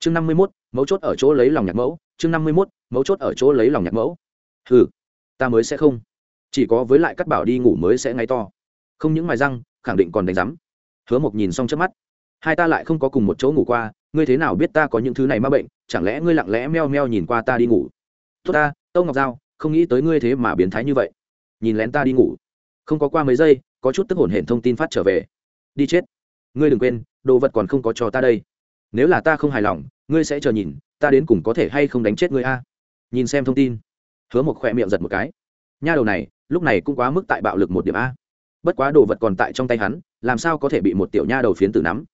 chương năm mươi mốt, mấu chốt ở chỗ lấy lòng nhạc mẫu. Chương năm mươi mốt, mấu chốt ở chỗ lấy lòng nhạc mẫu. Ừ ta mới sẽ không. Chỉ có với lại cắt bảo đi ngủ mới sẽ ngay to. Không những mài răng, khẳng định còn đánh rắm hứa mộc nhìn xong trước mắt. Hai ta lại không có cùng một chỗ ngủ qua. Ngươi thế nào biết ta có những thứ này ma bệnh? Chẳng lẽ ngươi lặng lẽ meo meo nhìn qua ta đi ngủ? Tốt ta, tâu ngọc giao, không nghĩ tới ngươi thế mà biến thái như vậy. Nhìn lén ta đi ngủ. Không có qua mấy giây, có chút tức hổn hển thông tin phát trở về. Đi chết. Ngươi đừng quên, đồ vật còn không có cho ta đây nếu là ta không hài lòng, ngươi sẽ chờ nhìn, ta đến cùng có thể hay không đánh chết ngươi a? Nhìn xem thông tin. Hứa một khoe miệng giật một cái. Nha đầu này, lúc này cũng quá mức tại bạo lực một điểm a. Bất quá đồ vật còn tại trong tay hắn, làm sao có thể bị một tiểu nha đầu phiến tử nắm?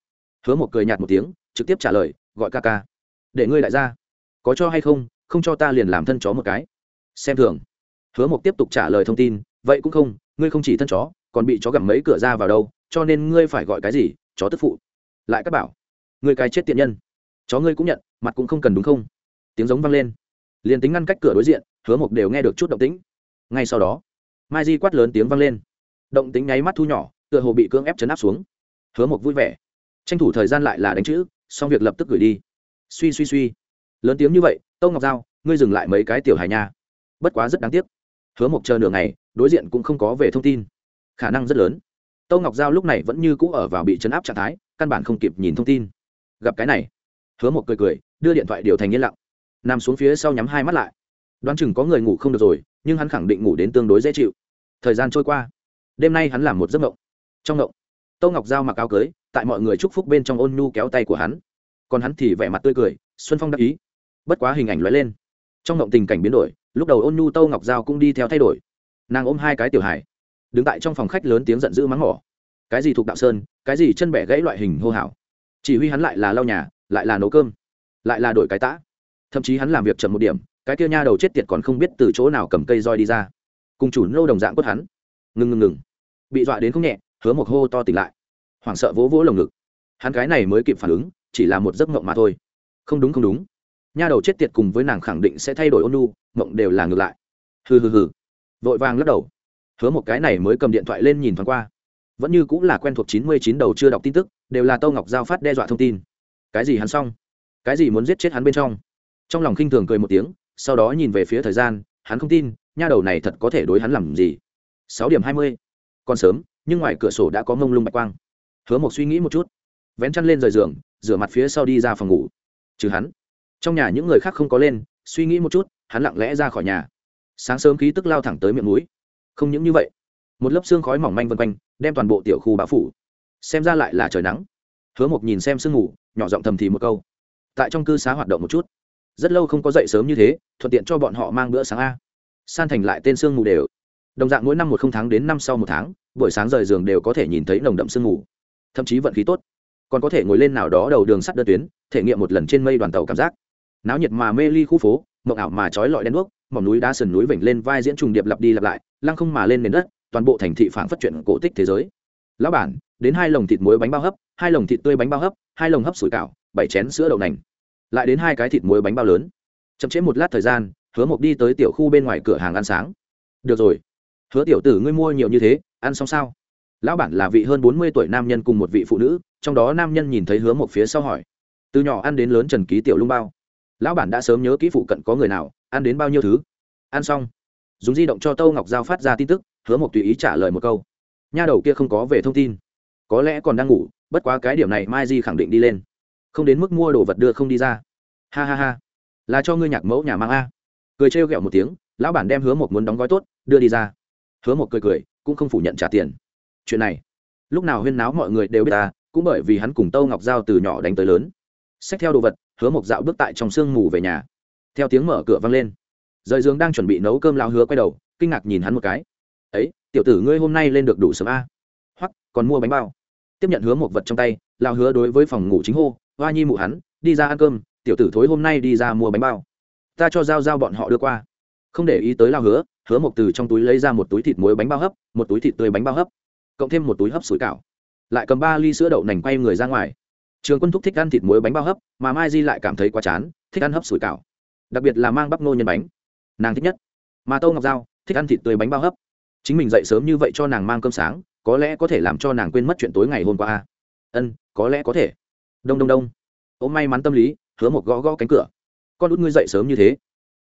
Hứa một cười nhạt một tiếng, trực tiếp trả lời, gọi ca ca. Để ngươi lại ra. Có cho hay không không cho ta liền làm thân chó một cái. Xem thường. Hứa một tiếp tục trả lời thông tin, vậy cũng không, ngươi không chỉ thân chó, còn bị chó gặm mấy cửa ra vào đâu, cho nên ngươi phải gọi cái gì, chó tức phụ. Lại các bảo ngươi cái chết tiện nhân. Chó ngươi cũng nhận, mặt cũng không cần đúng không? Tiếng giống vang lên. Liền tính ngăn cách cửa đối diện, hứa mộc đều nghe được chút động tĩnh. Ngay sau đó, mai di quát lớn tiếng vang lên. Động tính nháy mắt thu nhỏ, tựa hồ bị cưỡng ép chấn áp xuống. Hứa mộc vui vẻ. Tranh thủ thời gian lại là đánh chữ, xong việc lập tức gửi đi. Suy suy suy. Lớn tiếng như vậy, tâu ngọc giao, ngươi dừng lại mấy cái tiểu hài nha. Bất quá rất đáng tiếc. Hứa mộc chờ nửa ngày, đối diện cũng không có về thông tin. Khả năng rất lớn. Tâu ngọc giao lúc này vẫn như cũ ở vào bị chấn áp trạng thái, căn bản không kịp nhìn thông tin gặp cái này. Hứa một cười cười, đưa điện thoại điều thành yên lặng. Nằm xuống phía sau nhắm hai mắt lại. Đoán chừng có người ngủ không được rồi, nhưng hắn khẳng định ngủ đến tương đối dễ chịu. Thời gian trôi qua. Đêm nay hắn làm một giấc mộng. Trong mộng tâu ngọc giao mặc áo cưới, tại mọi người chúc phúc bên trong ôn nhu kéo tay của hắn. Còn hắn thì vẻ mặt tươi cười, xuân phong đắc ý. Bất quá hình ảnh lóe lên. Trong mộng tình cảnh biến đổi, lúc đầu ôn nhu tâu ngọc giao cũng đi theo thay đổi. Nàng ôm hai cái tiểu hải đứng tại trong phòng khách lớn tiếng giận dữ mắng mỏ. Cái gì thuộc đạo sơn, cái gì chân bẻ gãy loại hình hô hào chỉ huy hắn lại là lau nhà, lại là nấu cơm, lại là đổi cái tã. Thậm chí hắn làm việc chậm một điểm, cái kia nha đầu chết tiệt còn không biết từ chỗ nào cầm cây roi đi ra. Cùng chủ nô đồng dạng quất hắn. Ngừng ngừng ngừng. Bị dọa đến không nhẹ, hứa một hô to tỉnh lại. Hoảng sợ vỗ vỗ lồng ngực. Hắn cái này mới kịp phản ứng, chỉ là một giấc mộng mà thôi. Không đúng không đúng. Nha đầu chết tiệt cùng với nàng khẳng định sẽ thay đổi ôn nu mộng đều là ngược lại. Hừ hừ hừ. Vội vàng lắc đầu. Hứa một cái này mới cầm điện thoại lên nhìn thoáng qua vẫn như cũng là quen thuộc chín mươi chín đầu chưa đọc tin tức, đều là tâu ngọc giao phát đe dọa thông tin. Cái gì hắn xong? Cái gì muốn giết chết hắn bên trong? Trong lòng khinh thường cười một tiếng, sau đó nhìn về phía thời gian, hắn không tin, nha đầu này thật có thể đối hắn làm gì? Sáu điểm hai mươi. Còn sớm, nhưng ngoài cửa sổ đã có mông lung bạch quang. Hứa một suy nghĩ một chút, vén chăn lên rời giường, rửa mặt phía sau đi ra phòng ngủ. Trừ hắn, trong nhà những người khác không có lên, suy nghĩ một chút, hắn lặng lẽ ra khỏi nhà. Sáng sớm khí tức lao thẳng tới miệng núi. Không những như vậy, một lớp xương khói mỏng manh vân quanh đem toàn bộ tiểu khu bão phủ. Xem ra lại là trời nắng. Hứa một nhìn xem sương ngủ nhỏ giọng thầm thì một câu. Tại trong cư xá hoạt động một chút. Rất lâu không có dậy sớm như thế, thuận tiện cho bọn họ mang bữa sáng a. San thành lại tên sương mù đều. Đồng dạng mỗi năm một không tháng đến năm sau một tháng, buổi sáng rời giường đều có thể nhìn thấy nồng đậm sương mù. Thậm chí vận khí tốt. Còn có thể ngồi lên nào đó đầu đường sắt đơn tuyến, thể nghiệm một lần trên mây đoàn tàu cảm giác. Náo nhiệt mà mê ly khu phố, mộng ảo mà trói lọi đen đuốc, mỏm núi đá sườn núi vểnh lên vai diễn trùng điệp lặp đi lặp lại, lăng không mà lên nền đất toàn bộ thành thị phảng phất chuyện cổ tích thế giới. Lão bản, đến hai lồng thịt muối bánh bao hấp, hai lồng thịt tươi bánh bao hấp, hai lồng hấp sủi cảo, bảy chén sữa đậu nành. Lại đến hai cái thịt muối bánh bao lớn. Chậm chế một lát thời gian, hứa mộc đi tới tiểu khu bên ngoài cửa hàng ăn sáng. Được rồi. Hứa tiểu tử ngươi mua nhiều như thế, ăn xong sao? Lão bản là vị hơn bốn mươi tuổi nam nhân cùng một vị phụ nữ, trong đó nam nhân nhìn thấy hứa mộc phía sau hỏi. Từ nhỏ ăn đến lớn trần ký tiểu lung bao. Lão bản đã sớm nhớ kỹ phụ cận có người nào, ăn đến bao nhiêu thứ? Ăn xong. Dùng di động cho tâu ngọc giao phát ra tin tức hứa mộc tùy ý trả lời một câu. Nha đầu kia không có về thông tin. Có lẽ còn đang ngủ, bất quá cái điểm này mai di khẳng định đi lên. Không đến mức mua đồ vật đưa không đi ra. Ha ha ha. Là cho ngươi nhạc mẫu nhà mang a. Cười trêu ghẹo một tiếng, lão bản đem hứa một muốn đóng gói tốt, đưa đi ra. Hứa một cười cười, cũng không phủ nhận trả tiền. Chuyện này, lúc nào huyên náo mọi người đều biết ta, cũng bởi vì hắn cùng tâu ngọc giao từ nhỏ đánh tới lớn. Xách theo đồ vật, hứa một dạo bước tại trong sương mù về nhà. Theo tiếng mở cửa vang lên, rời giường đang chuẩn bị nấu cơm lao hứa quay đầu, kinh ngạc nhìn hắn một cái ấy, tiểu tử ngươi hôm nay lên được đủ sớm a. Hoặc còn mua bánh bao. Tiếp nhận hứa một vật trong tay lao hứa đối với phòng ngủ chính hô, hoa nhi mụ hắn, đi ra ăn cơm, tiểu tử thối hôm nay đi ra mua bánh bao. Ta cho giao giao bọn họ đưa qua. Không để ý tới lao hứa hứa một từ trong túi lấy ra một túi thịt muối bánh bao hấp, một túi thịt tươi bánh bao hấp, cộng thêm một túi hấp sủi cảo. Lại cầm ba ly sữa đậu nành quay người ra ngoài. Trường quân thúc thích ăn thịt muối bánh bao hấp, mà mai di lại cảm thấy quá chán, thích ăn hấp sủi cảo. Đặc biệt là mang bắp nô nhân bánh. Nàng thích nhất. Mà tô ngọc giao thích ăn thịt tươi bánh bao hấp chính mình dậy sớm như vậy cho nàng mang cơm sáng, có lẽ có thể làm cho nàng quên mất chuyện tối ngày hôm qua ân, có lẽ có thể. Đông đông đông. Ôm may mắn tâm lý, hứa một gõ gõ cánh cửa. Con út ngươi dậy sớm như thế.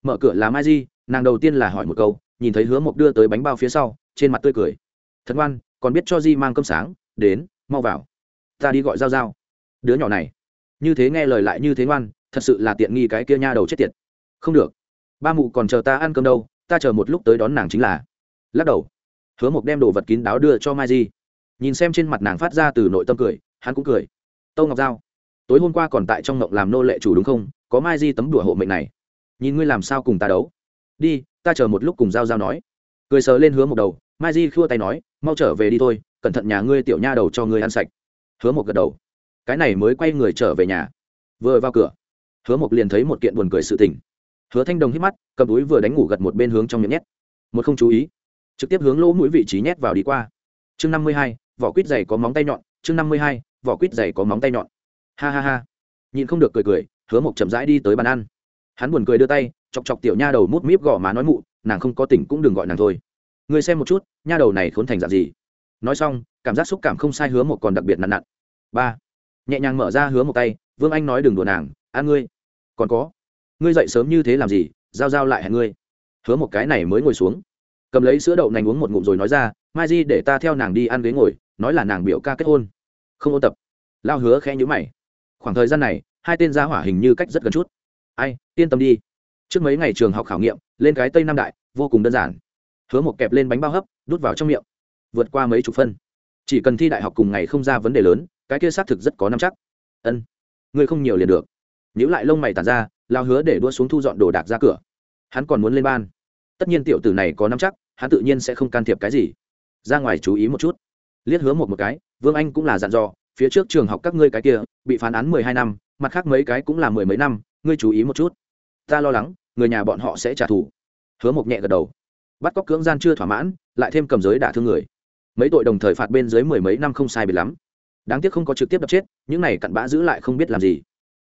Mở cửa là mai di, nàng đầu tiên là hỏi một câu, nhìn thấy hứa một đưa tới bánh bao phía sau, trên mặt tươi cười. Thật ngoan, còn biết cho di mang cơm sáng, đến, mau vào. Ta đi gọi g i a o g i a o đứa nhỏ này. Như thế nghe lời lại như thế ngoan, thật sự là tiện nghi cái kia nha đầu chết tiệt. Không được. Ba mụ còn chờ ta ăn cơm đâu, ta chờ một lúc tới đón nàng chính là lắc đầu. Hứa mộc đem đồ vật kín đáo đưa cho mai di. Nhìn xem trên mặt nàng phát ra từ nội tâm cười, hắn cũng cười. Tâu ngọc giao, tối hôm qua còn tại trong ngộng làm nô lệ chủ đúng không? Có mai di tấm đùa hộ mệnh này. Nhìn ngươi làm sao cùng ta đấu? Đi, ta chờ một lúc cùng giao giao nói. Cười sờ lên hứa một đầu, mai di khua tay nói, mau trở về đi thôi, cẩn thận nhà ngươi tiểu nha đầu cho ngươi ăn sạch. Hứa một gật đầu. Cái này mới quay người trở về nhà. Vừa vào cửa, hứa một liền thấy một kiện buồn cười sự tình. Hứa thanh đồng hít mắt, cầm túi vừa đánh ngủ gật một bên hướng trong miệng nhét. Một không chú ý trực tiếp hướng lỗ mũi vị trí nhét vào đi qua. Chương năm mươi hai, vỏ quýt dày có móng tay nhọn. Chương năm mươi hai, vỏ quýt dày có móng tay nhọn. Ha ha ha. Nhìn không được cười cười, hứa mộc chậm rãi đi tới bàn ăn. Hắn buồn cười đưa tay, chọc chọc tiểu nha đầu mút míp gõ má nói mụ, nàng không có tỉnh cũng đừng gọi nàng thôi. Người xem một chút, nha đầu này khốn thành dạng gì? Nói xong, cảm giác xúc cảm không sai hứa một còn đặc biệt nặng nặn ba. Nhẹ nhàng mở ra hứa một tay, vương anh nói đừng đùa nàng, ăn ngươi. Còn có. Ngươi dậy sớm như thế làm gì? Giao giao lại hẹn ngươi. Hứa một cái này mới ngồi xuống cầm lấy sữa đậu nành uống một ngụm rồi nói ra, mai di, để ta theo nàng đi ăn ghế ngồi, nói là nàng biểu ca kết hôn. Không ôn tập. Lao hứa khẽ nhữ mày. Khoảng thời gian này, hai tên gia hỏa hình như cách rất gần chút. Ai, yên tâm đi. Trước mấy ngày trường học khảo nghiệm, lên cái tây nam đại, vô cùng đơn giản. Hứa một kẹp lên bánh bao hấp, đút vào trong miệng. Vượt qua mấy chục phân. Chỉ cần thi đại học cùng ngày không ra vấn đề lớn, cái kia xác thực rất có năm chắc. Ân, ngươi không nhiều liền được. Nhữ lại lông mày tàn ra, lao hứa để đua xuống thu dọn đồ đạc ra cửa. Hắn còn muốn lên ban. Tất nhiên tiểu tử này có năm chắc hắn tự nhiên sẽ không can thiệp cái gì. Ra ngoài chú ý một chút. Liếc hứa một một cái, vương anh cũng là dặn dò, phía trước trường học các ngươi cái kia, bị phán án mười hai năm, mặt khác mấy cái cũng là mười mấy năm, ngươi chú ý một chút. Ta lo lắng, người nhà bọn họ sẽ trả thù. Hứa một nhẹ gật đầu. Bắt cóc cưỡng gian chưa thỏa mãn, lại thêm cầm giới đả thương người. Mấy tội đồng thời phạt bên dưới mười mấy năm không sai biệt lắm. Đáng tiếc không có trực tiếp đập chết, những này cặn bã giữ lại không biết làm gì.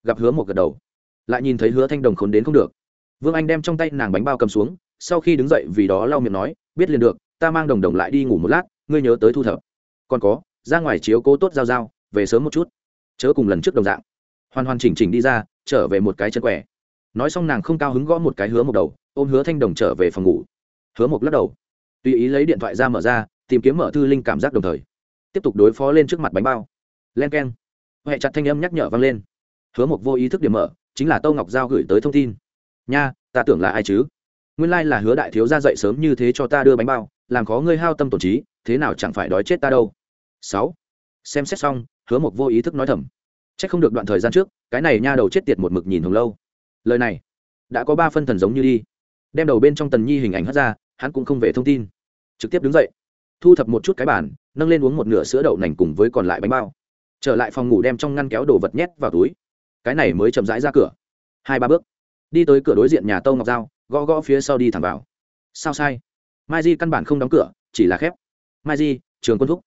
Gặp hứa một gật đầu. Lại nhìn thấy hứa thanh đồng khốn đến không được. Vương anh đem trong tay nàng bánh bao cầm xuống sau khi đứng dậy vì đó lau miệng nói, biết liền được, ta mang đồng đồng lại đi ngủ một lát, ngươi nhớ tới thu thập. Còn có, ra ngoài chiếu cố tốt giao giao, về sớm một chút. Chớ cùng lần trước đồng dạng. Hoàn hoàn chỉnh chỉnh đi ra, trở về một cái chân quẻ. Nói xong nàng không cao hứng gõ một cái hứa một đầu, ôm hứa thanh đồng trở về phòng ngủ. Hứa một lắc đầu. Tùy ý lấy điện thoại ra mở ra, tìm kiếm mở thư linh cảm giác đồng thời. Tiếp tục đối phó lên trước mặt bánh bao. Len k e n huệ chặt thanh âm nhắc nhở vang lên. Hứa một vô ý thức điểm mở, chính là tâu ngọc giao gửi tới thông tin. Nha, ta tưởng là ai chứ? Nguyên lai là hứa đại thiếu ra dậy sớm như thế cho ta đưa bánh bao, làm khó ngươi hao tâm tổn trí, thế nào chẳng phải đói chết ta đâu. Sáu. Xem xét xong, hứa một vô ý thức nói thầm. C h ắ c không được đoạn thời gian trước, cái này nha đầu chết tiệt một mực nhìn hồng lâu. Lời này, đã có ba phân thần giống như đi. Đem đầu bên trong tần nhi hình ảnh hất ra, hắn cũng không về thông tin. Trực tiếp đứng dậy, thu thập một chút cái bản nâng lên uống một nửa sữa đậu nành cùng với còn lại bánh bao. Trở lại phòng ngủ đem trong ngăn kéo đồ vật nhét vào túi. Cái này mới chậm rãi ra cửa. Hai ba bước. Đi tới cửa đối diện nhà tâu ngọc giao gõ gõ phía sau đi thẳng vào. Sao sai? Mai di căn bản không đóng cửa, chỉ là khép. Mai di, trường quân thúc.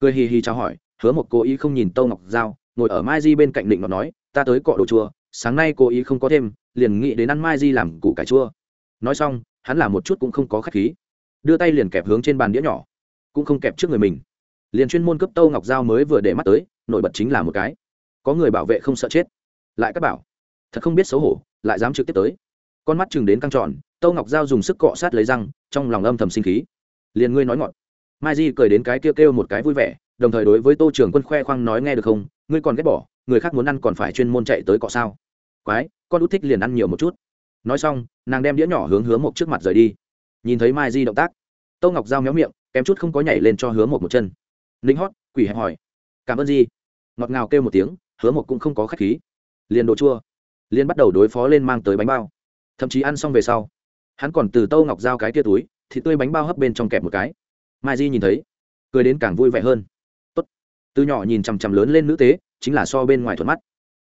Cười hì hì chào hỏi, hứa một cố ý không nhìn tâu ngọc giao, ngồi ở mai di bên cạnh định ngọc nói, ta tới cọ đồ chua sáng nay cố ý không có thêm, liền nghĩ đến ăn mai di làm củ cải chua. Nói xong, hắn làm một chút cũng không có khách khí. Đưa tay liền kẹp hướng trên bàn đĩa nhỏ, cũng không kẹp trước người mình. Liền chuyên môn cấp tâu ngọc giao mới vừa để mắt tới, nổi bật chính là một cái. Có người bảo vệ không sợ chết. Lại các bảo, thật không biết xấu hổ, lại dám trực tiếp tới con mắt chừng đến căng tròn, tâu ngọc giao dùng sức cọ sát lấy răng, trong lòng âm thầm sinh khí. Liền ngươi nói ngọt mai di cười đến cái kêu kêu một cái vui vẻ, đồng thời đối với tô trưởng quân khoe khoang nói nghe được không, ngươi còn ghét bỏ, người khác muốn ăn còn phải chuyên môn chạy tới cọ sao. Quái, con út thích liền ăn nhiều một chút. Nói xong, nàng đem đĩa nhỏ hướng hướng một trước mặt rời đi. Nhìn thấy mai di động tác, tâu ngọc giao méo miệng, kém chút không có nhảy lên cho hứa một một chân. Linh hót, quỷ hẹp hỏi. Cảm ơn di. Ngọt ngào kêu một tiếng, hứa một cũng không có khách khí. Liền đồ chua. Liền bắt đầu đối phó lên mang tới bánh bao thậm chí ăn xong về sau, hắn còn từ tâu ngọc giao cái tia túi thì tươi bánh bao hấp bên trong kẹp một cái. Mai di nhìn thấy, cười đến càng vui vẻ hơn. Tốt. từ nhỏ nhìn chằm chằm lớn lên nữ tế, chính là so bên ngoài thuận mắt.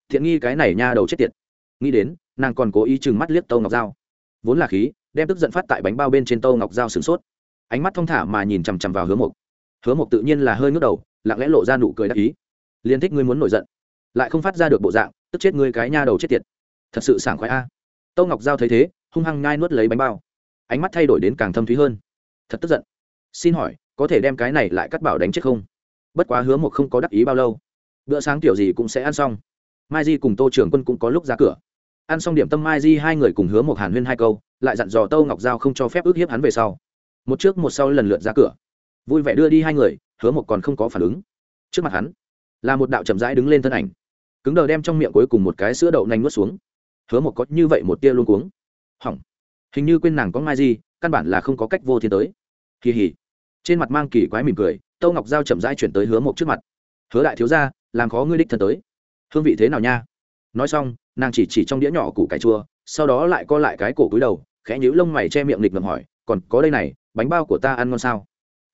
Thiện nghi cái này nha đầu chết tiệt. Nghĩ đến, nàng còn cố ý chừng mắt liếc tâu ngọc giao. Vốn là khí, đem tức giận phát tại bánh bao bên trên tâu ngọc giao sửng sốt. Ánh mắt thong thả mà nhìn chằm chằm vào hứa mộc. Hứa mộc tự nhiên là hơi ngước đầu, lặng lẽ lộ ra nụ cười đắc ý. Liên thích ngươi muốn nổi giận, lại không phát ra được bộ dạng, tức chết ngươi cái nha đầu chết tiệt. Thật sự sảng khoái a tâu ngọc giao thấy thế, hung hăng ngai nuốt lấy bánh bao. Ánh mắt thay đổi đến càng thâm thúy hơn. Thật tức giận. Xin hỏi, có thể đem cái này lại cắt bảo đánh chết không? Bất quá hứa một không có đắc ý bao lâu. Bữa sáng kiểu gì cũng sẽ ăn xong. Mai di cùng tô trưởng quân cũng có lúc ra cửa. Ăn xong điểm tâm mai di hai người cùng hứa một hàn huyên hai câu, lại dặn dò tâu ngọc giao không cho phép ước hiếp hắn về sau. Một trước một sau lần lượt ra cửa. Vui vẻ đưa đi hai người, hứa một còn không có phản ứng. Trước mặt hắn, là một đạo chậm rãi đứng lên thân ảnh. Cứng đờ đem trong miệng cuối cùng một cái sữa đậu nành nuốt xuống hứa một có như vậy một tia luôn cuống. Hỏng. Hình như quên nàng có mai gì, căn bản là không có cách vô thiên tới. Kỳ hỉ. Trên mặt mang kỳ quái mỉm cười, tâu ngọc giao chậm rãi chuyển tới hứa một trước mặt. Hứa đại thiếu ra làm khó ngươi đích thân tới. Hương vị thế nào nha? Nói xong, nàng chỉ chỉ trong đĩa nhỏ củ cải chua, sau đó lại co lại cái cổ cúi đầu, khẽ nhíu lông mày che miệng nghịch ngầm hỏi, còn có đây này, bánh bao của ta ăn ngon sao?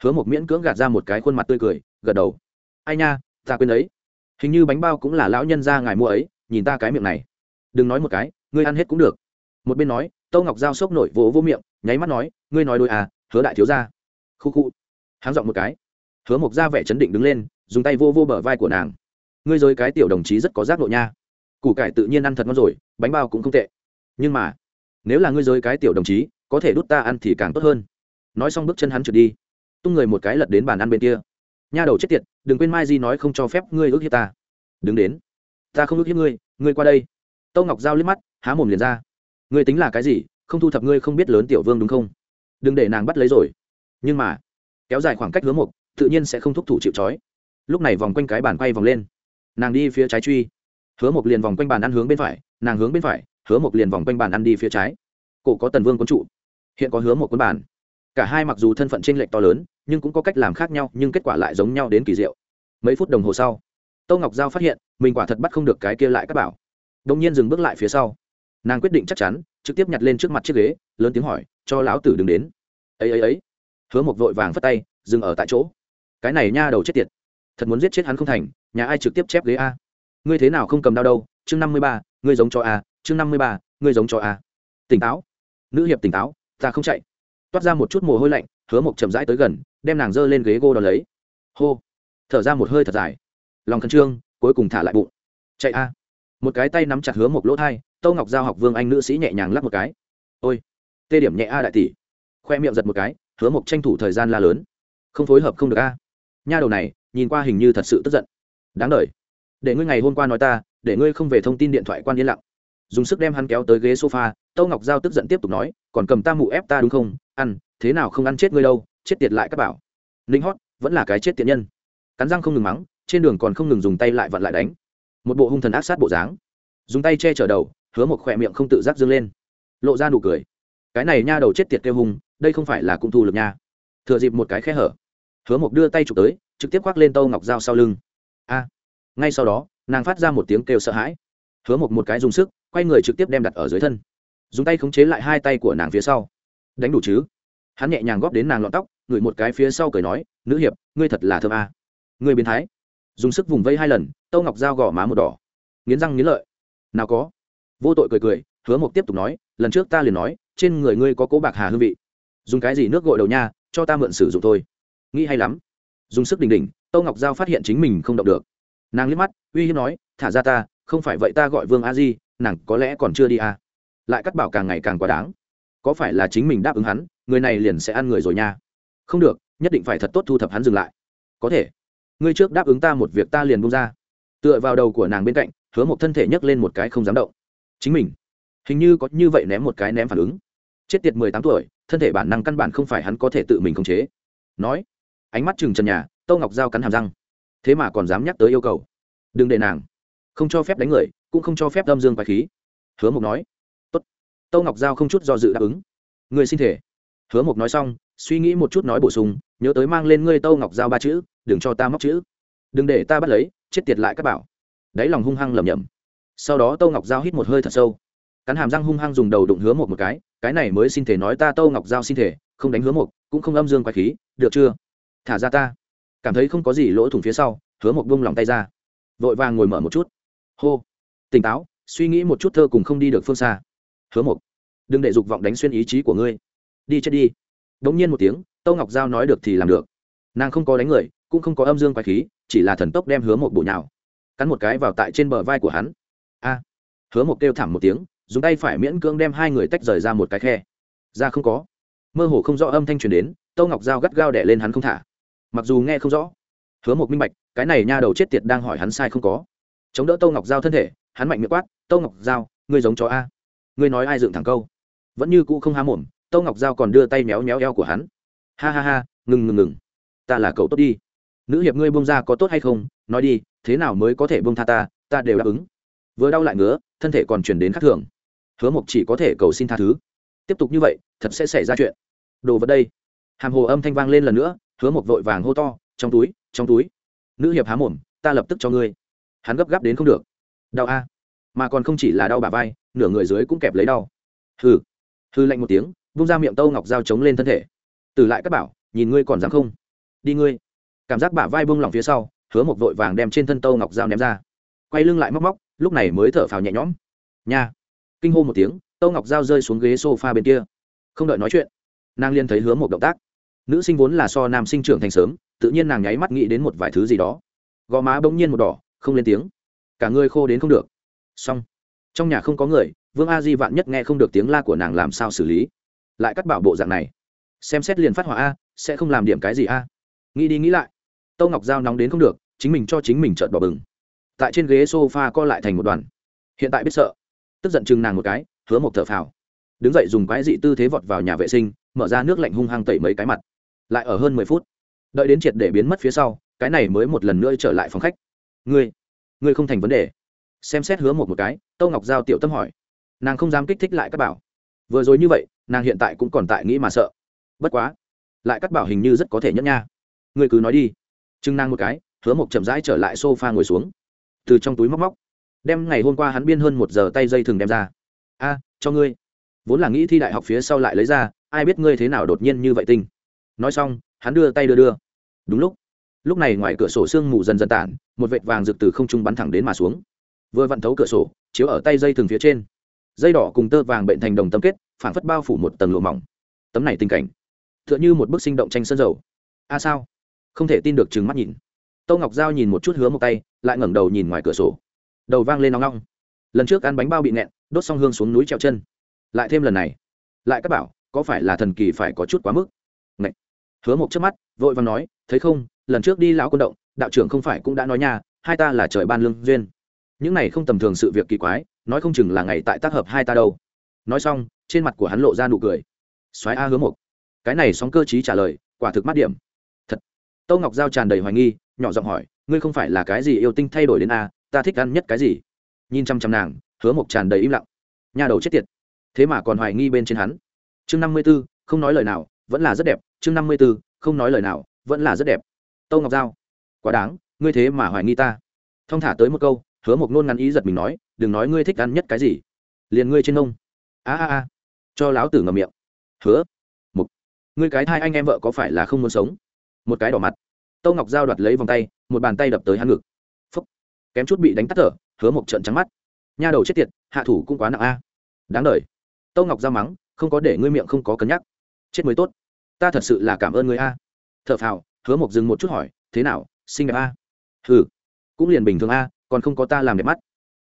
Hứa một miễn cưỡng gạt ra một cái khuôn mặt tươi cười, gật đầu. Ai nha, ta quên đấy. Hình như bánh bao cũng là lão nhân ra ngài mua ấy, nhìn ta cái miệng này đừng nói một cái, ngươi ăn hết cũng được. Một bên nói, tâu ngọc giao sốc nổi vỗ vô miệng, nháy mắt nói, ngươi nói đôi à hứa đại thiếu ra khu khu. Háng dọn một cái. Hứa mộc ra vẻ chấn định đứng lên, dùng tay vô vô bờ vai của nàng. Ngươi dối cái tiểu đồng chí rất có giác độ nha. Củ cải tự nhiên ăn thật ngon rồi, bánh bao cũng không tệ. Nhưng mà, nếu là ngươi dối cái tiểu đồng chí, có thể đút ta ăn thì càng tốt hơn. Nói xong bước chân hắn trượt đi. Tung người một cái lật đến bàn ăn bên kia. Nha đầu chết tiệt, đừng quên mai di nói không cho phép ngươi ước hiếp ta. Đứng đến. Ta không ước hiếp ngươi ngươi qua đây tâu ngọc giao liếc mắt há mồm liền ra. Ngươi tính là cái gì? Không thu thập ngươi không biết lớn tiểu vương đúng không? Đừng để nàng bắt lấy rồi. Nhưng mà kéo dài khoảng cách hứa một, tự nhiên sẽ không thúc thủ chịu trói. Lúc này vòng quanh cái bàn quay vòng lên. Nàng đi phía trái truy. Hứa một liền vòng quanh bàn ăn hướng bên phải nàng hướng bên phải hứa một liền vòng quanh bàn ăn đi phía trái. Cổ có tần vương quân trụ hiện có hứa một quân bàn. Cả hai mặc dù thân phận t r ê n lệch to lớn nhưng cũng có cách làm khác nhau nhưng kết quả lại giống nhau đến kỳ diệu. Mấy phút đồng hồ sau tâu ngọc giao phát hiện mình quả thật bắt không được cái kia lại các bảo đông nhiên dừng bước lại phía sau. Nàng quyết định chắc chắn, trực tiếp nhặt lên trước mặt chiếc ghế, lớn tiếng hỏi, cho lão tử đừng đến. Ấy ấy ấy. Hứa một vội vàng phất tay, dừng ở tại chỗ. Cái này nha đầu chết tiệt. Thật muốn giết chết hắn không thành, nhà ai trực tiếp chép ghế a? Ngươi thế nào không cầm đau đâu? Chương năm mươi ba, ngươi giống cho a. Chương năm mươi ba, ngươi giống cho a. Tỉnh táo. Nữ hiệp tỉnh táo, ta không chạy. Toát ra một chút mồ hôi lạnh, hứa mộc chậm rãi tới gần, đem nàng dơ lên ghế gô đ ó lấy. Hô. Thở ra một hơi thật dài. Lòng khẩn trương, cuối cùng thả lại bụng. Chạy a một cái tay nắm chặt hứa một lỗ thai tâu ngọc giao học vương anh nữ sĩ nhẹ nhàng lắp một cái. Ôi, tê điểm nhẹ a đại tỷ. Khoe miệng giật một cái, hứa một tranh thủ thời gian la lớn. Không phối hợp không được a. Nha đầu này, nhìn qua hình như thật sự tức giận. Đáng đ để ngươi ngày hôm qua nói ta, để ngươi không về thông tin điện thoại quan yên lặng. Dùng sức đem hắn kéo tới ghế sofa tâu ngọc giao tức giận tiếp tục nói, còn cầm ta mụ ép ta đúng không? Ăn, thế nào không ăn chết ngươi đâu, chết tiệt lại các bảo. Ninh hót, vẫn là cái chết tiện nhân. Cắn răng không ngừng mắng, trên đường còn không ngừng dùng tay lại vặn lại đánh một bộ hung thần ác sát bộ dáng. Dùng tay che chở đầu, hứa một khỏe miệng không tự giác dâng lên. Lộ ra nụ cười. Cái này nha đầu chết tiệt kêu hung, đây không phải là cung thu lực nha. Thừa dịp một cái khe hở, hứa một đưa tay chụp tới, trực tiếp khoác lên tâu ngọc dao sau lưng. A! Ngay sau đó, nàng phát ra một tiếng kêu sợ hãi. Hứa một một cái dùng sức, quay người trực tiếp đem đặt ở dưới thân. Dùng tay khống chế lại hai tay của nàng phía sau. Đánh đủ chứ? Hắn nhẹ nhàng góp đến nàng lọn tóc, ngửi một cái phía sau cười nói, nữ hiệp, ngươi thật là thơm a. À. ngươi biến thái dùng sức vùng vây hai lần, tâu ngọc dao gõ má một đỏ. Nghiến răng nghiến lợi. Nào có. Vô tội cười cười, hứa mộc tiếp tục nói, lần trước ta liền nói, trên người ngươi có cố bạc hà hương vị. Dùng cái gì nước gội đầu nha, cho ta mượn sử dụng thôi. Nghĩ hay lắm. Dùng sức đỉnh đỉnh, tâu ngọc giao phát hiện chính mình không động được. Nàng liếc mắt, uy hiếp nói, thả ra ta, không phải vậy ta gọi vương a di, nàng có lẽ còn chưa đi à. lại cắt bảo càng ngày càng quá đáng. Có phải là chính mình đáp ứng hắn, người này liền sẽ ăn người rồi nha? Không được, nhất định phải thật tốt thu thập hắn dừng lại. Có thể ngươi trước đáp ứng ta một việc ta liền bung ra. Tựa vào đầu của nàng bên cạnh, hứa một thân thể nhấc lên một cái không dám động. Chính mình, hình như có như vậy ném một cái ném phản ứng. Chết tiệt mười tám tuổi, thân thể bản năng căn bản không phải hắn có thể tự mình khống chế. Nói, ánh mắt chừng trần nhà, tâu ngọc dao cắn hàm răng. Thế mà còn dám nhắc tới yêu cầu. Đừng để nàng, không cho phép đánh người, cũng không cho phép âm dương bài khí. Hứa mộc nói, tốt. Tâu ngọc giao không chút do dự đáp ứng. Người xin thể. Hứa mộc nói xong suy nghĩ một chút nói bổ sung, nhớ tới mang lên ngươi tâu ngọc giao ba chữ, đừng cho ta móc chữ. Đừng để ta bắt lấy, chết tiệt lại các bảo. Đáy lòng hung hăng lầm nhầm sau đó tâu ngọc giao hít một hơi thật sâu. Cắn hàm răng hung hăng dùng đầu đụng hứa một một cái cái này mới xin thể nói ta tâu ngọc giao xin thể, không đánh hứa một cũng không âm dương quái khí, được chưa? Thả ra ta. Cảm thấy không có gì lỗ thủng phía sau, hứa một bông lòng tay ra. Vội vàng ngồi mở một chút. Hô. Tỉnh táo, suy nghĩ một chút thơ cùng không đi được phương xa. Hứa một đừng để dục vọng đánh xuyên ý chí của ngươi. Đi chết đi. Đống nhiên một tiếng Tô ngọc giao nói được thì làm được. Nàng không có đánh người, cũng không có âm dương quái khí, chỉ là thần tốc đem hứa một bộ nhào. Cắn một cái vào tại trên bờ vai của hắn. A! Hứa một kêu thảm một tiếng, dùng tay phải miễn cưỡng đem hai người tách rời ra một cái khe. Ra không có. Mơ hồ không rõ âm thanh truyền đến Tô ngọc giao gắt gao đẻ lên hắn không thả. Mặc dù nghe không rõ, hứa một minh bạch, cái này nha đầu chết tiệt đang hỏi hắn sai không có. Chống đỡ Tô ngọc giao thân thể, hắn mạnh miệng quát Tô ngọc giao, ngươi giống chó a. Ngươi nói ai dựng thẳng câu? Vẫn như cũ không há mồm tâu ngọc giao còn đưa tay méo méo eo của hắn. Ha ha ha, ngừng ngừng ngừng. Ta là cậu tốt đi. Nữ hiệp ngươi bông ra có tốt hay không? Nói đi, thế nào mới có thể bông tha ta? Ta đều đáp ứng. Vừa đau lại ngứa, thân thể còn chuyển đến khắc thường. Hứa mộc chỉ có thể cầu xin tha thứ. Tiếp tục như vậy, thật sẽ xảy ra chuyện. Đồ vật đây. Hàm hồ âm thanh vang lên lần nữa, hứa mộc vội vàng hô to, trong túi trong túi. Nữ hiệp há mồm, ta lập tức cho ngươi. Hắn gấp gáp đến không được. Đau a. Mà còn không chỉ là đau bà vai, nửa người dưới cũng kẹp lấy đau. Hừ. Hư lạnh một tiếng bung ra miệng tâu ngọc dao chống lên thân thể. Từ lại các bảo, nhìn ngươi còn dám không? Đi ngươi. Cảm giác bả vai bung lỏng phía sau, hứa một vội vàng đem trên thân tâu ngọc dao ném ra. Quay lưng lại móc móc, lúc này mới thở phào nhẹ nhõm. Nha. Kinh hô một tiếng, tâu ngọc dao rơi xuống ghế s o f a bên kia. Không đợi nói chuyện, nàng liên thấy hứa một động tác. Nữ sinh vốn là so nam sinh trưởng thành sớm, tự nhiên nàng nháy mắt nghĩ đến một vài thứ gì đó. Gò má bỗng nhiên một đỏ, không lên tiếng. Cả người khô đến không được. Xong. Trong nhà không có người, vương a di vạn nhất nghe không được tiếng la của nàng làm sao xử lý lại cắt bảo bộ dạng này. Xem xét liền phát hỏa a, sẽ không làm điểm cái gì a. Nghĩ đi nghĩ lại, tâu ngọc giao nóng đến không được, chính mình cho chính mình trợt bỏ bừng. Tại trên ghế s o f a co lại thành một đoàn. Hiện tại biết sợ. Tức giận chừng nàng một cái, hứa một thợ phào. Đứng dậy dùng cái dị tư thế vọt vào nhà vệ sinh, mở ra nước lạnh hung hăng tẩy mấy cái mặt. Lại ở hơn mười phút. Đợi đến triệt để biến mất phía sau, cái này mới một lần nữa trở lại phòng khách. Ngươi ngươi không thành vấn đề. Xem xét hứa một một cái, tâu ngọc giao tiểu tâm hỏi. Nàng không dám kích thích lại các bảo. Vừa rồi như vậy nàng hiện tại cũng còn tại nghĩ mà sợ. Bất quá, lại các bảo hình như rất có thể nhẫn nha. Ngươi cứ nói đi. Chưng nàng một cái, hứa một chậm rãi trở lại s o f a ngồi xuống. Từ trong túi móc móc, đem ngày hôm qua hắn biên hơn một giờ tay dây thừng đem ra. A, cho ngươi. Vốn là nghĩ thi đại học phía sau lại lấy ra, ai biết ngươi thế nào đột nhiên như vậy tinh. Nói xong, hắn đưa tay đưa đưa. Đúng lúc lúc này ngoài cửa sổ sương mù dần dần tản, một vệt vàng rực từ không trung bắn thẳng đến mà xuống. Vừa vặn thấu cửa sổ, chiếu ở tay dây thừng phía trên dây đỏ cùng tơ vàng bệnh thành đồng tâm kết phản phất bao phủ một tầng lụa mỏng. Tấm này tình cảnh t h ư ợ n h ư một bức sinh động tranh sơn dầu. A sao? Không thể tin được chừng mắt nhìn. Tâu ngọc giao nhìn một chút hứa một tay, lại ngẩng đầu nhìn ngoài cửa sổ. Đầu vang lên nóng nóng. Lần trước ăn bánh bao bị nẹn đốt xong hương xuống núi trèo chân. Lại thêm lần này. Lại các bảo, có phải là thần kỳ phải có chút quá mức? Ngậy. hứa một chớp mắt, vội và nói, thấy không, lần trước đi lão quân động, đạo trưởng không phải cũng đã nói nha, hai ta là trời ban lương duyên. Những này không tầm thường sự việc kỳ quái nói không chừng là ngày tại tác hợp hai ta đâu. Nói xong, trên mặt của hắn lộ ra nụ cười. Soái a hứa một cái này sóng cơ t trả lời, quả thực mát điểm. Thật. Tâu ngọc giao tràn đầy hoài nghi, nhỏ giọng hỏi, ngươi không phải là cái gì yêu tinh thay đổi đến a, ta thích ăn nhất cái gì? Nhìn chăm chăm nàng, hứa mộc tràn đầy im lặng. Nhà đầu chết tiệt. Thế mà còn hoài nghi bên trên hắn. Chương năm mươi b ố không nói lời nào, vẫn là rất đẹp. Chương năm mươi b ố không nói lời nào, vẫn là rất đẹp. Tâu ngọc giao. Quá đáng, ngươi thế mà hoài nghi ta. Thong thả tới một câu hứa một nôn ngắn ý giật mình nói, đừng nói ngươi thích ăn nhất cái gì, liền ngươi trên nông a a a. Cho láo tử ngầm miệng. Hứa mục ngươi cái thai anh em vợ có phải là không muốn sống? Một cái đỏ mặt. Tâu ngọc giao đoạt lấy vòng tay, một bàn tay đập tới hắn ngực. Phúc. Kém chút bị đánh tắt thở, hứa một trận trắng mắt. Nha đầu chết tiệt, hạ thủ cũng quá nặng a. Đáng đ tâu ngọc giao mắng, không có để ngươi miệng không có cân nhắc. Chết mới tốt. Ta thật sự là cảm ơn ngươi a. À. t h ở phào, hứa một dừng một chút hỏi, thế nào, xinh đẹp a? Ừ cũng liền bình thường a còn không có ta làm đẹp mắt.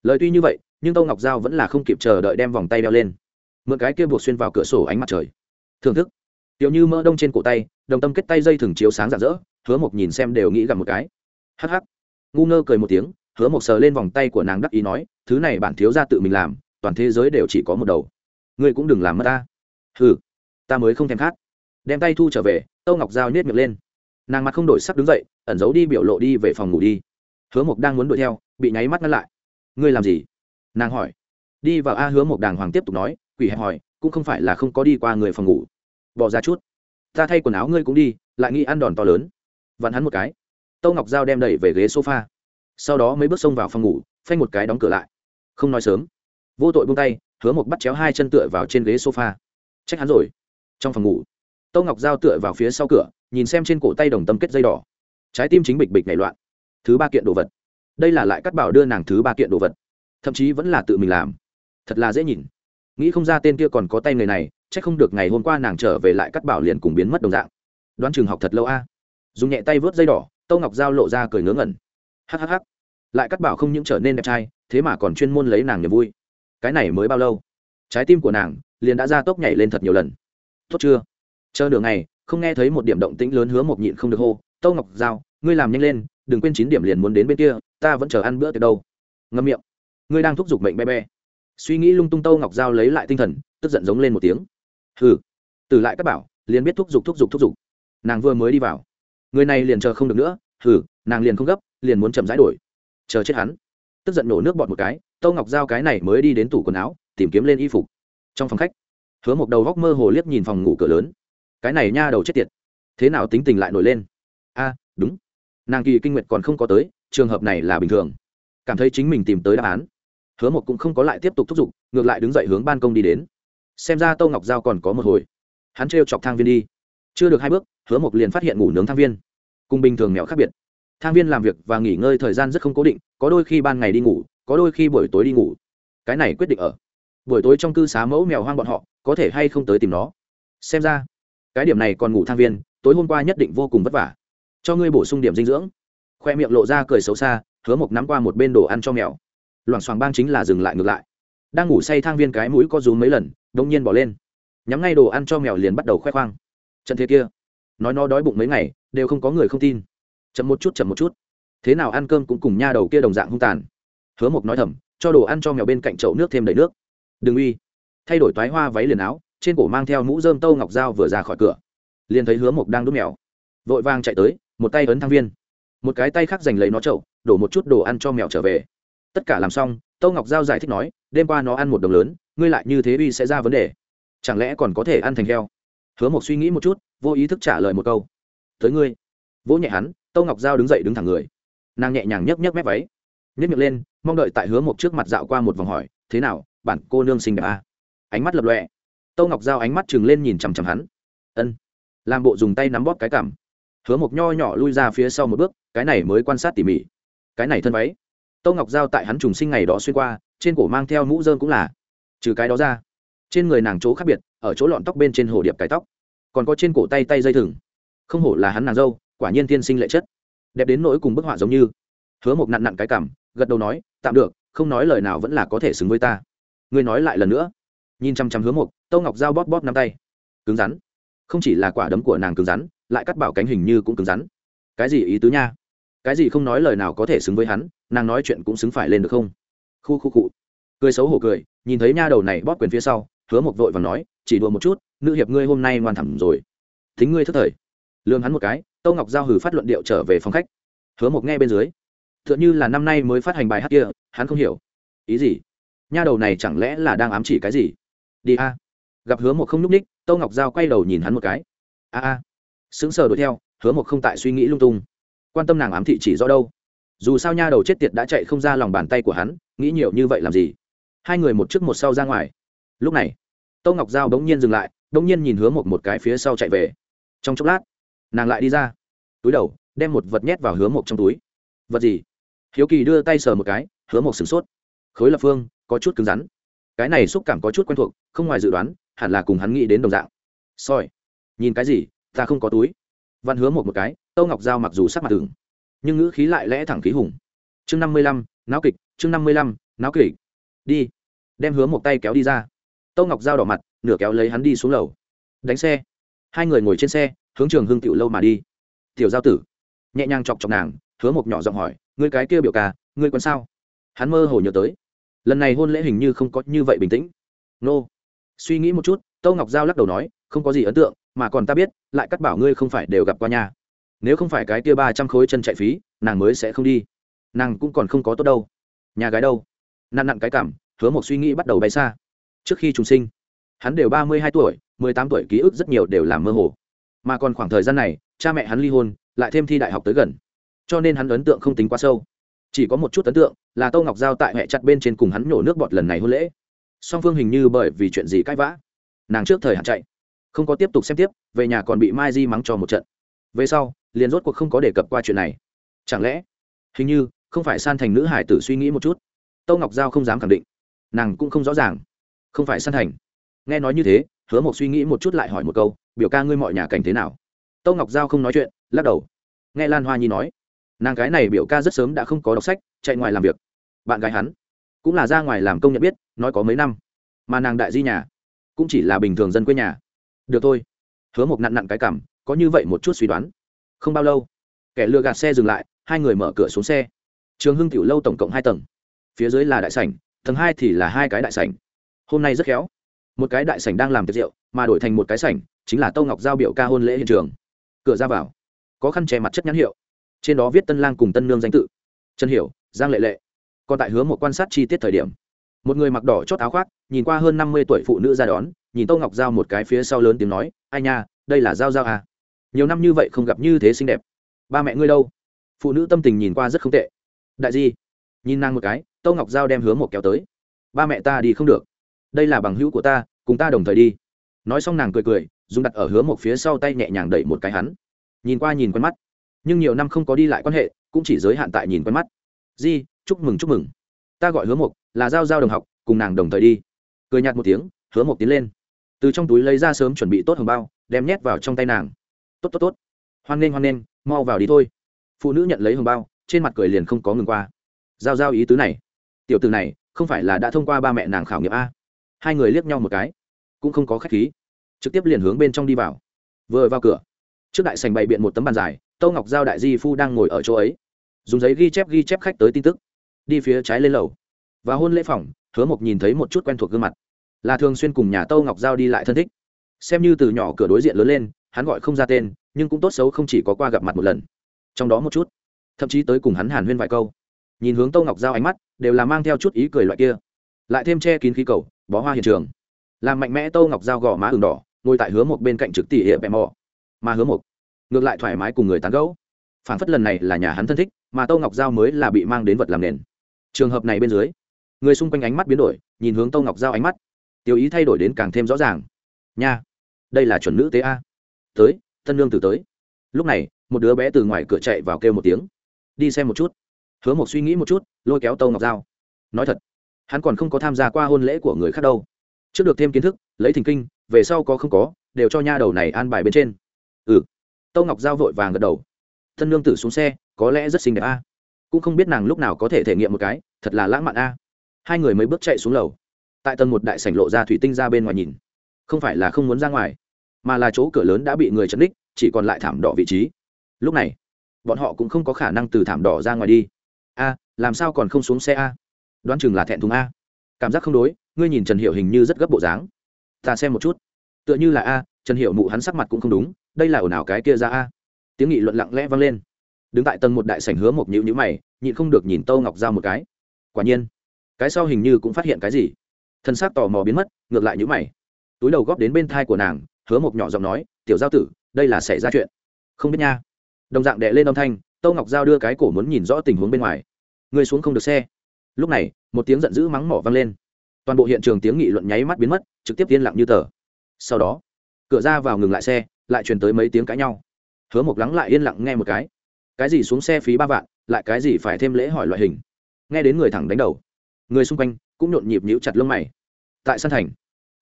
Lời tuy như vậy, nhưng tâu ngọc giao vẫn là không kịp chờ đợi đem vòng tay đeo lên. Mượn cái kia buộc xuyên vào cửa sổ ánh mặt trời. Thưởng thức. Tiểu như mỡ đông trên cổ tay, đồng tâm kết tay dây thừng chiếu sáng rạng rỡ, hứa mộc nhìn xem đều nghĩ gặp một cái. Hắc hắc. Ngu ngơ cười một tiếng, hứa mộc sờ lên vòng tay của nàng đắc ý nói, thứ này bản thiếu ra tự mình làm, toàn thế giới đều chỉ có một đầu. Ngươi cũng đừng làm mất ta. Ừ ta mới không thèm khát. Đem tay thu trở về, tâu ngọc giao nhét miệng lên. Nàng mặt không đổi sắc đứng dậy, ẩn giấu đi biểu lộ đi về phòng ngủ đi hứa mộc đang muốn đuổi theo, bị nháy mắt ngăn lại. Ngươi làm gì? Nàng hỏi. Đi vào a hứa mộc đàng hoàng tiếp tục nói, quỷ hẹp hỏi, cũng không phải là không có đi qua người phòng ngủ. Bỏ ra chút. Ta thay quần áo ngươi cũng đi, lại nghĩ ăn đòn to lớn. Vặn hắn một cái. Tâu ngọc dao đem đẩy về ghế sofa. Sau đó mấy bước xông vào phòng ngủ, phanh một cái đóng cửa lại. Không nói sớm. Vô tội buông tay, hứa mộc bắt chéo hai chân tựa vào trên ghế sofa. Trách hắn rồi. Trong phòng ngủ, tâu ngọc dao tựa vào phía sau cửa, nhìn xem trên cổ tay đồng tâm kết dây đỏ. Trái tim chính bịch bịch nảy loạn thứ ba kiện đồ vật. Đây là lại cắt bảo đưa nàng thứ ba kiện đồ vật. Thậm chí vẫn là tự mình làm. Thật là dễ nhìn. Nghĩ không ra tên kia còn có tay người này c h ắ c không được ngày hôm qua nàng trở về lại cắt bảo liền cùng biến mất đồng dạng. Đoán trường học thật lâu a. Dùng nhẹ tay vớt dây đỏ tâu ngọc giao lộ ra cười ngớ ngẩn. Hhh lại cắt bảo không những trở nên đẹp trai thế mà còn chuyên môn lấy nàng niềm vui. Cái này mới bao lâu? Trái tim của nàng liền đã ra tốc nhảy lên thật nhiều lần. Tốt chưa? Chờ nửa ngày, không nghe thấy một điểm động tĩnh lớn hứa một nhịn không được hô tâu ngọc giao ngươi làm nhanh lên đừng quên chín điểm liền muốn đến bên kia, ta vẫn chờ ăn bữa tiệc đâu. Ngâm miệng. Ngươi đang thúc giục mệnh be be suy nghĩ lung tung tâu ngọc giao lấy lại tinh thần, tức giận giống lên một tiếng. Hừ. Từ lại các bảo, liền biết thúc giục thúc giục thúc giục. Nàng vừa mới đi vào. Người này liền chờ không được nữa. Hừ, nàng liền không gấp, liền muốn chậm rãi đổi. Chờ chết hắn. Tức giận nổ nước bọt một cái, tâu ngọc giao cái này mới đi đến tủ quần áo, tìm kiếm lên y phục. Trong phòng khách, hứa một đầu góc mơ hồ liếc nhìn phòng ngủ cửa lớn. Cái này nha đầu chết tiệt. Thế nào tính tình lại nổi lên? A, đúng nàng kỳ kinh nguyệt còn không có tới, trường hợp này là bình thường. Cảm thấy chính mình tìm tới đáp án. Hứa một cũng không có lại tiếp tục thúc giục, ngược lại đứng dậy hướng ban công đi đến. Xem ra tâu ngọc giao còn có một hồi. Hắn trêu chọc thang viên đi. Chưa được hai bước, hứa một liền phát hiện ngủ nướng thang viên. Cùng bình thường mèo khác biệt. Thang viên làm việc và nghỉ ngơi thời gian rất không cố định, có đôi khi ban ngày đi ngủ, có đôi khi buổi tối đi ngủ. Cái này quyết định ở. Buổi tối trong cư xá mẫu mèo hoang bọn họ, có thể hay không tới tìm nó. Xem ra, cái điểm này còn ngủ thang viên, tối hôm qua nhất định vô cùng vất vả cho ngươi bổ sung điểm dinh dưỡng. Khoe miệng lộ ra cười xấu xa, hứa mộc nắm qua một bên đồ ăn cho mèo. Loảng xoảng bang chính là dừng lại ngược lại. Đang ngủ say thang viên cái mũi có rúm mấy lần đông nhiên bỏ lên. Nhắm ngay đồ ăn cho mèo liền bắt đầu khoe khoang. Trận thế kia, nói nó đói bụng mấy ngày, đều không có người không tin. Chậm một chút, chậm một chút. Thế nào ăn cơm cũng cùng nha đầu kia đồng dạng hung tàn. Hứa mộc nói thầm, cho đồ ăn cho mèo bên cạnh chậu nước thêm đầy nước. Đừng uy. Thay đổi toái hoa váy liền áo, trên cổ mang theo mũ dơm tâu ngọc dao vừa ra khỏi cửa. Liền thấy hứa mộc đang đút mèo. Vội vang chạy tới một tay ấn thang viên. Một cái tay khác giành lấy nó chậu, đổ một chút đồ ăn cho mèo trở về. Tất cả làm xong, tâu ngọc giao giải thích nói, đêm qua nó ăn một đồng lớn, ngươi lại như thế uy sẽ ra vấn đề. Chẳng lẽ còn có thể ăn thành heo? Hứa mộc suy nghĩ một chút, vô ý thức trả lời một câu. Tới ngươi. Vỗ nhẹ hắn, tâu ngọc giao đứng dậy đứng thẳng người. Nàng nhẹ nhàng nhấc nhấc mép váy nhấc miệng lên, mong đợi tại hứa mộc trước mặt dạo qua một vòng hỏi, thế nào, bản cô nương xinh đẹp à? ánh mắt lập lọe tâu ngọc giao ánh mắt chừng lên nhìn chằm chằm hắn. Ân. Làm bộ dùng tay nắm bóp cái cảm hứa mộc nho nhỏ lui ra phía sau một bước, cái này mới quan sát tỉ mỉ. Cái này thân váy. Tâu ngọc giao tại hắn trùng sinh ngày đó xuyên qua, trên cổ mang theo mũ dơm cũng là. Trừ cái đó ra, trên người nàng chỗ khác biệt, ở chỗ lọn tóc bên trên hồ điệp cái tóc. Còn có trên cổ tay tay dây thừng. Không hổ là hắn nàng dâu, quả nhiên tiên sinh lệ chất. Đẹp đến nỗi cùng bức họa giống như. Hứa một nặn nặn cái cảm gật đầu nói, tạm được, không nói lời nào vẫn là có thể xứng với ta. Ngươi nói lại lần nữa. Nhìn chăm chăm hứa một tâu ngọc dao bóp bóp năm tay. Cứng rắn. Không chỉ là quả đấm của nàng cứng rắn lại cắt bảo cánh hình như cũng cứng rắn. Cái gì ý tứ nha? Cái gì không nói lời nào có thể xứng với hắn, nàng nói chuyện cũng xứng phải lên được không? Khu khu cụ cười xấu hổ cười, nhìn thấy nha đầu này bóp quyền phía sau, hứa một vội và nói, chỉ đùa một chút, nữ hiệp ngươi hôm nay ngoan thẳm rồi. Thính ngươi thất thời. Lương hắn một cái, tâu ngọc giao hử phát luận điệu trở về phòng khách. Hứa một nghe bên dưới. T h ư ợ n h ư là năm nay mới phát hành bài hát kia, hắn không hiểu. Ý gì? Nha đầu này chẳng lẽ là đang ám chỉ cái gì? Đi a. Gặp hứa một không n ú c ních tâu ngọc giao quay đầu nhìn hắn một cái. A a sững sờ đuổi theo, hứa một không tại suy nghĩ lung tung. Quan tâm nàng ám thị chỉ rõ đâu. Dù sao nha đầu chết tiệt đã chạy không ra lòng bàn tay của hắn, nghĩ nhiều như vậy làm gì? Hai người một trước một sau ra ngoài. Lúc này, tâu ngọc giao bỗng nhiên dừng lại, bỗng nhiên nhìn hứa một một cái phía sau chạy về. Trong chốc lát, nàng lại đi ra. Túi đầu, đem một vật nhét vào hứa một trong túi. Vật gì? Hiếu kỳ đưa tay sờ một cái, hứa một sửng sốt. Khối lập phương, có chút cứng rắn. Cái này xúc cảm có chút quen thuộc, không ngoài dự đoán, hẳn là cùng hắn nghĩ đến đồng dạng. Soi. Nhìn cái gì? Ta không có túi. Văn hứa một một cái, tâu ngọc giao mặc dù sắc mặt tưởng nhưng ngữ khí lại lẽ thẳng khí hùng. Chương năm mươi lăm, náo kịch, chương năm mươi lăm, náo kịch. Đi. Đem hứa một tay kéo đi ra. Tâu ngọc giao đỏ mặt, nửa kéo lấy hắn đi xuống lầu. Đánh xe. Hai người ngồi trên xe, hướng trường hưng tiểu lâu mà đi. Tiểu giao tử. Nhẹ nhàng chọc chọc nàng, hứa một nhỏ giọng hỏi, ngươi cái kia biểu ca, ngươi còn sao? Hắn mơ hồ nhớ tới. Lần này hôn lễ hình như không có như vậy bình tĩnh. Nô. Suy nghĩ một chút, tâu ngọc giao lắc đầu nói, không có gì ấn tượng mà còn ta biết, lại cắt bảo ngươi không phải đều gặp qua nhà nếu không phải cái tia ba trăm khối chân chạy phí, nàng mới sẽ không đi. Nàng cũng còn không có tốt đâu. Nhà gái đâu? Nặn nặn cái cảm, hứa một suy nghĩ bắt đầu bay xa. Trước khi trùng sinh, hắn đều ba mươi hai tuổi, mười tám tuổi ký ức rất nhiều đều làm mơ hồ. Mà còn khoảng thời gian này, cha mẹ hắn ly hôn, lại thêm thi đại học tới gần. Cho nên hắn ấn tượng không tính quá sâu. Chỉ có một chút ấn tượng là tô ngọc giao tại hệ chặt bên trên cùng hắn nhổ nước bọt lần này hôn lễ. Song phương hình như bởi vì chuyện gì cãi vã. Nàng trước thời hạn chạy không có tiếp tục xem tiếp, về nhà còn bị mai di mắng cho một trận. Về sau, liền rốt cuộc không có đề cập qua chuyện này. Chẳng lẽ, hình như, không phải san thành nữ hải tử suy nghĩ một chút? Tâu ngọc giao không dám khẳng định. Nàng cũng không rõ ràng. Không phải san thành. Nghe nói như thế, hứa một suy nghĩ một chút lại hỏi một câu, biểu ca ngươi mọi nhà cảnh thế nào? Tâu ngọc giao không nói chuyện, lắc đầu. Nghe lan hoa nhi nói, nàng cái này biểu ca rất sớm đã không có đọc sách, chạy ngoài làm việc. Bạn gái hắn, cũng là ra ngoài làm công nhận biết, nói có mấy năm. Mà nàng đại di nhà, cũng chỉ là bình thường dân quê nhà được thôi. Hứa một nặn nặn cái cảm, có như vậy một chút suy đoán. Không bao lâu, kẻ lừa gạt xe dừng lại, hai người mở cửa xuống xe. Trường hưng tiểu lâu tổng cộng hai tầng. Phía dưới là đại sảnh, tầng hai thì là hai cái đại sảnh. Hôm nay rất khéo. Một cái đại sảnh đang làm tiệc rượu, mà đổi thành một cái sảnh, chính là tâu ngọc giao biểu ca hôn lễ hiện trường. Cửa ra vào, có khăn che mặt chất nhãn hiệu. Trên đó viết tân lang cùng tân nương danh tự. Trần hiểu, giang lệ lệ. Còn tại hứa một quan sát chi tiết thời điểm, một người mặc đỏ chót áo khoác, nhìn qua hơn năm mươi tuổi phụ nữ ra đón nhìn tô ngọc giao một cái phía sau lớn tiếng nói, ai nha, đây là giao giao à? Nhiều năm như vậy không gặp như thế xinh đẹp. Ba mẹ ngươi đâu? Phụ nữ tâm tình nhìn qua rất không tệ. Đại di. Nhìn nàng một cái, tô ngọc giao đem hướng một kéo tới. Ba mẹ ta đi không được. Đây là bằng hữu của ta, cùng ta đồng thời đi. Nói xong nàng cười cười, dùng đặt ở hướng một phía sau tay nhẹ nhàng đẩy một cái hắn. Nhìn qua nhìn quen mắt. Nhưng nhiều năm không có đi lại quan hệ, cũng chỉ giới hạn tại nhìn quen mắt. Di, chúc mừng chúc mừng. Ta gọi hứa mộc, là giao giao đồng học, cùng nàng đồng thời đi. Cười nhạt một tiếng, hứa mộc tiến lên từ trong túi lấy ra sớm chuẩn bị tốt hồng bao, đem nhét vào trong tay nàng. Tốt tốt tốt. Hoan nghênh hoan nghênh. Mau vào đi thôi. Phụ nữ nhận lấy hồng bao, trên mặt cười liền không có ngừng qua. Giao giao ý tứ này. Tiểu từ này, không phải là đã thông qua ba mẹ nàng khảo nghiệm a? Hai người liếc nhau một cái, cũng không có khách khí. Trực tiếp liền hướng bên trong đi vào. Vừa vào cửa, trước đại sành bày biện một tấm bàn dài, tâu ngọc giao đại di phu đang ngồi ở chỗ ấy. Dùng giấy ghi chép ghi chép khách tới tin tức. Đi phía trái lên lầu. Và hôn lễ phòng, hứa mộc nhìn thấy một chút quen thuộc gương mặt là thường xuyên cùng nhà tâu ngọc giao đi lại thân thích. Xem như từ nhỏ cửa đối diện lớn lên, hắn gọi không ra tên, nhưng cũng tốt xấu không chỉ có qua gặp mặt một lần. Trong đó một chút, thậm chí tới cùng hắn hàn huyên vài câu. Nhìn hướng tâu ngọc giao ánh mắt, đều là mang theo chút ý cười loại kia. Lại thêm che kín khí cầu, bó hoa hiện trường. Làm mạnh mẽ tâu ngọc giao gò má ừng đỏ, ngồi tại hứa một bên cạnh trực tỉ hệ bẹ mò. Mà hứa một ngược lại thoải mái cùng người tán gẫu. Phản phất lần này là nhà hắn thân thích, mà tâu ngọc giao mới là bị mang đến vật làm nền. Trường hợp này bên dưới, người xung quanh ánh mắt biến đổi, nhìn hướng tâu ngọc giao ánh mắt tiêu ý thay đổi đến càng thêm rõ ràng. Nha, đây là chuẩn nữ tế a. Tới, thân lương từ tới. Lúc này, một đứa bé từ ngoài cửa chạy vào kêu một tiếng. Đi xem một chút. Hứa một suy nghĩ một chút, lôi kéo tâu ngọc giao. Nói thật, hắn còn không có tham gia qua hôn lễ của người khác đâu. Trước được thêm kiến thức, lấy thình kinh, về sau có không có, đều cho nha đầu này an bài bên trên. Ừ. Tâu ngọc giao vội vàng gật đầu. Thân lương tử xuống xe, có lẽ rất xinh đẹp a. Cũng không biết nàng lúc nào có thể thể nghiệm một cái, thật là lãng mạn a. Hai người mới bước chạy xuống lầu tại tầng một đại sảnh lộ ra thủy tinh ra bên ngoài nhìn. Không phải là không muốn ra ngoài, mà là chỗ cửa lớn đã bị người chấn đích, chỉ còn lại thảm đỏ vị trí. Lúc này, bọn họ cũng không có khả năng từ thảm đỏ ra ngoài đi. A, làm sao còn không xuống xe a? Đoán chừng là thẹn thùng a. Cảm giác không đối, ngươi nhìn trần hiệu hình như rất gấp bộ dáng. Ta xem một chút. Tựa như là a, trần hiệu mụ hắn sắc mặt cũng không đúng, đây là ồn ào cái kia ra a. Tiếng nghị luận lặng lẽ vang lên. Đứng tại tầng một đại sảnh hứa một nhữ nhữ mày, nhịn không được nhìn tâu ngọc ra một cái. Quả nhiên, cái sau hình như cũng phát hiện cái gì thân xác tò mò biến mất, ngược lại nhữ mày. Túi đầu góp đến bên thai của nàng, hứa một nhỏ giọng nói, tiểu giao tử, đây là xảy ra chuyện. Không biết nha. Đồng dạng đệ lên âm thanh, tâu ngọc giao đưa cái cổ muốn nhìn rõ tình huống bên ngoài. Người xuống không được xe. Lúc này, một tiếng giận dữ mắng mỏ vang lên. Toàn bộ hiện trường tiếng nghị luận nháy mắt biến mất, trực tiếp yên lặng như tờ. Sau đó, cửa ra vào ngừng lại xe, lại truyền tới mấy tiếng cãi nhau. Hứa một lắng lại yên lặng nghe một cái. Cái gì xuống xe phí ba vạn, lại cái gì phải thêm lễ hỏi loại hình? Nghe đến người thẳng đánh đầu. Người xung quanh cũng nhộn nhịp nhíu chặt lông mày. Tại sân thành,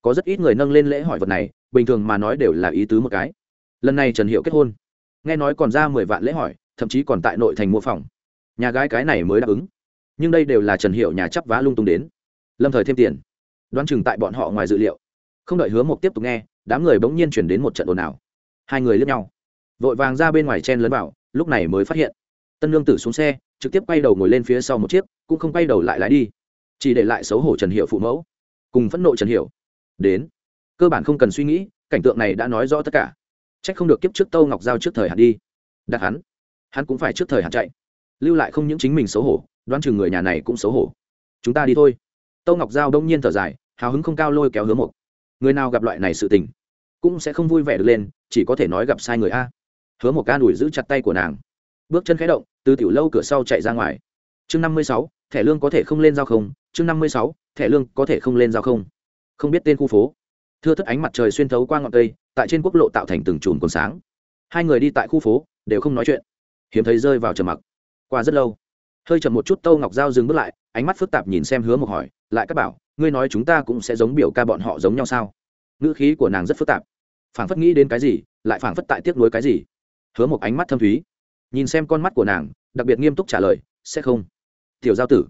có rất ít người nâng lên lễ hỏi vật này, bình thường mà nói đều là ý tứ một cái. Lần này trần hiệu kết hôn. Nghe nói còn ra mười vạn lễ hỏi, thậm chí còn tại nội thành mua phòng. Nhà gái cái này mới đáp ứng. Nhưng đây đều là trần hiệu nhà chấp vá lung tung đến. Lâm thời thêm tiền. Đoán chừng tại bọn họ ngoài dự liệu. Không đợi hứa mộc tiếp tục nghe, đám người bỗng nhiên chuyển đến một trận ồn ào. Hai người lướt nhau. Vội vàng ra bên ngoài chen lấn vào, lúc này mới phát hiện. Tân lương tử xuống xe, trực tiếp quay đầu ngồi lên phía sau một chiếc, cũng không quay đầu lại lái đi chỉ để lại xấu hổ trần hiệu phụ mẫu, cùng phẫn nộ trần hiệu đến, cơ bản không cần suy nghĩ, cảnh tượng này đã nói rõ tất cả. C h ắ c không được kiếp trước tâu ngọc giao trước thời hạn đi. Đặt hắn hắn cũng phải trước thời hạn chạy. Lưu lại không những chính mình xấu hổ, đoán chừng người nhà này cũng xấu hổ. Chúng ta đi thôi. Tâu ngọc giao đông nhiên thở dài, hào hứng không cao lôi kéo hướng một. Người nào gặp loại này sự tình, cũng sẽ không vui vẻ được lên, chỉ có thể nói gặp sai người a. Hứa một ca đùi giữ chặt tay của nàng. Bước chân khẽ động, từ tiểu lâu cửa sau chạy ra ngoài. Chương năm mươi sáu thẻ lương có thể không lên giao không? Chương năm mươi sáu, thẻ lương có thể không lên giao không? Không biết tên khu phố. Thưa thất ánh mặt trời xuyên thấu qua ngọn cây, tại trên quốc lộ tạo thành từng chùm còn sáng. Hai người đi tại khu phố, đều không nói chuyện. Hiếm thấy rơi vào trầm mặc. Qua rất lâu, hơi chậm một chút tâu ngọc giao dừng bước lại, ánh mắt phức tạp nhìn xem hứa một hỏi, lại các bảo, ngươi nói chúng ta cũng sẽ giống biểu ca bọn họ giống nhau sao? Ngữ khí của nàng rất phức tạp. Phảng phất nghĩ đến cái gì, lại phảng phất tại tiếc nuối cái gì. Hứa một ánh mắt thâm thúy. Nhìn xem con mắt của nàng, đặc biệt nghiêm túc trả lời, sẽ không tiểu giao tử,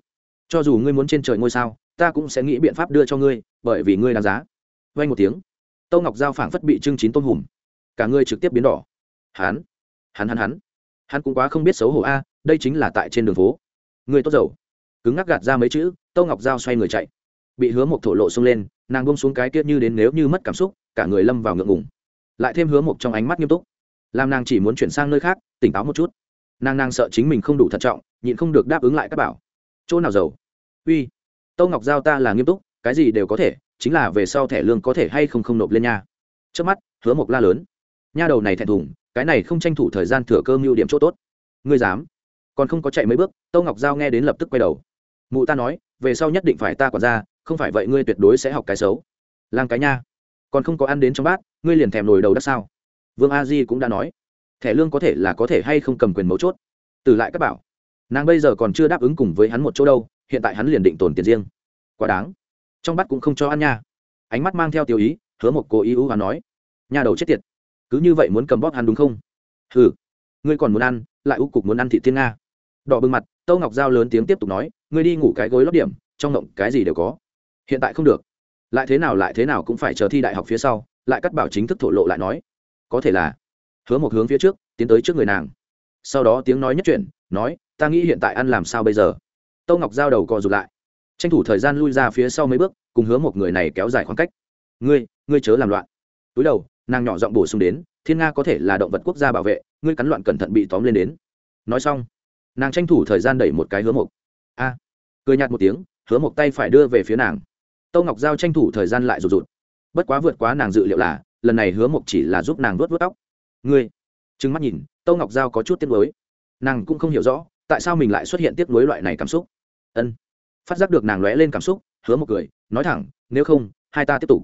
cho dù ngươi muốn trên trời ngôi sao, ta cũng sẽ nghĩ biện pháp đưa cho ngươi, bởi vì ngươi đáng giá. Vay một tiếng, tâu ngọc giao phảng phất bị trưng chín tôm hùm, cả ngươi trực tiếp biến đỏ. Hắn hắn hắn hắn hắn cũng quá không biết xấu hổ a, đây chính là tại trên đường phố. Ngươi tốt dầu. Cứng ngắc gạt ra mấy chữ, tâu ngọc giao xoay người chạy. Bị hứa một thổ lộ xông lên, nàng bông xuống cái tiết như đến nếu như mất cảm xúc, cả người lâm vào ngượng ngùng. Lại thêm hứa một trong ánh mắt nghiêm túc. Làm nàng chỉ muốn chuyển sang nơi khác, tỉnh táo một chút. Nàng nàng sợ chính mình không đủ thận trọng nhịn không được đáp ứng lại các bảo. Chỗ nào giàu? Uy, tâu ngọc giao ta là nghiêm túc, cái gì đều có thể, chính là về sau thẻ lương có thể hay không không nộp lên nha. Trước mắt, hứa mộc la lớn. Nha đầu này thẹn thùng, cái này không tranh thủ thời gian thừa cơ mưu điểm chỗ tốt. Ngươi dám? Còn không có chạy mấy bước, tâu ngọc giao nghe đến lập tức quay đầu. Mụ ta nói, về sau nhất định phải ta quản ra không phải vậy ngươi tuyệt đối sẽ học cái xấu. Lang cái nha. Còn không có ăn đến trong bát, ngươi liền thèm nồi đầu đất sao? Vương a di cũng đã nói, thẻ lương có thể là có thể hay không cầm quyền mấu chốt. Từ lại các bảo nàng bây giờ còn chưa đáp ứng cùng với hắn một chỗ đâu, hiện tại hắn liền định tồn tiền riêng. Quá đáng. Trong bát cũng không cho ăn nha. Ánh mắt mang theo tiêu ý, hứa một cô ý ưu và nói. Nhà đầu chết tiệt. Cứ như vậy muốn cầm bóp hắn đúng không? Ừ ngươi còn muốn ăn, lại ưu cục muốn ăn thị thiên nga. Đỏ bừng mặt, tâu ngọc giao lớn tiếng tiếp tục nói, ngươi đi ngủ cái gối lót điểm, trong ngộng cái gì đều có. Hiện tại không được. Lại thế nào lại thế nào cũng phải chờ thi đại học phía sau, lại cắt bảo chính thức thổ lộ lại nói. Có thể là. Hứa một hướng phía trước, tiến tới trước người nàng. Sau đó tiếng nói nhất chuyển, nói ta nghĩ hiện tại ăn làm sao bây giờ? Tâu ngọc giao đầu co rụt lại. Tranh thủ thời gian lui ra phía sau mấy bước, cùng hứa một người này kéo dài khoảng cách. Ngươi ngươi chớ làm loạn. Túi đầu, nàng nhỏ giọng bổ sung đến, thiên nga có thể là động vật quốc gia bảo vệ, ngươi cắn loạn cẩn thận bị tóm lên đến. Nói xong, nàng tranh thủ thời gian đẩy một cái hứa mộc a, cười nhạt một tiếng, hứa mộc tay phải đưa về phía nàng. Tâu ngọc giao tranh thủ thời gian lại rụt rụt. Bất quá vượt quá nàng dự liệu là, lần này hứa mộc chỉ là giúp nàng vớt vớt tóc. Ngươi, trừng mắt nhìn, tâu ngọc giao có chút tiếc nuối. Nàng cũng không hiểu rõ tại sao mình lại xuất hiện tiếp nối loại này cảm xúc? Ân. Phát giác được nàng lóe lên cảm xúc, hứa một cười, nói thẳng, nếu không, hai ta tiếp tục.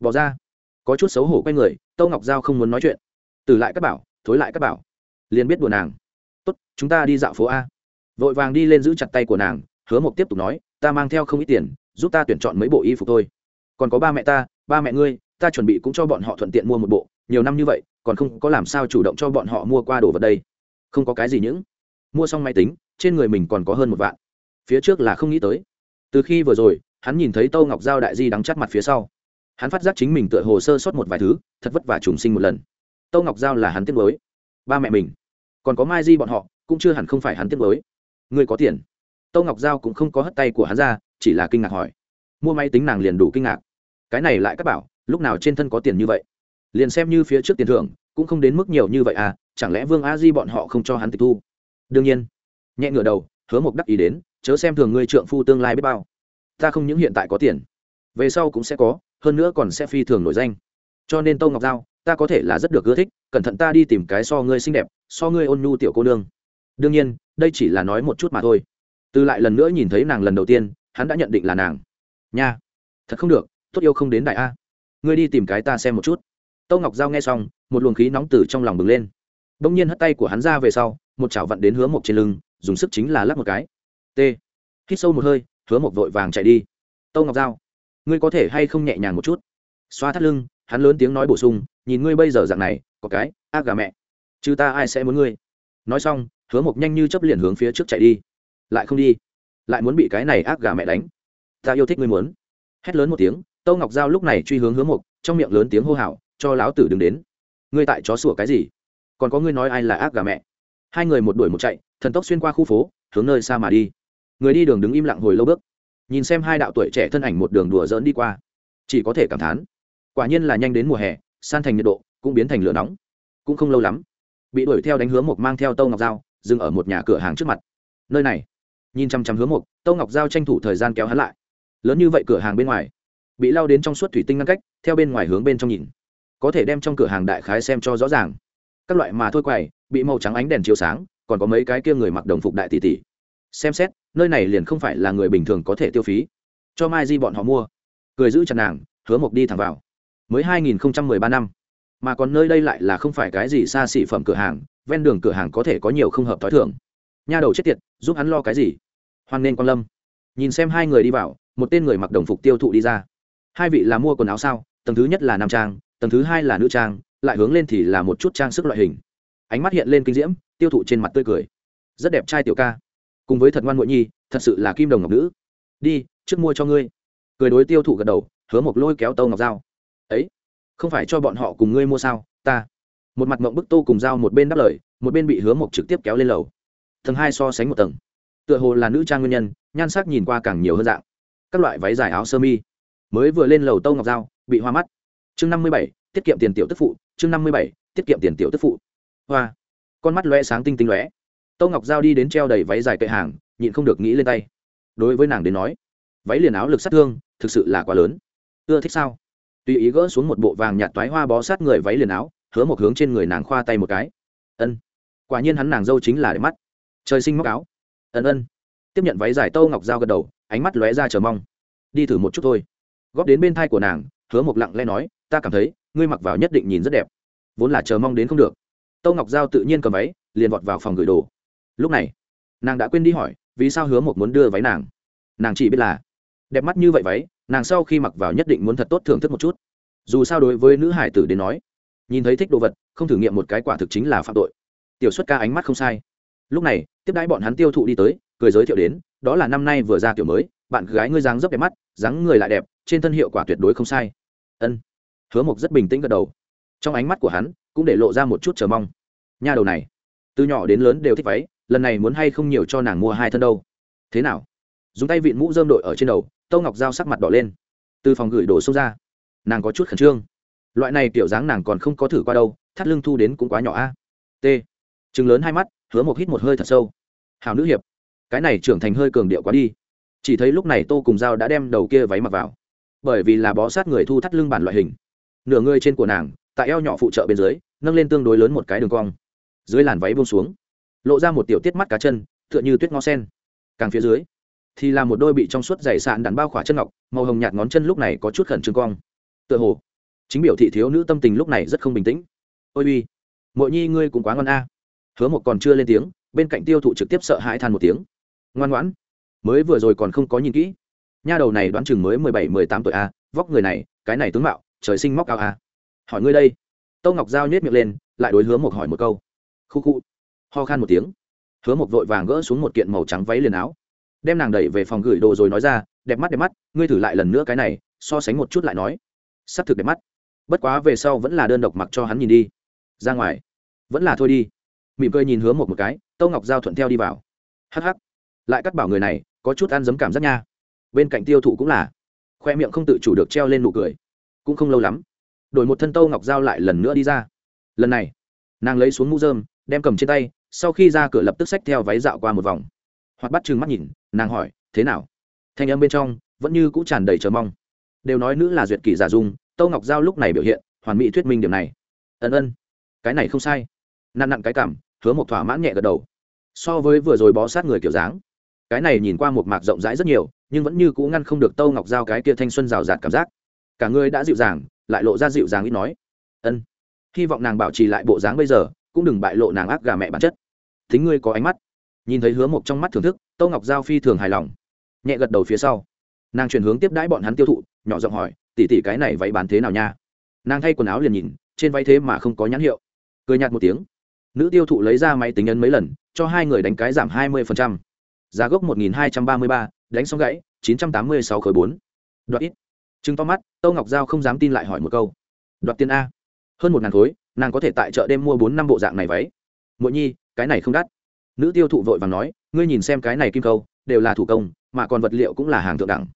Bỏ ra. Có chút xấu hổ quay người, tâu ngọc giao không muốn nói chuyện. Từ lại các bảo, thối lại các bảo. Liền biết đùa nàng. Tốt, chúng ta đi dạo phố a. Vội vàng đi lên giữ chặt tay của nàng, hứa mộc tiếp tục nói, ta mang theo không ít tiền, giúp ta tuyển chọn mấy bộ y phục thôi. Còn có ba mẹ ta, ba mẹ ngươi, ta chuẩn bị cũng cho bọn họ thuận tiện mua một bộ, nhiều năm như vậy, còn không có làm sao chủ động cho bọn họ mua qua đồ vật đây. Không có cái gì những mua xong máy tính, trên người mình còn có hơn một vạn. Phía trước là không nghĩ tới. Từ khi vừa rồi, hắn nhìn thấy tâu ngọc giao đại di đắng chắt mặt phía sau. Hắn phát giác chính mình tựa hồ sơ sót một vài thứ, thật vất vả trùng sinh một lần. Tâu ngọc giao là hắn tiết mới ba mẹ mình. Còn có mai di bọn họ, cũng chưa hẳn không phải hắn tiết mới người có tiền. Tâu ngọc giao cũng không có hất tay của hắn ra, chỉ là kinh ngạc hỏi. Mua máy tính nàng liền đủ kinh ngạc. Cái này lại các bảo, lúc nào trên thân có tiền như vậy? Liền xem như phía trước tiền thưởng, cũng không đến mức nhiều như vậy à chẳng lẽ vương a di bọn họ không cho hắn tịch thu? Đương nhiên. Nhẹ ngửa đầu, hứa mộc đắc ý đến, chớ xem thường ngươi trượng phu tương lai biết bao. Ta không những hiện tại có tiền, về sau cũng sẽ có, hơn nữa còn sẽ phi thường nổi danh. Cho nên tâu ngọc giao, ta có thể là rất được ưa thích, cẩn thận ta đi tìm cái so ngươi xinh đẹp, so ngươi ôn nhu tiểu cô nương. Đương nhiên, đây chỉ là nói một chút mà thôi. Từ lại lần nữa nhìn thấy nàng lần đầu tiên, hắn đã nhận định là nàng. Nha, thật không được, tốt yêu không đến đại a. Ngươi đi tìm cái ta xem một chút. Tâu ngọc giao nghe xong, một luồng khí nóng từ trong lòng bừng lên đông nhiên hất tay của hắn ra về sau, một chảo vặn đến hứa mộc trên lưng, dùng sức chính là lắc một cái. T. Hít sâu một hơi, hứa mộc vội vàng chạy đi. Tâu ngọc giao, ngươi có thể hay không nhẹ nhàng một chút? Xoa thắt lưng, hắn lớn tiếng nói bổ sung, nhìn ngươi bây giờ dạng này, có cái, ác gà mẹ. Chứ ta ai sẽ muốn ngươi? Nói xong, hứa mộc nhanh như chấp liền hướng phía trước chạy đi. Lại không đi. Lại muốn bị cái này ác gà mẹ đánh. Ta yêu thích ngươi muốn. Hét lớn một tiếng, tâu ngọc giao lúc này truy hướng hứa mộc, trong miệng lớn tiếng hô hào, cho lão tử đừng đến. Ngươi tại chó sủa cái gì? Còn có ngươi nói ai là ác gà mẹ? Hai người một đuổi một chạy, thần tốc xuyên qua khu phố, hướng nơi xa mà đi. Người đi đường đứng im lặng hồi lâu bước. Nhìn xem hai đạo tuổi trẻ thân ảnh một đường đùa dỡn đi qua. Chỉ có thể cảm thán. Quả nhiên là nhanh đến mùa hè, san thành nhiệt độ, cũng biến thành lửa nóng. Cũng không lâu lắm, bị đuổi theo đánh hướng một mang theo tâu ngọc dao dừng ở một nhà cửa hàng trước mặt. Nơi này, nhìn chăm chăm hướng một tâu ngọc dao tranh thủ thời gian kéo hắn lại. Lớn như vậy cửa hàng bên ngoài, bị lao đến trong suốt thủy tinh ngăn cách, theo bên ngoài hướng bên trong nhìn. Có thể đem trong cửa hàng đại khái xem cho rõ ràng các loại mà thôi quầy, bị màu trắng ánh đèn chiếu sáng, còn có mấy cái kia người mặc đồng phục đại tỷ tỷ. Xem xét, nơi này liền không phải là người bình thường có thể tiêu phí. Cho mai di bọn họ mua. Cười giữ chặt nàng, hứa mộc đi thẳng vào. Mới hai nghìn ba năm. Mà còn nơi đây lại là không phải cái gì xa xỉ phẩm cửa hàng, ven đường cửa hàng có thể có nhiều không hợp t h i thưởng nha đầu chết tiệt, giúp hắn lo cái gì? Hoan nên quan lâm. Nhìn xem hai người đi vào, một tên người mặc đồng phục tiêu thụ đi ra. Hai vị là mua quần áo sao? Tầng thứ nhất là nam trang, tầng thứ hai là nữ trang lại hướng lên thì là một chút trang sức loại hình. Ánh mắt hiện lên kinh diễm, tiêu thụ trên mặt tươi cười. Rất đẹp trai tiểu ca. Cùng với thật ngoan muội nhi, thật sự là kim đồng ngọc nữ. Đi, trước mua cho ngươi. Cười đối tiêu thụ gật đầu, hứa một lôi kéo tâu ngọc dao ấy, không phải cho bọn họ cùng ngươi mua sao, ta. Một mặt mộng bức tô cùng dao một bên đáp lời, một bên bị hứa một trực tiếp kéo lên lầu. Tầng hai so sánh một tầng. Tựa hồ là nữ trang nguyên nhân, nhan sắc nhìn qua càng nhiều hơn dạng. Các loại váy dài áo sơ mi. Mới vừa lên lầu tâu ngọc dao bị hoa mắt. Chương năm mươi bảy tiết kiệm tiền tiểu tức phụ, chương năm mươi bảy, tiết kiệm tiền tiểu tức phụ. Hoa. Con mắt lóe sáng tinh tinh lóe. Tâu ngọc giao đi đến treo đầy váy dài cậy hàng, nhịn không được nghĩ lên tay. Đối với nàng đến nói, váy liền áo lực sát thương, thực sự là quá lớn. Ưa thích sao? Tùy ý gỡ xuống một bộ vàng nhạt toái hoa bó sát người váy liền áo, hứa một hướng trên người nàng khoa tay một cái. Ân. Quả nhiên hắn nàng dâu chính là để mắt. Trời sinh móc áo. Ân ân. Tiếp nhận váy dài, tâu ngọc dao gật đầu, ánh mắt lóe ra chờ mong. Đi thử một chút thôi. Góp đến bên thai của nàng, hứa một lặng lẽ nói, ta cảm thấy ngươi mặc vào nhất định nhìn rất đẹp. Vốn là chờ mong đến không được. Tâu ngọc giao tự nhiên cầm váy, liền vọt vào phòng gửi đồ. Lúc này, nàng đã quên đi hỏi, vì sao hứa một muốn đưa váy nàng? Nàng chỉ biết là, đẹp mắt như vậy váy, nàng sau khi mặc vào nhất định muốn thật tốt thưởng thức một chút. Dù sao đối với nữ hải tử đến nói, nhìn thấy thích đồ vật, không thử nghiệm một cái quả thực chính là phạm tội. Tiểu xuất ca ánh mắt không sai. Lúc này, tiếp đãi bọn hắn tiêu thụ đi tới, cười giới thiệu đến, đó là năm nay vừa ra kiểu mới, bạn gái ngươi dáng dấp đẹp mắt, dáng người lại đẹp, trên thân hiệu quả tuyệt đối không sai. Ân hứa mộc rất bình tĩnh gật đầu. Trong ánh mắt của hắn cũng để lộ ra một chút chờ mong. Nha đầu này, từ nhỏ đến lớn đều thích váy, lần này muốn hay không nhiều cho nàng mua hai thân đâu. Thế nào? Dùng tay vịn mũ dơm đội ở trên đầu, tâu ngọc dao sắc mặt đỏ lên. Từ phòng gửi đồ sâu ra. Nàng có chút khẩn trương. Loại này kiểu dáng nàng còn không có thử qua đâu, thắt lưng thu đến cũng quá nhỏ a. T. Chừng lớn hai mắt, hứa một hít một hơi thật sâu. Hào nữ hiệp, cái này trưởng thành hơi cường điệu quá đi. Chỉ thấy lúc này tô cùng dao đã đem đầu kia váy mặc vào. Bởi vì là bó sát người thu thắt lưng bản loại hình nửa người trên của nàng, tại eo nhỏ phụ trợ bên dưới, nâng lên tương đối lớn một cái đường cong. Dưới làn váy buông xuống, lộ ra một tiểu tiết mắt cá chân, tựa như tuyết ngó sen. Càng phía dưới, thì là một đôi bị trong suốt dày sạn đàn bao khỏa chân ngọc, màu hồng nhạt ngón chân lúc này có chút khẩn trương cong. Tựa hồ, chính biểu thị thiếu nữ tâm tình lúc này rất không bình tĩnh. Ôi uy mội nhi ngươi cũng quá ngon a. Hứa một còn chưa lên tiếng, bên cạnh tiêu thụ trực tiếp sợ hãi than một tiếng. Ngoan ngoãn, mới vừa rồi còn không có nhìn kỹ. Nha đầu này đoán chừng mới mười bảy, mười tám tuổi a, vóc người này, cái này tướng mạo trời sinh móc cao à? hỏi ngươi đây. Tâu ngọc giao nhét miệng lên lại đối hứa một hỏi một câu. Khu khu. Ho khan một tiếng. Hứa một vội vàng gỡ xuống một kiện màu trắng váy liền áo. Đem nàng đẩy về phòng gửi đồ rồi nói ra đẹp mắt đẹp mắt ngươi thử lại lần nữa cái này so sánh một chút lại nói. S ắ c thực đẹp mắt. Bất quá về sau vẫn là đơn độc mặc cho hắn nhìn đi. Ra ngoài. Vẫn là thôi đi. Mỉm cười nhìn hứa một một cái tâu ngọc giao thuận theo đi vào. Hắc hắc, lại cắt bảo người này có chút ăn giấm cảm giác nha. Bên cạnh tiêu thụ cũng là. Khoe miệng không tự chủ được treo lên nụ cười cũng không lâu lắm, đổi một thân tâu ngọc giao lại lần nữa đi ra. Lần này, nàng lấy xuống mũ dơm đem cầm trên tay, sau khi ra cửa lập tức xách theo váy dạo qua một vòng. Hoặc bắt chừng mắt nhìn, nàng hỏi, thế nào? Thanh âm bên trong vẫn như cũng tràn đầy chờ mong. Đều nói nữ là duyệt kỷ giả dung, tâu ngọc giao lúc này biểu hiện, hoàn mỹ thuyết minh điểm này. Ân ân, cái này không sai. Nặn nặn cái cảm, hứa một thỏa mãn nhẹ gật đầu. So với vừa rồi bó sát người kiểu dáng, cái này nhìn qua một mạc rộng rãi rất nhiều, nhưng vẫn như cũ ngăn không được tâu ngọc giao cái kia thanh xuân rào rạt cảm giác cả người đã dịu dàng, lại lộ ra dịu dàng ít nói. Ân, hy vọng nàng bảo trì lại bộ dáng bây giờ, cũng đừng bại lộ nàng ác gà mẹ bản chất. Thính ngươi có ánh mắt. Nhìn thấy hứa một trong mắt thưởng thức, tâu ngọc giao phi thường hài lòng. Nhẹ gật đầu phía sau. Nàng chuyển hướng tiếp đãi bọn hắn tiêu thụ, nhỏ giọng hỏi tỉ tỉ cái này váy bán thế nào nha? Nàng thay quần áo liền nhìn, trên váy thế mà không có nhãn hiệu. Cười nhạt một tiếng. Nữ tiêu thụ lấy ra máy tính ấn mấy lần, cho hai người đánh cái giảm hai mươi giá gốc một nghìn hai trăm ba mươi ba, đánh xong gãy, chín trăm tám mươi sáu khối bốn. Đoạt ít chứng to mắt, tâu ngọc giao không dám tin lại hỏi một câu. Đoạt tiền a. Hơn một ngàn khối, nàng có thể tại chợ đêm mua bốn năm bộ dạng này váy. Mỗi nhi, cái này không đắt. Nữ tiêu thụ vội vàng nói, ngươi nhìn xem cái này kim câu, đều là thủ công, mà còn vật liệu cũng là hàng thượng đẳng.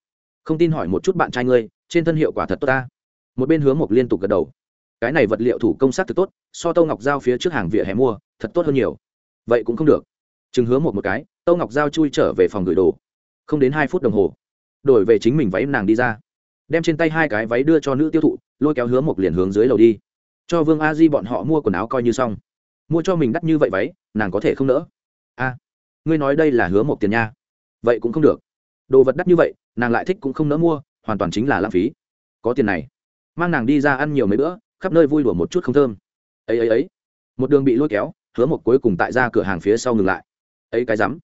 Không tin hỏi một chút bạn trai ngươi, trên thân hiệu quả thật tốt ta. Một bên hướng một liên tục gật đầu. Cái này vật liệu thủ công sắc thực tốt, so tâu ngọc giao phía trước hàng vỉa hè mua, thật tốt hơn nhiều. Vậy cũng không được. Chừng hứa một một cái, tâu ngọc giao chui trở về phòng gửi đồ. Không đến hai phút đồng hồ, đổi về chính mình váy nàng đi ra đem trên tay hai cái váy đưa cho nữ tiêu thụ, lôi kéo hứa một liền hướng dưới lầu đi. Cho vương a di bọn họ mua quần áo coi như xong. Mua cho mình đắt như vậy váy, nàng có thể không nỡ. A, ngươi nói đây là hứa một tiền nha. Vậy cũng không được. Đồ vật đắt như vậy, nàng lại thích cũng không nỡ mua, hoàn toàn chính là lãng phí. Có tiền này. Mang nàng đi ra ăn nhiều mấy bữa, khắp nơi vui đùa một chút không thơm. Ấy ấy ấy. Một đường bị lôi kéo, hứa một cuối cùng tại ra cửa hàng phía sau ngừng lại. Ấy cái rắm.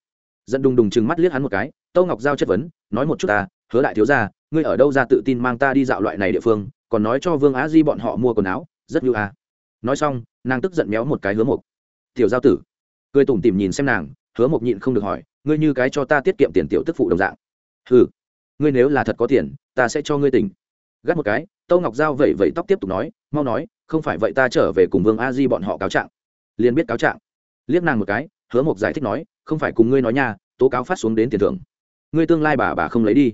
Dẫn đùng đùng chừng mắt liếc hắn một cái, tâu ngọc giao chất vấn, nói một chút ta hứa đại thiếu gia, ngươi ở đâu ra tự tin mang ta đi dạo loại này địa phương còn nói cho vương á di bọn họ mua quần áo rất như à. nói xong nàng tức giận méo một cái hứa mộc. Tiểu giao tử. Cười tủm tìm nhìn xem nàng hứa mộc nhịn không được hỏi ngươi như cái cho ta tiết kiệm tiền tiểu tức phụ đồng dạng. Ừ ngươi nếu là thật có tiền ta sẽ cho ngươi tỉnh. Gắt một cái tâu ngọc giao vẩy vẩy tóc tiếp tục nói mau nói không phải vậy ta trở về cùng vương a di bọn họ cáo trạng. Liền biết cáo trạng. Liếc nàng một cái hứa mộc giải thích nói không phải cùng ngươi nói nha tố cáo phát xuống đến tiền thưởng. Ngươi tương lai bà bà không lấy đi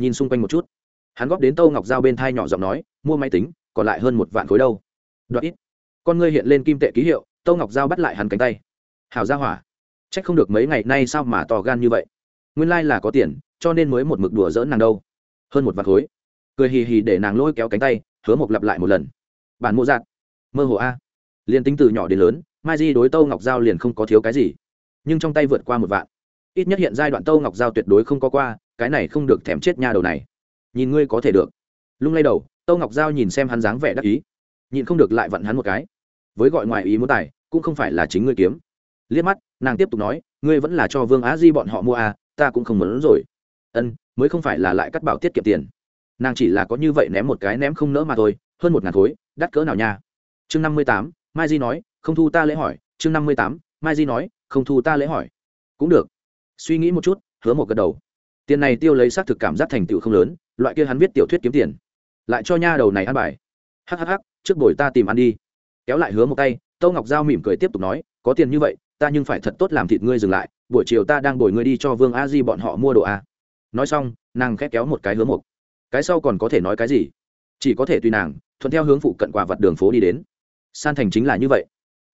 nhìn xung quanh một chút. Hắn góp đến tâu ngọc Giao bên thai nhỏ giọng nói, mua máy tính, còn lại hơn một vạn khối đâu. Đoạn ít. Con ngươi hiện lên kim tệ ký hiệu, tâu ngọc Giao bắt lại hắn cánh tay. Hào ra hỏa c h ắ c không được mấy ngày nay sao mà to gan như vậy? Nguyên lai、like、là có tiền, cho nên mới một mực đùa dỡn nàng đâu. Hơn một vạn khối. Cười hì hì để nàng lôi kéo cánh tay, hứa mộc lặp lại một lần. Bản mô dạng. Mơ hồ a. Liền tính từ nhỏ đến lớn, mai di đối tâu ngọc giao liền không có thiếu cái gì, nhưng trong tay vượt qua một vạn. Ít nhất hiện giai đoạn tâu ngọc giao tuyệt đối không có qua cái này không được thèm chết nha đầu này. Nhìn ngươi có thể được. Lung lay đầu, tâu ngọc giao nhìn xem hắn dáng vẻ đắc ý. Nhìn không được lại vặn hắn một cái. Với gọi ngoài ý muốn tài, cũng không phải là chính ngươi kiếm. Liếc mắt, nàng tiếp tục nói, ngươi vẫn là cho vương á di bọn họ mua à ta cũng không muốn rồi. Ân, mới không phải là lại cắt bảo tiết kiệm tiền. Nàng chỉ là có như vậy ném một cái ném không nỡ mà thôi, hơn một ngàn khối, đắt cỡ nào nha. Chương năm mươi tám, mai di nói, không thu ta lễ hỏi. Chương năm mươi tám, mai di nói, không thu ta lễ hỏi. Cũng được. Suy nghĩ một chút, hứa một gật đầu tiền này tiêu lấy xác thực cảm giác thành tựu không lớn, loại kia hắn viết tiểu thuyết kiếm tiền. Lại cho nha đầu này ăn bài. Hhh trước buổi ta tìm ăn đi. Kéo lại hứa một tay, tâu ngọc giao mỉm cười tiếp tục nói, có tiền như vậy, ta nhưng phải thật tốt làm thịt ngươi dừng lại, buổi chiều ta đang bồi ngươi đi cho vương a di bọn họ mua đồ a. Nói xong, nàng khét kéo một cái hứa một cái sau còn có thể nói cái gì? Chỉ có thể tùy nàng, thuận theo hướng phụ cận quả vặt đường phố đi đến. San thành chính là như vậy.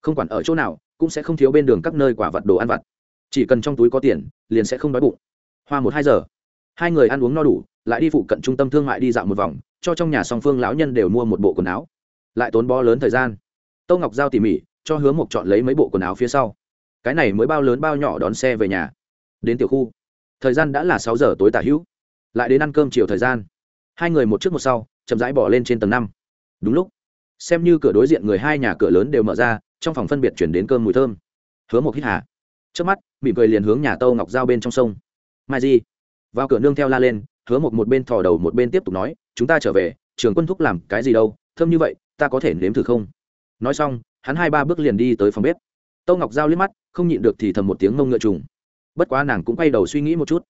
Không quản ở chỗ nào, cũng sẽ không thiếu bên đường các nơi quả vặt đồ ăn vặt. Chỉ cần trong túi có tiền, liền sẽ không đói bụng hoa một hai giờ. Hai người ăn uống no đủ, lại đi phụ cận trung tâm thương mại đi dạo một vòng, cho trong nhà song phương lão nhân đều mua một bộ quần áo. Lại tốn bó lớn thời gian. Tâu ngọc giao tỉ mỉ, cho hứa mộc chọn lấy mấy bộ quần áo phía sau. Cái này mới bao lớn bao nhỏ đón xe về nhà. Đến tiểu khu. Thời gian đã là sáu giờ tối tả hữu. Lại đến ăn cơm chiều thời gian. Hai người một trước một sau, chậm rãi bỏ lên trên tầng năm. Đúng lúc, xem như cửa đối diện người hai nhà cửa lớn đều mở ra, trong phòng phân biệt chuyển đến cơm mùi thơm. Hứa Mộc hít hà. Trước mắt, mỉm cười liền hướng nhà tâu ngọc giao bên trong sông mai di vào cửa nương theo la lên hứa một một bên thò đầu một bên tiếp tục nói chúng ta trở về trường quân thúc làm cái gì đâu thơm như vậy ta có thể nếm thử không nói xong hắn hai ba bước liền đi tới phòng bếp tâu ngọc giao liếc mắt không nhịn được thì thầm một tiếng mông ngựa trùng bất quá nàng cũng quay đầu suy nghĩ một chút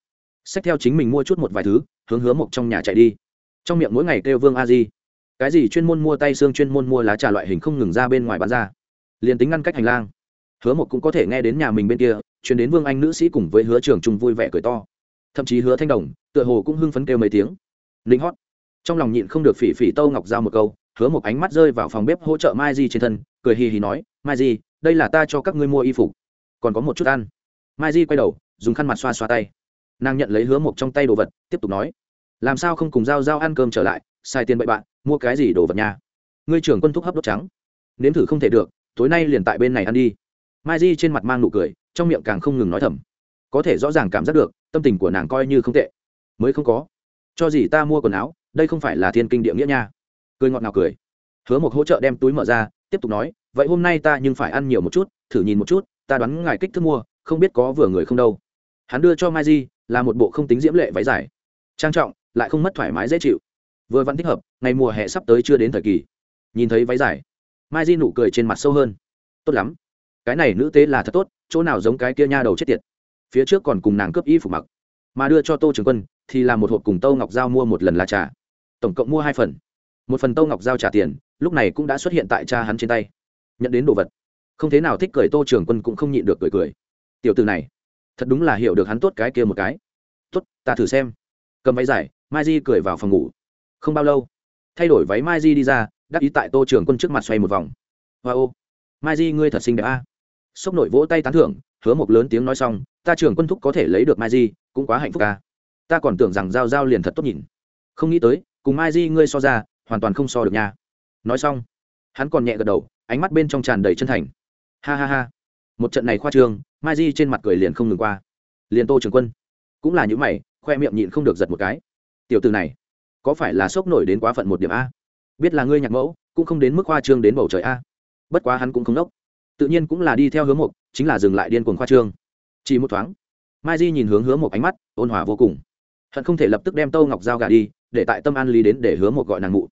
xách theo chính mình mua chút một vài thứ hướng hứa mộc trong nhà chạy đi trong miệng mỗi ngày kêu vương a di cái gì chuyên môn mua tay xương chuyên môn mua lá trà loại hình không ngừng ra bên ngoài bán ra liền tính ngăn cách hành lang hứa một cũng có thể nghe đến nhà mình bên kia chuyển đến vương anh nữ sĩ cùng với hứa trường trung vui vẻ cười to. Thậm chí hứa thanh đồng, tựa hồ cũng hưng phấn kêu mấy tiếng. Linh hót. Trong lòng nhịn không được phỉ phỉ tâu ngọc giao một câu, hứa một ánh mắt rơi vào phòng bếp hỗ trợ mai di trên thân, cười hì hì nói, mai di, đây là ta cho các ngươi mua y phục. Còn có một chút ăn. Mai di quay đầu, dùng khăn mặt xoa xoa tay. Nàng nhận lấy hứa một trong tay đồ vật, tiếp tục nói, làm sao không cùng g i a o g i a o ăn cơm trở lại? Sai tiền bậy bạn, mua cái gì đồ vật nhà ngươi trưởng quân thúc hấp đốt trắng. Nếm thử không thể được, tối nay liền tại bên này ăn đi mai di trên mặt mang nụ cười, trong miệng càng không ngừng nói thầm. Có thể rõ ràng cảm giác được, tâm tình của nàng coi như không tệ. Mới không có. Cho gì ta mua quần áo, đây không phải là thiên kinh địa nghĩa nha. Cười ngọt nào cười. Hứa một hỗ trợ đem túi mở ra, tiếp tục nói, vậy hôm nay ta nhưng phải ăn nhiều một chút, thử nhìn một chút, ta đoán ngài kích thước mua, không biết có vừa người không đâu. Hắn đưa cho mai di, là một bộ không tính diễm lệ váy dài. Trang trọng, lại không mất thoải mái dễ chịu. Vừa vẫn thích hợp, ngày mùa hè sắp tới chưa đến thời kỳ. Nhìn thấy váy dài, mai di nụ cười trên mặt sâu hơn. Tốt lắm cái này nữ tế là thật tốt, chỗ nào giống cái kia nha đầu chết tiệt. Phía trước còn cùng nàng cướp y phục mặc, mà đưa cho tô trường quân, thì là một hộp cùng tâu ngọc giao mua một lần là trà. Tổng cộng mua hai phần. Một phần tâu ngọc giao trả tiền, lúc này cũng đã xuất hiện tại cha hắn trên tay. Nhận đến đồ vật. Không thế nào thích cười, tô trường quân cũng không nhịn được cười cười. Tiểu từ này, thật đúng là hiểu được hắn tốt cái kia một cái. Tốt, ta thử xem. Cầm váy dài, mai di cười vào phòng ngủ. Không bao lâu, thay đổi váy mai di đi ra, đắc ý tại tô trường quân trước mặt xoay một vòng. Hoa、wow. ô, mai di ngươi thật xinh đẹp a. à sốc nổi vỗ tay tán thưởng, hứa một lớn tiếng nói xong, ta trưởng quân thúc có thể lấy được mai di, cũng quá hạnh phúc ca ta còn tưởng rằng giao giao liền thật tốt nhìn. Không nghĩ tới, cùng mai di ngươi so ra, hoàn toàn không so được nha. Nói xong, hắn còn nhẹ gật đầu, ánh mắt bên trong tràn đầy chân thành. Ha ha ha. Một trận này khoa trương, mai di trên mặt cười liền không ngừng qua. Liền tô trường quân cũng là những mày, khoe miệng nhịn không được giật một cái. Tiểu từ này, có phải là sốc nổi đến quá phận một điểm a? Biết là ngươi nhạc mẫu, cũng không đến mức khoa trương đến bầu trời a. Bất quá hắn cũng không đốc tự nhiên cũng là đi theo hướng mục chính là dừng lại điên cuồng khoa trương. Chỉ một thoáng, mai di nhìn hướng hướng một ánh mắt, ôn hòa vô cùng. Hận không thể lập tức đem tâu ngọc Giao gà đi, để tại tâm an lý đến để hướng một gọi nàng mụ.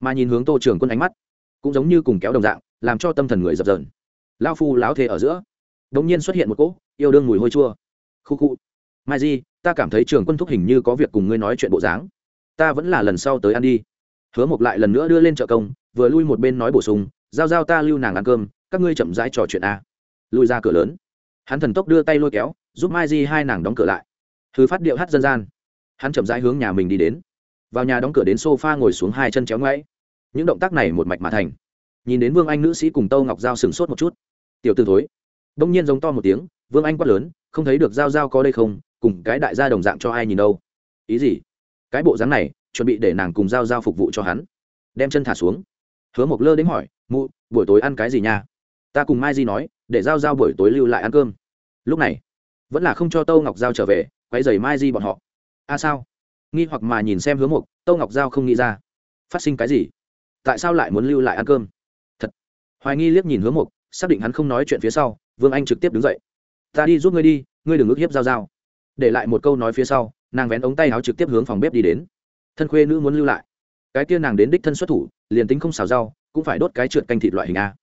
Mà nhìn hướng tô trường quân ánh mắt, cũng giống như cùng kéo đồng dạng, làm cho tâm thần người dập dờn. Lao phu láo thế ở giữa đ ỗ n g nhiên xuất hiện một cỗ yêu đương mùi hôi chua. Khu khu. Mai di, ta cảm thấy trường quân thúc hình như có việc cùng ngươi nói chuyện bộ dáng. Ta vẫn là lần sau tới ăn đi. Hứa một lại lần nữa đưa lên chợ công, vừa lui một bên nói bổ sung, giao giao ta lưu nàng ăn cơm các ngươi chậm rãi trò chuyện a. Lùi ra cửa lớn. Hắn thần tốc đưa tay lôi kéo, giúp mai di hai nàng đóng cửa lại. Thứ phát điệu hát dân gian. Hắn chậm rãi hướng nhà mình đi đến. Vào nhà đóng cửa đến sofa ngồi xuống hai chân chéo ngoáy. Những động tác này một mạch mà thành. Nhìn đến vương anh nữ sĩ cùng tâu ngọc giao sừng sốt một chút. Tiểu t thối. Đông nhiên giống to một tiếng, vương anh quát lớn, không thấy được giao giao có đây không, cùng cái đại gia đồng dạng cho ai nhìn đâu. Ý gì? Cái bộ dáng này, chuẩn bị để nàng cùng giao giao phục vụ cho hắn. Đem chân thả xuống. Hứa mộc lơ đến hỏi, mụ, buổi tối ăn cái gì nha? Ta cùng mai di nói, để giao giao buổi tối lưu lại ăn cơm. Lúc này, vẫn là không cho tâu ngọc giao trở về quay dày mai di bọn họ. A à sao? Nghi hoặc mà nhìn xem hướng mộc tâu ngọc giao không nghĩ ra. Phát sinh cái gì? Tại sao lại muốn lưu lại ăn cơm? Thật. Hoài nghi liếc nhìn hướng mộc xác định hắn không nói chuyện phía sau, vương anh trực tiếp đứng dậy. Ta đi giúp ngươi đi, ngươi đừng ức hiếp giao giao. Để lại một câu nói phía sau, nàng vén ống tay áo trực tiếp hướng phòng bếp đi đến. Thân khuê nữ muốn lưu lại. Cái kia nàng đến đích thân xuất thủ, liền tính không xào rau, cũng phải đốt cái trượt canh thịt loại hình a.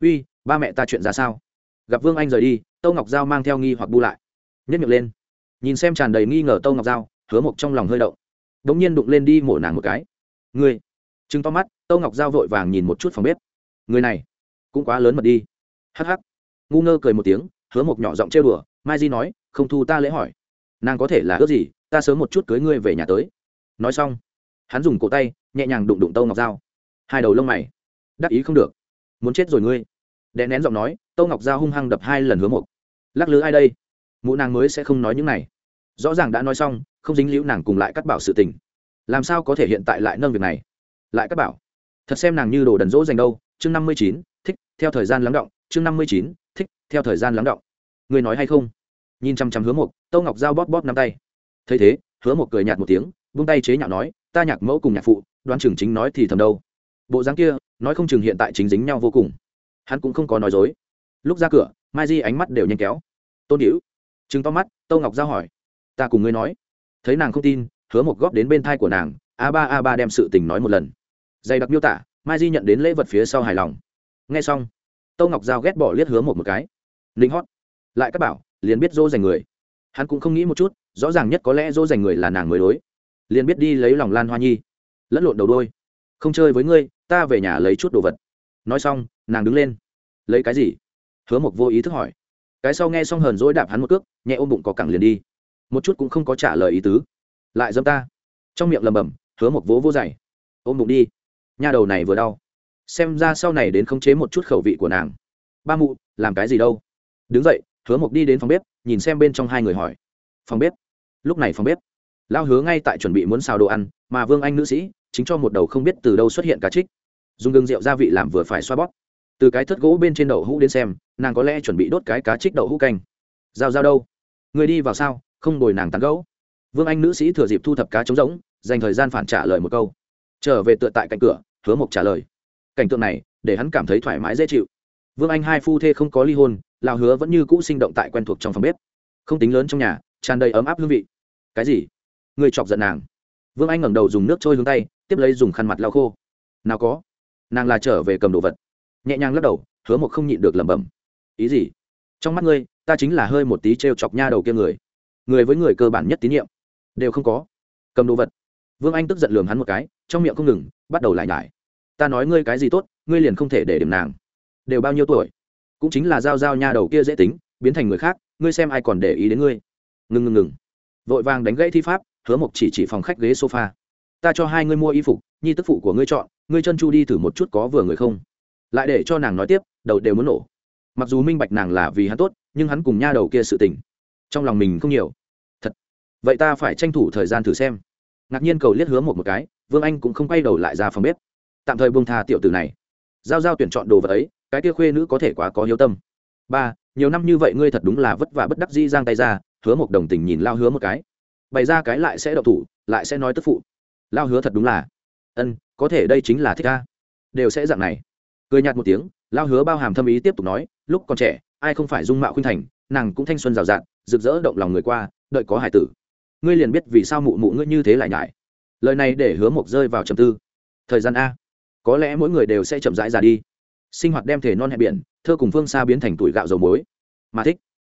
Uy ba mẹ ta chuyện ra sao? Gặp vương anh rời đi, tâu ngọc giao mang theo nghi hoặc bu lại. Nhất miệng lên. Nhìn xem tràn đầy nghi ngờ tâu ngọc giao, hứa mộc trong lòng hơi động. Đ ỗ n g nhiên đụng lên đi mổ nàng một cái. Ngươi. Chứng to mắt, tâu ngọc giao vội vàng nhìn một chút phòng bếp. Người này, cũng quá lớn mật đi. Hh ngu ngơ cười một tiếng, hứa mộc nhỏ giọng trêu đùa, mai di nói, không thu ta lễ hỏi. Nàng có thể là ước gì, ta sớm một chút cưới ngươi về nhà tới. Nói xong, hắn dùng cổ tay, nhẹ nhàng đụng đụng tâu ngọc giao. Hai đầu lông mày. Đắc ý không được. Muốn chết rồi ngươi đè nén giọng nói, tâu ngọc giao hung hăng đập hai lần hứa mục. Lắc lư ai đây? Mụ nàng mới sẽ không nói những này. Rõ ràng đã nói xong, không dính liễu nàng cùng lại cắt bảo sự tình. Làm sao có thể hiện tại lại nâng việc này? Lại cắt bảo. Thật xem nàng như đồ đần dỗ dành đâu. Chương năm mươi chín, thích, theo thời gian lắng động. Chương năm mươi chín, thích, theo thời gian lắng động. Người nói hay không? Nhìn chăm chăm hứa mục, tâu ngọc giao bóp bóp năm tay. Thấy thế, hứa mục cười nhạt một tiếng vung tay chế nhạo nói, ta nhạc mẫu cùng nhạc phụ, đoán chừng chính nói thì thầm đâu. Bộ dáng kia, nói không chừng hiện tại chính dính nhau vô cùng hắn cũng không có nói dối. Lúc ra cửa, mai di ánh mắt đều nhanh kéo. Tôn hữu chứng to mắt tâu ngọc giao hỏi. Ta cùng ngươi nói. Thấy nàng không tin, hứa một góp đến bên thai của nàng, a ba a ba đem sự tình nói một lần. Dày đặc miêu tả, mai di nhận đến lễ vật phía sau hài lòng. Nghe xong tâu ngọc giao ghét bỏ liếc hứa một một cái. Linh hót. Lại các bảo, liền biết dỗ dành người. Hắn cũng không nghĩ một chút, rõ ràng nhất có lẽ dỗ dành người là nàng mới đối. Liền biết đi lấy lòng lan hoa nhi. Lẫn lộn đầu đôi. Không chơi với ngươi, ta về nhà lấy chút đồ vật nói xong, nàng đứng lên. Lấy cái gì? Hứa mộc vô ý thức hỏi. Cái sau nghe xong hờn dỗi đạp hắn một cước, nhẹ ôm bụng có cẳng liền đi. Một chút cũng không có trả lời ý tứ. Lại dâm ta. Trong miệng lầm bầm hứa mộc vỗ vô dày ôm bụng đi. Nhà đầu này vừa đau. Xem ra sau này đến khống chế một chút khẩu vị của nàng. Ba mụ, làm cái gì đâu? Đứng dậy, hứa mộc đi đến phòng bếp, nhìn xem bên trong hai người hỏi. Phòng bếp? Lúc này phòng bếp. Lao hứa ngay tại chuẩn bị muốn xào đồ ăn, mà vương anh nữ sĩ, chính cho một đầu không biết từ đâu xuất hiện cá trích dùng gừng rượu gia vị làm vừa phải xoa bóp. Từ cái thất gỗ bên trên đậu hũ đến xem, nàng có lẽ chuẩn bị đốt cái cá trích đậu hũ canh. Giao giao đâu? Người đi vào sao? Không đổi nàng tán gấu vương anh nữ sĩ thừa dịp thu thập cá trống rỗng, dành thời gian phản trả lời một câu. Trở về tựa tại cạnh cửa, hứa mộc trả lời. Cảnh tượng này, để hắn cảm thấy thoải mái dễ chịu. Vương anh hai phu thê không có ly hôn lào hứa vẫn như cũ sinh động tại quen thuộc trong phòng bếp. Không tính lớn trong nhà, tràn đầy ấm áp hương vị. Cái gì? Người chọc giận nàng. Vương anh ngẩng đầu dùng nước trôi hướng tay, tiếp lấy dùng khăn mặt lau khô. Nào có nàng là trở về cầm đồ vật. Nhẹ nhàng lắc đầu, hứa một không nhịn được lẩm bẩm. Ý gì? Trong mắt ngươi, ta chính là hơi một tí t r e o chọc nha đầu kia người. Người với người cơ bản nhất tín nhiệm. Đều không có. Cầm đồ vật. Vương anh tức giận lường hắn một cái, trong miệng không ngừng, bắt đầu lại nhải. Ta nói ngươi cái gì tốt, ngươi liền không thể để điểm nàng. Đều bao nhiêu tuổi? Cũng chính là giao giao nha đầu kia dễ tính, biến thành người khác, ngươi xem ai còn để ý đến ngươi. Ngừng ngừng ngừng. Vội vàng đánh gãy thi pháp, hứa mộc chỉ chỉ phòng khách ghế sofa ta cho hai ngươi mua y phục, nhi tức phụ của ngươi chọn, ngươi chân chu đi thử một chút có vừa người không? Lại để cho nàng nói tiếp, đầu đều muốn nổ. Mặc dù minh bạch nàng là vì hắn tốt, nhưng hắn cùng nha đầu kia sự tình, trong lòng mình không nhiều. Thật. Vậy ta phải tranh thủ thời gian thử xem. Ngạc nhiên cầu liếc hứa một một cái, vương anh cũng không quay đầu lại ra phòng bếp. Tạm thời buông tha tiểu tử này. Giao giao tuyển chọn đồ vật ấy, cái kia khuê nữ có thể quá có hiếu tâm. Ba, nhiều năm như vậy ngươi thật đúng là vất vả bất đắc di giang tay ra, hứa một đồng tình nhìn lao hứa một cái. Bày ra cái lại sẽ đậu thủ, lại sẽ nói tức phụ lao hứa thật đúng là. Ân, có thể đây chính là thích ca đều sẽ dạng này. Cười nhạt một tiếng, lao hứa bao hàm thâm ý tiếp tục nói, lúc còn trẻ, ai không phải dung mạo khuynh thành, nàng cũng thanh xuân rào rạt, rực rỡ động lòng người qua, đợi có hải tử. Ngươi liền biết vì sao mụ mụ ngươi như thế lại nhại. Lời này để hứa mộc rơi vào trầm tư. Thời gian a. Có lẽ mỗi người đều sẽ chậm rãi già đi. Sinh hoạt đem thể non hẹn biển, thơ cùng phương xa biến thành tuổi gạo dầu muối. Mà thích,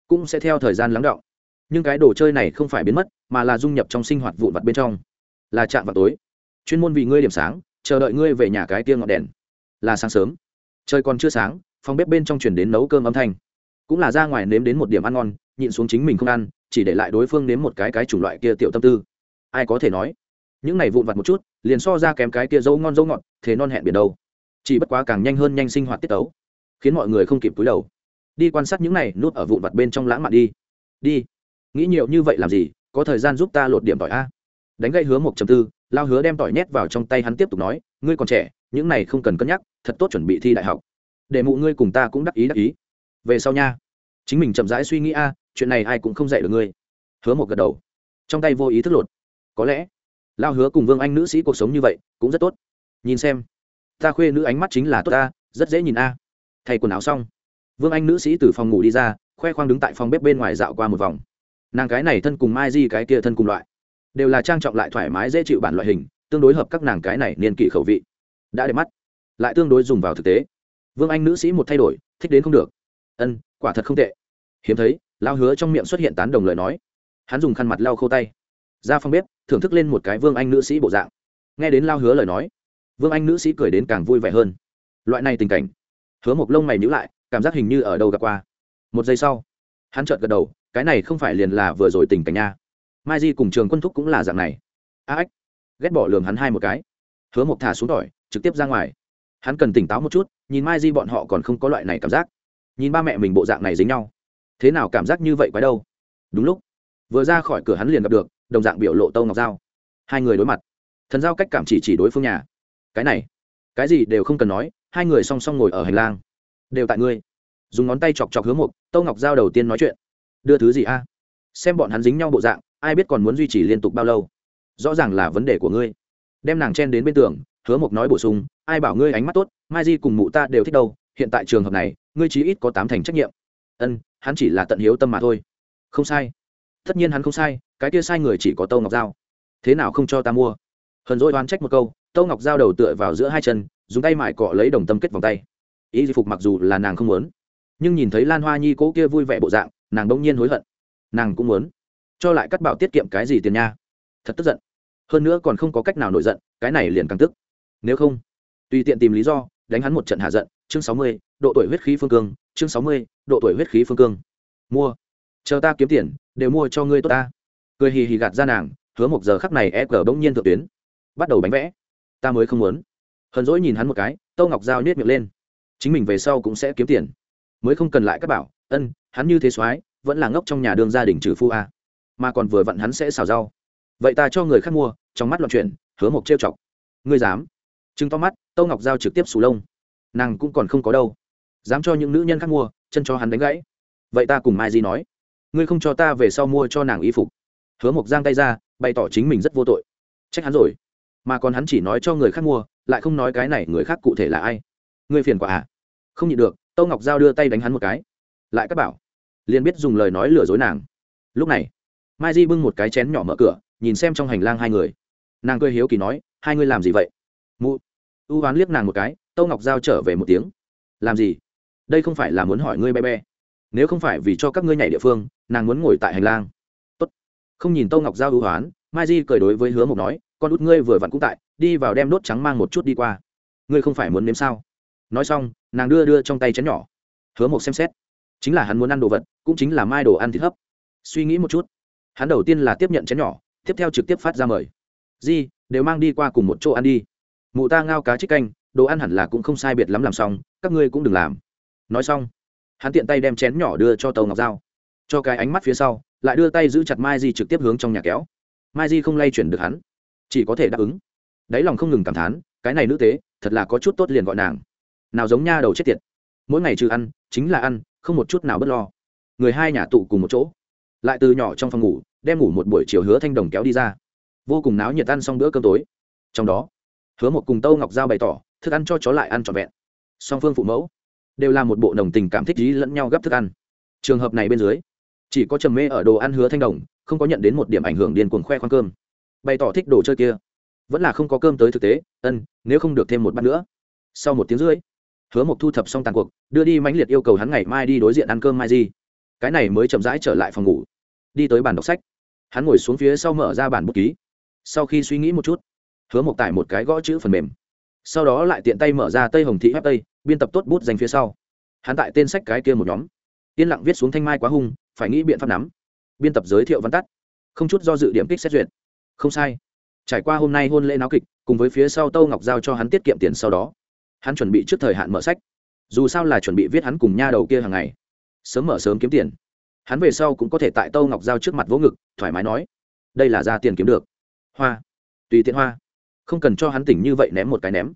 cũng sẽ theo thời gian lắng động nhưng cái đồ chơi này không phải biến mất, mà là dung nhập trong sinh hoạt vụn vặt bên trong là chạm vào tối. Chuyên môn vì ngươi điểm sáng, chờ đợi ngươi về nhà cái kia ngọn đèn. Là sáng sớm. Trời còn chưa sáng, phòng bếp bên trong chuyển đến nấu cơm âm thanh. Cũng là ra ngoài nếm đến một điểm ăn ngon, nhịn xuống chính mình không ăn, chỉ để lại đối phương nếm một cái cái chủng loại kia tiểu tâm tư. Ai có thể nói? Những này vụn vặt một chút, liền so ra kém cái kia dâu ngon dâu ngọt, thế non hẹn biển đâu. Chỉ bất quá càng nhanh hơn nhanh sinh hoạt tiết tấu, khiến mọi người không kịp túi đầu. Đi quan sát những này nuốt ở vụn vặt bên trong lãng mạn đi. Đi. Nghĩ nhiều như vậy làm gì? Có thời gian giúp ta lột điểm tỏi a đánh gây hứa một chấm tư, lao hứa đem tỏi nhét vào trong tay hắn tiếp tục nói, ngươi còn trẻ, những này không cần cân nhắc, thật tốt chuẩn bị thi đại học. Để mụ ngươi cùng ta cũng đắc ý đắc ý. Về sau nha. Chính mình chậm rãi suy nghĩ, a, chuyện này ai cũng không dạy được ngươi. Hứa một gật đầu. Trong tay vô ý thức lột. Có lẽ, lao hứa cùng vương anh nữ sĩ cuộc sống như vậy cũng rất tốt. Nhìn xem. Ta khuê nữ ánh mắt chính là tốt ta, rất dễ nhìn a. Thay quần áo xong. Vương anh nữ sĩ từ phòng ngủ đi ra, khoe khoang đứng tại phòng bếp bên ngoài dạo qua một vòng. Nàng cái này thân cùng mai di cái kia thân cùng loại đều là trang trọng lại thoải mái dễ chịu bản loại hình, tương đối hợp các nàng cái này niên kỷ khẩu vị. Đã đẹp mắt. Lại tương đối dùng vào thực tế. Vương anh nữ sĩ một thay đổi, thích đến không được. Ân, quả thật không tệ. Hiếm thấy lao hứa trong miệng xuất hiện tán đồng lời nói. Hắn dùng khăn mặt lau khâu tay. Ra phòng bếp, thưởng thức lên một cái vương anh nữ sĩ bộ dạng. Nghe đến lao hứa lời nói, vương anh nữ sĩ cười đến càng vui vẻ hơn. Loại này tình cảnh, hứa một lông mày nhữ lại, cảm giác hình như ở đâu gặp qua. Một giây sau, hắn chợt gật đầu, cái này không phải liền là vừa rồi tình cảnh nha mai di cùng trường quân thúc cũng là dạng này. A ếch ghét bỏ lường hắn hai một cái. Hứa mộc thả xuống tỏi, trực tiếp ra ngoài. Hắn cần tỉnh táo một chút, nhìn mai di bọn họ còn không có loại này cảm giác. Nhìn ba mẹ mình bộ dạng này dính nhau. Thế nào cảm giác như vậy quái đâu? Đúng lúc, vừa ra khỏi cửa hắn liền gặp được, đồng dạng biểu lộ tâu ngọc giao. Hai người đối mặt. Thần giao cách cảm chỉ chỉ đối phương nhà. Cái này, cái gì đều không cần nói, hai người song song ngồi ở hành lang. Đều tại ngươi. Dùng ngón tay chọc chọc hướng Mục. tâu ngọc giao đầu tiên nói chuyện. Đưa thứ gì a? Xem bọn hắn dính nhau bộ dạng, ai biết còn muốn duy trì liên tục bao lâu. Rõ ràng là vấn đề của ngươi. Đem nàng chen đến bên tường, hứa mộc nói bổ sung, ai bảo ngươi ánh mắt tốt, mai di cùng mụ ta đều thích đâu, hiện tại trường hợp này, ngươi chí ít có tám thành trách nhiệm. Ân, hắn chỉ là tận hiếu tâm mà thôi. Không sai. Tất nhiên hắn không sai, cái kia sai người chỉ có tâu ngọc giao. Thế nào không cho ta mua? Hờn dỗi oán trách một câu, tâu ngọc giao đầu tựa vào giữa hai chân, dùng tay mại cọ lấy đồng tâm kết vòng tay. Ý di phục mặc dù là nàng không muốn, nhưng nhìn thấy lan hoa nhi cố kia vui vẻ bộ dạng, nàng đông nhiên hối hận nàng cũng muốn. Cho lại cắt bảo tiết kiệm cái gì tiền nha? Thật tức giận. Hơn nữa còn không có cách nào nổi giận, cái này liền càng tức. Nếu không, tùy tiện tìm lý do, đánh hắn một trận hạ giận. Chương sáu mươi, độ tuổi huyết khí phương cương. Chương sáu mươi, độ tuổi huyết khí phương cương. Mua. Chờ ta kiếm tiền, đều mua cho ngươi tốt ta. Cười hì hì gạt ra nàng, hứa một giờ khắc này e cờ bỗng nhiên thượng tuyến. Bắt đầu bánh vẽ. Ta mới không muốn. Hờn dỗi nhìn hắn một cái, tâu ngọc dao nhét miệng lên. Chính mình về sau cũng sẽ kiếm tiền. Mới không cần lại các bảo. Ân, hắn như thế soái vẫn là ngốc trong nhà đường gia đình trừ phu a. Mà còn vừa vặn hắn sẽ xào rau. Vậy ta cho người khác mua, trong mắt loạn chuyển, hứa một trêu chọc. Ngươi dám? Chứng to mắt, tâu ngọc giao trực tiếp sù lông. Nàng cũng còn không có đâu. Dám cho những nữ nhân khác mua, chân cho hắn đánh gãy. Vậy ta cùng mai di nói. Ngươi không cho ta về sau mua cho nàng y phục. Hứa mộc giang tay ra, bày tỏ chính mình rất vô tội. Trách hắn rồi. Mà còn hắn chỉ nói cho người khác mua, lại không nói cái này người khác cụ thể là ai. Ngươi phiền quả à. Không nhịn được, tâu ngọc giao đưa tay đánh hắn một cái. Lại các bảo liền biết dùng lời nói lừa dối nàng. Lúc này, mai di bưng một cái chén nhỏ mở cửa, nhìn xem trong hành lang hai người. Nàng cười hiếu kỳ nói, hai ngươi làm gì vậy? Mụ ưu oán liếc nàng một cái, tâu ngọc giao trở về một tiếng. Làm gì? Đây không phải là muốn hỏi ngươi bé bé. Nếu không phải vì cho các ngươi nhảy địa phương, nàng muốn ngồi tại hành lang. Tốt. không nhìn tâu ngọc giao ưu oán mai di cười đối với hứa mộc nói, con út ngươi vừa vặn cũng tại, đi vào đem đốt trắng mang một chút đi qua. Ngươi không phải muốn nếm sao? Nói xong, nàng đưa đưa trong tay chén nhỏ. Hứa mộc xem xét chính là hắn muốn ăn đồ vật, cũng chính là mai đồ ăn thịt hấp. Suy nghĩ một chút, hắn đầu tiên là tiếp nhận chén nhỏ, tiếp theo trực tiếp phát ra mời. Di, đều mang đi qua cùng một chỗ ăn đi. Mụ ta ngao cá trích canh, đồ ăn hẳn là cũng không sai biệt lắm làm xong, các ngươi cũng đừng làm. Nói xong, hắn tiện tay đem chén nhỏ đưa cho tàu ngọc dao cho cái ánh mắt phía sau, lại đưa tay giữ chặt mai di trực tiếp hướng trong nhà kéo. Mai di không lay chuyển được hắn, chỉ có thể đáp ứng. Đáy lòng không ngừng cảm thán, cái này nữ tế, thật là có chút tốt liền gọi nàng. Nào giống nha đầu chết tiệt. Mỗi ngày trừ ăn, chính là ăn không một chút nào bất lo. Người hai nhà tụ cùng một chỗ. Lại từ nhỏ trong phòng ngủ, đem ngủ một buổi chiều hứa thanh đồng kéo đi ra. Vô cùng náo nhiệt ăn xong bữa cơm tối. Trong đó, hứa một cùng tâu ngọc giao bày tỏ, thức ăn cho chó lại ăn trọn vẹn. Song phương phụ mẫu, đều là một bộ nồng tình cảm thích ý lẫn nhau gấp thức ăn. Trường hợp này bên dưới, chỉ có trầm mê ở đồ ăn hứa thanh đồng, không có nhận đến một điểm ảnh hưởng điên cuồng khoe khoang cơm. Bày tỏ thích đồ chơi kia. Vẫn là không có cơm tới thực tế, ân, nếu không được thêm một bát nữa. Sau một tiếng rưỡi hứa Mộc thu thập xong tàn cuộc, đưa đi mãnh liệt yêu cầu hắn ngày mai đi đối diện ăn cơm mai gì cái này mới chậm rãi trở lại phòng ngủ. Đi tới bàn đọc sách. Hắn ngồi xuống phía sau mở ra bản bút ký. Sau khi suy nghĩ một chút, hứa Mộc tải một cái gõ chữ phần mềm. Sau đó lại tiện tay mở ra tây hồng thị hép tây, biên tập tốt bút dành phía sau. Hắn tại tên sách cái kia một nhóm. Yên lặng viết xuống thanh mai quá hung, phải nghĩ biện pháp nắm. Biên tập giới thiệu văn tắt. Không chút do dự điểm kích xét duyệt. Không sai. Trải qua hôm nay hôn lễ náo kịch, cùng với phía sau tâu ngọc giao cho hắn tiết kiệm tiền sau đó hắn chuẩn bị trước thời hạn mở sách. Dù sao là chuẩn bị viết hắn cùng nha đầu kia hàng ngày. Sớm mở sớm kiếm tiền. Hắn về sau cũng có thể tại tâu ngọc giao trước mặt vỗ ngực, thoải mái nói, đây là ra tiền kiếm được. Hoa. Tùy tiện hoa. Không cần cho hắn tỉnh như vậy ném một cái ném.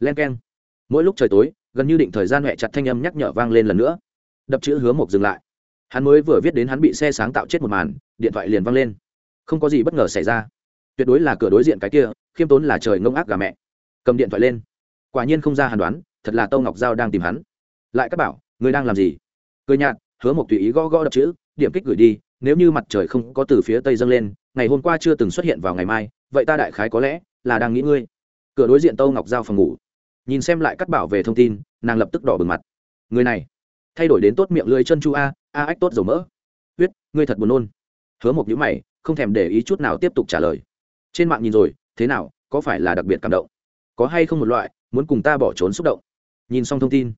Len k e n mỗi lúc trời tối, gần như định thời gian huệ chặt thanh âm nhắc nhở vang lên lần nữa. Đập chữ hứa mộc dừng lại. Hắn mới vừa viết đến hắn bị xe sáng tạo chết một màn, điện thoại liền văng lên. Không có gì bất ngờ xảy ra. Tuyệt đối là cửa đối diện cái kia, khiêm tốn là trời ngông ác gà mẹ. Cầm điện thoại lên quả nhiên không ra hàn đoán, thật là tâu ngọc giao đang tìm hắn. Lại các bảo, người đang làm gì? Cười nhạt, hứa một tùy ý gõ gõ đập chữ, điểm kích gửi đi, nếu như mặt trời không có từ phía tây dâng lên, ngày hôm qua chưa từng xuất hiện vào ngày mai, vậy ta đại khái có lẽ là đang nghĩ ngươi. Cửa đối diện tâu ngọc giao phòng ngủ. Nhìn xem lại cắt bảo về thông tin, nàng lập tức đỏ bừng mặt. Người này, thay đổi đến tốt miệng lưới chân chu a a ách tốt dầu mỡ. Huyết, ngươi thật buồn nôn. Hứa một nhữ mày, không thèm để ý chút nào tiếp tục trả lời. Trên mạng nhìn rồi, thế nào, có phải là đặc biệt cảm động? Có hay không một loại muốn cùng ta bỏ trốn xúc động. Nhìn xong thông tin,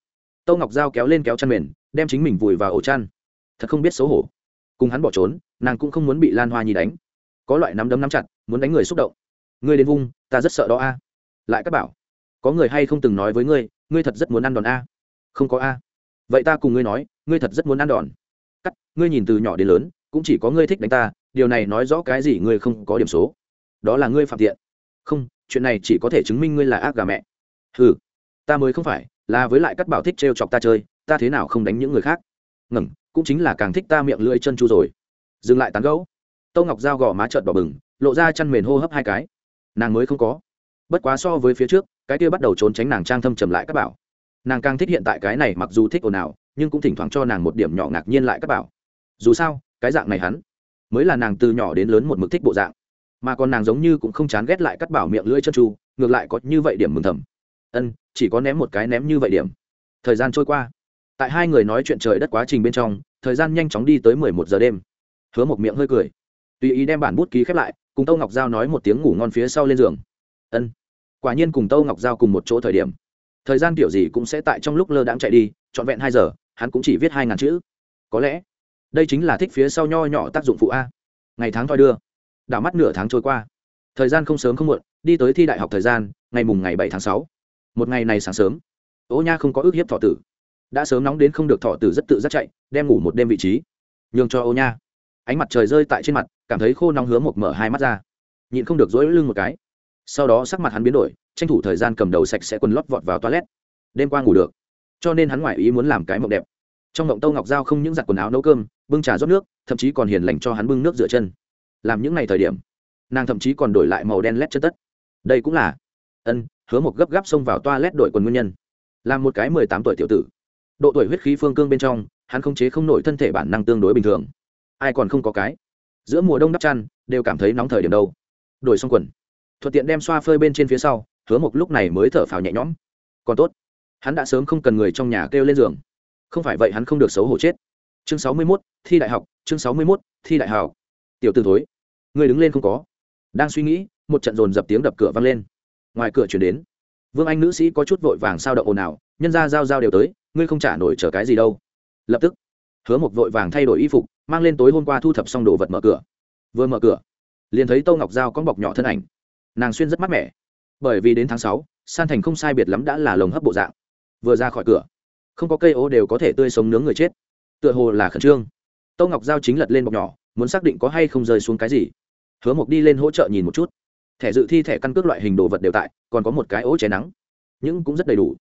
tâu ngọc dao kéo lên kéo chăn mền, đem chính mình vùi vào ổ chăn. Thật không biết xấu hổ. Cùng hắn bỏ trốn, nàng cũng không muốn bị lan hoa nhi đánh. Có loại nắm đấm nắm chặt, muốn đánh người xúc động. Ngươi đến vung, ta rất sợ đó a. Lại các bảo, có người hay không từng nói với ngươi ngươi thật rất muốn ăn đòn a? Không có a. Vậy ta cùng ngươi nói, ngươi thật rất muốn ăn đòn. Cắt, ngươi nhìn từ nhỏ đến lớn, cũng chỉ có ngươi thích đánh ta, điều này nói rõ cái gì ngươi không có điểm số. Đó là ngươi phạm tiện. Không, chuyện này chỉ có thể chứng minh ngươi là ác gà mẹ ừ ta mới không phải là với lại cắt bảo thích trêu chọc ta chơi ta thế nào không đánh những người khác? Ngừng, cũng chính là càng thích ta miệng lưỡi chân chu rồi. Dừng lại tán gẫu. tâu ngọc dao gò má trợn bỏ bừng lộ ra chăn mền hô hấp hai cái. Nàng mới không có. Bất quá so với phía trước cái kia bắt đầu trốn tránh nàng trang thâm trầm lại các bảo. Nàng càng thích hiện tại cái này mặc dù thích ồn ào nhưng cũng thỉnh thoảng cho nàng một điểm nhỏ ngạc nhiên lại các bảo. Dù sao cái dạng này hắn mới là nàng từ nhỏ đến lớn một mực thích bộ dạng. Mà còn nàng giống như cũng không chán ghét lại cắt bảo miệng lưỡi chân tru ngược lại có như vậy điểm mừng thầm ân, chỉ có ném một cái ném như vậy điểm. Thời gian trôi qua. Tại hai người nói chuyện trời đất quá trình bên trong, thời gian nhanh chóng đi tới mười một giờ đêm. Hứa một miệng hơi cười. Tùy ý đem bản bút ký khép lại, cùng tâu ngọc giao nói một tiếng ngủ ngon phía sau lên giường. Ân. Quả nhiên cùng tâu ngọc giao cùng một chỗ thời điểm. Thời gian kiểu gì cũng sẽ tại trong lúc lơ đãng chạy đi, trọn vẹn hai giờ, hắn cũng chỉ viết hai ngàn chữ. Có lẽ, đây chính là thích phía sau nho nhỏ tác dụng phụ a. Ngày tháng thoi đưa. Đảo mắt nửa tháng trôi qua. Thời gian không sớm không muộn, đi tới thi đại học thời gian, ngày mùng ngày bảy tháng sáu một ngày này sáng sớm ố nha không có ước hiếp thọ tử. Đã sớm nóng đến không được thọ tử rất tự giác chạy, đem ngủ một đêm vị trí, nhường cho ô nha. Ánh mặt trời rơi tại trên mặt, cảm thấy khô nóng hứa một mở hai mắt ra. Nhịn không được dối lưng một cái. Sau đó sắc mặt hắn biến đổi, tranh thủ thời gian cầm đầu sạch sẽ quần lót vọt vào toilet. Đêm qua ngủ được, cho nên hắn ngoại ý muốn làm cái mộng đẹp. Trong mộng tâu ngọc giao không những giặt quần áo nấu cơm, bưng trà rót nước, thậm chí còn hiền lành cho hắn bưng nước rửa chân. Làm những ngày thời điểm, nàng thậm chí còn đổi lại màu đen lét chân tất. Đây cũng là, ân hứa một gấp gáp xông vào toa lét đội quần nguyên nhân. Làm một cái mười tám tuổi tiểu tử. Độ tuổi huyết khí phương cương bên trong, hắn không chế không nổi thân thể bản năng tương đối bình thường. Ai còn không có cái? Giữa mùa đông đắp chăn, đều cảm thấy nóng thời điểm đâu. Đổi xong quần. Thuận tiện đem xoa phơi bên trên phía sau, hứa một lúc này mới thở phào nhẹ nhõm. Còn tốt. Hắn đã sớm không cần người trong nhà kêu lên giường. Không phải vậy hắn không được xấu hổ chết. Chương sáu mươi mốt, thi đại học, chương sáu mươi mốt, thi đại học. Tiểu t ử thối, người đứng lên không có. Đang suy nghĩ, một trận dồn dập tiếng đập cửa vang lên ngoài cửa chuyển đến. Vương anh nữ sĩ có chút vội vàng sao động ồn ào, nhân ra giao giao đều tới, ngươi không trả nổi chờ cái gì đâu. Lập tức, hứa một vội vàng thay đổi y phục, mang lên tối hôm qua thu thập xong đồ vật mở cửa. Vừa mở cửa, liền thấy tô ngọc giao con bọc nhỏ thân ảnh. Nàng xuyên rất mát mẻ, bởi vì đến tháng sáu, san thành không sai biệt lắm đã là lồng hấp bộ dạng. Vừa ra khỏi cửa, không có cây ô đều có thể tươi sống nướng người chết. Tựa hồ là khẩn trương. Tâu ngọc giao chính lật lên bọc nhỏ, muốn xác định có hay không rơi xuống cái gì. Hứa mộc đi lên hỗ trợ nhìn một chút thẻ dự thi thẻ căn cước loại hình đồ vật đều tại, còn có một cái ố cháy nắng. Nhưng cũng rất đầy đủ.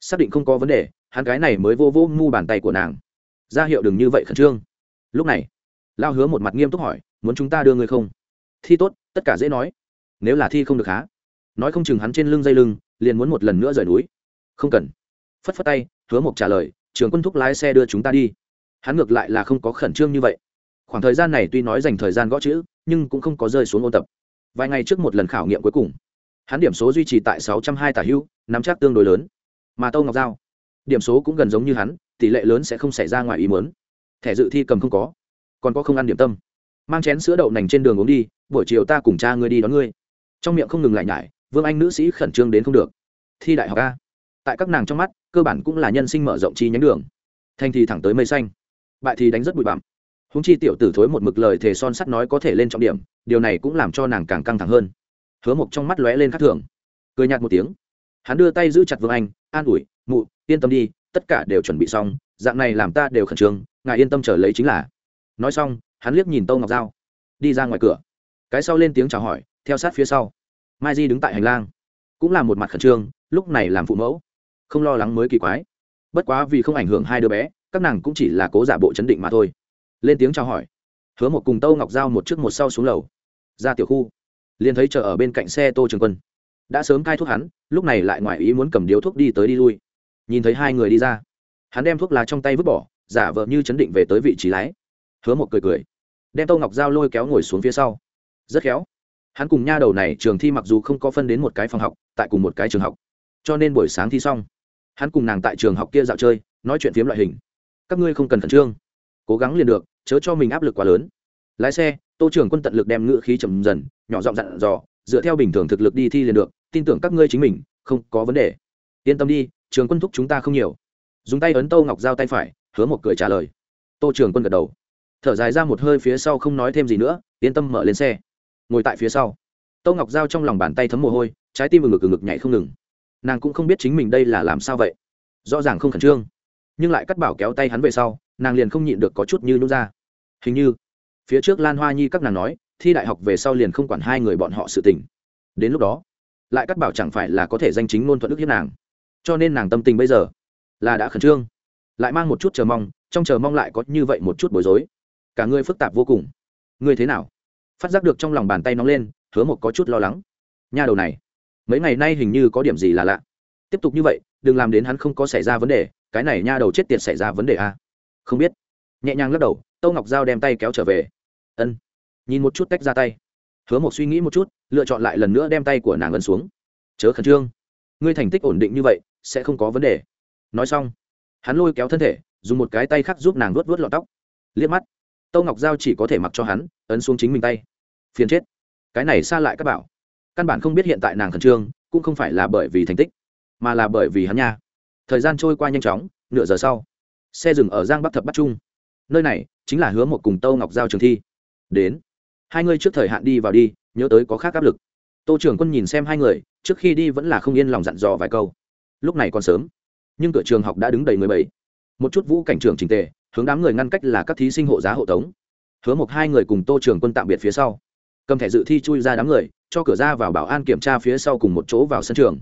Xác định không có vấn đề, hắn cái này mới vô vô ngu bàn tay của nàng. Ra hiệu đừng như vậy khẩn trương. Lúc này, lao hứa một mặt nghiêm túc hỏi, muốn chúng ta đưa người không? Thi tốt, tất cả dễ nói. Nếu là thi không được há nói không chừng hắn trên lưng dây lưng, liền muốn một lần nữa rời núi. Không cần. Phất phất tay, hứa mộc trả lời, trường quân thúc lái xe đưa chúng ta đi. Hắn ngược lại là không có khẩn trương như vậy. Khoảng thời gian này tuy nói dành thời gian gõ chữ, nhưng cũng không có rơi xuống ôn tập vài ngày trước một lần khảo nghiệm cuối cùng. Hắn điểm số duy trì tại sáu trăm hai tả hưu, nắm chắc tương đối lớn. Mà tâu ngọc giao, điểm số cũng gần giống như hắn, tỷ lệ lớn sẽ không xảy ra ngoài ý muốn. Thẻ dự thi cầm không có, còn có không ăn điểm tâm. Mang chén sữa đậu nành trên đường uống đi, buổi chiều ta cùng cha ngươi đi đón ngươi. Trong miệng không ngừng lại nhải, vương anh nữ sĩ khẩn trương đến không được. Thi đại học a. Tại các nàng trong mắt, cơ bản cũng là nhân sinh mở rộng chi nhánh đường. Thành thì thẳng tới mây xanh. Bại thì đánh rất bụi bặm. Húng chi tiểu tử thối một mực lời thề son sắt nói có thể lên trọng điểm điều này cũng làm cho nàng càng căng thẳng hơn. Hứa mộc trong mắt lóe lên khắc thường. Cười nhạt một tiếng. Hắn đưa tay giữ chặt vương anh, an ủi, mụ, yên tâm đi, tất cả đều chuẩn bị xong, dạng này làm ta đều khẩn trương, ngài yên tâm trở lấy chính là. Nói xong, hắn liếc nhìn tâu ngọc dao đi ra ngoài cửa. Cái sau lên tiếng chào hỏi, theo sát phía sau. Mai di đứng tại hành lang. Cũng là một mặt khẩn trương, lúc này làm phụ mẫu. Không lo lắng mới kỳ quái. Bất quá vì không ảnh hưởng hai đứa bé, các nàng cũng chỉ là cố giả bộ chấn định mà thôi. Lên tiếng chào hỏi. Hứa một cùng tâu ngọc giao một trước một sau xuống lầu ra tiểu khu. Liền thấy chờ ở bên cạnh xe tô trường quân. Đã sớm cai thuốc hắn, lúc này lại ngoài ý muốn cầm điếu thuốc đi tới đi lui. Nhìn thấy hai người đi ra, hắn đem thuốc lá trong tay vứt bỏ, giả vờ như chấn định về tới vị trí lái. Hứa một cười cười, đem tô ngọc giao lôi kéo ngồi xuống phía sau. Rất khéo, hắn cùng nha đầu này trường thi mặc dù không có phân đến một cái phòng học, tại cùng một cái trường học. Cho nên buổi sáng thi xong, hắn cùng nàng tại trường học kia dạo chơi, nói chuyện phiếm loại hình. Các ngươi không cần khẩn trương, cố gắng liền được, chớ cho mình áp lực quá lớn lái xe, tô trưởng quân tận lực đem ngữ khí chậm dần, nhỏ giọng dặn dò, dựa theo bình thường thực lực đi thi liền được, tin tưởng các ngươi chính mình, không có vấn đề. Yên tâm đi, trường quân thúc chúng ta không nhiều. Dùng tay ấn tô ngọc giao tay phải, hứa một cười trả lời. Tô trưởng quân gật đầu. Thở dài ra một hơi phía sau không nói thêm gì nữa, yên tâm mở lên xe. Ngồi tại phía sau. Tô ngọc giao trong lòng bàn tay thấm mồ hôi, trái tim vừa ngực ngực nhảy không ngừng. Nàng cũng không biết chính mình đây là làm sao vậy. Rõ ràng không khẩn trương. Nhưng lại cắt bảo kéo tay hắn về sau, nàng liền không nhịn được có chút như nút ra. Hình như phía trước lan hoa nhi các nàng nói, thi đại học về sau liền không quản hai người bọn họ sự tình. Đến lúc đó, lại cắt bảo chẳng phải là có thể danh chính ngôn thuận ức hiếp nàng. Cho nên nàng tâm tình bây giờ là đã khẩn trương. Lại mang một chút chờ mong, trong chờ mong lại có như vậy một chút bối rối. Cả người phức tạp vô cùng. Người thế nào? Phát giác được trong lòng bàn tay nóng lên, hứa một có chút lo lắng. Nha đầu này, mấy ngày nay hình như có điểm gì là lạ. Tiếp tục như vậy, đừng làm đến hắn không có xảy ra vấn đề, cái này nha đầu chết tiệt xảy ra vấn đề a. À? không biết. Nhẹ nhàng lắc đầu, tâu ngọc giao đem tay kéo trở về ân nhìn một chút tách ra tay hứa một suy nghĩ một chút lựa chọn lại lần nữa đem tay của nàng ấn xuống chớ khẩn trương ngươi thành tích ổn định như vậy sẽ không có vấn đề nói xong hắn lôi kéo thân thể dùng một cái tay khác giúp nàng luốt vớt lọt tóc liếc mắt tâu ngọc giao chỉ có thể mặc cho hắn ấn xuống chính mình tay phiền chết cái này xa lại các bảo căn bản không biết hiện tại nàng khẩn trương cũng không phải là bởi vì thành tích mà là bởi vì hắn nha thời gian trôi qua nhanh chóng nửa giờ sau xe dừng ở giang bắc thập bắc trung nơi này chính là hứa một cùng tâu ngọc giao trường thi đến. Hai người trước thời hạn đi vào đi, nhớ tới có khác áp lực. Tô trưởng quân nhìn xem hai người, trước khi đi vẫn là không yên lòng dặn dò vài câu. Lúc này còn sớm, nhưng cửa trường học đã đứng đầy người bảy một chút vũ cảnh trường trình tề, hướng đám người ngăn cách là các thí sinh hộ giá hộ tống. Hứa một hai người cùng tô trường quân tạm biệt phía sau. Cầm thẻ dự thi chui ra đám người, cho cửa ra vào bảo an kiểm tra phía sau cùng một chỗ vào sân trường.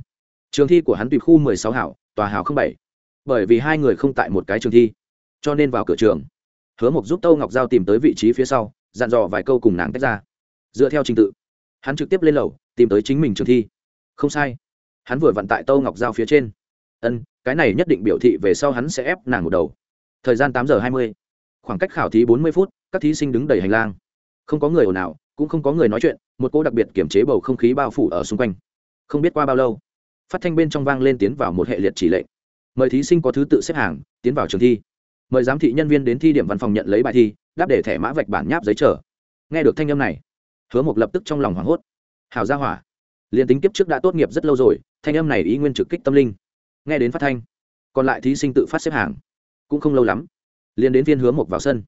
Trường thi của hắn tùy khu mười sáu hảo, tòa hảo không bảy. Bởi vì hai người không tại một cái trường thi, cho nên vào cửa trường. Hứa mộc giúp tâu ngọc giao tìm tới vị trí phía sau dặn dò vài câu cùng nàng tách ra. Dựa theo trình tự, hắn trực tiếp lên lầu, tìm tới chính mình trường thi. Không sai. Hắn vừa vặn tại tâu ngọc giao phía trên. Ân, cái này nhất định biểu thị về sau hắn sẽ ép nàng một đầu. Thời gian tám giờ hai mươi. Khoảng cách khảo thí bốn mươi phút, các thí sinh đứng đầy hành lang. Không có người ồn ào, cũng không có người nói chuyện, một cô đặc biệt kiểm chế bầu không khí bao phủ ở xung quanh. Không biết qua bao lâu, phát thanh bên trong vang lên tiến vào một hệ liệt chỉ lệnh. Mời thí sinh có thứ tự xếp hàng, tiến vào trường thi. Mời giám thị nhân viên đến thi điểm văn phòng nhận lấy bài thi đáp để thẻ mã vạch bản nháp giấy chờ. Nghe được thanh âm này, hứa mộc lập tức trong lòng hoảng hốt. Hào gia hỏa, liền tính kiếp trước đã tốt nghiệp rất lâu rồi, thanh âm này ý nguyên trực kích tâm linh. Nghe đến phát thanh, còn lại thí sinh tự phát xếp hàng. Cũng không lâu lắm, liền đến viên hứa mộc vào sân.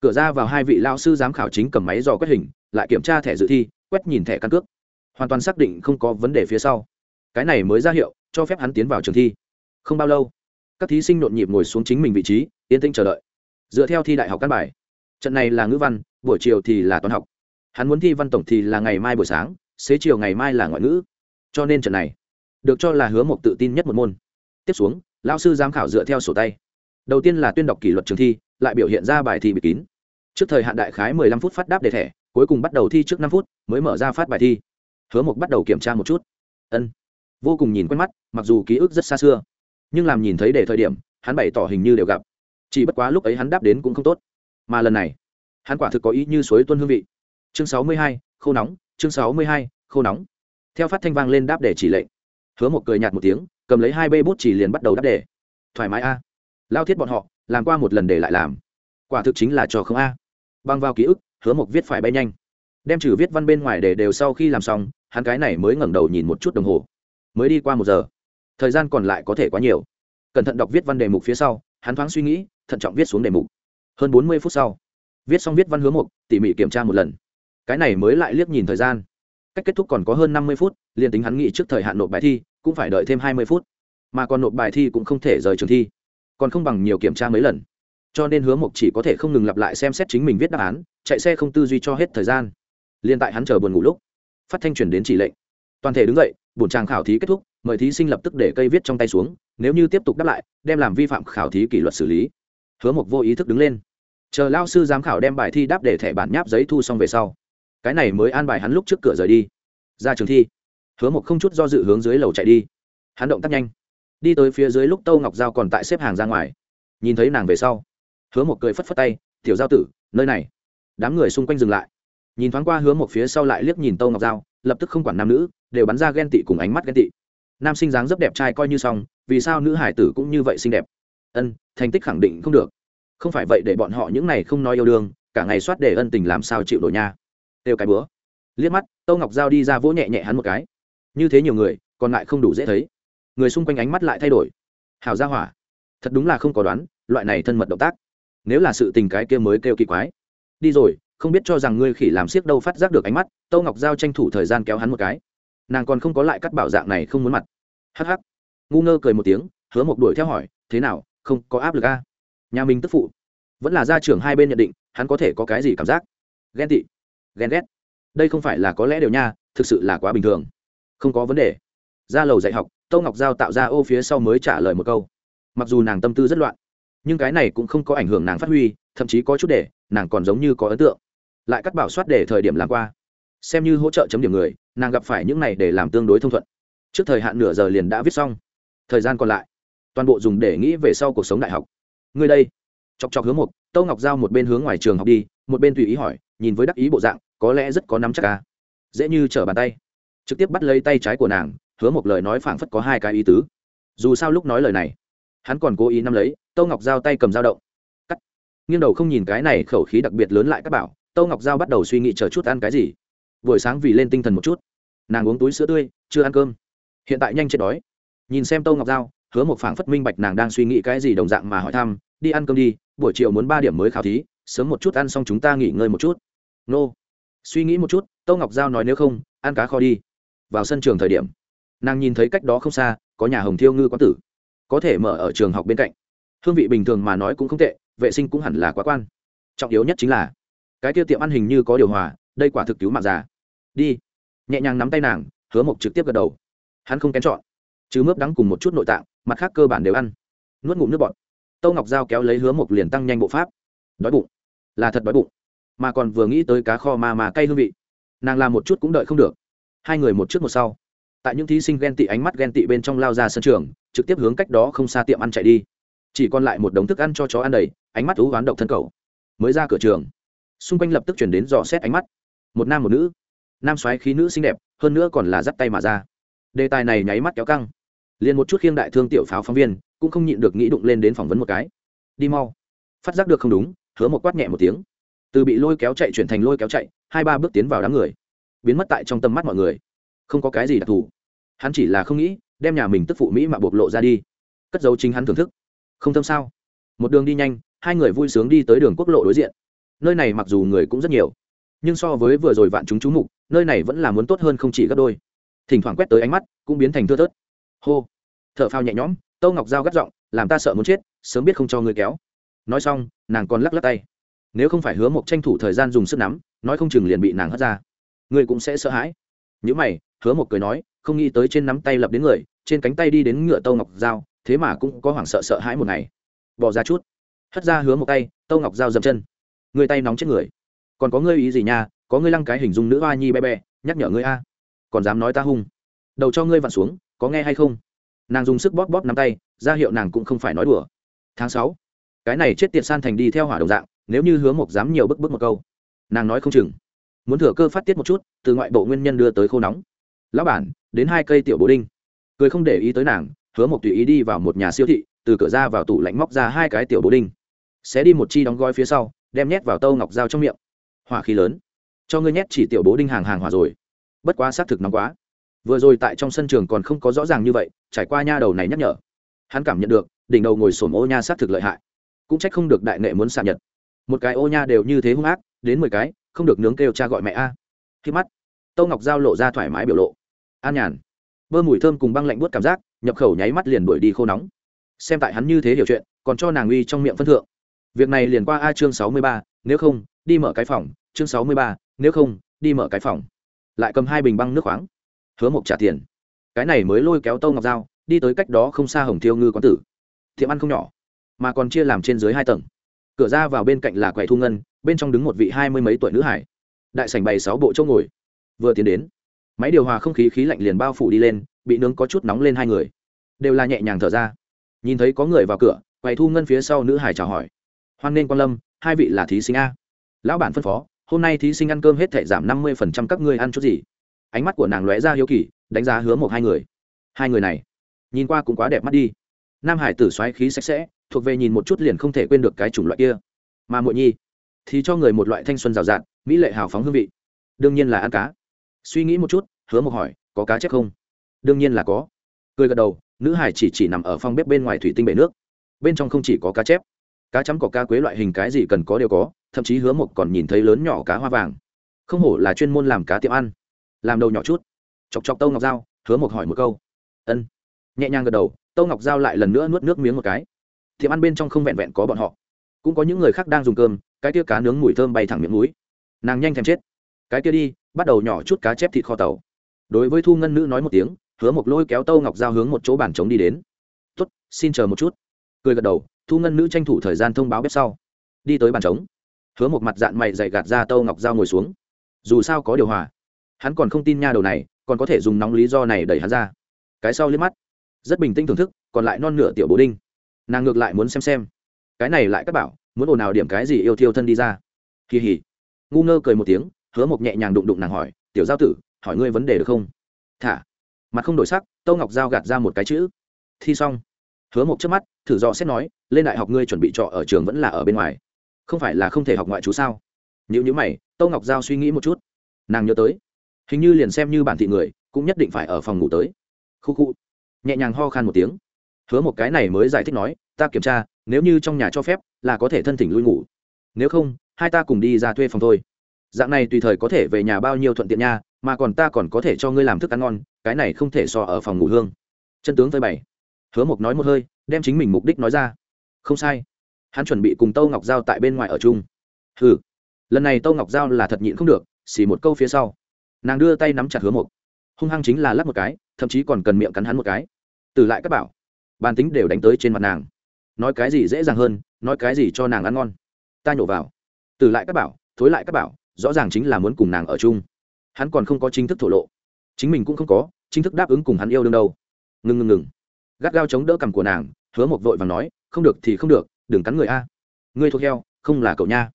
Cửa ra vào hai vị lao sư giám khảo chính cầm máy dò quét hình, lại kiểm tra thẻ dự thi, quét nhìn thẻ căn cước. Hoàn toàn xác định không có vấn đề phía sau. Cái này mới ra hiệu, cho phép hắn tiến vào trường thi. Không bao lâu, các thí sinh nhộn nhịp ngồi xuống chính mình vị trí, yên tĩnh chờ đợi. Dựa theo thi đại học căn bài trận này là ngữ văn, buổi chiều thì là toán học. Hắn muốn thi văn tổng thì là ngày mai buổi sáng, xế chiều ngày mai là ngoại ngữ. Cho nên trận này được cho là hứa một tự tin nhất một môn. Tiếp xuống, lão sư giám khảo dựa theo sổ tay. Đầu tiên là tuyên đọc kỷ luật trường thi, lại biểu hiện ra bài thi bịt kín. Trước thời hạn đại khái mười lăm phút phát đáp đề thẻ, cuối cùng bắt đầu thi trước năm phút mới mở ra phát bài thi. Hứa mộc bắt đầu kiểm tra một chút. Ân. Vô cùng nhìn quen mắt, mặc dù ký ức rất xa xưa, nhưng làm nhìn thấy để thời điểm, hắn bày tỏ hình như đều gặp. Chỉ bất quá lúc ấy hắn đáp đến cũng không tốt mà lần này, hắn quả thực có ý như suối tuân hương vị. Chương sáu mươi hai, khô nóng, chương sáu mươi hai, khô nóng. Theo phát thanh vang lên đáp để chỉ lệnh, hứa một cười nhạt một tiếng, cầm lấy hai bê bút chỉ liền bắt đầu đáp để thoải mái a. Lao thiết bọn họ, làm qua một lần để lại làm. Quả thực chính là trò không a. À. băng vào ký ức, hứa một viết phải bay nhanh. Đem trừ viết văn bên ngoài để đều sau khi làm xong, hắn cái này mới ngẩng đầu nhìn một chút đồng hồ. Mới đi qua một giờ. Thời gian còn lại có thể quá nhiều. Cẩn thận đọc viết văn đề mục phía sau, hắn thoáng suy nghĩ, thận trọng viết xuống đề mục hơn bốn mươi phút sau, viết xong viết văn hứa mục, tỉ mỉ kiểm tra một lần. Cái này mới lại liếc nhìn thời gian. Cách kết thúc còn có hơn năm mươi phút, liền tính hắn nghĩ trước thời hạn nộp bài thi, cũng phải đợi thêm hai mươi phút. Mà còn nộp bài thi cũng không thể rời trường thi. Còn không bằng nhiều kiểm tra mấy lần. Cho nên hứa mộc chỉ có thể không ngừng lặp lại xem xét chính mình viết đáp án, chạy xe không tư duy cho hết thời gian. Liền tại hắn chờ buồn ngủ lúc, phát thanh chuyển đến chỉ lệnh. Toàn thể đứng dậy, bổn tràng khảo thí kết thúc, mời thí sinh lập tức để cây viết trong tay xuống, nếu như tiếp tục đáp lại, đem làm vi phạm khảo thí kỷ luật xử lý hứa mộc vô ý thức đứng lên. Chờ lao sư giám khảo đem bài thi đáp để thẻ bản nháp giấy thu xong về sau, cái này mới an bài hắn lúc trước cửa rời đi. Ra trường thi. Hứa mộc không chút do dự hướng dưới lầu chạy đi. Hắn động tác nhanh. Đi tới phía dưới lúc tâu ngọc giao còn tại xếp hàng ra ngoài. Nhìn thấy nàng về sau, hứa mộc cười phất phất tay, tiểu giao tử, nơi này. Đám người xung quanh dừng lại. Nhìn thoáng qua hứa một phía sau lại liếc nhìn tâu ngọc giao, lập tức không quản nam nữ, đều bắn ra ghen tị cùng ánh mắt ghen tị. Nam sinh dáng rất đẹp trai coi như xong, vì sao nữ hải tử cũng như vậy xinh đẹp? Ân, thành tích khẳng định không được. Không phải vậy để bọn họ những này không nói yêu đương, cả ngày soát để ân tình làm sao chịu đổi nha. Đều cái bữa. Liếc mắt, tâu ngọc giao đi ra vỗ nhẹ nhẹ hắn một cái. Như thế nhiều người, còn lại không đủ dễ thấy. Người xung quanh ánh mắt lại thay đổi. Hào ra hỏa. Thật đúng là không có đoán, loại này thân mật động tác. Nếu là sự tình cái kia mới kêu kỳ quái. Đi rồi, không biết cho rằng ngươi khỉ làm siếc đâu phát giác được ánh mắt, tâu ngọc giao tranh thủ thời gian kéo hắn một cái. Nàng còn không có lại cắt bảo dạng này không muốn mặt. Hắc hắc. Ngu ngơ cười một tiếng, hứa một đuổi theo hỏi, thế nào không có áp lực a. Nhà mình tức phụ. Vẫn là gia trưởng hai bên nhận định, hắn có thể có cái gì cảm giác? Ghen tị. Ghen ghét. Đây không phải là có lẽ đều nha, thực sự là quá bình thường. Không có vấn đề. Ra lầu dạy học tâu ngọc giao tạo ra ô phía sau mới trả lời một câu. Mặc dù nàng tâm tư rất loạn, nhưng cái này cũng không có ảnh hưởng nàng phát huy, thậm chí có chút để, nàng còn giống như có ấn tượng. Lại cắt bảo soát để thời điểm làm qua. Xem như hỗ trợ chấm điểm người, nàng gặp phải những này để làm tương đối thông thuận. Trước thời hạn nửa giờ liền đã viết xong. Thời gian còn lại toàn bộ dùng để nghĩ về sau cuộc sống đại học. Người đây. Chọc chọc hướng một tâu ngọc giao một bên hướng ngoài trường học đi, một bên tùy ý hỏi, nhìn với đắc ý bộ dạng, có lẽ rất có nắm chắc ca dễ như trở bàn tay. Trực tiếp bắt lấy tay trái của nàng, hứa một lời nói phảng phất có hai cái ý tứ. Dù sao lúc nói lời này, hắn còn cố ý nắm lấy, tâu ngọc giao tay cầm dao động. Cắt. Nghiêng đầu không nhìn cái này khẩu khí đặc biệt lớn lại các bảo, tâu ngọc giao bắt đầu suy nghĩ chờ chút ăn cái gì. Buổi sáng vì lên tinh thần một chút. Nàng uống túi sữa tươi, chưa ăn cơm. Hiện tại nhanh chết đói. Nhìn xem tâu ngọc giao hứa một phảng phất minh bạch nàng đang suy nghĩ cái gì đồng dạng mà hỏi thăm, đi ăn cơm đi, buổi chiều muốn ba điểm mới khảo thí, sớm một chút ăn xong chúng ta nghỉ ngơi một chút. Nô. Suy nghĩ một chút, tâu ngọc giao nói nếu không, ăn cá kho đi. Vào sân trường thời điểm. Nàng nhìn thấy cách đó không xa, có nhà hồng thiêu ngư quán tử, có thể mở ở trường học bên cạnh. Hương vị bình thường mà nói cũng không tệ, vệ sinh cũng hẳn là quá quan. Trọng yếu nhất chính là, cái tiêu tiệm ăn hình như có điều hòa, đây quả thực cứu mạng già. Đi. Nhẹ nhàng nắm tay nàng, hứa mộc trực tiếp gật đầu. Hắn không kén chọn chứ mướp đắng cùng một chút nội tạng mặt khác cơ bản đều ăn. Nuốt ngụm nước bọt. Tâu ngọc dao kéo lấy hứa mộc liền tăng nhanh bộ pháp. Đói bụng. Là thật đói bụng. Mà còn vừa nghĩ tới cá kho mà mà cay hương vị. Nàng làm một chút cũng đợi không được. Hai người một trước một sau. Tại những thí sinh ghen tị ánh mắt ghen tị bên trong lao ra sân trường, trực tiếp hướng cách đó không xa tiệm ăn chạy đi. Chỉ còn lại một đống thức ăn cho chó ăn đầy, ánh mắt thú oán độc thân cầu. Mới ra cửa trường, xung quanh lập tức chuyển đến dò xét ánh mắt. Một nam một nữ. Nam xoáy khí nữ xinh đẹp, hơn nữa còn là dắt tay mà ra. Đề tài này nháy mắt kéo căng liền một chút khiêng đại thương tiểu pháo phóng viên cũng không nhịn được nghĩ đụng lên đến phỏng vấn một cái. Đi mau. Phát giác được không đúng, hứa một quát nhẹ một tiếng. Từ bị lôi kéo chạy chuyển thành lôi kéo chạy, hai ba bước tiến vào đám người. Biến mất tại trong tầm mắt mọi người. Không có cái gì đặc thù. Hắn chỉ là không nghĩ, đem nhà mình tức phụ mỹ mà bộc lộ ra đi. Cất dấu chính hắn thưởng thức. Không thâm sao? Một đường đi nhanh, hai người vui sướng đi tới đường quốc lộ đối diện. Nơi này mặc dù người cũng rất nhiều, nhưng so với vừa rồi vạn chúng chú mục, nơi này vẫn là muốn tốt hơn không chỉ gấp đôi. Thỉnh thoảng quét tới ánh mắt, cũng biến thành thưa thớt hô t h ở phao nhẹ nhõm tâu ngọc dao gắt giọng làm ta sợ muốn chết sớm biết không cho người kéo nói xong nàng còn lắc lắc tay nếu không phải hứa một tranh thủ thời gian dùng sức nắm nói không chừng liền bị nàng hất ra ngươi cũng sẽ sợ hãi những mày hứa một cười nói không nghĩ tới trên nắm tay lập đến người trên cánh tay đi đến ngựa tâu ngọc dao thế mà cũng có hoảng sợ sợ hãi một ngày bỏ ra chút hất ra hứa một tay tâu ngọc dao dậm chân người tay nóng chết người còn có ngươi ý gì nha có ngươi lăng cái hình dung nữ hoa nhi be be nhắc nhở ngươi a còn dám nói ta hung đầu cho ngươi vặn xuống có nghe hay không? Nàng dùng sức bóp bóp nắm tay, ra hiệu nàng cũng không phải nói đùa. Tháng sáu, cái này chết tiệt san thành đi theo hỏa đồng dạng, nếu như hứa Mộc dám nhiều bức bức một câu. Nàng nói không chừng. Muốn thừa cơ phát tiết một chút, từ ngoại bộ nguyên nhân đưa tới khô nóng. Lão bản, đến hai cây tiểu bố đinh. Cười không để ý tới nàng, hứa Mộc tùy ý đi vào một nhà siêu thị, từ cửa ra vào tủ lạnh móc ra hai cái tiểu bố đinh. Sẽ đi một chi đóng gói phía sau, đem nhét vào tâu ngọc dao trong miệng. Hỏa khí lớn. Cho ngươi nhét chỉ tiểu bố đinh hàng hàng hòa rồi. Bất quá xác thực nóng quá vừa rồi tại trong sân trường còn không có rõ ràng như vậy, trải qua nha đầu này nhắc nhở, hắn cảm nhận được, đỉnh đầu ngồi sổm ô nha sát thực lợi hại. Cũng trách không được đại nghệ muốn xạ nhật. Một cái ô nha đều như thế hung ác, đến mười cái, không được nướng kêu cha gọi mẹ a. Khi mắt, tâu ngọc giao lộ ra thoải mái biểu lộ. An nhàn. Bơ mùi thơm cùng băng lạnh buốt cảm giác, nhập khẩu nháy mắt liền đuổi đi khô nóng. Xem tại hắn như thế hiểu chuyện, còn cho nàng uy trong miệng phân thượng. Việc này liền qua a chương sáu mươi ba, nếu không, đi mở cái phòng, chương sáu mươi ba, nếu không, đi mở cái phòng. Lại cầm hai bình băng nước khoáng hứa mộc trả tiền. Cái này mới lôi kéo tâu ngọc dao đi tới cách đó không xa hồng thiêu ngư quán tử. Tiệm ăn không nhỏ, mà còn chia làm trên dưới hai tầng. Cửa ra vào bên cạnh là quầy thu ngân, bên trong đứng một vị hai mươi mấy tuổi nữ hải. Đại sảnh bày sáu bộ chỗ ngồi. Vừa tiến đến, máy điều hòa không khí khí lạnh liền bao phủ đi lên, bị nướng có chút nóng lên hai người. Đều là nhẹ nhàng thở ra. Nhìn thấy có người vào cửa, quầy thu ngân phía sau nữ hải chào hỏi. Hoan nên quan lâm, hai vị là thí sinh a. Lão bản phân phó, hôm nay thí sinh ăn cơm hết thể giảm năm mươi phần trăm các ngươi ăn chút gì? Ánh mắt của nàng lóe ra hiếu kỳ, đánh giá hứa một hai người. Hai người này, nhìn qua cũng quá đẹp mắt đi. Nam hải tử xoáy khí sạch sẽ, thuộc về nhìn một chút liền không thể quên được cái chủng loại kia. Mà muội nhi, thì cho người một loại thanh xuân rào rạt, mỹ lệ hào phóng hương vị. Đương nhiên là ăn cá. Suy nghĩ một chút, hứa một hỏi, có cá chép không? Đương nhiên là có. Cười gật đầu, nữ hải chỉ chỉ nằm ở phòng bếp bên ngoài thủy tinh bể nước. Bên trong không chỉ có cá chép, cá chấm có cá quế loại hình cái gì cần có đều có, thậm chí hứa một còn nhìn thấy lớn nhỏ cá hoa vàng. Không hổ là chuyên môn làm cá tiệm ăn làm đầu nhỏ chút. Chọc chọc tâu ngọc dao hứa một hỏi một câu. Ân. Nhẹ nhàng gật đầu, tâu ngọc dao lại lần nữa nuốt nước miếng một cái. Thì ăn bên trong không vẹn vẹn có bọn họ. Cũng có những người khác đang dùng cơm, cái tia cá nướng mùi thơm bay thẳng miệng núi nàng nhanh thèm chết. Cái tia đi, bắt đầu nhỏ chút cá chép thịt kho tàu. Đối với thu ngân nữ nói một tiếng, hứa một lôi kéo tâu ngọc giao hướng một chỗ bàn trống đi đến. Tuất xin chờ một chút. Cười gật đầu, thu ngân nữ tranh thủ thời gian thông báo bếp sau. Đi tới bàn trống. Hứa một mặt dạng mày dày gạt ra tâu ngọc giao ngồi xuống. Dù sao có điều hòa hắn còn không tin nha đầu này, còn có thể dùng nóng lý do này đẩy hắn ra. Cái sau liếc mắt. Rất bình tĩnh thưởng thức, còn lại non nửa tiểu bố đinh. Nàng ngược lại muốn xem xem. Cái này lại các bảo, muốn ồn nào điểm cái gì yêu thiêu thân đi ra. Kỳ hỉ. Ngu ngơ cười một tiếng, hứa một nhẹ nhàng đụng đụng nàng hỏi, tiểu giao tử, hỏi ngươi vấn đề được không? Thả. Mặt không đổi sắc, tâu ngọc giao gạt ra một cái chữ. Thi xong. Hứa một trước mắt, thử dò xét nói, lên đại học ngươi chuẩn bị trọ ở trường vẫn là ở bên ngoài. Không phải là không thể học ngoại trú sao? Nếu như mày, tâu ngọc giao suy nghĩ một chút. Nàng nhớ tới hình như liền xem như bản thị người, cũng nhất định phải ở phòng ngủ tới. Khu khu. Nhẹ nhàng ho khan một tiếng. Hứa một cái này mới giải thích nói, ta kiểm tra, nếu như trong nhà cho phép, là có thể thân thỉnh lui ngủ. Nếu không, hai ta cùng đi ra thuê phòng thôi. Dạng này tùy thời có thể về nhà bao nhiêu thuận tiện nha, mà còn ta còn có thể cho ngươi làm thức ăn ngon, cái này không thể so ở phòng ngủ hương. Chân tướng với bảy hứa mộc nói một hơi, đem chính mình mục đích nói ra. Không sai. Hắn chuẩn bị cùng tâu ngọc giao tại bên ngoài ở chung. Ừ lần này tâu ngọc giao là thật nhịn không được, xì một câu phía sau nàng đưa tay nắm chặt hứa mục hung hăng chính là lắp một cái, thậm chí còn cần miệng cắn hắn một cái. Từ lại các bảo, bàn tính đều đánh tới trên mặt nàng. Nói cái gì dễ dàng hơn, nói cái gì cho nàng ăn ngon. Ta nhổ vào. Từ lại các bảo, thối lại các bảo, rõ ràng chính là muốn cùng nàng ở chung. Hắn còn không có chính thức thổ lộ. Chính mình cũng không có, chính thức đáp ứng cùng hắn yêu đương đâu. Ngừng ngừng ngừng. Gắt gao chống đỡ cằm của nàng, hứa một vội và nói, không được thì không được, đừng cắn người a. Ngươi thuộc heo, không là cậu nha.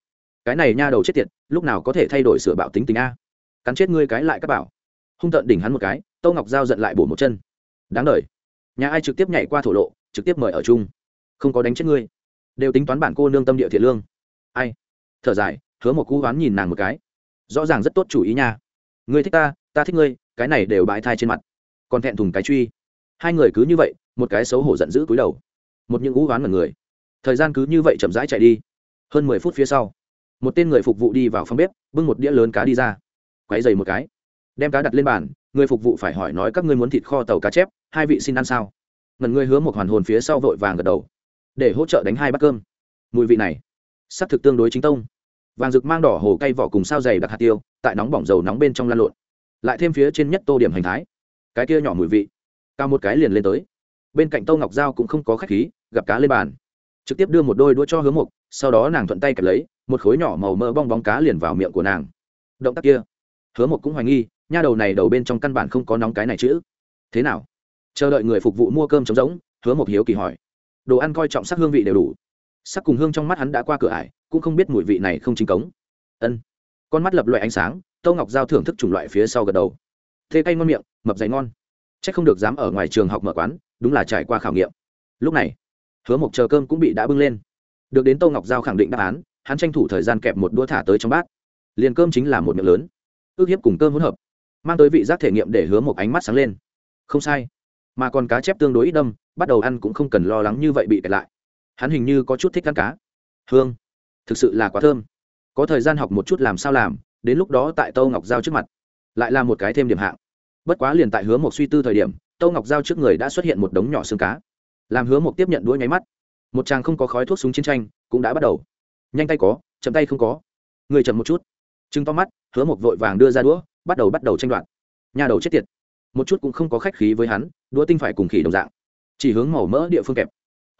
Cái này nha đầu chết tiệt, lúc nào có thể thay đổi sửa bạo tính tình a? Cắn chết ngươi cái lại các bảo. Hung tợn đỉnh hắn một cái tâu ngọc giao giận lại bổ một chân. Đáng đ nhà ai trực tiếp nhảy qua thổ lộ, trực tiếp mời ở chung. Không có đánh chết ngươi. Đều tính toán bản cô nương tâm địa thiện lương. Ai? Thở dài, hứa một cú hoán nhìn nàng một cái. Rõ ràng rất tốt chủ ý nha. Ngươi thích ta ta thích ngươi, cái này đều bãi thai trên mặt. Còn thẹn thùng cái truy. Hai người cứ như vậy, một cái xấu hổ giận dữ cúi đầu. Một những cú hoán mật người. Thời gian cứ như vậy chậm rãi chạy đi. Hơn mười phút phía sau, một tên người phục vụ đi vào phòng bếp, bưng một đĩa lớn cá đi ra quấy dày một cái. Đem cá đặt lên bàn, người phục vụ phải hỏi nói các ngươi muốn thịt kho tàu cá chép, hai vị xin ăn sao? Ngần ngươi hứa một hoàn hồn phía sau vội vàng gật đầu. Để hỗ trợ đánh hai bát cơm. Mùi vị này sắc thực tương đối chính tông. Vàng rực mang đỏ hồ cay vỏ cùng sao dày đặc hạt tiêu, tại nóng bỏng dầu nóng bên trong lan lộn. Lại thêm phía trên nhất tô điểm hành thái. Cái kia nhỏ mùi vị, cao một cái liền lên tới. Bên cạnh tô ngọc dao cũng không có khách khí, gặp cá lên bàn. Trực tiếp đưa một đôi đũa cho hứa mục, sau đó nàng thuận tay kẹp lấy, một khối nhỏ màu mỡ bong bóng cá liền vào miệng của nàng. Động tác kia hứa một cũng hoài nghi, nha đầu này đầu bên trong căn bản không có nóng cái này chữ thế nào? Chờ đợi người phục vụ mua cơm trống rỗng, hứa một hiếu kỳ hỏi. Đồ ăn coi trọng sắc hương vị đều đủ. Sắc cùng hương trong mắt hắn đã qua cửa ải, cũng không biết mùi vị này không chính cống. Ân. Con mắt lập loại ánh sáng tâu ngọc giao thưởng thức chủng loại phía sau gật đầu. Thế cay ngon miệng, mập dày ngon. C h ắ c không được dám ở ngoài trường học mở quán, đúng là trải qua khảo nghiệm. Lúc này, hứa mộc chờ cơm cũng bị đã bưng lên. Được đến tâu ngọc giao khẳng định đáp án, hắn tranh thủ thời gian kẹp một đũa thả tới trong bát. Liền cơm chính là một miệng lớn ước hiếp cùng cơm hỗn hợp, mang tới vị giác thể nghiệm để hứa một ánh mắt sáng lên. Không sai, mà còn cá chép tương đối ít đâm, bắt đầu ăn cũng không cần lo lắng như vậy bị kẹt lại. Hắn hình như có chút thích ăn cá. Hương, thực sự là quá thơm. Có thời gian học một chút làm sao làm, đến lúc đó tại tâu ngọc giao trước mặt, lại là một cái thêm điểm hạng. Bất quá liền tại hứa một suy tư thời điểm, tâu ngọc giao trước người đã xuất hiện một đống nhỏ xương cá. Làm hứa một tiếp nhận đuôi nháy mắt. Một chàng không có khói thuốc súng chiến tranh cũng đã bắt đầu. Nhanh tay có, chậm tay không có. Người chậm một chút. Chừng to mắt hứa một vội vàng đưa ra đũa, bắt đầu bắt đầu tranh đoạt. Nhà đầu chết tiệt. Một chút cũng không có khách khí với hắn, đũa tinh phải cùng khỉ đồng dạng. Chỉ hướng màu mỡ địa phương kẹp.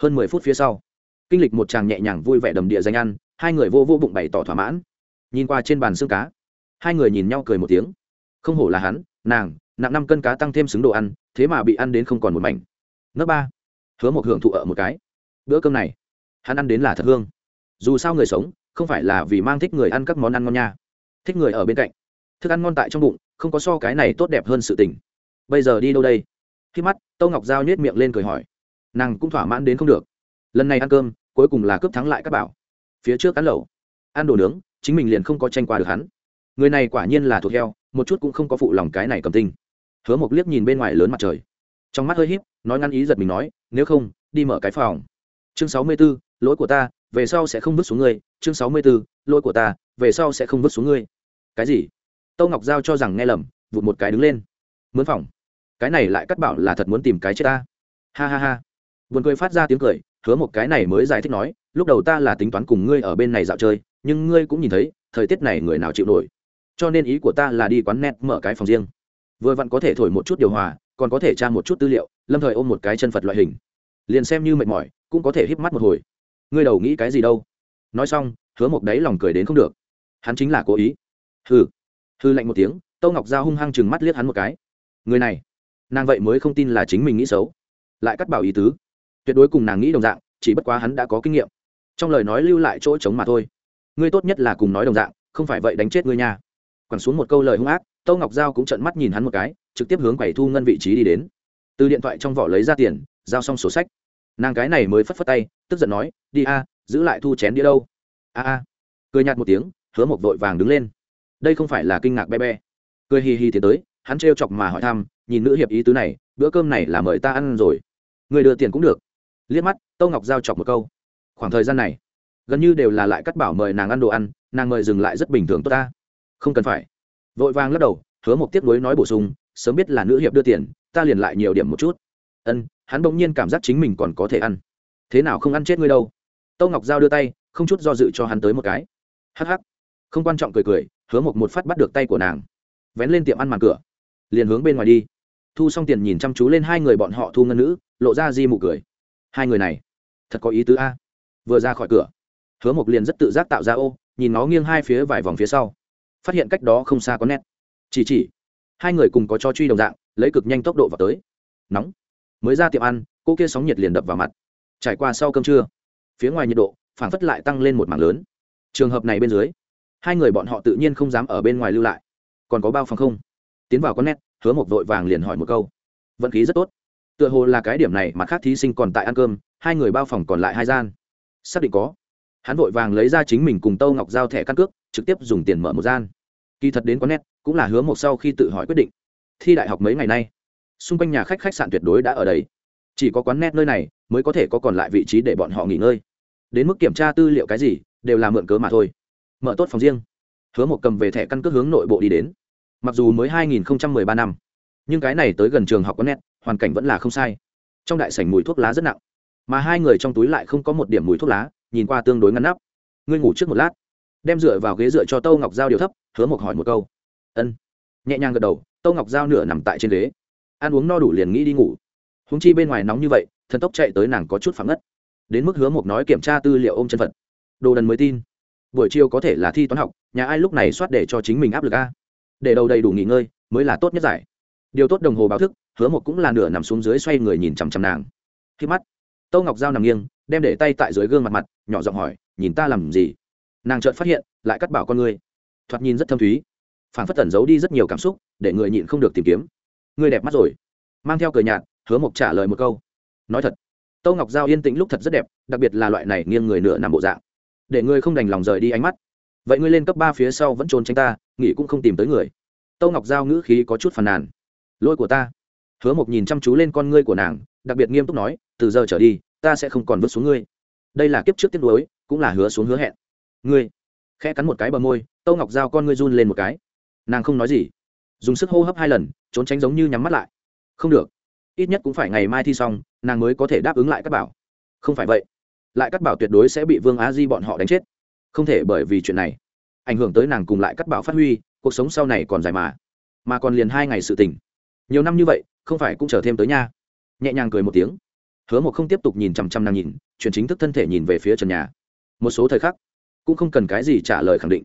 Hơn mười phút phía sau, kinh lịch một chàng nhẹ nhàng vui vẻ đầm địa danh ăn, hai người vô vô bụng bày tỏ thỏa mãn. Nhìn qua trên bàn xương cá, hai người nhìn nhau cười một tiếng. Không hổ là hắn, nàng, nặng năm cân cá tăng thêm xứng đồ ăn, thế mà bị ăn đến không còn một mảnh. Nước ba, hứa một hưởng thụ ở một cái. Bữa cơm này, hắn ăn đến là thật hương. Dù sao người sống, không phải là vì mang thích người ăn các món ăn ngon nha thích người ở bên cạnh. Thức ăn ngon tại trong bụng không có so cái này tốt đẹp hơn sự tình. Bây giờ đi đâu đây? Khi mắt tâu ngọc giao nhét miệng lên cười hỏi. Nàng cũng thỏa mãn đến không được. Lần này ăn cơm cuối cùng là cướp thắng lại các bảo. Phía trước ăn lẩu ăn đồ nướng chính mình liền không có tranh qua được hắn. Người này quả nhiên là thuộc heo một chút cũng không có phụ lòng cái này cầm tinh. Hứa một liếc nhìn bên ngoài lớn mặt trời. Trong mắt hơi híp nói ngăn ý giật mình nói nếu không đi mở cái phòng. Chương sáu mươi 64, lỗi của ta về sau sẽ không vứt xuống ngươi. Chương sáu mươi 64, lỗi của ta về sau sẽ không vứt xuống ngươi cái gì? Tâu ngọc giao cho rằng nghe lầm, vụt một cái đứng lên. Mướn phòng. Cái này lại cắt bảo là thật muốn tìm cái chết ta. Ha ha ha. Vườn cười phát ra tiếng cười, hứa một cái này mới giải thích nói, lúc đầu ta là tính toán cùng ngươi ở bên này dạo chơi, nhưng ngươi cũng nhìn thấy, thời tiết này người nào chịu nổi. Cho nên ý của ta là đi quán net mở cái phòng riêng. Vừa vặn có thể thổi một chút điều hòa, còn có thể tra một chút tư liệu, lâm thời ôm một cái chân phật loại hình. Liền xem như mệt mỏi, cũng có thể híp mắt một hồi. Ngươi đầu nghĩ cái gì đâu? Nói xong, hứa một đáy lòng cười đến không được. Hắn chính là cố ý hừ. Hư lạnh một tiếng, tâu ngọc giao hung hăng chừng mắt liếc hắn một cái. Người này, nàng vậy mới không tin là chính mình nghĩ xấu. Lại cắt bảo ý tứ. Tuyệt đối cùng nàng nghĩ đồng dạng, chỉ bất quá hắn đã có kinh nghiệm. Trong lời nói lưu lại chỗ trống mà thôi. Ngươi tốt nhất là cùng nói đồng dạng, không phải vậy đánh chết ngươi nha. Quẳng xuống một câu lời hung ác, tâu ngọc giao cũng trận mắt nhìn hắn một cái, trực tiếp hướng quầy thu ngân vị trí đi đến. Từ điện thoại trong vỏ lấy ra tiền, giao xong sổ sách. Nàng cái này mới phất phất tay, tức giận nói, đi a, giữ lại thu chén đĩa đâu. A a. Cười nhạt một tiếng, hứa một vội vàng đứng lên đây không phải là kinh ngạc be be cười hì hì tiến tới, hắn trêu chọc mà hỏi thăm, nhìn nữ hiệp ý tứ này, bữa cơm này là mời ta ăn rồi. Người đưa tiền cũng được. Liếc mắt, tâu ngọc giao chọc một câu. Khoảng thời gian này, gần như đều là lại cắt bảo mời nàng ăn đồ ăn, nàng mời dừng lại rất bình thường tốt ta. Không cần phải. Vội vàng lắc đầu, hứa một tiếc nuối nói bổ sung, sớm biết là nữ hiệp đưa tiền, ta liền lại nhiều điểm một chút. Ân, hắn bỗng nhiên cảm giác chính mình còn có thể ăn. Thế nào không ăn chết ngươi đâu? Tâu ngọc giao đưa tay, không chút do dự cho hắn tới một cái. Hh không quan trọng cười cười hứa một một phát bắt được tay của nàng. Vén lên tiệm ăn màn cửa. Liền hướng bên ngoài đi. Thu xong tiền nhìn chăm chú lên hai người bọn họ thu ngân nữ, lộ ra di mụ cười. Hai người này, thật có ý tứ a. Vừa ra khỏi cửa, hứa mộc liền rất tự giác tạo ra ô, nhìn nó nghiêng hai phía vài vòng phía sau. Phát hiện cách đó không xa có nét. Chỉ chỉ, hai người cùng có cho truy đồng dạng, lấy cực nhanh tốc độ vào tới. Nóng. Mới ra tiệm ăn, cô kia sóng nhiệt liền đập vào mặt. Trải qua sau cơm trưa, phía ngoài nhiệt độ phảng phất lại tăng lên một mảng lớn. Trường hợp này bên dưới hai người bọn họ tự nhiên không dám ở bên ngoài lưu lại. Còn có bao phòng không? Tiến vào con nét, hứa một vội vàng liền hỏi một câu. Vận khí rất tốt. Tựa hồ là cái điểm này mà khác thí sinh còn tại ăn cơm, hai người bao phòng còn lại hai gian. Xác định có. Hắn vội vàng lấy ra chính mình cùng tâu ngọc giao thẻ căn cước, trực tiếp dùng tiền mở một gian. Kỳ thật đến con nét, cũng là hứa một sau khi tự hỏi quyết định. Thi đại học mấy ngày nay, xung quanh nhà khách khách sạn tuyệt đối đã ở đấy chỉ có quán nét nơi này, mới có thể có còn lại vị trí để bọn họ nghỉ ngơi. Đến mức kiểm tra tư liệu cái gì, đều là mượn cớ mà thôi mở tốt phòng riêng. Hứa một cầm về thẻ căn cước hướng nội bộ đi đến. Mặc dù mới 2013 năm, nhưng cái này tới gần trường học có nét, hoàn cảnh vẫn là không sai. Trong đại sảnh mùi thuốc lá rất nặng, mà hai người trong túi lại không có một điểm mùi thuốc lá, nhìn qua tương đối ngăn nắp. Ngươi ngủ trước một lát. Đem dựa vào ghế dựa cho tâu ngọc giao điều thấp, hứa một hỏi một câu. Ân. Nhẹ nhàng gật đầu, tâu ngọc giao nửa nằm tại trên ghế. Ăn uống no đủ liền nghĩ đi ngủ. Húng chi bên ngoài nóng như vậy, thần tốc chạy tới nàng có chút phẳng ngất. Đến mức hứa một nói kiểm tra tư liệu ôm chân phật. Đồ đần mới tin buổi chiều có thể là thi toán học, nhà ai lúc này soát để cho chính mình áp lực a? Để đầu đầy đủ nghỉ ngơi mới là tốt nhất giải. Điều tốt đồng hồ báo thức, hứa một cũng là nửa nằm xuống dưới xoay người nhìn chằm chằm nàng. Khi mắt, tâu ngọc giao nằm nghiêng, đem để tay tại dưới gương mặt mặt, nhỏ giọng hỏi, nhìn ta làm gì? Nàng chợt phát hiện, lại cắt bảo con ngươi. Thoạt nhìn rất thâm thúy phản phất tẩn giấu đi rất nhiều cảm xúc, để người nhịn không được tìm kiếm. Ngươi đẹp mắt rồi. Mang theo cờ nhạt, hứa mộc trả lời một câu. Nói thật, tâu ngọc giao yên tĩnh lúc thật rất đẹp, đặc biệt là loại này nghiêng người nửa nằm bộ dạng để ngươi không đành lòng rời đi ánh mắt. Vậy ngươi lên cấp ba phía sau vẫn trốn tránh ta, nghỉ cũng không tìm tới người. Tâu ngọc giao ngữ khí có chút phàn nàn. Lỗi của ta. Hứa mộc nhìn chăm chú lên con ngươi của nàng, đặc biệt nghiêm túc nói, từ giờ trở đi, ta sẽ không còn vứt xuống ngươi. Đây là kiếp trước tiếp nối cũng là hứa xuống hứa hẹn. Ngươi. Khẽ cắn một cái bờ môi, tâu ngọc giao con ngươi run lên một cái. Nàng không nói gì. Dùng sức hô hấp hai lần, trốn tránh giống như nhắm mắt lại. Không được. Ít nhất cũng phải ngày mai thi xong, nàng mới có thể đáp ứng lại các bảo. Không phải vậy lại cắt bảo tuyệt đối sẽ bị vương á di bọn họ đánh chết. Không thể bởi vì chuyện này, ảnh hưởng tới nàng cùng lại cắt bảo phát huy, cuộc sống sau này còn dài mà mà còn liền hai ngày sự tình. Nhiều năm như vậy, không phải cũng chờ thêm tới nha. Nhẹ nhàng cười một tiếng. Hứa một không tiếp tục nhìn chằm chằm nàng nhìn, chuyển chính thức thân thể nhìn về phía trần nhà. Một số thời khắc, cũng không cần cái gì trả lời khẳng định.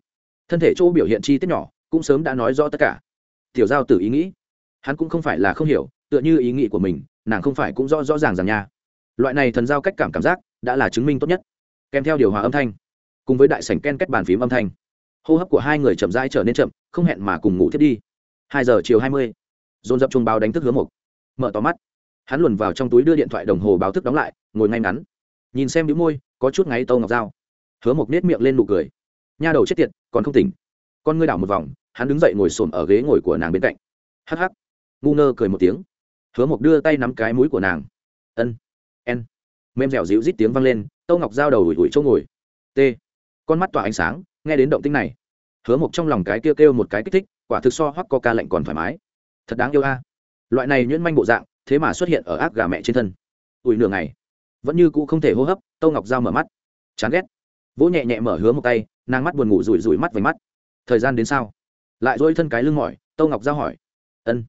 Thân thể chỗ biểu hiện chi tiết nhỏ, cũng sớm đã nói rõ tất cả. Tiểu giao tử ý nghĩ, hắn cũng không phải là không hiểu, tựa như ý nghĩ của mình, nàng không phải cũng rõ rõ ràng rằng nha loại này thần giao cách cảm cảm giác đã là chứng minh tốt nhất. Kèm theo điều hòa âm thanh, cùng với đại sảnh ken kết bàn phím âm thanh, hô hấp của hai người chậm rãi trở nên chậm, không hẹn mà cùng ngủ thiết đi. Hai giờ chiều hai mươi, dồn dập chuông báo đánh thức hứa mục mở tò mắt, hắn luồn vào trong túi đưa điện thoại đồng hồ báo thức đóng lại, ngồi ngay ngắn, nhìn xem đĩu môi, có chút ngáy tâu ngọc dao. Hứa Mục nết miệng lên nụ cười. Nha đầu chết tiệt, còn không tỉnh. Con ngươi đảo một vòng, hắn đứng dậy ngồi xổm ở ghế ngồi của nàng bên cạnh. Hắc hắc, ngu ngơ cười một tiếng. Hứa Mục đưa tay nắm cái mũi của nàng. Ân n. Mềm dẻo dịu rít tiếng vang lên, tâu ngọc dao đầu ủi ủi chỗ ngồi. T. Con mắt tỏa ánh sáng, nghe đến động tinh này. Hứa mộc trong lòng cái kêu kêu một cái kích thích, quả thực so hoắc có ca lạnh còn thoải mái. Thật đáng yêu a. Loại này nhuyễn manh bộ dạng, thế mà xuất hiện ở ác gà mẹ trên thân. Ủi nửa ngày, vẫn như cũ không thể hô hấp, tâu ngọc dao mở mắt. Chán ghét. Vỗ nhẹ nhẹ mở hứa một tay, nàng mắt buồn ngủ rủi rủi mắt vành mắt. Thời gian đến sao? Lại dỗi thân cái lưng mỏi, tâu ngọc giao hỏi. Ân.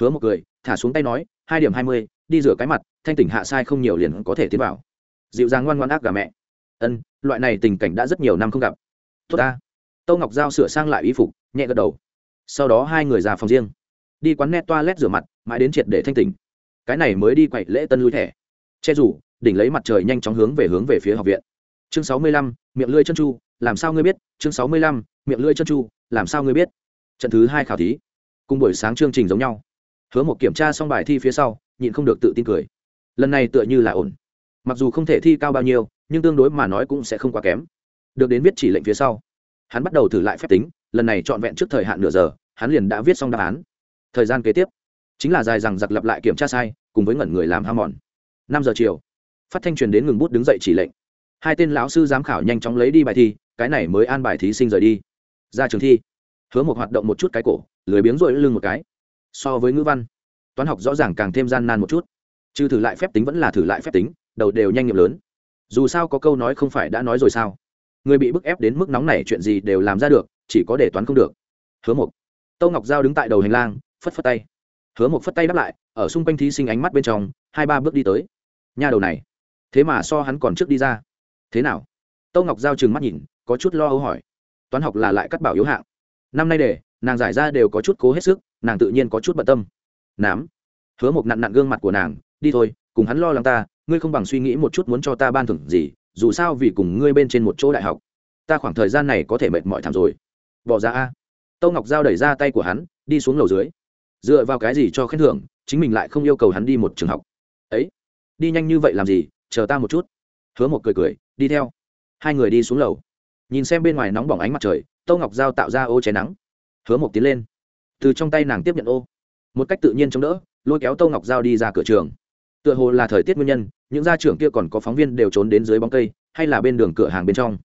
Hứa một cười, thả xuống tay nói, hai điểm hai mươi, đi rửa cái mặt thanh tỉnh hạ sai không nhiều liền có thể tiến vào. Dịu dàng ngoan ngoan ác gà mẹ. Ân, loại này tình cảnh đã rất nhiều năm không gặp. Tốt ta. Tâu ngọc giao sửa sang lại y phục, nhẹ gật đầu. Sau đó hai người ra phòng riêng. Đi quán net toilet rửa mặt, mãi đến triệt để thanh tỉnh. Cái này mới đi quậy lễ tân lui thẻ. Che rủ, đỉnh lấy mặt trời nhanh chóng hướng về hướng về phía học viện. Chương sáu mươi lăm, miệng lưỡi chân chu, làm sao ngươi biết? Chương sáu mươi lăm, miệng lưỡi chân chu, làm sao ngươi biết? Trận thứ hai khảo thí. Cùng buổi sáng chương trình giống nhau. Hứa một kiểm tra xong bài thi phía sau, nhịn không được tự tin cười lần này tựa như là ổn. Mặc dù không thể thi cao bao nhiêu, nhưng tương đối mà nói cũng sẽ không quá kém. Được đến viết chỉ lệnh phía sau, hắn bắt đầu thử lại phép tính, lần này trọn vẹn trước thời hạn nửa giờ, hắn liền đã viết xong đáp án. Thời gian kế tiếp, chính là dài rằng giặc lặp lại kiểm tra sai, cùng với ngẩn người làm ham mòn. Năm giờ chiều, phát thanh truyền đến ngừng bút đứng dậy chỉ lệnh. Hai tên lão sư giám khảo nhanh chóng lấy đi bài thi, cái này mới an bài thí sinh rời đi. Ra trường thi, hứa một hoạt động một chút cái cổ, lười biếng rội lưng một cái. So với ngữ văn, toán học rõ ràng càng thêm gian nan một chút trừ thử lại phép tính vẫn là thử lại phép tính, đầu đều nhanh nghiệm lớn. Dù sao có câu nói không phải đã nói rồi sao? Người bị bức ép đến mức nóng này chuyện gì đều làm ra được, chỉ có để toán không được. Hứa một tâu ngọc giao đứng tại đầu hành lang, phất phất tay. Hứa một phất tay đáp lại, ở xung quanh thí sinh ánh mắt bên trong, hai ba bước đi tới. Nhà đầu này. Thế mà so hắn còn trước đi ra. Thế nào? Tâu ngọc giao trừng mắt nhìn, có chút lo âu hỏi. Toán học là lại cắt bảo yếu hạng. Năm nay để, nàng giải ra đều có chút cố hết sức, nàng tự nhiên có chút bận tâm. Nám. Hứa một nặn nặn gương mặt của nàng đi thôi, cùng hắn lo lắng ta, ngươi không bằng suy nghĩ một chút muốn cho ta ban thưởng gì, dù sao vì cùng ngươi bên trên một chỗ đại học, ta khoảng thời gian này có thể mệt mỏi thảm rồi. Bỏ ra a. Tâu ngọc giao đẩy ra tay của hắn, đi xuống lầu dưới. Dựa vào cái gì cho khen thưởng, chính mình lại không yêu cầu hắn đi một trường học. Ấy, đi nhanh như vậy làm gì, chờ ta một chút. Hứa một cười cười, đi theo. Hai người đi xuống lầu. Nhìn xem bên ngoài nóng bỏng ánh mặt trời, tâu ngọc giao tạo ra ô cháy nắng. Hứa một tiến lên. Từ trong tay nàng tiếp nhận ô. Một cách tự nhiên chống đỡ, lôi kéo tâu ngọc giao đi ra cửa trường tựa hồ là thời tiết nguyên nhân, những gia trưởng kia còn có phóng viên đều trốn đến dưới bóng cây, hay là bên đường cửa hàng bên trong.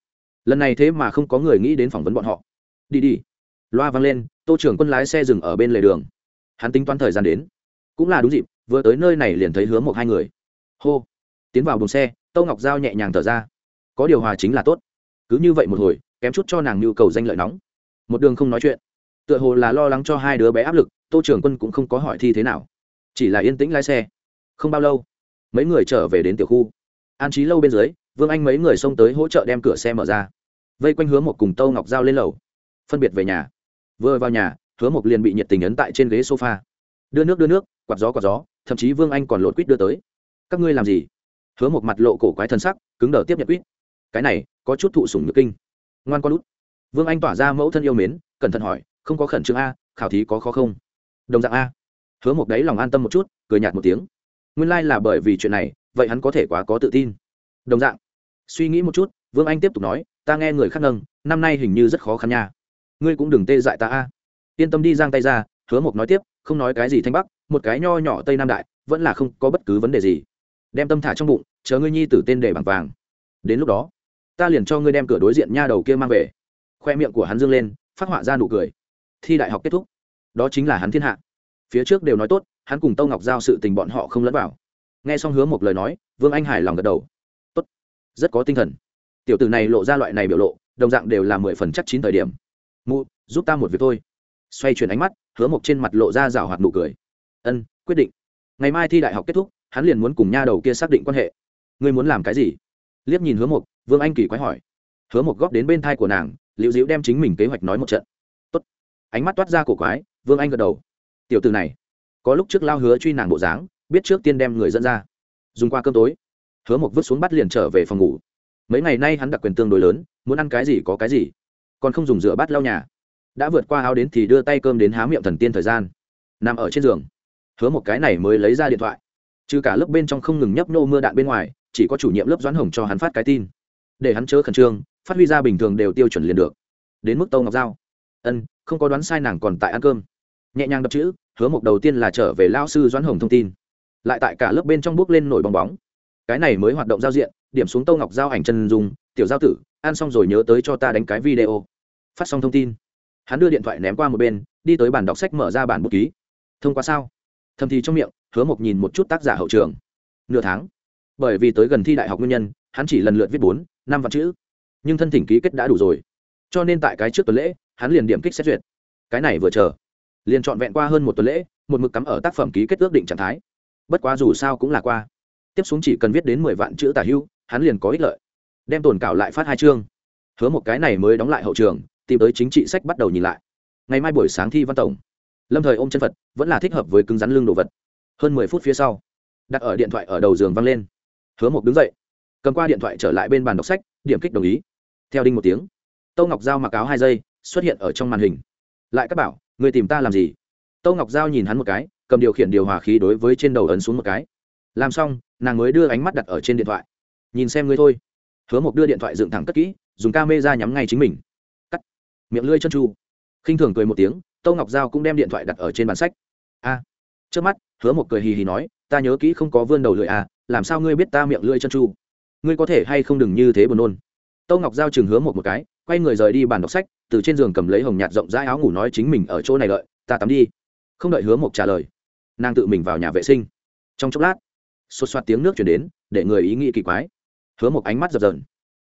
Lần này thế mà không có người nghĩ đến phỏng vấn bọn họ. Đi đi. Loa vang lên, tô trưởng quân lái xe dừng ở bên lề đường. Hắn tính toán thời gian đến. Cũng là đúng dịp, vừa tới nơi này liền thấy hứa một hai người. Hô. Tiến vào buồng xe tâu ngọc giao nhẹ nhàng thở ra. Có điều hòa chính là tốt. Cứ như vậy một hồi, kém chút cho nàng nhu cầu danh lợi nóng. Một đường không nói chuyện. Tựa hồ là lo lắng cho hai đứa bé áp lực, tô trưởng quân cũng không có hỏi thi thế nào. Chỉ là yên tĩnh lái xe không bao lâu, mấy người trở về đến tiểu khu. An trí lâu bên dưới, vương anh mấy người xông tới hỗ trợ đem cửa xe mở ra. Vây quanh hứa một cùng tâu ngọc giao lên lầu, phân biệt về nhà. Vừa vào nhà, hứa một liền bị nhiệt tình ấn tại trên ghế sofa. Đưa nước đưa nước, quạt gió quạt gió, thậm chí vương anh còn lột quýt đưa tới. Các ngươi làm gì? Hứa một mặt lộ cổ quái thân sắc, cứng đờ tiếp nhận quýt. Cái này, có chút thụ sủng nhược kinh. Ngoan con út. Vương anh tỏa ra mẫu thân yêu mến, cẩn thận hỏi, không có khẩn trương a, khảo thí có khó không? Đồng dạng a. Hứa một đấy lòng an tâm một chút, cười nhạt một tiếng nguyên lai、like、là bởi vì chuyện này, vậy hắn có thể quá có tự tin. Đồng dạng, suy nghĩ một chút, vương anh tiếp tục nói, ta nghe người khác nâng, năm nay hình như rất khó khăn nha. Ngươi cũng đừng tê dại ta a. Yên tâm đi, giang tay ra, hứa một nói tiếp, không nói cái gì thanh bắc, một cái nho nhỏ tây nam đại, vẫn là không có bất cứ vấn đề gì. Đem tâm thả trong bụng, chờ ngươi nhi tử tên để bằng vàng. Đến lúc đó, ta liền cho ngươi đem cửa đối diện nha đầu kia mang về. Khoe miệng của hắn dương lên, phát họa ra nụ cười. Thi đại học kết thúc. Đó chính là hắn thiên hạ. Phía trước đều nói tốt hắn cùng tâu ngọc giao sự tình bọn họ không lẫn vào nghe xong hứa một lời nói vương anh Hải lòng gật đầu tốt rất có tinh thần tiểu tử này lộ ra loại này biểu lộ đồng dạng đều là mười phần chắc chín thời điểm mụ giúp ta một việc thôi xoay chuyển ánh mắt hứa mộc trên mặt lộ ra rào hoạt nụ cười ân quyết định ngày mai thi đại học kết thúc hắn liền muốn cùng nha đầu kia xác định quan hệ ngươi muốn làm cái gì liếc nhìn hứa mộc vương anh kỳ quái hỏi hứa mộc góp đến bên thai của nàng liễu diễu đem chính mình kế hoạch nói một trận Tốt. ánh mắt toát ra cổ quái vương anh gật đầu tiểu từ này có lúc trước lao hứa truy nàng bộ dáng, biết trước tiên đem người dẫn ra. Dùng qua cơm tối, hứa mộc vứt xuống bắt liền trở về phòng ngủ. Mấy ngày nay hắn đặc quyền tương đối lớn, muốn ăn cái gì có cái gì. Còn không dùng rửa bát lau nhà. Đã vượt qua áo đến thì đưa tay cơm đến há miệng thần tiên thời gian. Nằm ở trên giường, hứa một cái này mới lấy ra điện thoại. Trừ cả lớp bên trong không ngừng nhấp nô mưa đạn bên ngoài, chỉ có chủ nhiệm lớp doãn hồng cho hắn phát cái tin. Để hắn chớ khẩn trương, phát huy ra bình thường đều tiêu chuẩn liền được. Đến mức tâu ngọc giao. Ân, không có đoán sai nàng còn tại ăn cơm nhẹ nhàng đập chữ, hứa mộc đầu tiên là trở về lao sư doãn hồng thông tin. Lại tại cả lớp bên trong bước lên nổi bong bóng. Cái này mới hoạt động giao diện, điểm xuống tâu ngọc giao ảnh chân dùng tiểu giao tử, ăn xong rồi nhớ tới cho ta đánh cái video. Phát xong thông tin, hắn đưa điện thoại ném qua một bên, đi tới bản đọc sách mở ra bản bút ký. Thông qua sao? Thầm thì trong miệng, hứa mộc nhìn một chút tác giả hậu trường. Nửa tháng. Bởi vì tới gần thi đại học nguyên nhân, hắn chỉ lần lượt viết bốn, năm vạn chữ. Nhưng thân thỉnh ký kết đã đủ rồi. Cho nên tại cái trước tuần lễ, hắn liền điểm kích xét duyệt. Cái này vừa chờ liền trọn vẹn qua hơn một tuần lễ, một mực cắm ở tác phẩm ký kết ước định trạng thái. Bất quá dù sao cũng là qua. Tiếp xuống chỉ cần viết đến mười vạn chữ tả hưu, hắn liền có ích lợi. Đem tồn cảo lại phát hai chương. Hứa một cái này mới đóng lại hậu trường, tìm tới chính trị sách bắt đầu nhìn lại. Ngày mai buổi sáng thi văn tổng. Lâm thời ôm chân phật, vẫn là thích hợp với cứng rắn lưng đồ vật. Hơn mười phút phía sau, đặt ở điện thoại ở đầu giường văng lên. Hứa mộc đứng dậy, cầm qua điện thoại trở lại bên bàn đọc sách, điểm kích đồng ý. Theo đinh một tiếng, tâu ngọc giao mặc áo hai giây xuất hiện ở trong màn hình. Lại các bảo người tìm ta làm gì? Tâu ngọc giao nhìn hắn một cái, cầm điều khiển điều hòa khí đối với trên đầu ấn xuống một cái. Làm xong, nàng mới đưa ánh mắt đặt ở trên điện thoại. Nhìn xem ngươi thôi. Hứa mộc đưa điện thoại dựng thẳng cất kỹ, dùng ca mê ra nhắm ngay chính mình. Cắt. Miệng lưỡi chân tru khinh thường cười một tiếng tâu ngọc giao cũng đem điện thoại đặt ở trên bàn sách. A. Trước mắt, hứa Mộc cười hì hì nói, ta nhớ kỹ không có vươn đầu lưỡi à làm sao ngươi biết ta miệng lưỡi chân chu? Ngươi có thể hay không đừng như thế buồn nôn? Tâu ngọc giao chừng hứa một một cái quay người rời đi bàn đọc sách, từ trên giường cầm lấy hồng nhạt rộng rãi áo ngủ nói chính mình ở chỗ này đợi, ta tắm đi. Không đợi hứa mộc trả lời, nàng tự mình vào nhà vệ sinh. Trong chốc lát xột xoạt tiếng nước chuyển đến, để người ý nghĩ kỳ quái. Hứa mộc ánh mắt dập dờn.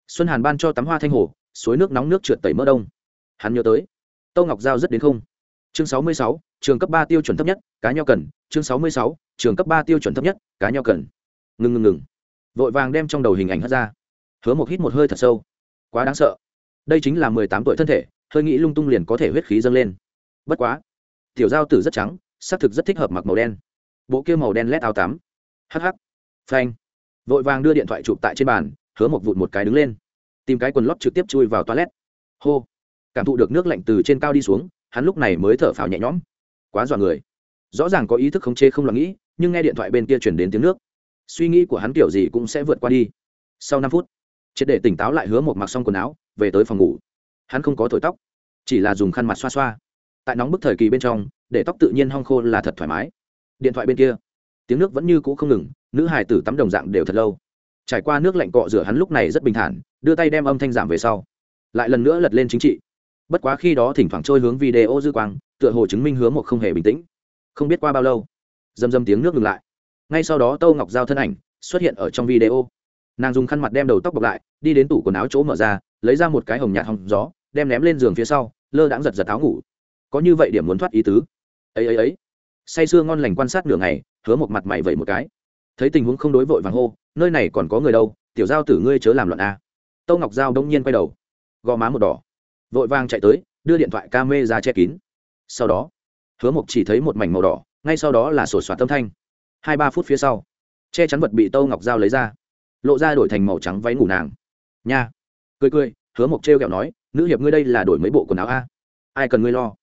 Xuân hàn ban cho tắm hoa thanh hồ, suối nước nóng nước trượt tẩy mỡ đông. Hắn nhớ tới tâu ngọc giao rất đến không? Chương sáu mươi sáu, trường cấp ba tiêu chuẩn thấp nhất, cá nhau cần. Chương sáu mươi sáu, trường cấp ba tiêu chuẩn thấp nhất, cá nhau cần. Ngừng ngừng ngừng. Vội vàng đem trong đầu hình ảnh hất ra. Hứa mộc hít một hơi thật sâu. Quá đáng sợ đây chính là mười tám tuổi thân thể, hơi nghĩ lung tung liền có thể huyết khí dâng lên. Bất quá, tiểu giao tử rất trắng, xác thực rất thích hợp mặc màu đen. Bộ kia màu đen lét áo tắm. Hh phanh. Vội vàng đưa điện thoại chụp tại trên bàn, hứa một vụt một cái đứng lên. Tìm cái quần lót trực tiếp chui vào toilet. Hô. Cảm thụ được nước lạnh từ trên cao đi xuống, hắn lúc này mới thở phào nhẹ nhõm. Quá dọa người. Rõ ràng có ý thức khống chế không lo nghĩ, nhưng nghe điện thoại bên kia chuyển đến tiếng nước. Suy nghĩ của hắn kiểu gì cũng sẽ vượt qua đi. Sau năm phút, triệt để tỉnh táo lại hứa một mặc xong quần áo về tới phòng ngủ. Hắn không có thổi tóc, chỉ là dùng khăn mặt xoa xoa. Tại nóng bức thời kỳ bên trong, để tóc tự nhiên hong khô là thật thoải mái. Điện thoại bên kia, tiếng nước vẫn như cũ không ngừng, nữ hài tử tắm đồng dạng đều thật lâu. Trải qua nước lạnh cọ rửa hắn lúc này rất bình thản, đưa tay đem âm thanh giảm về sau. Lại lần nữa lật lên chính trị. Bất quá khi đó thỉnh thoảng trôi hướng video dư quang, tựa hồ chứng minh hướng một không hề bình tĩnh. Không biết qua bao lâu, dầm dầm tiếng nước ngừng lại. Ngay sau đó tâu ngọc giao thân ảnh xuất hiện ở trong video. Nàng dùng khăn mặt đem đầu tóc bọc lại, đi đến tủ quần áo chỗ mở ra lấy ra một cái hồng nhạt hồng gió, đem ném lên giường phía sau, lơ đãng giật giật áo ngủ. Có như vậy điểm muốn thoát ý tứ. Ấy ấy ấy. Say sưa ngon lành quan sát nửa ngày, hứa một mặt mày vậy một cái. Thấy tình huống không đối vội vàng hô, nơi này còn có người đâu, tiểu giao tử ngươi chớ làm loạn a. Tâu ngọc giao đông nhiên quay đầu, gò má một đỏ. Vội vàng chạy tới, đưa điện thoại ca mê ra che kín. Sau đó, hứa mộc chỉ thấy một mảnh màu đỏ, ngay sau đó là sổ soạt tâm thanh. Hai ba phút phía sau, che chắn vật bị tâu ngọc dao lấy ra, lộ ra đổi thành màu trắng váy ngủ nàng. Nha cười cười, hứa mộc trêu kẹo nói, nữ hiệp ngươi đây là đổi mấy bộ quần áo a? Ai cần ngươi lo?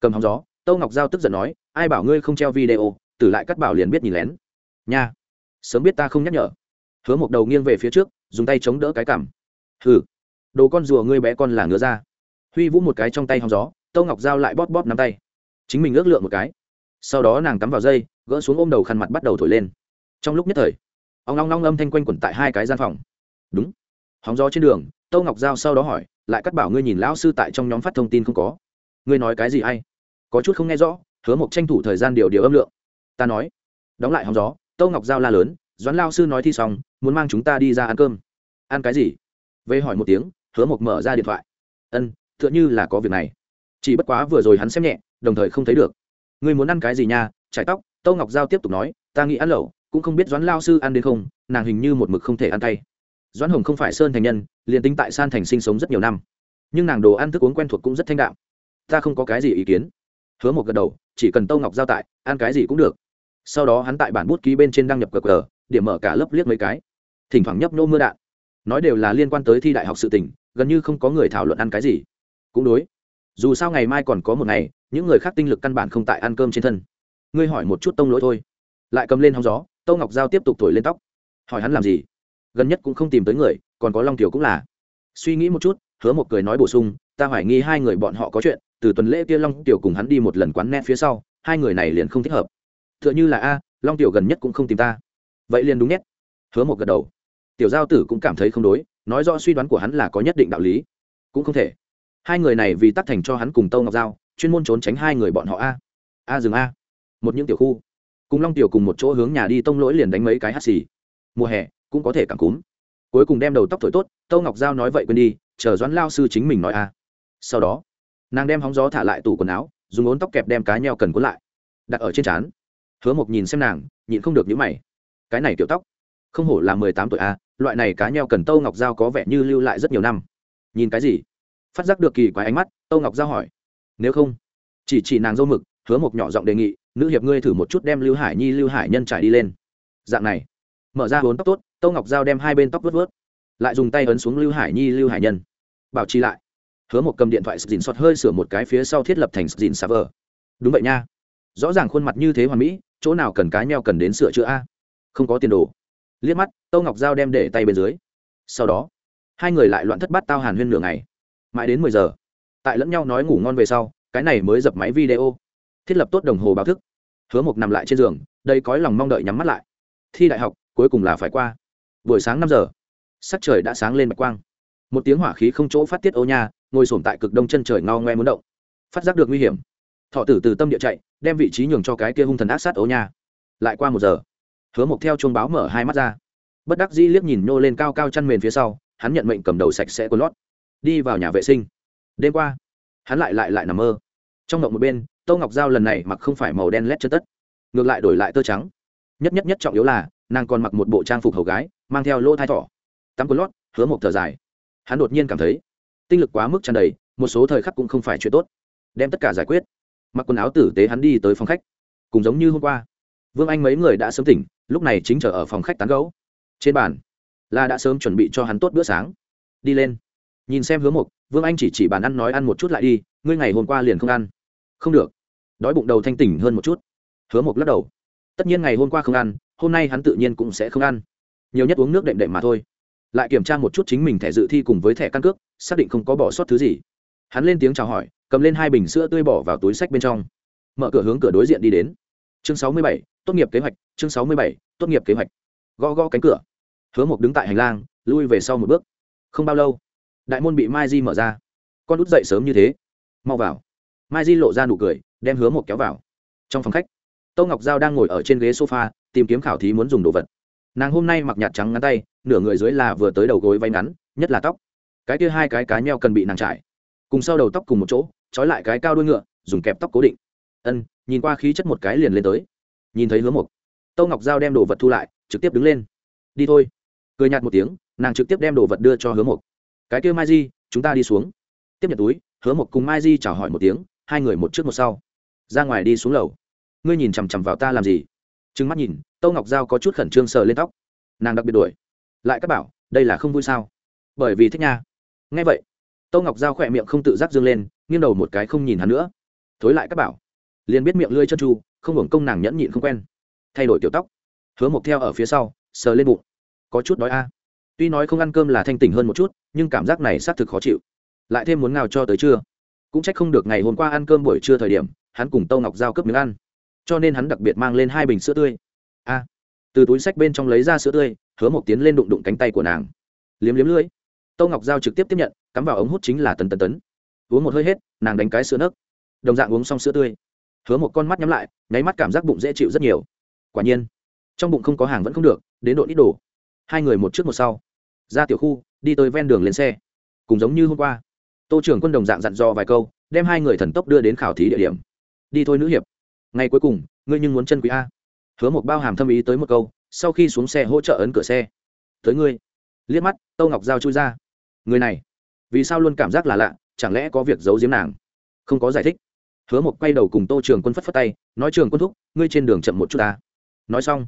Cầm hóng gió, tâu ngọc giao tức giận nói, ai bảo ngươi không treo video, tử lại cắt bảo liền biết nhìn lén. Nha, sớm biết ta không nhắc nhở. Hứa mộc đầu nghiêng về phía trước, dùng tay chống đỡ cái cảm hừ, đồ con rùa ngươi bé con là ngứa ra. Huy vũ một cái trong tay hóng gió, tâu ngọc giao lại bóp bóp nắm tay. Chính mình ước lượng một cái. Sau đó nàng cắm vào dây, gỡ xuống ôm đầu khăn mặt bắt đầu thổi lên. Trong lúc nhất thời ông long long âm thanh quanh quẩn tại hai cái gian phòng. Đúng, hóng gió trên đường tâu ngọc giao sau đó hỏi, lại cắt bảo ngươi nhìn lão sư tại trong nhóm phát thông tin không có. Ngươi nói cái gì hay có chút không nghe rõ, hứa mộc tranh thủ thời gian điều điều âm lượng. Ta nói. Đóng lại hóng gió tâu ngọc giao la lớn, doãn lao sư nói thi xong, muốn mang chúng ta đi ra ăn cơm. Ăn cái gì? Về hỏi một tiếng, hứa mộc mở ra điện thoại. Ân t h ư ợ n h ư là có việc này. Chỉ bất quá vừa rồi hắn xem nhẹ, đồng thời không thấy được. Ngươi muốn ăn cái gì nha? Chải tóc tâu ngọc giao tiếp tục nói, ta nghĩ ăn lẩu, cũng không biết doãn lao sư ăn đến không, nàng hình như một mực không thể ăn tay doãn hồng không phải sơn thành nhân, liền tính tại san thành sinh sống rất nhiều năm. Nhưng nàng đồ ăn thức uống quen thuộc cũng rất thanh đạm. Ta không có cái gì ý kiến. Hứa một gật đầu, chỉ cần tâu ngọc giao tại, ăn cái gì cũng được. Sau đó hắn tại bản bút ký bên trên đăng nhập cờ cờ điểm mở cả lớp liếc mấy cái. Thỉnh thoảng nhấp nô mưa đạn. Nói đều là liên quan tới thi đại học sự tỉnh gần như không có người thảo luận ăn cái gì. Cũng đối. Dù sao ngày mai còn có một ngày, những người khác tinh lực căn bản không tại ăn cơm trên thân. Ngươi hỏi một chút tông lỗi thôi. Lại cầm lên hóng gió, tâu ngọc giao tiếp tục thổi lên tóc. Hỏi hắn làm gì? Gần nhất cũng không tìm tới người, còn có long tiểu cũng là. Suy nghĩ một chút, hứa một cười nói bổ sung, ta hoài nghi hai người bọn họ có chuyện, từ tuần lễ kia long tiểu cùng hắn đi một lần quán net phía sau, hai người này liền không thích hợp. T h ư ợ n h ư là, a, long tiểu gần nhất cũng không tìm ta. Vậy liền đúng nét hứa một gật đầu. Tiểu giao tử cũng cảm thấy không đối, nói rõ suy đoán của hắn là có nhất định đạo lý. Cũng không thể. Hai người này vì tắt thành cho hắn cùng tâu ngọc giao, chuyên môn trốn tránh hai người bọn họ a. A dừng a. Một những tiểu khu. Cùng long tiểu cùng một chỗ hướng nhà đi tông lỗi liền đánh mấy cái hắt xì. Mùa hè cũng có thể cảm cúm. Cuối cùng đem đầu tóc thổi tốt, tâu ngọc giao nói vậy quên đi, chờ doãn lao sư chính mình nói a sau đó, nàng đem hóng gió thả lại tủ quần áo, dùng ốn tóc kẹp đem cá nheo cần cuốn lại, đặt ở trên trán. Hứa mộc nhìn xem nàng, nhịn không được những mày. Cái này kiểu tóc, không hổ là mười tám tuổi a loại này cá nheo cần tâu ngọc giao có vẻ như lưu lại rất nhiều năm. Nhìn cái gì? Phát giác được kỳ quái ánh mắt, tâu ngọc giao hỏi. Nếu không, chỉ chỉ nàng dâu mực, hứa mộc nhỏ giọng đề nghị, nữ hiệp ngươi thử một chút đem lưu hải nhi, lưu hải nhân trải đi lên. Dạng này, mở ra vốn tóc tốt tâu ngọc giao đem hai bên tóc vớt vớt lại dùng tay ấn xuống lưu hải nhi, lưu hải nhân. Bảo trì lại. Hứa một cầm điện thoại dìn xọt hơi sửa một cái phía sau thiết lập thành dìn server đúng vậy nha. Rõ ràng khuôn mặt như thế hoàn mỹ, chỗ nào cần cái nheo cần đến sửa chữa a? Không có tiền đồ. Liếc mắt tâu ngọc giao đem để tay bên dưới. Sau đó, hai người lại loạn thất bát tao hàn huyên nửa ngày. Mãi đến mười giờ, tại lẫn nhau nói ngủ ngon về sau, cái này mới dập máy video. Thiết lập tốt đồng hồ báo thức. Hứa một nằm lại trên giường đây cói lòng mong đợi nhắm mắt lại. Thi đại học, cuối cùng là phải qua buổi sáng năm giờ, sắc trời đã sáng lên bạch quang. Một tiếng hỏa khí không chỗ phát tiết ô nha, ngồi sổm tại cực đông chân trời ngao ngoe muốn động. Phát giác được nguy hiểm, thọ tử từ tâm địa chạy, đem vị trí nhường cho cái kia hung thần ác sát ô nha. Lại qua một giờ, hứa mộc theo chuông báo mở hai mắt ra. Bất đắc dĩ liếc nhìn nhô lên cao cao chăn mền phía sau, hắn nhận mệnh cầm đầu sạch sẽ quần lót. Đi vào nhà vệ sinh. Đêm qua, hắn lại lại lại nằm mơ. Trong động một bên, tô ngọc giao lần này mặc không phải màu đen lét chân tất, ngược lại đổi lại tơ trắng. Nhất nhất nhất trọng yếu là, nàng còn mặc một bộ trang phục hầu gái mang theo lỗ thai thỏ. Tắm quần lót, hứa một thở dài. Hắn đột nhiên cảm thấy, tinh lực quá mức tràn đầy, một số thời khắc cũng không phải chuyện tốt. Đem tất cả giải quyết. Mặc quần áo tử tế hắn đi tới phòng khách. Cùng giống như hôm qua, vương anh mấy người đã sớm tỉnh, lúc này chính chờ ở phòng khách tán gấu trên bàn, là đã sớm chuẩn bị cho hắn tốt bữa sáng. Đi lên. Nhìn xem hứa mục vương anh chỉ chỉ bàn ăn nói ăn một chút lại đi, ngươi ngày hôm qua liền không ăn. Không được. Đói bụng đầu thanh tỉnh hơn một chút. Hứa mục lắc đầu. Tất nhiên ngày hôm qua không ăn, hôm nay hắn tự nhiên cũng sẽ không ăn nhiều nhất uống nước đệm đệm mà thôi. Lại kiểm tra một chút chính mình thẻ dự thi cùng với thẻ căn cước, xác định không có bỏ sót thứ gì. Hắn lên tiếng chào hỏi, cầm lên hai bình sữa tươi bỏ vào túi sách bên trong. Mở cửa hướng cửa đối diện đi đến. Chương sáu mươi bảy, tốt nghiệp kế hoạch, chương sáu mươi bảy, tốt nghiệp kế hoạch. Gõ gõ cánh cửa. Hứa mộc đứng tại hành lang, lui về sau một bước. Không bao lâu, đại môn bị mai di mở ra. Con út dậy sớm như thế. Mau vào. Mai di lộ ra nụ cười, đem hứa mộc kéo vào. Trong phòng khách, tô ngọc giao đang ngồi ở trên ghế sofa, tìm kiếm khảo thí muốn dùng đồ vật nàng hôm nay mặc nhạt trắng ngắn tay nửa người dưới là vừa tới đầu gối váy ngắn nhất là tóc. Cái kia hai cái cá nheo cần bị nàng trải. Cùng sau đầu tóc cùng một chỗ trói lại cái cao đuôi ngựa dùng kẹp tóc cố định. Ân nhìn qua khí chất một cái liền lên tới. Nhìn thấy hứa Mục, tâu ngọc giao đem đồ vật thu lại trực tiếp đứng lên. Đi thôi. Cười nhạt một tiếng nàng trực tiếp đem đồ vật đưa cho hứa Mục. cái kia mai di chúng ta đi xuống. Tiếp nhận túi hứa Mục cùng mai di chào hỏi một tiếng hai người một trước một sau. Ra ngoài đi xuống lầu. Ngươi nhìn chằm chằm vào ta làm gì? Trừng mắt nhìn, tâu ngọc giao có chút khẩn trương sờ lên tóc. Nàng đặc biệt đuổi. Lại các bảo, đây là không vui sao? Bởi vì thích nha. Nghe vậy, tâu ngọc giao khỏe miệng không tự giác dương lên, nghiêng đầu một cái không nhìn hắn nữa. Thối lại các bảo. Liền biết miệng lươi chân tru, không hưởng công nàng nhẫn nhịn không quen. Thay đổi kiểu tóc. Hứa mộc theo ở phía sau, sờ lên bụng. Có chút đói a. Tuy nói không ăn cơm là thanh tỉnh hơn một chút, nhưng cảm giác này xác thực khó chịu. Lại thêm muốn ngào cho tới trưa. Cũng trách không được ngày hôm qua ăn cơm buổi trưa thời điểm, hắn cùng tâu ngọc giao cướp miếng ăn cho nên hắn đặc biệt mang lên hai bình sữa tươi. A, từ túi sách bên trong lấy ra sữa tươi, hứa mộc tiến lên đụng đụng cánh tay của nàng. Liếm liếm lưỡi. Tâu ngọc giao trực tiếp tiếp nhận, cắm vào ống hút chính là tấn tấn tấn. Uống một hơi hết, nàng đánh cái sữa nấc. Đồng dạng uống xong sữa tươi. Hứa một con mắt nhắm lại, nháy mắt cảm giác bụng dễ chịu rất nhiều. Quả nhiên, trong bụng không có hàng vẫn không được, đến độ ít đồ. Hai người một trước một sau. Ra tiểu khu, đi tới ven đường lên xe. Cùng giống như hôm qua. Tô trưởng quân đồng dạng dặn dò vài câu, đem hai người thần tốc đưa đến khảo thí địa điểm. Đi thôi nữ hiệp ngày cuối cùng, ngươi nhưng muốn chân quý a? Hứa một bao hàm thâm ý tới một câu, sau khi xuống xe hỗ trợ ấn cửa xe. Tới ngươi. Liếc mắt, tâu ngọc giao chui ra. Người này, vì sao luôn cảm giác là lạ, chẳng lẽ có việc giấu giếm nàng? Không có giải thích. Hứa một quay đầu cùng tô trường quân phất phất tay, nói, trường quân thúc, ngươi trên đường chậm một chút ta. Nói xong,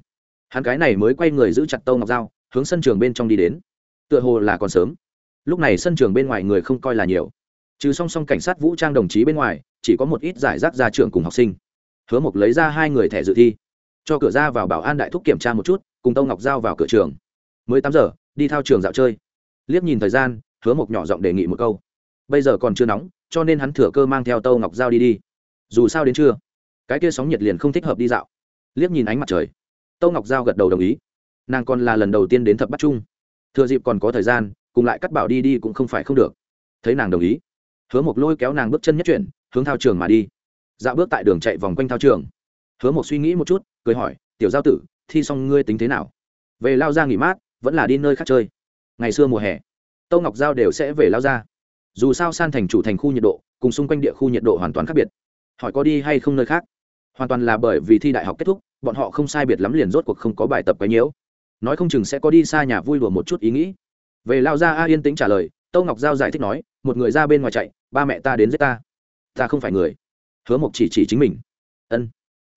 hắn cái này mới quay người giữ chặt tâu ngọc giao, hướng sân trường bên trong đi đến. Tựa hồ là còn sớm. Lúc này sân trường bên ngoài người không coi là nhiều. Trừ song song cảnh sát vũ trang đồng chí bên ngoài, chỉ có một ít giải rác ra trường cùng học sinh hứa mộc lấy ra hai người thẻ dự thi. Cho cửa ra vào bảo an đại thúc kiểm tra một chút, cùng tâu ngọc giao vào cửa trường. Mới tám giờ, đi thao trường dạo chơi. Liếc nhìn thời gian, hứa mộc nhỏ giọng đề nghị một câu. Bây giờ còn chưa nóng, cho nên hắn thừa cơ mang theo tâu ngọc giao đi đi. Dù sao đến trưa, cái kia sóng nhiệt liền không thích hợp đi dạo. Liếc nhìn ánh mặt trời, tâu ngọc giao gật đầu đồng ý. Nàng còn là lần đầu tiên đến thập bắt trung. Thừa dịp còn có thời gian, cùng lại cắt bảo đi đi cũng không phải không được. Thấy nàng đồng ý, hứa mộc lôi kéo nàng bước chân nhất chuyển, hướng thao trường mà đi dạo bước tại đường chạy vòng quanh thao trường. Hứa một suy nghĩ một chút, cười hỏi, tiểu giao tử, thi xong ngươi tính thế nào? Về lao ra nghỉ mát, vẫn là đi nơi khác chơi. Ngày xưa mùa hè, tâu ngọc giao đều sẽ về lao ra. Dù sao san thành chủ thành khu nhiệt độ, cùng xung quanh địa khu nhiệt độ hoàn toàn khác biệt. Hỏi có đi hay không nơi khác? Hoàn toàn là bởi vì thi đại học kết thúc, bọn họ không sai biệt lắm liền rốt cuộc không có bài tập cái nhiễu. Nói không chừng sẽ có đi xa nhà vui đùa một chút ý nghĩ. Về lao ra a yên tĩnh trả lời, tâu ngọc giao giải thích nói, một người ra bên ngoài chạy, ba mẹ ta đến giết ta. Ta không phải người hứa mộc chỉ chỉ chính mình. Ân.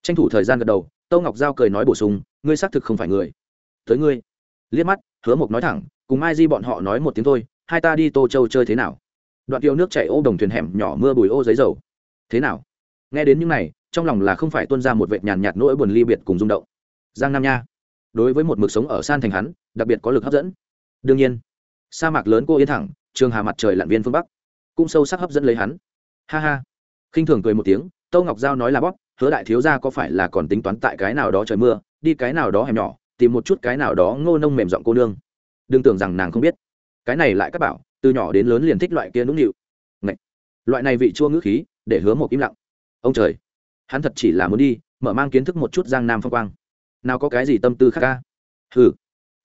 Tranh thủ thời gian gật đầu, tâu ngọc giao cười nói bổ sung, ngươi xác thực không phải người. Tới ngươi. Liếc mắt, hứa mộc nói thẳng, cùng Ai di bọn họ nói một tiếng thôi, hai ta đi tô châu chơi thế nào? Đoạn kiều nước chảy ô đồng thuyền hẻm nhỏ mưa bùi ô giấy dầu. Thế nào? Nghe đến những này, trong lòng là không phải tuân ra một vệt nhàn nhạt nỗi buồn ly biệt cùng rung động. Giang nam nha, đối với một mực sống ở san thành hắn, đặc biệt có lực hấp dẫn. Đương nhiên, sa mạc lớn cô yên thẳng, trường hà mặt trời lặn viên phương bắc, cũng sâu sắc hấp dẫn lấy hắn. Ha ha khinh thường cười một tiếng, tâu ngọc giao nói là bóp, hứa đại thiếu gia có phải là còn tính toán tại cái nào đó trời mưa, đi cái nào đó hẻm nhỏ, tìm một chút cái nào đó ngô nông mềm giọng cô nương. Đừng tưởng rằng nàng không biết. Cái này lại các bảo, từ nhỏ đến lớn liền thích loại kia nũng nịu. Ngậy. loại này vị chua ngữ khí, để hứa một im lặng. Ông trời, hắn thật chỉ là muốn đi, mở mang kiến thức một chút giang nam phong quang. Nào có cái gì tâm tư khác ca? Hừ.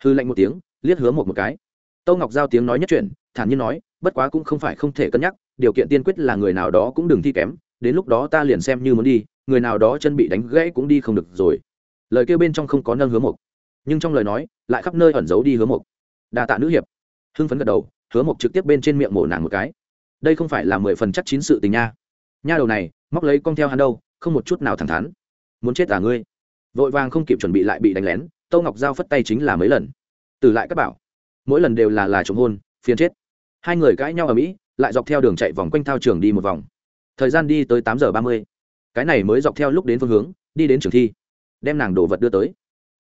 Hư lạnh một tiếng, liếc hứa một một cái. Tâu ngọc giao tiếng nói nhất chuyển, thản nhiên nói, bất quá cũng không phải không thể cân nhắc điều kiện tiên quyết là người nào đó cũng đừng thi kém, đến lúc đó ta liền xem như muốn đi, người nào đó chân bị đánh gãy cũng đi không được rồi. Lời kêu bên trong không có nâng hứa mộc, nhưng trong lời nói, lại khắp nơi ẩn giấu đi hứa mộc. Đa tạ nữ hiệp. Hưng phấn gật đầu, hứa mộc trực tiếp bên trên miệng mổ nàng một cái. Đây không phải là mười phần chắc chín sự tình nha. Nha đầu này, móc lấy con theo hắn đâu, không một chút nào thẳng thắn. Muốn chết à ngươi? Vội vàng không kịp chuẩn bị lại bị đánh lén, tâu ngọc giao phất tay chính là mấy lần. Từ lại các bảo, mỗi lần đều là là chống hôn, phiền chết. Hai người cãi nhau ở mỹ lại dọc theo đường chạy vòng quanh thao trường đi một vòng. Thời gian đi tới tám giờ ba mươi. Cái này mới dọc theo lúc đến phương hướng, đi đến trường thi. Đem nàng đồ vật đưa tới.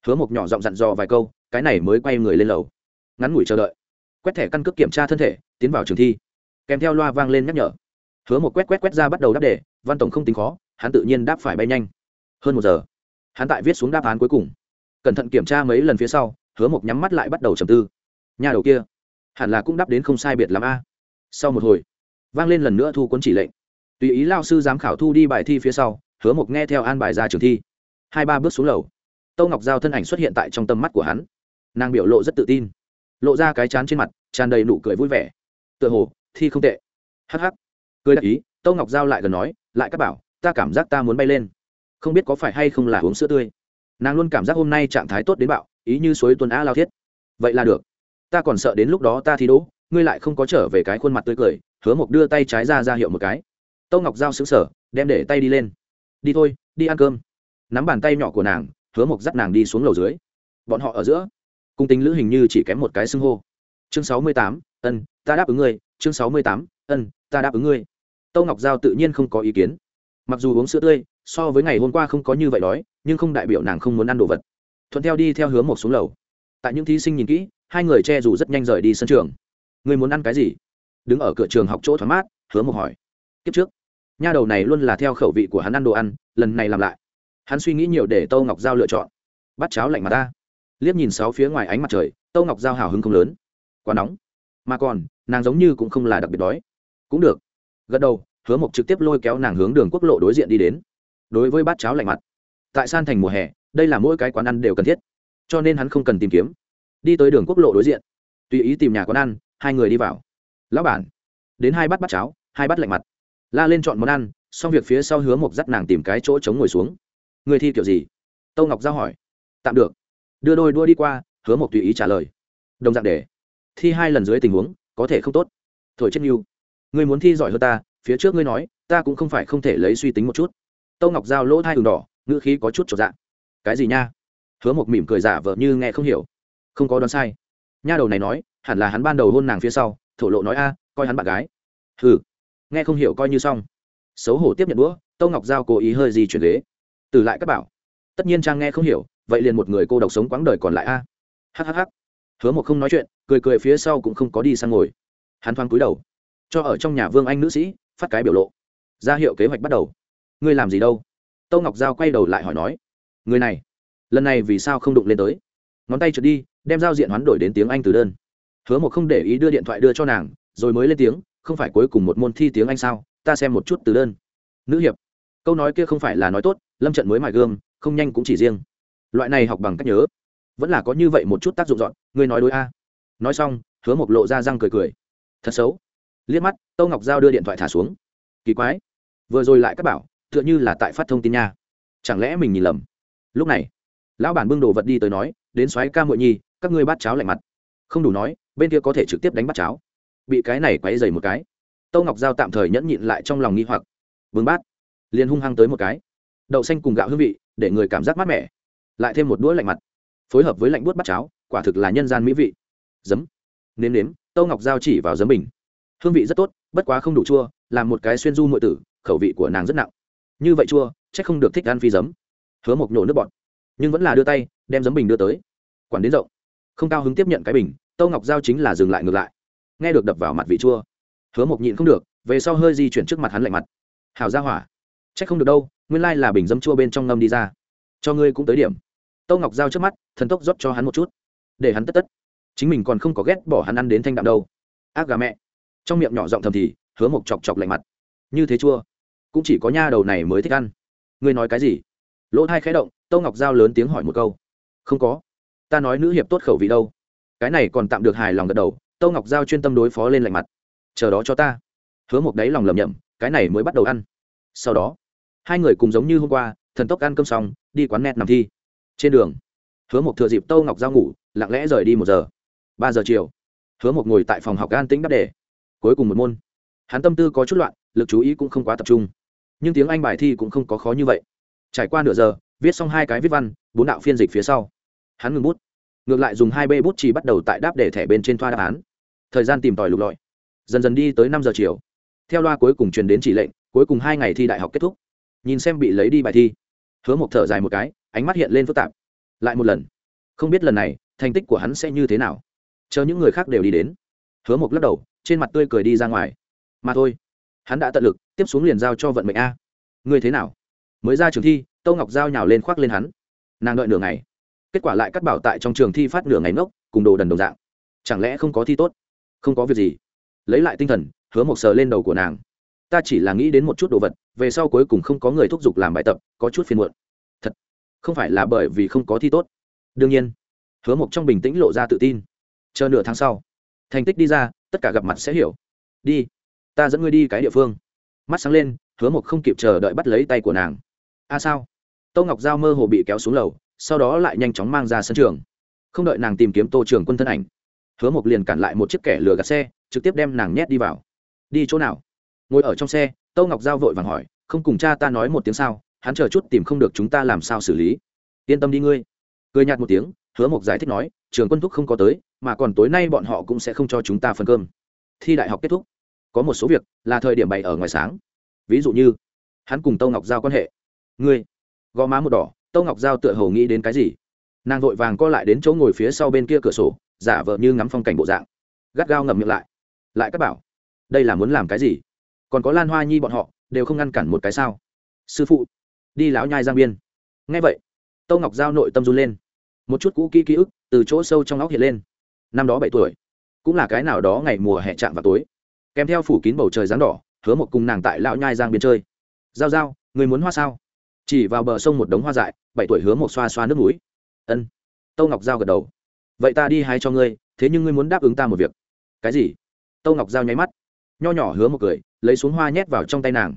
Hứa một nhỏ giọng dặn dò vài câu, cái này mới quay người lên lầu. Ngắn ngủi chờ đợi. Quét thẻ căn cước kiểm tra thân thể, tiến vào trường thi. Kèm theo loa vang lên nhắc nhở. Hứa một quét quét quét ra bắt đầu đáp đề, văn tổng không tính khó, hắn tự nhiên đáp phải bay nhanh. Hơn một giờ, hắn tại viết xuống đáp án cuối cùng. Cẩn thận kiểm tra mấy lần phía sau, hứa một nhắm mắt lại bắt đầu trầm tư. Nhà đầu kia, hẳn là cũng đáp đến không sai biệt l a sau một hồi, vang lên lần nữa thu cuốn chỉ lệnh. Tùy ý lao sư giám khảo thu đi bài thi phía sau, hứa mộc nghe theo an bài ra trường thi. Hai ba bước xuống lầu tâu ngọc giao thân ảnh xuất hiện tại trong tầm mắt của hắn. Nàng biểu lộ rất tự tin, lộ ra cái chán trên mặt, tràn đầy nụ cười vui vẻ. Tựa hồ, thi không tệ. Hh cười đắc ý tâu ngọc giao lại gần nói, lại các bảo, ta cảm giác ta muốn bay lên. Không biết có phải hay không là uống sữa tươi. Nàng luôn cảm giác hôm nay trạng thái tốt đến bạo, ý như suối tuần a lao thiết. Vậy là được. Ta còn sợ đến lúc đó ta thi đỗ ngươi lại không có trở về cái khuôn mặt tươi cười, hứa mộc đưa tay trái ra ra hiệu một cái. Tâu ngọc giao xứng sở đem để tay đi lên. Đi thôi, đi ăn cơm. Nắm bàn tay nhỏ của nàng, hứa mộc dắt nàng đi xuống lầu dưới. Bọn họ ở giữa. Cung tính lữ hình như chỉ kém một cái xưng hô. Chương sáu mươi tám, ân, ta đáp ứng ngươi. Chương sáu mươi tám, ân, ta đáp ứng ngươi. Tâu ngọc giao tự nhiên không có ý kiến. Mặc dù uống sữa tươi, so với ngày hôm qua không có như vậy đói, nhưng không đại biểu nàng không muốn ăn đồ vật. Thuận theo đi theo hướng một xuống lầu. Tại những thí sinh nhìn kỹ, hai người che dù rất nhanh rời đi sân trường người muốn ăn cái gì? Đứng ở cửa trường học chỗ thoáng mát, hứa một hỏi. Kiếp trước. Nha đầu này luôn là theo khẩu vị của hắn ăn đồ ăn, lần này làm lại. Hắn suy nghĩ nhiều để tâu ngọc giao lựa chọn. Bắt cháo lạnh mà ta. Liếc nhìn sáu phía ngoài ánh mặt trời, tâu ngọc giao hào hứng không lớn. Quá nóng. Mà còn, nàng giống như cũng không là đặc biệt đói. Cũng được. Gật đầu, hứa mộc trực tiếp lôi kéo nàng hướng đường quốc lộ đối diện đi đến. Đối với bát cháo lạnh mặt, tại san thành mùa hè, đây là mỗi cái quán ăn đều cần thiết, cho nên hắn không cần tìm kiếm. Đi tới đường quốc lộ đối diện, tùy ý tìm nhà quán ăn hai người đi vào. Lão bản, đến hai bát bát cháo, hai bát lạnh mặt. La lên chọn món ăn, xong việc phía sau hứa mộc dắt nàng tìm cái chỗ chống ngồi xuống. Người thi kiểu gì? Tâu ngọc giao hỏi. Tạm được. Đưa đôi đua đi qua, hứa mộc tùy ý trả lời. Đồng dạng để. Thi hai lần dưới tình huống, có thể không tốt. Thổi chết mưu ngươi muốn thi giỏi hơn ta, phía trước ngươi nói, ta cũng không phải không thể lấy suy tính một chút. Tâu ngọc giao lỗ thai đường đỏ, ngữ khí có chút trọn dạng cái gì nha? Hứa mộc mỉm cười giả vờ như nghe không hiểu. Không có đoán sai. Nha đầu này nói hẳn là hắn ban đầu hôn nàng phía sau, thổ lộ nói, a, coi hắn bạn gái. Hừ. Nghe không hiểu coi như xong. Xấu hổ tiếp nhận đũa, tâu ngọc giao cố ý hơi gì chuyển ghế. Từ lại các bảo. Tất nhiên trang nghe không hiểu, vậy liền một người cô độc sống quãng đời còn lại, a. Hhh hứa một không nói chuyện, cười cười phía sau cũng không có đi sang ngồi. Hắn thoáng cúi đầu. Cho ở trong nhà vương anh nữ sĩ, phát cái biểu lộ. Ra hiệu kế hoạch bắt đầu. Ngươi làm gì đâu? Tâu ngọc giao quay đầu lại hỏi nói. Người này? Lần này vì sao không đụng lên tới? Ngón tay trượt đi, đem giao diện hoán đổi đến tiếng anh từ đơn hứa một không để ý đưa điện thoại đưa cho nàng, rồi mới lên tiếng, không phải cuối cùng một môn thi tiếng anh sao? Ta xem một chút từ đơn. Nữ hiệp, câu nói kia không phải là nói tốt, lâm trận mới mài gương không nhanh cũng chỉ riêng. Loại này học bằng cách nhớ, vẫn là có như vậy một chút tác dụng dọn, ngươi nói đối a. Nói xong, hứa mộc lộ ra răng cười cười. Thật xấu. Liếc mắt, tâu ngọc giao đưa điện thoại thả xuống. Kỳ quái, vừa rồi lại các bảo, tựa như là tại phát thông tin nha. Chẳng lẽ mình nhìn lầm? Lúc này, lão bản bưng đồ vật đi tới nói, đến xoáy ca muội nhi, các ngươi bát cháo lạnh mặt. Không đủ nói bên kia có thể trực tiếp đánh bắt cháo. Bị cái này quấy dày một cái, tâu ngọc giao tạm thời nhẫn nhịn lại trong lòng nghi hoặc. Vương bát, liền hung hăng tới một cái. Đậu xanh cùng gạo hương vị, để người cảm giác mát mẻ. Lại thêm một đũa lạnh mặt. Phối hợp với lạnh buốt bắt cháo, quả thực là nhân gian mỹ vị. Giấm. Nếm nếm, tâu ngọc giao chỉ vào giấm bình. Hương vị rất tốt, bất quá không đủ chua làm một cái xuyên du mượn tử, khẩu vị của nàng rất nặng. Như vậy chua c h ắ c không được thích ăn phi giấm. Hứa mộc nhổ nước bọt, nhưng vẫn là đưa tay, đem giấm bình đưa tới. Quản đến rộng. Không cao hứng tiếp nhận cái bình tâu ngọc giao chính là dừng lại ngược lại. Nghe được đập vào mặt vị chua, hứa mộc nhịn không được, về sau hơi di chuyển trước mặt hắn lạnh mặt. Hào ra hỏa c h ắ c không được đâu, nguyên lai là bình dấm chua bên trong ngâm đi ra. Cho ngươi cũng tới điểm. Tâu ngọc giao trước mắt, thần tốc rót cho hắn một chút. Để hắn tất tất. Chính mình còn không có ghét bỏ hắn ăn đến thanh đạm đâu. Ác gà mẹ. Trong miệng nhỏ giọng thầm thì, hứa mộc chọc chọc lạnh mặt. Như thế chua, cũng chỉ có nha đầu này mới thích ăn. Ngươi nói cái gì? Lỗ thai khẽ động tâu ngọc giao lớn tiếng hỏi một câu. Không có. Ta nói nữ hiệp tốt khẩu vị đâu cái này còn tạm được hài lòng gật đầu, tâu ngọc giao chuyên tâm đối phó lên lạnh mặt. Chờ đó cho ta. Hứa một đáy lòng lầm nhầm cái này mới bắt đầu ăn. Sau đó, hai người cùng giống như hôm qua, thần tốc ăn cơm xong, đi quán net nằm thi. Trên đường, hứa một thừa dịp tâu ngọc giao ngủ, lặng lẽ rời đi một giờ. Ba giờ chiều, hứa một ngồi tại phòng học an tĩnh đắp đề cuối cùng một môn. Hắn tâm tư có chút loạn, lực chú ý cũng không quá tập trung. Nhưng tiếng anh bài thi cũng không có khó như vậy. Trải qua nửa giờ, viết xong hai cái viết văn, bốn đạo phiên dịch phía sau. Hắn ngừng bút ngược lại dùng hai bê bút chỉ bắt đầu tại đáp để thẻ bên trên thoa đáp án. Thời gian tìm tòi lục lọi. Dần dần đi tới năm giờ chiều. Theo loa cuối cùng truyền đến chỉ lệnh, cuối cùng hai ngày thi đại học kết thúc. Nhìn xem bị lấy đi bài thi. Hứa một thở dài một cái, ánh mắt hiện lên phức tạp. Lại một lần. Không biết lần này, thành tích của hắn sẽ như thế nào. Chờ những người khác đều đi đến. Hứa một lắc đầu, trên mặt tươi cười đi ra ngoài. Mà thôi. Hắn đã tận lực, tiếp xuống liền giao cho vận mệnh a. Ngươi thế nào? Mới ra trường thi, tâu ngọc giao nhào lên khoác lên hắn. Nàng đợi nửa ngày kết quả lại cắt bảo tại trong trường thi phát nửa ngày ngốc, cùng đồ đần đồng dạng. Chẳng lẽ không có thi tốt? Không có việc gì. Lấy lại tinh thần, hứa một sờ lên đầu của nàng. Ta chỉ là nghĩ đến một chút đồ vật, về sau cuối cùng không có người thúc giục làm bài tập, có chút phiền muộn. Thật, không phải là bởi vì không có thi tốt. Đương nhiên, hứa một trong bình tĩnh lộ ra tự tin. Chờ nửa tháng sau, thành tích đi ra, tất cả gặp mặt sẽ hiểu. Đi, ta dẫn ngươi đi cái địa phương. Mắt sáng lên, hứa một không kịp chờ đợi bắt lấy tay của nàng. A sao? Tô ngọc giao mơ hồ bị kéo xuống lầu sau đó lại nhanh chóng mang ra sân trường. Không đợi nàng tìm kiếm tô trường quân thân ảnh, hứa mộc liền cản lại một chiếc kẻ lừa gạt xe, trực tiếp đem nàng nhét đi vào. Đi chỗ nào? Ngồi ở trong xe, tô ngọc giao vội vàng hỏi, không cùng cha ta nói một tiếng sao? Hắn chờ chút tìm không được chúng ta làm sao xử lý? Yên tâm đi ngươi. Cười nhạt một tiếng, hứa mộc giải thích nói, trường quân thúc không có tới, mà còn tối nay bọn họ cũng sẽ không cho chúng ta phân cơm. Thi đại học kết thúc. Có một số việc là thời điểm bày ở ngoài sáng. Ví dụ như, hắn cùng tâu ngọc giao quan hệ. Ngươi, gò má một đỏ tâu ngọc giao tựa hồ nghĩ đến cái gì? Nàng vội vàng co lại đến chỗ ngồi phía sau bên kia cửa sổ, giả vờ như ngắm phong cảnh bộ dạng. Gắt gao ngậm miệng lại. Lại các bảo. Đây là muốn làm cái gì? Còn có lan hoa nhi bọn họ, đều không ngăn cản một cái sao? Sư phụ, đi lão nhai giang biên. Ngay vậy tâu ngọc giao nội tâm run lên. Một chút cũ kỹ ký ức từ chỗ sâu trong óc hiện lên. Năm đó bảy tuổi, cũng là cái nào đó ngày mùa hè chạm vào tối. Kèm theo phủ kín bầu trời dáng đỏ, hứa một cùng nàng tại lão nhai giang biên chơi. Giao giao, người muốn hoa sao? Chỉ vào bờ sông một đống hoa dại, bảy tuổi hứa một xoa xoa nước mũi. Ân. Tâu ngọc giao gật đầu. Vậy ta đi hái cho ngươi, thế nhưng ngươi muốn đáp ứng ta một việc. Cái gì? Tâu ngọc giao nháy mắt. Nho nhỏ hứa một cười, lấy xuống hoa nhét vào trong tay nàng.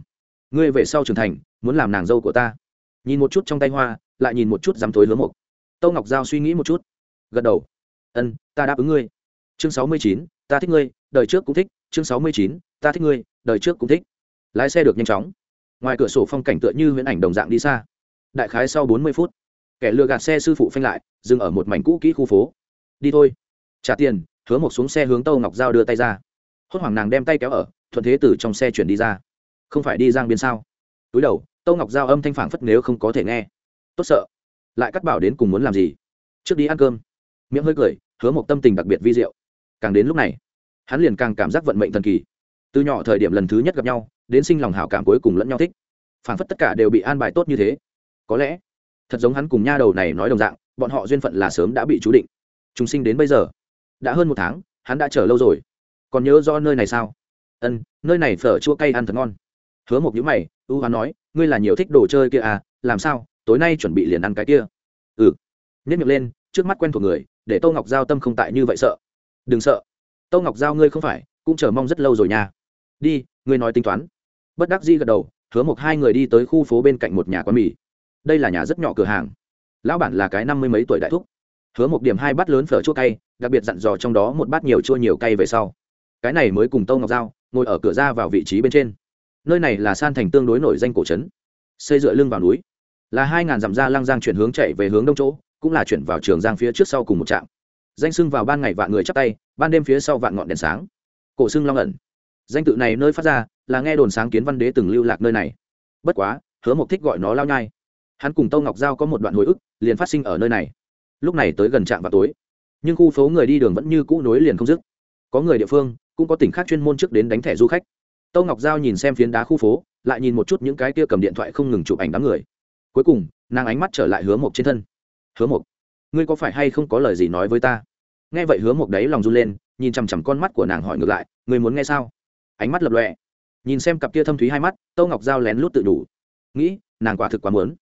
Ngươi về sau trưởng thành, muốn làm nàng dâu của ta. Nhìn một chút trong tay hoa, lại nhìn một chút dám thối hứa một. Tâu ngọc giao suy nghĩ một chút. Gật đầu. Ân, ta đáp ứng ngươi. Chương sáu mươi chín, ta thích ngươi, đời trước cũng thích. Chương sáu mươi chín, ta thích ngươi, đời trước cũng thích. Lái xe được nhanh chóng ngoài cửa sổ phong cảnh tựa như huyễn ảnh đồng dạng đi xa. Đại khái sau bốn mươi phút, kẻ lừa gạt xe sư phụ phanh lại, dừng ở một mảnh cũ kỹ khu phố. Đi thôi. Trả tiền, hứa một xuống xe hướng tâu ngọc giao đưa tay ra. Hốt hoảng nàng đem tay kéo ở, thuận thế từ trong xe chuyển đi ra. Không phải đi giang biên sao? Túi đầu, tâu ngọc giao âm thanh phản phất nếu không có thể nghe. Tốt sợ. Lại cắt bảo đến cùng muốn làm gì? Trước đi ăn cơm. Miệng hơi cười, hứa một tâm tình đặc biệt vi diệu. Càng đến lúc này, hắn liền càng cảm giác vận mệnh thần kỳ. Từ nhỏ thời điểm lần thứ nhất gặp nhau đến sinh lòng hảo cảm cuối cùng lẫn nhau thích. Phản phất tất cả đều bị an bài tốt như thế. Có lẽ, thật giống hắn cùng nha đầu này nói đồng dạng, bọn họ duyên phận là sớm đã bị chú định. Chúng sinh đến bây giờ, đã hơn một tháng, hắn đã chờ lâu rồi. Còn nhớ do nơi này sao? Ân, nơi này phở, chua, cay ăn thật ngon. Hứa một nhữ mày u hoán nói, ngươi là nhiều thích đồ chơi kia à làm sao, tối nay chuẩn bị liền ăn cái kia. Ừ. Nhất miệng lên, trước mắt quen thuộc người, để tô ngọc giao tâm không tại như vậy sợ. Đừng sợ. Tô ngọc giao ngươi không phải, cũng chờ mong rất lâu rồi nha. Đi, ngươi nói tính toán bất đắc di gật đầu, hứa một hai người đi tới khu phố bên cạnh một nhà quán mì. Đây là nhà rất nhỏ cửa hàng. Lão bản là cái năm mươi mấy tuổi đại thúc. Hứa một điểm hai bát lớn phở chua cay, đặc biệt dặn dò trong đó một bát nhiều chua nhiều cay về sau. Cái này mới cùng tâu ngọc giao, ngồi ở cửa ra vào vị trí bên trên. Nơi này là san thành tương đối nổi danh cổ trấn. Xây dựa lưng vào núi. Là hai ngàn dặm ra lăng giang chuyển hướng chạy về hướng đông chỗ, cũng là chuyển vào trường giang phía trước sau cùng một trạm. Danh sưng vào ban ngày vạn người chắp tay, ban đêm phía sau vạn ngọn đèn sáng. Cổ xưng long ẩn. Danh tự này nơi phát ra là nghe đồn sáng kiến văn đế từng lưu lạc nơi này. Bất quá, hứa mộc thích gọi nó lao nhai. Hắn cùng tâu ngọc giao có một đoạn hồi ức, liền phát sinh ở nơi này. Lúc này tới gần trạm vào tối, nhưng khu phố người đi đường vẫn như cũ nối liền không dứt. Có người địa phương, cũng có tỉnh khác chuyên môn trước đến đánh thẻ du khách. Tâu ngọc giao nhìn xem phiến đá khu phố, lại nhìn một chút những cái kia cầm điện thoại không ngừng chụp ảnh đám người. Cuối cùng, nàng ánh mắt trở lại hứa mộc trên thân. Hứa mộc, ngươi có phải hay không có lời gì nói với ta? Nghe vậy hứa mộc đấy lòng run lên, nhìn chằm chằm con mắt của nàng hỏi ngược lại, ngươi muốn nghe sao? Ánh mắt lập lọe nhìn xem cặp kia thâm thúy hai mắt, tâu ngọc giao lén lút tự đủ nghĩ, nàng quả thực quá muốn.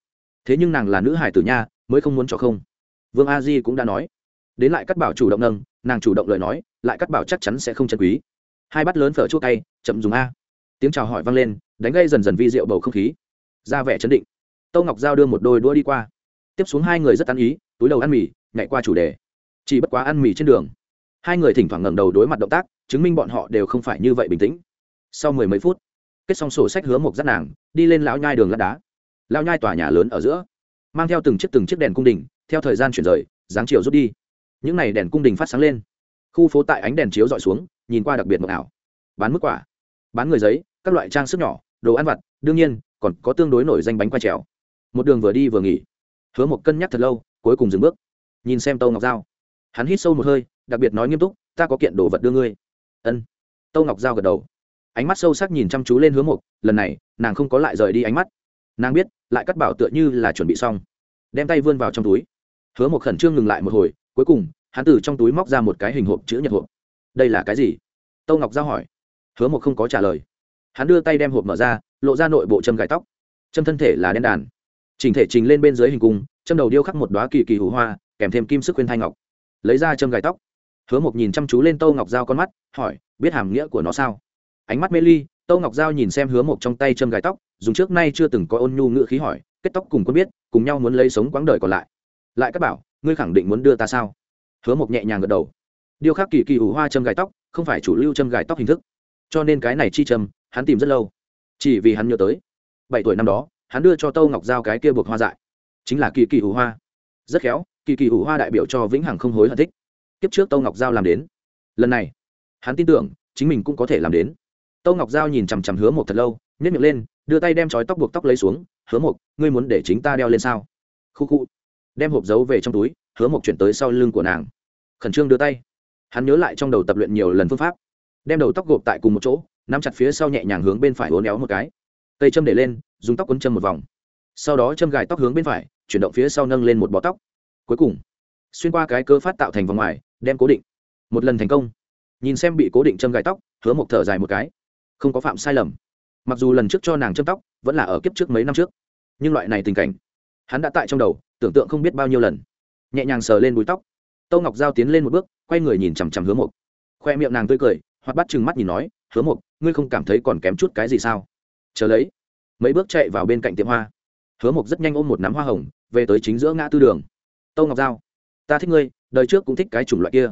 Thế nhưng nàng là nữ hải tử nha, mới không muốn cho không. Vương a di cũng đã nói. Đến lại cắt bảo chủ động nâng, nàng chủ động lời nói, lại cắt bảo chắc chắn sẽ không chân quý. Hai bát lớn phở chua cay, chậm dùng a. Tiếng chào hỏi vang lên, đánh gây dần dần vi rượu bầu không khí. Ra vẻ chấn định. Tâu ngọc giao đưa một đôi đũa đi qua. Tiếp xuống hai người rất tán ý, túi đầu ăn mì, nhảy qua chủ đề. Chỉ bất quá ăn mì trên đường. Hai người thỉnh thoảng ngẩng đầu đối mặt động tác, chứng minh bọn họ đều không phải như vậy bình tĩnh sau mười mấy phút, kết xong sổ sách hứa một dắt nàng, đi lên lão nhai đường lát đá. Lão nhai tòa nhà lớn ở giữa, mang theo từng chiếc từng chiếc đèn cung đình, theo thời gian chuyển rời, dáng chiều rút đi. Những n à y đèn cung đình phát sáng lên. Khu phố tại ánh đèn chiếu dọi xuống, nhìn qua đặc biệt mực ảo. Bán mức quả, bán người giấy, các loại trang sức nhỏ, đồ ăn vặt, đương nhiên, còn có tương đối nổi danh bánh quay trèo. Một đường vừa đi vừa nghỉ. Hứa một cân nhắc thật lâu, cuối cùng dừng bước. Nhìn xem tâu ngọc giao. Hắn hít sâu một hơi, đặc biệt nói nghiêm túc, ta có kiện đồ vật đưa ngươi. Ân. Tâu ngọc giao gật đầu ánh mắt sâu sắc nhìn chăm chú lên hướng Mục. lần này, nàng không có lại rời đi ánh mắt. Nàng biết, lại cắt bảo tựa như là chuẩn bị xong. Đem tay vươn vào trong túi. Hứa Mục khẩn trương ngừng lại một hồi, cuối cùng, hắn từ trong túi móc ra một cái hình hộp chữ nhật hộp. Đây là cái gì? Tâu ngọc giao hỏi. Hứa Mục không có trả lời. Hắn đưa tay đem hộp mở ra, lộ ra nội bộ châm gài tóc. Châm thân thể là đen đàn. Chỉnh thể trình lên bên dưới hình cung, châm đầu điêu khắc một đoá kỳ kỳ hủ hoa, kèm thêm kim sức khuyên thai ngọc. Lấy ra châm gài tóc. Hứa Mục nhìn chăm chú lên tâu ngọc giao con mắt, hỏi, biết hàm nghĩa của nó sao? Ánh mắt mê ly, tâu ngọc giao nhìn xem hứa một trong tay châm gài tóc, dùng trước nay chưa từng có ôn nhu ngữ khí hỏi, kết tóc cùng quân biết, cùng nhau muốn lấy sống quãng đời còn lại. Lại các bảo, ngươi khẳng định muốn đưa ta sao? Hứa Mộc nhẹ nhàng gật đầu. Điêu khắc kỳ kỳ ủ hoa châm gài tóc, không phải chủ lưu châm gài tóc hình thức. Cho nên cái này chi châm, hắn tìm rất lâu. Chỉ vì hắn nhớ tới. Bảy tuổi năm đó, hắn đưa cho tâu ngọc giao cái kia buộc hoa dại. Chính là kỳ kỳ ủ hoa. Rất khéo, kỳ kỳ ủ hoa đại biểu cho vĩnh hằng không hối hận thích. Kiếp trước tâu ngọc giao làm đến. Lần này, hắn tin tưởng, chính mình cũng có thể làm đến tâu ngọc giao nhìn chằm chằm hứa một thật lâu nhét miệng lên, đưa tay đem chói tóc buộc tóc lấy xuống. Hứa một ngươi muốn để chính ta đeo lên sao? Khu khu. Đem hộp giấu về trong túi, hứa một chuyển tới sau lưng của nàng. Khẩn trương đưa tay. Hắn nhớ lại trong đầu tập luyện nhiều lần phương pháp. Đem đầu tóc gộp tại cùng một chỗ, nắm chặt phía sau nhẹ nhàng hướng bên phải uốn éo một cái. Cây châm để lên, dùng tóc quấn châm một vòng. Sau đó châm gài tóc hướng bên phải, chuyển động phía sau nâng lên một bó tóc. Cuối cùng, xuyên qua cái cơ phát tạo thành vòng ngoài, đem cố định. Một lần thành công. Nhìn xem bị cố định châm gài tóc, hứa một thở dài một cái không có phạm sai lầm. Mặc dù lần trước cho nàng châm tóc vẫn là ở kiếp trước mấy năm trước. Nhưng loại này tình cảnh hắn đã tại trong đầu tưởng tượng không biết bao nhiêu lần. Nhẹ nhàng sờ lên búi tóc. Tâu ngọc giao tiến lên một bước quay người nhìn chằm chằm hứa Mục, khoe miệng nàng tươi cười hoặc bắt chừng mắt nhìn nói hứa Mục, ngươi không cảm thấy còn kém chút cái gì sao? Chờ lấy. Mấy bước chạy vào bên cạnh tiệm hoa. Hứa Mục rất nhanh ôm một nắm hoa hồng về tới chính giữa ngã tư đường. Tâu ngọc giao ta thích ngươi đời trước cũng thích cái chủng loại kia.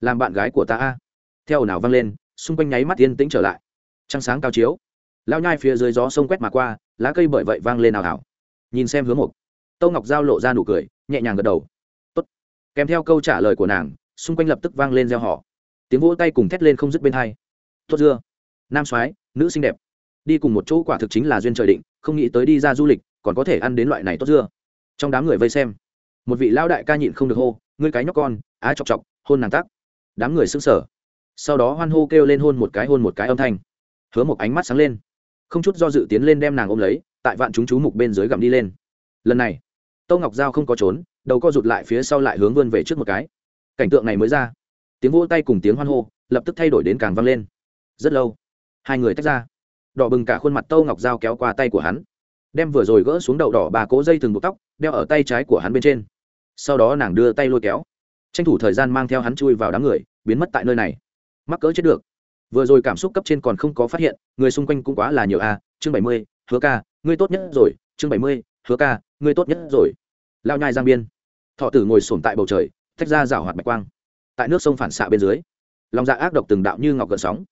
Làm bạn gái của ta a. Theo nào vang lên xung quanh nháy mắt yên tĩnh trở lại trăng sáng cao chiếu. Lao nhai phía dưới gió sông quét mà qua lá cây bởi vậy vang lên nào hảo nhìn xem hướng một, tâu ngọc giao lộ ra nụ cười nhẹ nhàng gật đầu. Tốt. kèm theo câu trả lời của nàng xung quanh lập tức vang lên gieo họ tiếng vỗ tay cùng thét lên không dứt bên hai. Tốt dưa. Nam soái nữ xinh đẹp. Đi cùng một chỗ quả thực chính là duyên trời định không nghĩ tới đi ra du lịch còn có thể ăn đến loại này tốt dưa. Trong đám người vây xem một vị lao đại ca nhịn không được hô ngươi cái nhóc con á chọc chọc hôn nàng tắc. Đám người sững sờ. Sau đó hoan hô kêu lên hôn một cái hôn một cái âm thanh hứa một ánh mắt sáng lên. Không chút do dự tiến lên đem nàng ôm lấy, tại vạn chúng chú mục bên dưới gặm đi lên. Lần này tâu ngọc giao không có trốn, đầu co rụt lại phía sau lại hướng vươn về trước một cái. Cảnh tượng này mới ra. Tiếng vỗ tay cùng tiếng hoan hô, lập tức thay đổi đến càng vang lên. Rất lâu, hai người tách ra. Đỏ bừng cả khuôn mặt tâu ngọc dao kéo qua tay của hắn. Đem vừa rồi gỡ xuống đậu đỏ bà cố dây thừng buộc tóc, đeo ở tay trái của hắn bên trên. Sau đó nàng đưa tay lôi kéo. Tranh thủ thời gian mang theo hắn chui vào đám người, biến mất tại nơi này. Mắc cỡ chết được vừa rồi cảm xúc cấp trên còn không có phát hiện, người xung quanh cũng quá là nhiều a, chương bảy mươi, hứa ca, ngươi tốt nhất rồi, chương bảy mươi, hứa ca, ngươi tốt nhất rồi. Lao nhai giang biên. Thọ tử ngồi sổm tại bầu trời tách ra rảo hoạt bạch quang. Tại nước sông phản xạ bên dưới, lòng dạ ác độc từng đạo như ngọc gợn sóng.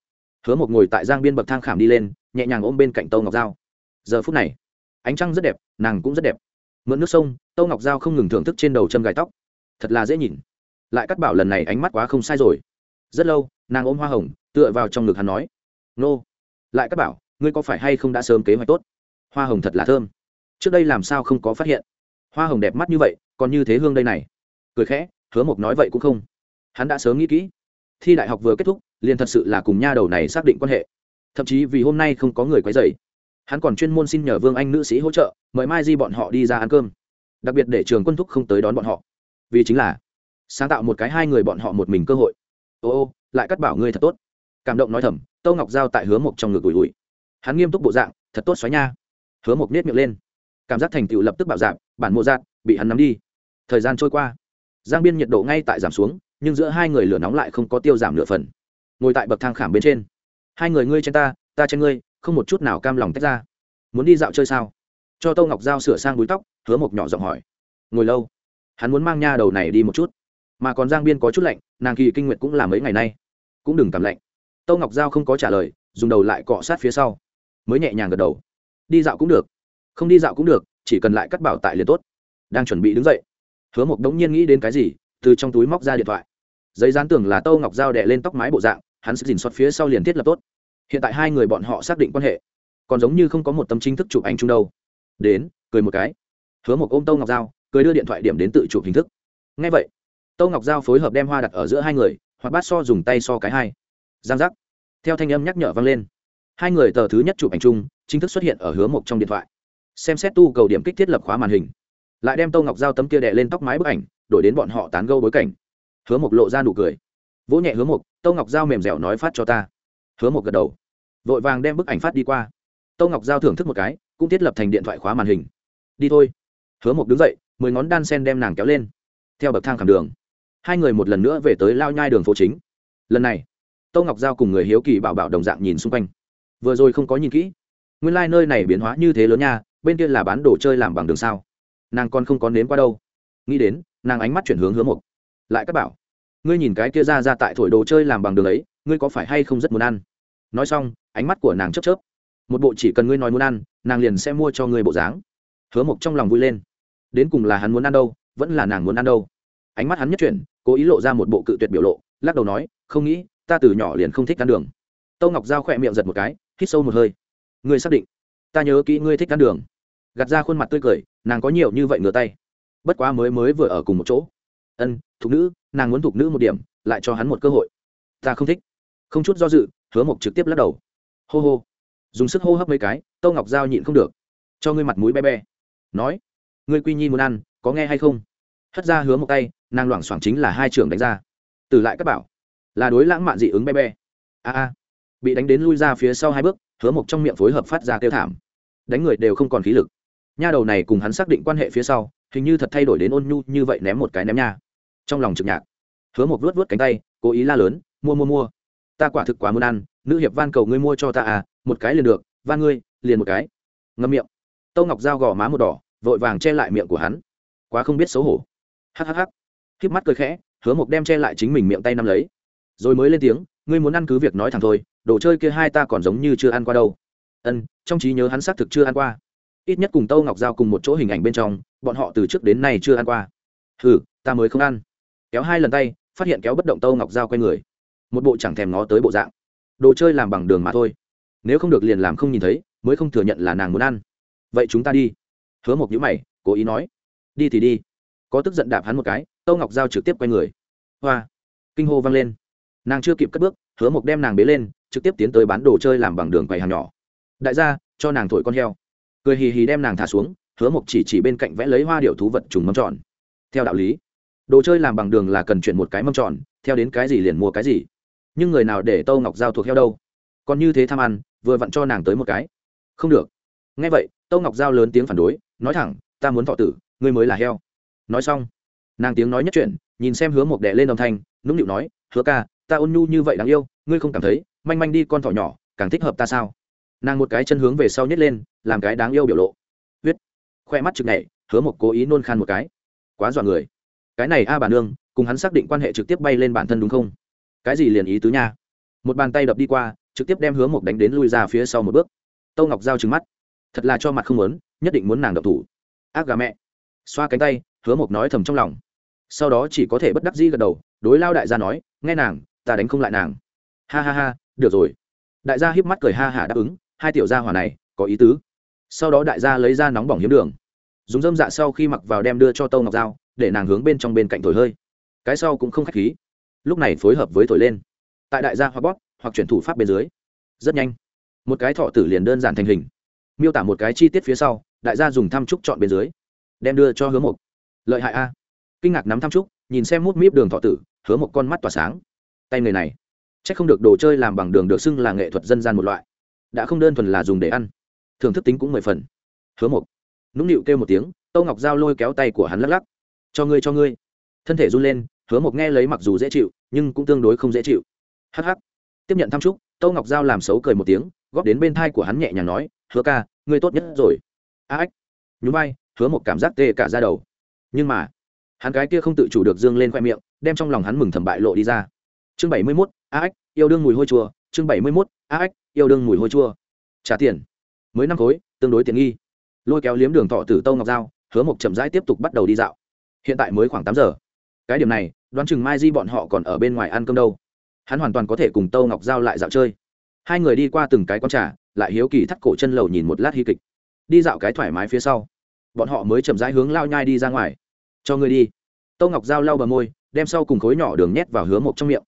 Hứa một ngồi tại giang biên bậc thang khảm đi lên, nhẹ nhàng ôm bên cạnh tâu ngọc dao giờ phút này, ánh trăng rất đẹp, nàng cũng rất đẹp. Mượn nước sông, tâu ngọc dao không ngừng thưởng thức trên đầu châm gài tóc. Thật là dễ nhìn. Lại cắt bảo lần này ánh mắt quá không sai rồi. Rất lâu, nàng ôm hoa hồng tựa vào trong ngực hắn nói, nô, lại các bảo, ngươi có phải hay không đã sớm kế hoạch tốt? Hoa hồng thật là thơm. Trước đây làm sao không có phát hiện? Hoa hồng đẹp mắt như vậy, còn như thế hương đây này. Cười khẽ, hứa mộc nói vậy cũng không. Hắn đã sớm nghĩ kỹ. Thi đại học vừa kết thúc, liền thật sự là cùng nha đầu này xác định quan hệ. Thậm chí vì hôm nay không có người quấy dày hắn còn chuyên môn xin nhờ vương anh nữ sĩ hỗ trợ, mời mai di bọn họ đi ra ăn cơm. Đặc biệt để trường quân thúc không tới đón bọn họ. Vì chính là sáng tạo một cái hai người bọn họ một mình cơ hội. Ô ô, lại cắt bảo ngươi thật tốt cảm động nói thầm, tâu ngọc giao tại hứa mộc trong ngực ủi ủi. Hắn nghiêm túc bộ dạng, thật tốt xoáy nha. Hứa mộc nết miệng lên. Cảm giác thành tựu lập tức bảo dạng bản mộ dạng bị hắn nắm đi. Thời gian trôi qua. Giang biên nhiệt độ ngay tại giảm xuống, nhưng giữa hai người lửa nóng lại không có tiêu giảm nửa phần. Ngồi tại bậc thang khảm bên trên. Hai người ngươi trên ta ta trên ngươi, không một chút nào cam lòng tách ra. Muốn đi dạo chơi sao? Cho tâu ngọc g sửa sang búi tóc, hứa mộc nhỏ giọng hỏi. Ngồi lâu. Hắn muốn mang nha đầu này đi một chút. Mà còn giang biên có chút lạnh, nàng kỳ kinh nguyệt cũng là mấy ngày nay. Cũng đừng cảm lạnh tâu ngọc g không có trả lời dùng đầu lại cọ sát phía sau. Mới nhẹ nhàng gật đầu. Đi dạo cũng được. Không đi dạo cũng được chỉ cần lại cắt bảo tại liền tốt. Đang chuẩn bị đứng dậy hứa mộc đống nhiên nghĩ đến cái gì từ trong túi móc ra điện thoại. Giấy dán tưởng là tâu ngọc Giao đẻ lên tóc mái bộ dạng hắn sẽ dình xót phía sau liền thiết lập tốt. Hiện tại hai người bọn họ xác định quan hệ. Còn giống như không có một tâm chính thức chụp ảnh chung đâu. Đến cười một cái. Hứa một ôm tâu ngọc Giao, cười đưa điện thoại điểm đến tự chụp hình thức. Ngay vậy tâu ngọc Giao phối hợp đem hoa đặt ở giữa hai người hoặc bát so dùng tay so cái hai giang giác. Theo thanh âm nhắc nhở vang lên, hai người tờ thứ nhất chụp ảnh chung, chính thức xuất hiện ở hứa một trong điện thoại. Xem xét tu cầu điểm kích thiết lập khóa màn hình, lại đem tô ngọc giao tấm kia đệ lên tóc mái bức ảnh, đổi đến bọn họ tán gâu bối cảnh. Hứa mộc lộ ra nụ cười. Vỗ nhẹ hứa mộc, tô ngọc giao mềm dẻo nói phát cho ta. Hứa mộc gật đầu, vội vàng đem bức ảnh phát đi qua. Tô ngọc giao thưởng thức một cái, cũng thiết lập thành điện thoại khóa màn hình. Đi thôi. Hứa mộc đứng dậy, mười ngón đan sen đem nàng kéo lên. Theo bậc thang khảm đường, hai người một lần nữa về tới lao nhai đường phố chính. Lần này Tô ngọc giao cùng người hiếu kỳ bảo bảo đồng dạng nhìn xung quanh. Vừa rồi không có nhìn kỹ. Nguyên lai、like、nơi này biến hóa như thế lớn nha bên kia là bán đồ chơi làm bằng đường sao? Nàng còn không có nếm qua đâu. Nghĩ đến nàng ánh mắt chuyển hướng hướng một, lại các bảo. Ngươi nhìn cái kia ra ra tại thổi đồ chơi làm bằng đường ấy ngươi có phải hay không rất muốn ăn? Nói xong ánh mắt của nàng chớp chớp. Một bộ chỉ cần ngươi nói muốn ăn nàng liền sẽ mua cho ngươi bộ dáng. Hứa mộc trong lòng vui lên. Đến cùng là hắn muốn ăn đâu vẫn là nàng muốn ăn đâu. Ánh mắt hắn nhất chuyển cố ý lộ ra một bộ cự tuyệt biểu lộ lắc đầu nói không nghĩ ta từ nhỏ liền không thích ăn đường. Tâu ngọc giao khỏe miệng giật một cái, hít sâu một hơi. Ngươi xác định? Ta nhớ kỹ ngươi thích ăn đường. Gạt ra khuôn mặt tươi cười, nàng có nhiều như vậy ngửa tay. Bất quá mới mới vừa ở cùng một chỗ. Ân, thục nữ, nàng muốn thục nữ một điểm, lại cho hắn một cơ hội. Ta không thích. Không chút do dự, hứa mộc trực tiếp lắc đầu. Hô hô. Dùng sức hô hấp mấy cái, tâu ngọc giao nhịn không được. Cho ngươi mặt mũi be be nói. Ngươi quy nhi muốn ăn, có nghe hay không? Hất ra hứa một tay, nàng loảng xoảng chính là hai trường đánh ra. Từ lại các bảo là đối lãng mạn dị ứng be be a a, bị đánh đến lui ra phía sau hai bước, hứa mộc trong miệng phối hợp phát ra kêu thảm. Đánh người đều không còn khí lực. Nha đầu này cùng hắn xác định quan hệ phía sau, hình như thật thay đổi đến ôn nhu như vậy ném một cái ném nha. Trong lòng trực nhạc, hứa một vuốt vuốt cánh tay, cố ý la lớn, mua mua mua. Ta quả thực quá muốn ăn, nữ hiệp van cầu ngươi mua cho ta à một cái liền được, van ngươi, liền một cái. Ngâm miệng. Tâu ngọc dao gò má một đỏ, vội vàng che lại miệng của hắn. Quá không biết xấu hổ. Hhh khiếp mắt cười khẽ, hứa mộc đem che lại chính mình miệng tay nắm lấy rồi mới lên tiếng, ngươi muốn ăn cứ việc nói thẳng thôi, đồ chơi kia hai ta còn giống như chưa ăn qua đâu. Ân, trong trí nhớ hắn xác thực chưa ăn qua. Ít nhất cùng tâu ngọc giao cùng một chỗ hình ảnh bên trong, bọn họ từ trước đến nay chưa ăn qua. Ừ ta mới không ăn. Kéo hai lần tay, phát hiện kéo bất động tâu ngọc giao q u a người. Một bộ chẳng thèm ngó tới bộ dạng. Đồ chơi làm bằng đường mà thôi. Nếu không được liền làm không nhìn thấy, mới không thừa nhận là nàng muốn ăn. Vậy chúng ta đi. Hứa một nhữ mày, cố ý nói. Đi thì đi. Có tức giận đạp hắn một cái, tâu ngọc giao trực tiếp quay người. Hoa. Kinh hô vang lên nàng chưa kịp cất bước, hứa Mộc đem nàng bế lên, trực tiếp tiến tới bán đồ chơi làm bằng đường quầy hàng nhỏ. Đại gia, cho nàng thổi con heo. Cười hì hì đem nàng thả xuống, hứa mộc chỉ chỉ bên cạnh vẽ lấy hoa điệu thú vật trùng mâm tròn. Theo đạo lý, đồ chơi làm bằng đường là cần chuyển một cái mâm tròn, theo đến cái gì liền mua cái gì. Nhưng người nào để tâu ngọc giao thuộc heo đâu? Còn như thế tham ăn, vừa vặn cho nàng tới một cái. Không được. Nghe vậy, tâu ngọc giao lớn tiếng phản đối, nói thẳng, ta muốn thọ tử, ngươi mới là heo. Nói xong, nàng tiếng nói nhất chuyện nhìn xem hứa mộc đệ lên âm thanh, nũng nịu nói, hứa ca ta ôn nhu như vậy đáng yêu, ngươi không cảm thấy, manh manh đi con thỏ nhỏ, càng thích hợp ta sao? Nàng một cái chân hướng về sau nhét lên, làm cái đáng yêu biểu lộ. Viết. Khoe mắt chực nhảy, hứa một cố ý nôn khan một cái. Quá dọa người. Cái này a bà nương, cùng hắn xác định quan hệ trực tiếp bay lên bản thân đúng không? Cái gì liền ý tứ nha? Một bàn tay đập đi qua, trực tiếp đem hứa một đánh đến lui ra phía sau một bước. Tâu ngọc giao trừng mắt. Thật là cho mặt không muốn, nhất định muốn nàng đập thủ. Ác gà mẹ. Xoa cánh tay, hứa một nói thầm trong lòng. Sau đó chỉ có thể bất đắc dĩ gật đầu, đối lao đại gia nói, nghe nàng ta đánh không lại nàng. Ha ha ha, được rồi. Đại gia hiếp mắt cười ha hả đáp ứng, hai tiểu gia hỏa này, có ý tứ. Sau đó đại gia lấy ra nóng bỏng hiếm đường. Dùng dơm dạ sau khi mặc vào đem đưa cho tâu ngọc dao để nàng hướng bên trong bên cạnh thổi hơi. Cái sau cũng không k h á c h khí. Lúc này phối hợp với thổi lên. Tại đại gia hoặc bóp, hoặc chuyển thủ pháp bên dưới. Rất nhanh. Một cái thọ tử liền đơn giản thành hình. Miêu tả một cái chi tiết phía sau, đại gia dùng thăm trúc chọn bên dưới. Đem đưa cho hứa một lợi hại a. Kinh ngạc nắm thăm trúc, nhìn xem mút míp đường thọ tử, hứa một con mắt tỏa sáng tay người này c h ắ c không được đồ chơi làm bằng đường được xưng là nghệ thuật dân gian một loại. Đã không đơn thuần là dùng để ăn. Thưởng thức tính cũng mười phần. Hứa một nũng nịu kêu một tiếng tâu ngọc dao lôi kéo tay của hắn lắc lắc. Cho ngươi cho ngươi. Thân thể run lên, hứa một nghe lấy mặc dù dễ chịu, nhưng cũng tương đối không dễ chịu. Hh tiếp nhận thăm chúc tâu ngọc giao làm xấu cười một tiếng, góp đến bên thai của hắn nhẹ nhàng nói, hứa ca, ngươi tốt nhất rồi. A ếch nhú bay. hứa một cảm giác tê cả ra đầu. Nhưng mà, hắn cái kia không tự chủ được dương lên khoe miệng, đem trong lòng hắn mừng thầm bại lộ đi ra chương bảy mươi mốt, a ếch yêu đương mùi hôi chua. chương bảy mươi mốt, a ếch yêu đương mùi hôi chua. Trả tiền. Mới năm khối, tương đối tiện nghi. Lôi kéo liếm đường thọ tử tâu ngọc dao hứa mộc chậm rãi tiếp tục bắt đầu đi dạo. Hiện tại mới khoảng tám giờ. Cái điểm này, đoán chừng mai di bọn họ còn ở bên ngoài ăn cơm đâu. Hắn hoàn toàn có thể cùng tâu ngọc giao lại dạo chơi. Hai người đi qua từng cái con trà, lại hiếu kỳ thắt cổ chân lầu nhìn một lát hy kịch. Đi dạo cái thoải mái phía sau. Bọn họ mới chậm rãi hướng lao nhai đi ra ngoài. Cho ngươi đi. Tâu ngọc giao lau bờ môi, đem sau cùng khối nhỏ đường nhét vào hứa mộc trong miệng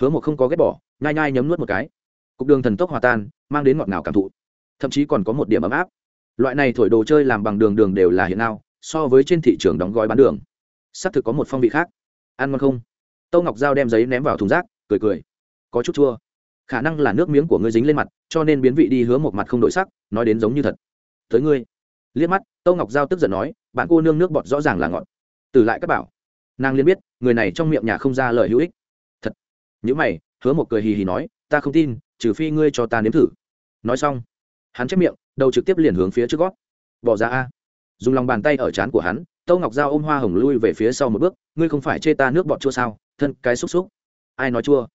hứa một không có ghét bỏ, nhai nhai nhấm nuốt một cái. Cục đường thần tốc hòa tan, mang đến ngọt ngào cảm thụ. Thậm chí còn có một điểm ấm áp. Loại này thổi đồ chơi làm bằng đường đường đều là hiện nào so với trên thị trường đóng gói bán đường. Xác thực có một phong vị khác. Ăn ngon không? Tâu ngọc Giao đem giấy ném vào thùng rác, cười cười. Có chút chua. Khả năng là nước miếng của ngươi dính lên mặt, cho nên biến vị đi hứa một mặt không đổi sắc, nói đến giống như thật. Tới ngươi. Liếc mắt, tâu ngọc giao tức giận nói, bạn cô nương nước bọt rõ ràng là ngọt. Từ lại các bảo. Nàng liên biết, người này trong miệng nhà không ra lời hữu ích nhữ những mày, hứa một cười hì hì nói, ta không tin, trừ phi ngươi cho ta nếm thử. Nói xong, hắn chép miệng, đầu trực tiếp liền hướng phía trước gót. Bỏ ra a. Dùng lòng bàn tay ở trán của hắn, tâu ngọc dao ôm hoa hồng lui về phía sau một bước, ngươi không phải chê ta nước bọt chua sao, thân cái xúc xúc. Ai nói chua?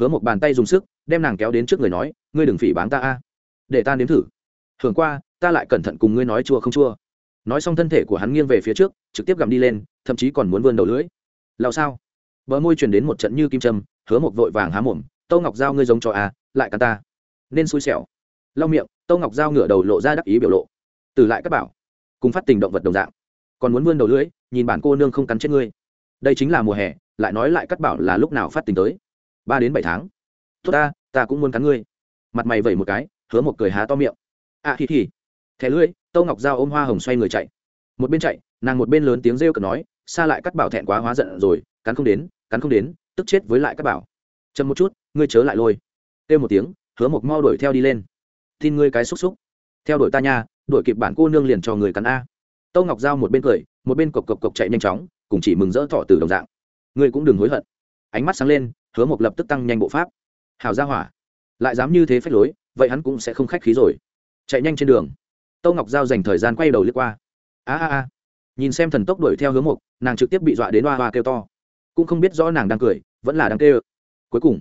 Hứa một bàn tay dùng sức, đem nàng kéo đến trước người nói, ngươi đừng phỉ báng ta a, để ta nếm thử. Hưởng qua, ta lại cẩn thận cùng ngươi nói chua không chua. Nói xong thân thể của hắn nghiêng về phía trước, trực tiếp gặm đi lên, thậm chí còn muốn vươn đầu lưỡi. Lao sao? Bờ môi truyền đến một trận như kim châm hứa một vội vàng há mồm, tâu ngọc giao ngươi giống cho a à, lại cắn ta. Nên xui xẻo. Lau miệng, tâu ngọc giao ngửa đầu lộ ra đắc ý biểu lộ. Từ lại các bảo, cùng phát tình động vật đồng dạng. Còn muốn vươn đầu lưỡi, nhìn bản cô nương không cắn chết ngươi. Đây chính là mùa hè, lại nói lại cắt bảo là lúc nào phát tình tới. Ba đến bảy tháng. Tốt ta ta cũng muốn cắn ngươi. Mặt mày vẩy một cái, hứa một cười há to miệng. À thì thì thẻ lưỡi, tâu ngọc giao ôm hoa hồng xoay người chạy. Một bên chạy, nàng một bên lớn tiếng rêu cực nói xa lại cắt bảo thẹn quá, hóa giận rồi, cắn không đến, cắn không đến tức chết với lại các bảo. Chậm một chút, ngươi chớ lại lôi. Kêu một tiếng, hứa một mau đuổi theo đi lên. Tin ngươi cái xúc xúc. Theo đuổi ta nha, đuổi kịp bản cô nương liền cho người cắn a. Tâu ngọc giao một bên cười, một bên cộc cộc cộc chạy nhanh chóng, cùng chỉ mừng rỡ thọ từ đồng dạng. Ngươi cũng đừng hối hận. Ánh mắt sáng lên, hứa một lập tức tăng nhanh bộ pháp. Hào ra hỏa. Lại dám như thế phách lối, vậy hắn cũng sẽ không khách khí rồi. Chạy nhanh trên đường. Tâu ngọc giao dành thời gian quay đầu lướt qua. A a a. Nhìn xem thần tốc đuổi theo hướng một nàng trực tiếp bị dọa đến hoa hoa kêu to cũng không biết rõ nàng đang cười, vẫn là đang kêu. Cuối cùng,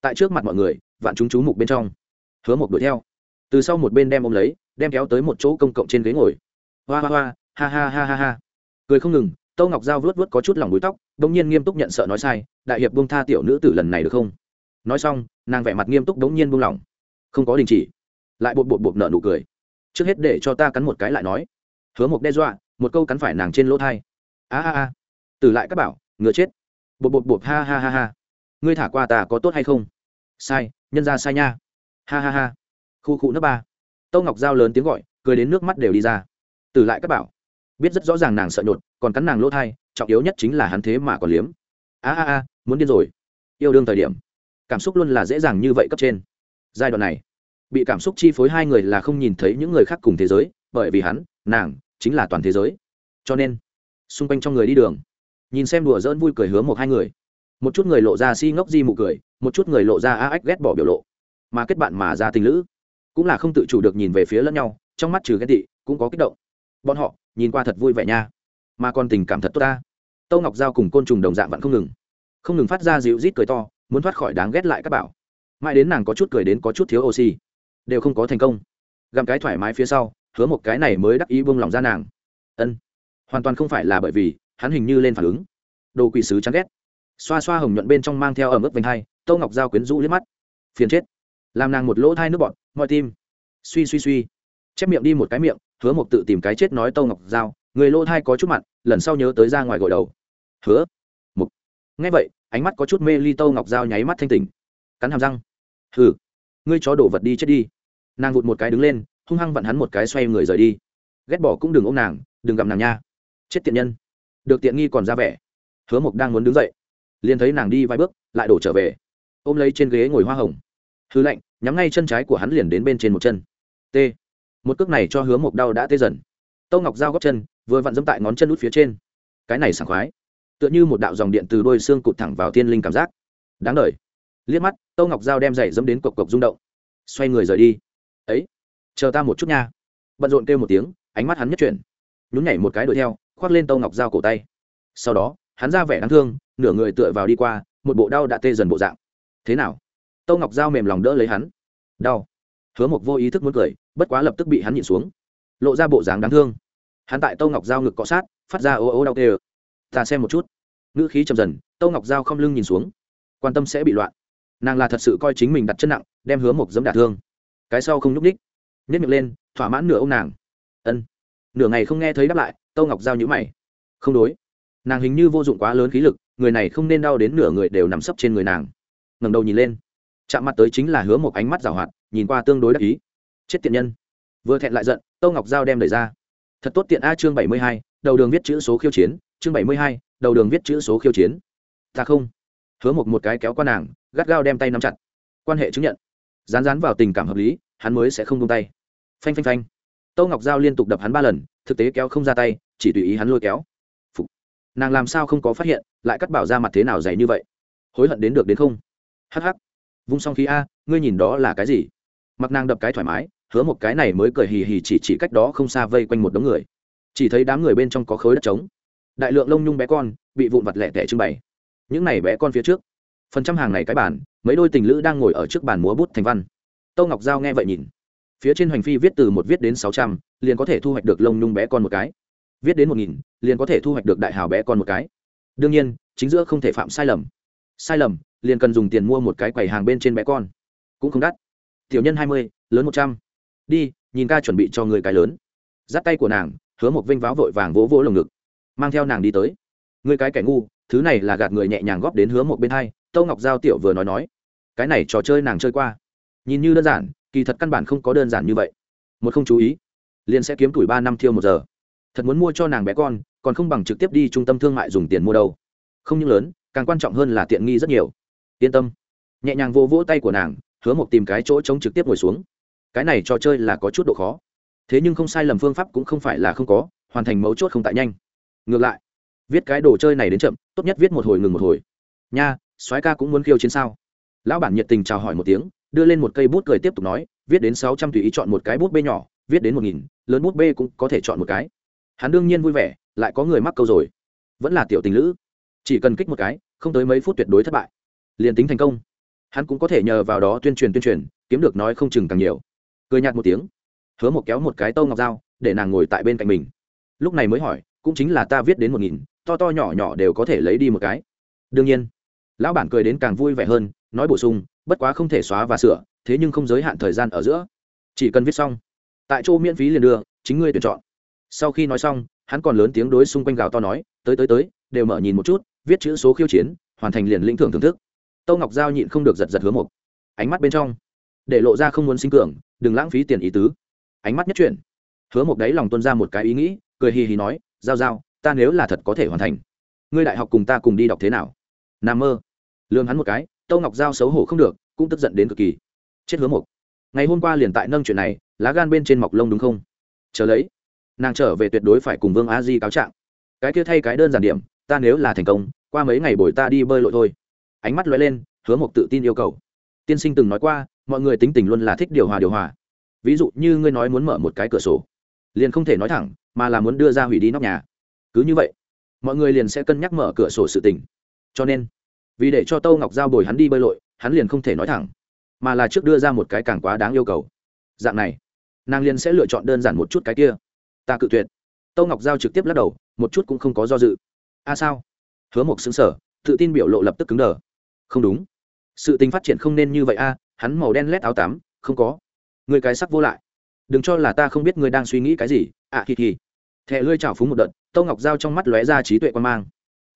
tại trước mặt mọi người, vạn chúng chú mục bên trong, hứa một đuổi theo. Từ sau một bên đem ôm lấy, đem kéo tới một chỗ công cộng trên ghế ngồi. Hoa hoa hoa, ha ha ha ha ha. Cười không ngừng, tâu ngọc giao vớt vớt có chút lòng búi tóc đ ỗ n g nhiên nghiêm túc nhận sợ nói sai, đại hiệp bông tha tiểu nữ tử lần này được không? Nói xong, nàng vẻ mặt nghiêm túc đ ỗ n g nhiên buông lỏng. Không có đình chỉ, lại bột bột bột nợ nụ cười. Trước hết để cho ta cắn một cái lại nói. Hứa mộc đe dọa, một câu cắn phải nàng trên lỗ thai. A a a từ lại các bảo, ngựa chết bột bột bột ha ha ha ha. Ngươi thả qua ta có tốt hay không? Sai, nhân ra sai nha. Ha ha ha. Khu khu nước ba. Tâu ngọc giao lớn tiếng gọi, cười đến nước mắt đều đi ra. Từ lại các bảo. Biết rất rõ ràng nàng sợ nhột, còn cắn nàng lỗ thai, trọng yếu nhất chính là hắn thế mà còn liếm. A a a, muốn điên rồi. Yêu đương thời điểm. Cảm xúc luôn là dễ dàng như vậy cấp trên. Giai đoạn này, bị cảm xúc chi phối hai người là không nhìn thấy những người khác cùng thế giới, bởi vì hắn, nàng, chính là toàn thế giới. Cho nên, xung quanh trong người đi đường nhìn xem đùa dỡn vui cười hướng một hai người. Một chút người lộ ra si ngốc di mụ cười, một chút người lộ ra a ách ghét bỏ biểu lộ. Mà kết bạn mà ra tình lữ, cũng là không tự chủ được nhìn về phía lẫn nhau, trong mắt trừ ghét tị, cũng có kích động. Bọn họ, nhìn qua thật vui vẻ nha. Mà còn tình cảm thật tốt ta. Tâu ngọc giao cùng côn trùng đồng dạng vẫn không ngừng. Không ngừng phát ra dịu rít cười to, muốn thoát khỏi đáng ghét lại các bảo. Mãi đến nàng có chút cười đến có chút thiếu oxy. Đều không có thành công. Gặm cái thoải mái phía sau, hứa một cái này mới đắc ý buông lỏng ra nàng. Ân. Hoàn toàn không phải là bởi vì hắn hình như lên phản ứng. Đồ quỷ sứ chán ghét. Xoa xoa hồng nhuận bên trong mang theo ở mức vành hai tâu ngọc giao quyến rũ liếc mắt. Phiền chết. Làm nàng một lỗ thai nước bọt, mọi tim. Suy suy suy. Chép miệng đi một cái miệng, hứa mộc tự tìm cái chết nói tâu ngọc giao, người lỗ thai có chút mặn, lần sau nhớ tới ra ngoài gội đầu. Hứa mục ngay vậy, ánh mắt có chút mê ly tâu ngọc giao nháy mắt thanh tỉnh. Cắn hàm răng. Hừ, ngươi chó đổ vật đi chết đi. Nàng vụt một cái đứng lên, hung hăng vặn hắn một cái xoay người rời đi. Ghét bỏ cũng đừng ôm nàng, đừng gặm nàng nha. Chết tiện nhân được tiện nghi còn ra vẻ. Hứa mộc đang muốn đứng dậy, liền thấy nàng đi vài bước, lại đổ trở về, ôm lấy trên ghế ngồi hoa hồng. Hư lạnh, nhắm ngay chân trái của hắn liền đến bên trên một chân. T. Một cước này cho hứa mộc đau đã tê dần. Tâu ngọc dao góc chân, vừa vặn dẫm tại ngón chân út phía trên. Cái này sảng khoái. Tựa như một đạo dòng điện từ đôi xương cụt thẳng vào thiên linh cảm giác. Đáng đ liếc mắt, tâu ngọc dao đem giày dẫm đến cộc cộc rung động. Xoay người rời đi. Ấy, chờ ta một chút nha. Bận rộn kêu một tiếng, ánh mắt hắn nhất chuyển. Nhún nhảy một cái đuổi theo khoác lên tâu ngọc dao cổ tay. Sau đó, hắn ra vẻ đáng thương, nửa người tựa vào đi qua, một bộ đau đã tê dần bộ dạng. Thế nào? Tâu ngọc dao mềm lòng đỡ lấy hắn. Đau. Hứa mộc vô ý thức muốn cười, bất quá lập tức bị hắn nhịn xuống. Lộ ra bộ dáng đáng thương. Hắn tại tâu ngọc dao ngực cọ sát, phát ra ô ô đau tê ờ ta xem một chút. Ngữ khí chậm dần, tâu ngọc dao không lưng nhìn xuống. Quan tâm sẽ bị loạn. Nàng là thật sự coi chính mình đặt chân nặng, đem hứa mộc dẫm đả thương. Cái sau không nhúc ních nhét miệng lên, thỏa mãn nửa ông nàng. Ân. Nửa ngày không nghe thấy đáp lại tâu ngọc giao nhữ mày. Không đối. Nàng hình như vô dụng quá lớn khí lực, người này không nên đau đến nửa người đều nằm sấp trên người nàng. Ngẩng đầu nhìn lên. Chạm mặt tới chính là hứa một ánh mắt rào hoạt, nhìn qua tương đối đắc ý. Chết tiện nhân. Vừa thẹn lại giận, tâu ngọc giao đem đẩy ra. Thật tốt tiện a chương bảy mươi hai, đầu đường viết chữ số khiêu chiến, chương bảy mươi hai, đầu đường viết chữ số khiêu chiến. Ta không. Hứa một một cái kéo qua nàng, gắt gao đem tay nắm chặt. Quan hệ chứng nhận. Rán rán vào tình cảm hợp lý, hắn mới sẽ không tung tay. Phanh phanh phanh. Tâu ngọc giao liên tục đập hắn ba lần, thực tế kéo không ra tay chỉ tùy ý hắn lôi kéo. Phục. nàng làm sao không có phát hiện, lại cắt bảo ra mặt thế nào dày như vậy? Hối hận đến được đến không? Hh vung xong khí a, ngươi nhìn đó là cái gì? Mặc nàng đập cái thoải mái, hứa một cái này mới cười hì hì chỉ chỉ cách đó không xa vây quanh một đống người. Chỉ thấy đám người bên trong có khối đất trống. Đại lượng lông nhung bé con bị vụn vặt lẻ tẻ trưng bày. Những này bé con phía trước. Phần trăm hàng này cái bàn, mấy đôi tình lữ đang ngồi ở trước bàn múa bút thành văn. Tâu ngọc giao nghe vậy nhìn. Phía trên hoành phi viết từ một viết đến sáu trăm, liền có thể thu hoạch được lông nhung bé con một cái viết đến một nghìn, liền có thể thu hoạch được đại hào bé con một cái. Đương nhiên, chính giữa không thể phạm sai lầm. Sai lầm, liền cần dùng tiền mua một cái quầy hàng bên trên bé con. Cũng không đắt. Tiểu nhân hai mươi, lớn một trăm. Đi, nhìn ca chuẩn bị cho người cái lớn. Dắt tay của nàng, hứa một vinh váo vội vàng vỗ vỗ lồng ngực. Mang theo nàng đi tới. Người cái kẻ ngu, thứ này là gạt người nhẹ nhàng góp đến hứa một bên hai. Tâu ngọc giao tiểu vừa nói nói. Cái này trò chơi nàng chơi qua. Nhìn như đơn giản, kỳ thật căn bản không có đơn giản như vậy. Một không chú ý, liền sẽ kiếm tuổi ba năm thiêu một giờ thật muốn mua cho nàng bé con, còn không bằng trực tiếp đi trung tâm thương mại dùng tiền mua đâu. Không những lớn, càng quan trọng hơn là tiện nghi rất nhiều. Yên tâm. Nhẹ nhàng vô vỗ tay của nàng, hứa một tìm cái chỗ trống trực tiếp ngồi xuống. Cái này trò chơi là có chút độ khó. Thế nhưng không sai lầm phương pháp cũng không phải là không có, hoàn thành mấu chốt không tại nhanh. Ngược lại, viết cái đồ chơi này đến chậm, tốt nhất viết một hồi ngừng một hồi. Nha, soái ca cũng muốn khiêu chiến sao? Lão bản nhiệt tình chào hỏi một tiếng, đưa lên một cây bút cười tiếp tục nói, viết đến sáu trăm tùy ý chọn một cái bút bê nhỏ, viết đến một nghìn, lớn bút bê cũng có thể chọn một cái hắn đương nhiên vui vẻ, lại có người mắc câu rồi. Vẫn là tiểu tình lữ. Chỉ cần kích một cái, không tới mấy phút tuyệt đối thất bại. Liền tính thành công. Hắn cũng có thể nhờ vào đó tuyên truyền tuyên truyền, kiếm được nói không chừng càng nhiều. Cười nhạt một tiếng. Hứa một kéo một cái tâu ngọc dao, để nàng ngồi tại bên cạnh mình. Lúc này mới hỏi, cũng chính là ta viết đến một nghìn, to to nhỏ nhỏ đều có thể lấy đi một cái. Đương nhiên. Lão bản cười đến càng vui vẻ hơn, nói bổ sung, bất quá không thể xóa và sửa, thế nhưng không giới hạn thời gian ở giữa. Chỉ cần viết xong. Tại chỗ miễn phí liền đưa, chính ngươi tuyển chọn sau khi nói xong, hắn còn lớn tiếng đối xung quanh gào to nói, tới tới tới, đều mở nhìn một chút, viết chữ số khiêu chiến, hoàn thành liền lĩnh thưởng thưởng thức. Tâu ngọc giao nhịn không được giật giật hứa một ánh mắt bên trong, để lộ ra không muốn sinh cường, đừng lãng phí tiền ý tứ. Ánh mắt nhất chuyển, hứa một đấy lòng tuân ra một cái ý nghĩ, cười hì hì nói, giao giao, ta nếu là thật có thể hoàn thành, ngươi đại học cùng ta cùng đi đọc thế nào? N mơ. Lương hắn một cái, tâu ngọc giao xấu hổ không được, cũng tức giận đến cực kỳ. Chết hứa một ngày hôm qua liền tại nâng chuyện này, lá gan bên trên mọc lông đúng không? Chờ lấy nàng trở về tuyệt đối phải cùng vương a di cáo trạng. Cái kia thay cái đơn giản điểm, ta nếu là thành công, qua mấy ngày buổi ta đi bơi lội thôi. Ánh mắt lóe lên, hứa một tự tin yêu cầu. Tiên sinh từng nói qua, mọi người tính tình luôn là thích điều hòa điều hòa. Ví dụ như ngươi nói muốn mở một cái cửa sổ, liền không thể nói thẳng, mà là muốn đưa ra hủy đi nóc nhà. Cứ như vậy, mọi người liền sẽ cân nhắc mở cửa sổ sự tình. Cho nên, vì để cho tâu ngọc giao bồi hắn đi bơi lội, hắn liền không thể nói thẳng, mà là trước đưa ra một cái càng quá đáng yêu cầu. Dạng này, nàng liền sẽ lựa chọn đơn giản một chút cái kia ta cự tuyệt. Tâu ngọc giao trực tiếp lắc đầu một chút cũng không có do dự. A à sao? Hứa một xứng sở tự tin biểu lộ lập tức cứng đờ. Không đúng. Sự tình phát triển không nên như vậy a hắn màu đen lét áo tắm không có. Người cái sắc vô lại. Đừng cho là ta không biết người đang suy nghĩ cái gì. Ạ à, hì thẹ lươi trào phúng một đợt tâu ngọc giao trong mắt lóe ra trí tuệ quan mang.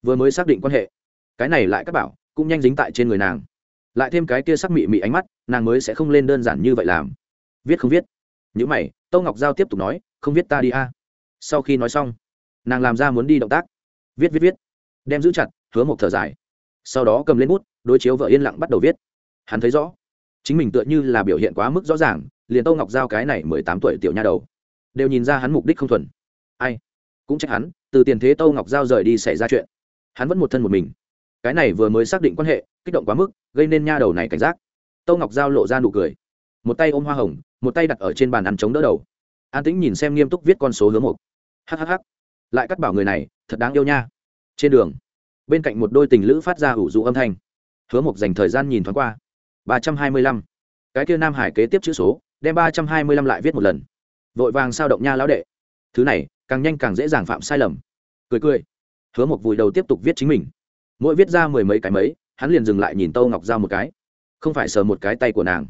Vừa mới xác định quan hệ. Cái này lại các bảo cũng nhanh dính tại trên người nàng. Lại thêm cái kia sắc mị mị ánh mắt nàng mới sẽ không lên đơn giản như vậy làm. Viết không viết. Những mày tâu ngọc giao tiếp tục nói, không viết ta đi a. Sau khi nói xong, nàng làm ra muốn đi động tác. Viết viết viết. Đem giữ chặt, hứa một thở dài. Sau đó cầm lên bút, đối chiếu vợ yên lặng bắt đầu viết. Hắn thấy rõ, chính mình tựa như là biểu hiện quá mức rõ ràng, liền tâu ngọc giao cái này mười tám tuổi tiểu nha đầu, đều nhìn ra hắn mục đích không thuần. Ai? Cũng trách hắn, từ tiền thế tâu ngọc giao rời đi xảy ra chuyện. Hắn vẫn một thân một mình. Cái này vừa mới xác định quan hệ, kích động quá mức, gây nên nha đầu này cảnh giác. Tâu ngọc giao lộ ra nụ cười một tay ôm hoa hồng, một tay đặt ở trên bàn ăn chống đỡ đầu. An tĩnh nhìn xem nghiêm túc viết con số hướng một hhh lại cắt bảo người này, thật đáng yêu nha. Trên đường, bên cạnh một đôi tình lữ phát ra ủ dụ âm thanh. Hứa mộc dành thời gian nhìn thoáng qua. ba trăm hai mươi lăm. Cái kia nam hải kế tiếp chữ số, đem ba trăm hai mươi lăm lại viết một lần. Vội vàng sao động nha lão đệ. Thứ này, càng nhanh càng dễ dàng phạm sai lầm. Cười cười. Hứa một vùi đầu tiếp tục viết chính mình. Mỗi viết ra mười mấy cái mấy, hắn liền dừng lại nhìn tâu ngọc ra một cái. Không phải sờ một cái tay của nàng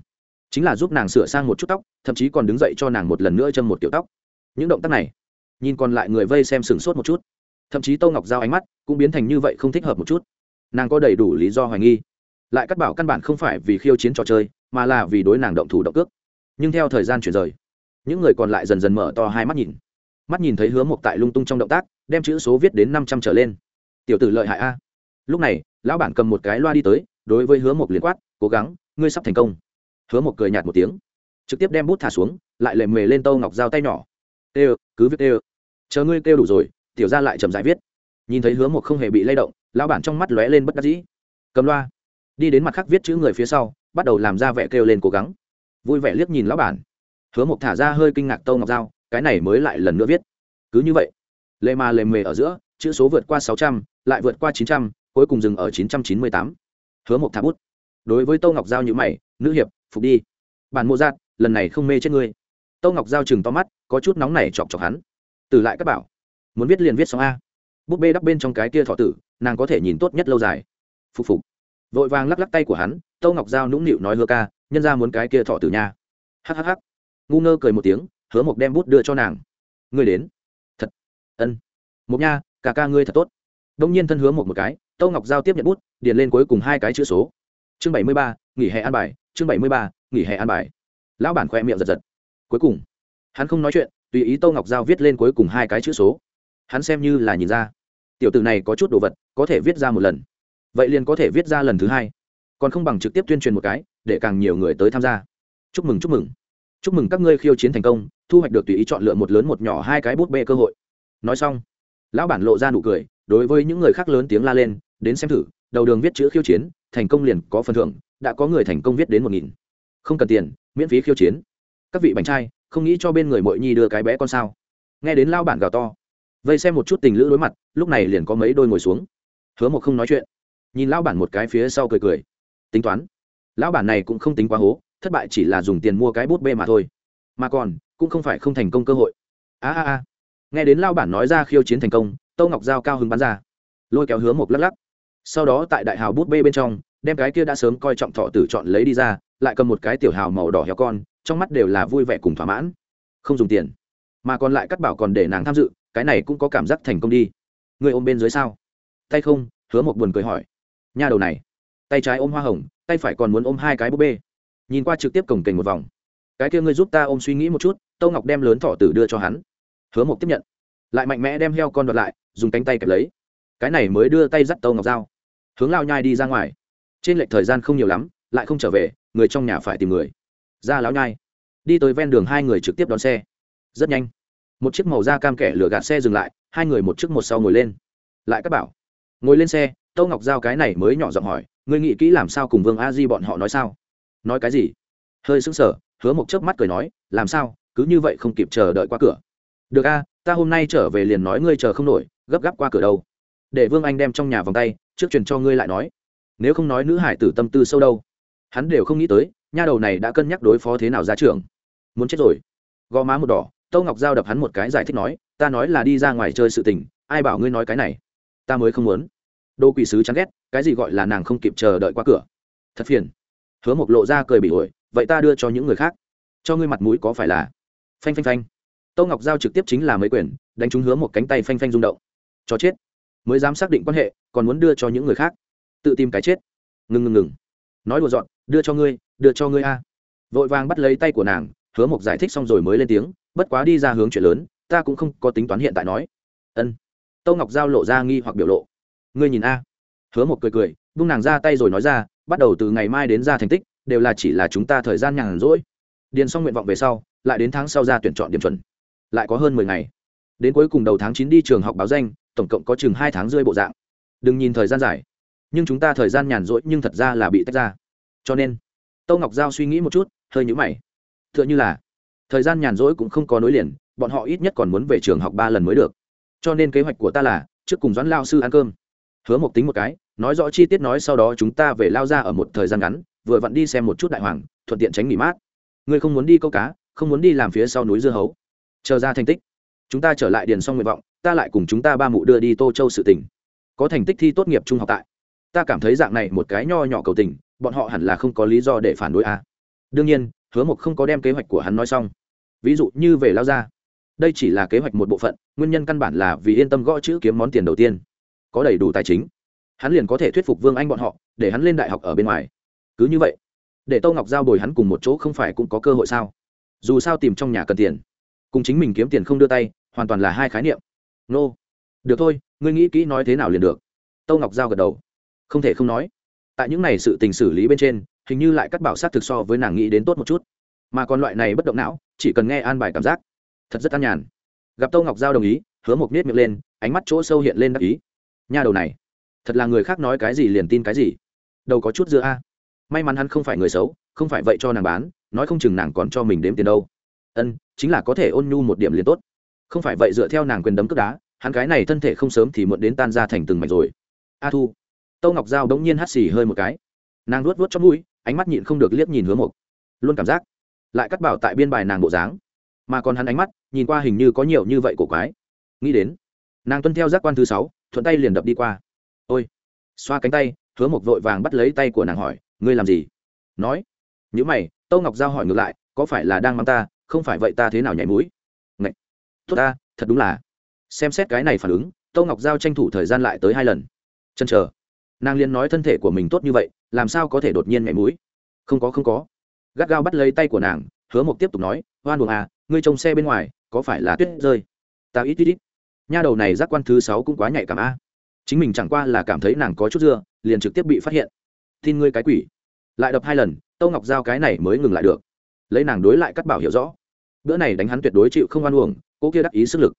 chính là giúp nàng sửa sang một chút tóc, thậm chí còn đứng dậy cho nàng một lần nữa châm một kiểu tóc. Những động tác này, nhìn còn lại người vây xem sửng sốt một chút. Thậm chí Tô ngọc giao ánh mắt cũng biến thành như vậy không thích hợp một chút. Nàng có đầy đủ lý do hoài nghi. Lại cắt bảo căn bản không phải vì khiêu chiến trò chơi, mà là vì đối nàng động thủ động cước. Nhưng theo thời gian chuyển rời, những người còn lại dần dần mở to hai mắt nhìn. Mắt nhìn thấy hứa mộc tại lung tung trong động tác, đem chữ số viết đến năm trăm trở lên. Tiểu tử lợi hại a. Lúc này, lão bản cầm một cái loa đi tới, đối với hứa mộc liền quát, cố gắng, ngươi sắp thành công hứa một cười nhạt một tiếng, trực tiếp đem bút thả xuống, lại lề mề lên tâu ngọc dao tay nhỏ. Tê cứ viết tê chờ ngươi kêu đủ rồi, tiểu ra lại chậm dại viết. Nhìn thấy hứa một không hề bị lay động, lão bản trong mắt lóe lên bất đắc dĩ. Cầm loa. Đi đến mặt khác viết chữ người phía sau, bắt đầu làm ra vẻ kêu lên cố gắng. Vui vẻ liếc nhìn lão bản. Hứa một thả ra hơi kinh ngạc tâu ngọc dao cái này mới lại lần nữa viết. Cứ như vậy. Lề mà lề mề ở giữa, chữ số vượt qua sáu trăm, lại vượt qua chín trăm, cuối cùng dừng ở chín trăm chín mươi tám. Hứa một thả bút. Đối với tâu ngọc giao như mày, nữ hiệp phục đi. Bản mộ giạt lần này không mê chết ngươi. Tâu ngọc giao chừng to mắt, có chút nóng này chọc chọc hắn. Từ lại các bảo, muốn viết liền viết xong a. Bút bê đắp bên trong cái kia thọ tử, nàng có thể nhìn tốt nhất lâu dài. Phục phục. Vội vàng lắc lắc tay của hắn, tâu ngọc giao nũng nịu nói hứa ca, nhân ra muốn cái kia thọ tử nha. Hhh ngu ngơ cười một tiếng, hứa mộc đem bút đưa cho nàng. Ngươi đến. Thật. Ân. Mộc nha cả ca ngươi thật tốt. Đông nhiên thân hứa một một cái, tâu ngọc giao tiếp nhận bút, điền lên cuối cùng hai cái chữ số. Chương bảy mươi ba nghỉ hè an bài, chương bảy mươi ba, nghỉ hè an bài. Lão bản khoe miệng giật giật. Cuối cùng, hắn không nói chuyện, tùy ý tâu ngọc giao viết lên cuối cùng hai cái chữ số. Hắn xem như là nhìn ra. Tiểu t này có chút đồ vật, có thể viết ra một lần. Vậy liền có thể viết ra lần thứ hai. Còn không bằng trực tiếp tuyên truyền một cái, để càng nhiều người tới tham gia. Chúc mừng chúc mừng. Chúc mừng các ngươi khiêu chiến thành công, thu hoạch được tùy ý chọn lựa một lớn một nhỏ hai cái bút bê cơ hội. Nói xong, lão bản lộ ra nụ cười, đối với những người khác lớn tiếng la lên, đến xem thử, đầu đường viết chữ khiêu chiến, thành công liền có phần thưởng đã có người thành công viết đến một nghìn. Không cần tiền, miễn phí khiêu chiến. Các vị bánh trai, không nghĩ cho bên người mội nhi đưa cái bé con sao? Nghe đến lao bản gào to. Vây xem một chút tình lữ đối mặt, lúc này liền có mấy đôi ngồi xuống. Hứa một không nói chuyện. Nhìn lão bản một cái phía sau cười cười. Tính toán. Lão bản này cũng không tính quá hố, thất bại chỉ là dùng tiền mua cái bút bê mà thôi. Mà còn, cũng không phải không thành công cơ hội. A a a. Nghe đến lao bản nói ra khiêu chiến thành công, tâu ngọc giao cao hứng bắn ra. Lôi kéo hứa một lắc lắc. Sau đó tại đại hào bút bê bên trong đem cái kia đã sớm coi trọng thọ tử chọn lấy đi ra, lại cầm một cái tiểu hào màu đỏ heo con, trong mắt đều là vui vẻ cùng thỏa mãn. Không dùng tiền, mà còn lại cắt bảo còn để nàng tham dự, cái này cũng có cảm giác thành công đi. Người ôm bên dưới sao? Tay không, hứa một buồn cười hỏi. Nha đầu này, tay trái ôm hoa hồng, tay phải còn muốn ôm hai cái búp bê. Nhìn qua trực tiếp cổng kềnh một vòng. Cái kia ngươi giúp ta ôm suy nghĩ một chút, tâu ngọc đem lớn thọ tử đưa cho hắn. Hứa một tiếp nhận. Lại mạnh mẽ đem heo con đoạt lại, dùng cánh tay kẹp lấy. Cái này mới đưa tay dắt tâu ngọc dao. Hướng lao nhai đi ra ngoài trên lệch thời gian không nhiều lắm, lại không trở về, người trong nhà phải tìm người. Ra lão nhai. Đi tới ven đường hai người trực tiếp đón xe. Rất nhanh. Một chiếc màu da cam kẻ lửa gạt xe dừng lại, hai người một chiếc một sau ngồi lên. Lại các bảo. Ngồi lên xe, tâu ngọc giao cái này mới nhỏ giọng hỏi, ngươi nghĩ kỹ làm sao cùng vương a di bọn họ nói sao? Nói cái gì? Hơi sững sờ, hứa một chớp mắt cười nói, làm sao? Cứ như vậy không kịp chờ đợi qua cửa. Được a, ta hôm nay trở về liền nói ngươi chờ không nổi, gấp gáp qua cửa đâu. Để vương anh đem trong nhà vòng tay, trước truyền cho ngươi lại nói nếu không nói nữ hải tử tâm tư sâu đâu. Hắn đều không nghĩ tới, nha đầu này đã cân nhắc đối phó thế nào ra trường. Muốn chết rồi. Gò má một đỏ, tâu ngọc giao đập hắn một cái giải thích nói, ta nói là đi ra ngoài chơi sự tình, ai bảo ngươi nói cái này? Ta mới không muốn. Đô quỷ sứ chán ghét, cái gì gọi là nàng không kịp chờ đợi qua cửa. Thật phiền. Hứa mộc lộ ra cười bị ổi, vậy ta đưa cho những người khác. Cho ngươi mặt mũi có phải là? Phanh phanh phanh. Tâu ngọc giao trực tiếp chính là mấy quyển đánh trúng hứa một cánh tay phanh phanh rung động. Cho chết. Mới dám xác định quan hệ, còn muốn đưa cho những người khác tự tìm cái chết. Ngừng ngừng ngừng. Nói đùa dọn, đưa cho ngươi, đưa cho ngươi a. Vội vàng bắt lấy tay của nàng, hứa mộc giải thích xong rồi mới lên tiếng, bất quá đi ra hướng chuyện lớn, ta cũng không có tính toán hiện tại nói. Ân. Tâu ngọc giao lộ ra nghi hoặc biểu lộ. Ngươi nhìn a. Hứa một cười cười bung nàng ra tay rồi nói ra, bắt đầu từ ngày mai đến ra thành tích, đều là chỉ là chúng ta thời gian nhàn rỗi. Điền xong nguyện vọng về sau, lại đến tháng sau ra tuyển chọn điểm chuẩn. Lại có hơn mười ngày. Đến cuối cùng đầu tháng chín đi trường học báo danh, tổng cộng có chừng hai tháng rơi bộ dạng. Đừng nhìn thời gian dài nhưng chúng ta thời gian nhàn rỗi nhưng thật ra là bị tách ra. Cho nên, tâu ngọc giao suy nghĩ một chút, hơi nhũ mày. T h ư ợ n h ư là, thời gian nhàn rỗi cũng không có nối liền, bọn họ ít nhất còn muốn về trường học ba lần mới được. Cho nên kế hoạch của ta là, trước cùng doãn lao sư ăn cơm. Hứa một tính một cái, nói rõ chi tiết nói sau đó chúng ta về lao ra ở một thời gian ngắn, vừa vặn đi xem một chút đại hoàng, thuận tiện tránh nghỉ mát. Ngươi không muốn đi câu cá, không muốn đi làm phía sau núi dưa hấu. Chờ ra thành tích, chúng ta trở lại điền xong nguyện vọng, ta lại cùng chúng ta ba mụ đưa đi tô châu sự tỉnh có thành tích thi tốt nghiệp trung học tại ta cảm thấy dạng này một cái nho nhỏ cầu tình, bọn họ hẳn là không có lý do để phản đối a à. đương nhiên, hứa mộc không có đem kế hoạch của hắn nói xong. Ví dụ như về lao ra đây chỉ là kế hoạch một bộ phận, nguyên nhân căn bản là vì yên tâm gõ chữ kiếm món tiền đầu tiên. Có đầy đủ tài chính. Hắn liền có thể thuyết phục vương anh bọn họ, để hắn lên đại học ở bên ngoài. Cứ như vậy, để tô ngọc giao bồi hắn cùng một chỗ không phải cũng có cơ hội sao? Dù sao tìm trong nhà cần tiền. Cùng chính mình kiếm tiền không đưa tay, hoàn toàn là hai khái niệm. Nô, được thôi, ngươi nghĩ kỹ nói thế nào liền được. Tô ngọc giao gật đầu không thể không nói, tại những này sự tình xử lý bên trên, hình như lại cắt bảo sát thực so với nàng nghĩ đến tốt một chút. Mà còn loại này bất động não, chỉ cần nghe an bài cảm giác, thật rất an nhàn. Gặp tô ngọc giao đồng ý, hứa một nết miệng lên, ánh mắt chỗ sâu hiện lên đắc ý. Nha đầu này, thật là người khác nói cái gì liền tin cái gì. Đâu có chút giữa a. May mắn hắn không phải người xấu, không phải vậy cho nàng bán, nói không chừng nàng còn cho mình đếm tiền đâu. Ân, chính là có thể ôn nhu một điểm liền tốt. Không phải vậy dựa theo nàng quyền đấm cướp đá, hắn cái này thân thể không sớm thì muộn đến tan ra thành từng mảnh rồi. A thu tâu ngọc giao đống nhiên hắt xì hơi một cái. Nàng luốt vớt chót mũi, ánh mắt nhịn không được liếc nhìn hứa mộc. Luôn cảm giác, lại cắt bảo tại biên bài nàng bộ dáng. Mà còn hắn ánh mắt, nhìn qua hình như có nhiều như vậy cổ quái. Nghĩ đến, nàng tuân theo giác quan thứ sáu, thuận tay liền đập đi qua. Ôi, xoa cánh tay, hứa mộc vội vàng bắt lấy tay của nàng hỏi, ngươi làm gì? Nói nhữ mày, tâu ngọc giao hỏi ngược lại, có phải là đang mang ta, không phải vậy ta thế nào nhảy mũi? Ngậy! tốt ta, thật đúng là. Xem xét cái này phản ứng, tâu ngọc giao tranh thủ thời gian lại tới hai lần. Chân chờ nàng liền nói thân thể của mình tốt như vậy, làm sao có thể đột nhiên nhảy mũi? Không có không có. Gắt gao bắt lấy tay của nàng, hứa mộc tiếp tục nói, hoan buồng à ngươi trông xe bên ngoài, có phải là tuyết rơi? Ta ít ít ít. Nha đầu này giác quan thứ sáu cũng quá nhạy cảm a. Chính mình chẳng qua là cảm thấy nàng có chút dưa, liền trực tiếp bị phát hiện. Tin ngươi cái quỷ. Lại đập hai lần, tâu ngọc giao cái này mới ngừng lại được. Lấy nàng đối lại cắt bảo hiểu rõ. Bữa này đánh hắn tuyệt đối chịu không ăn uổng cô kia đắc ý sức lực.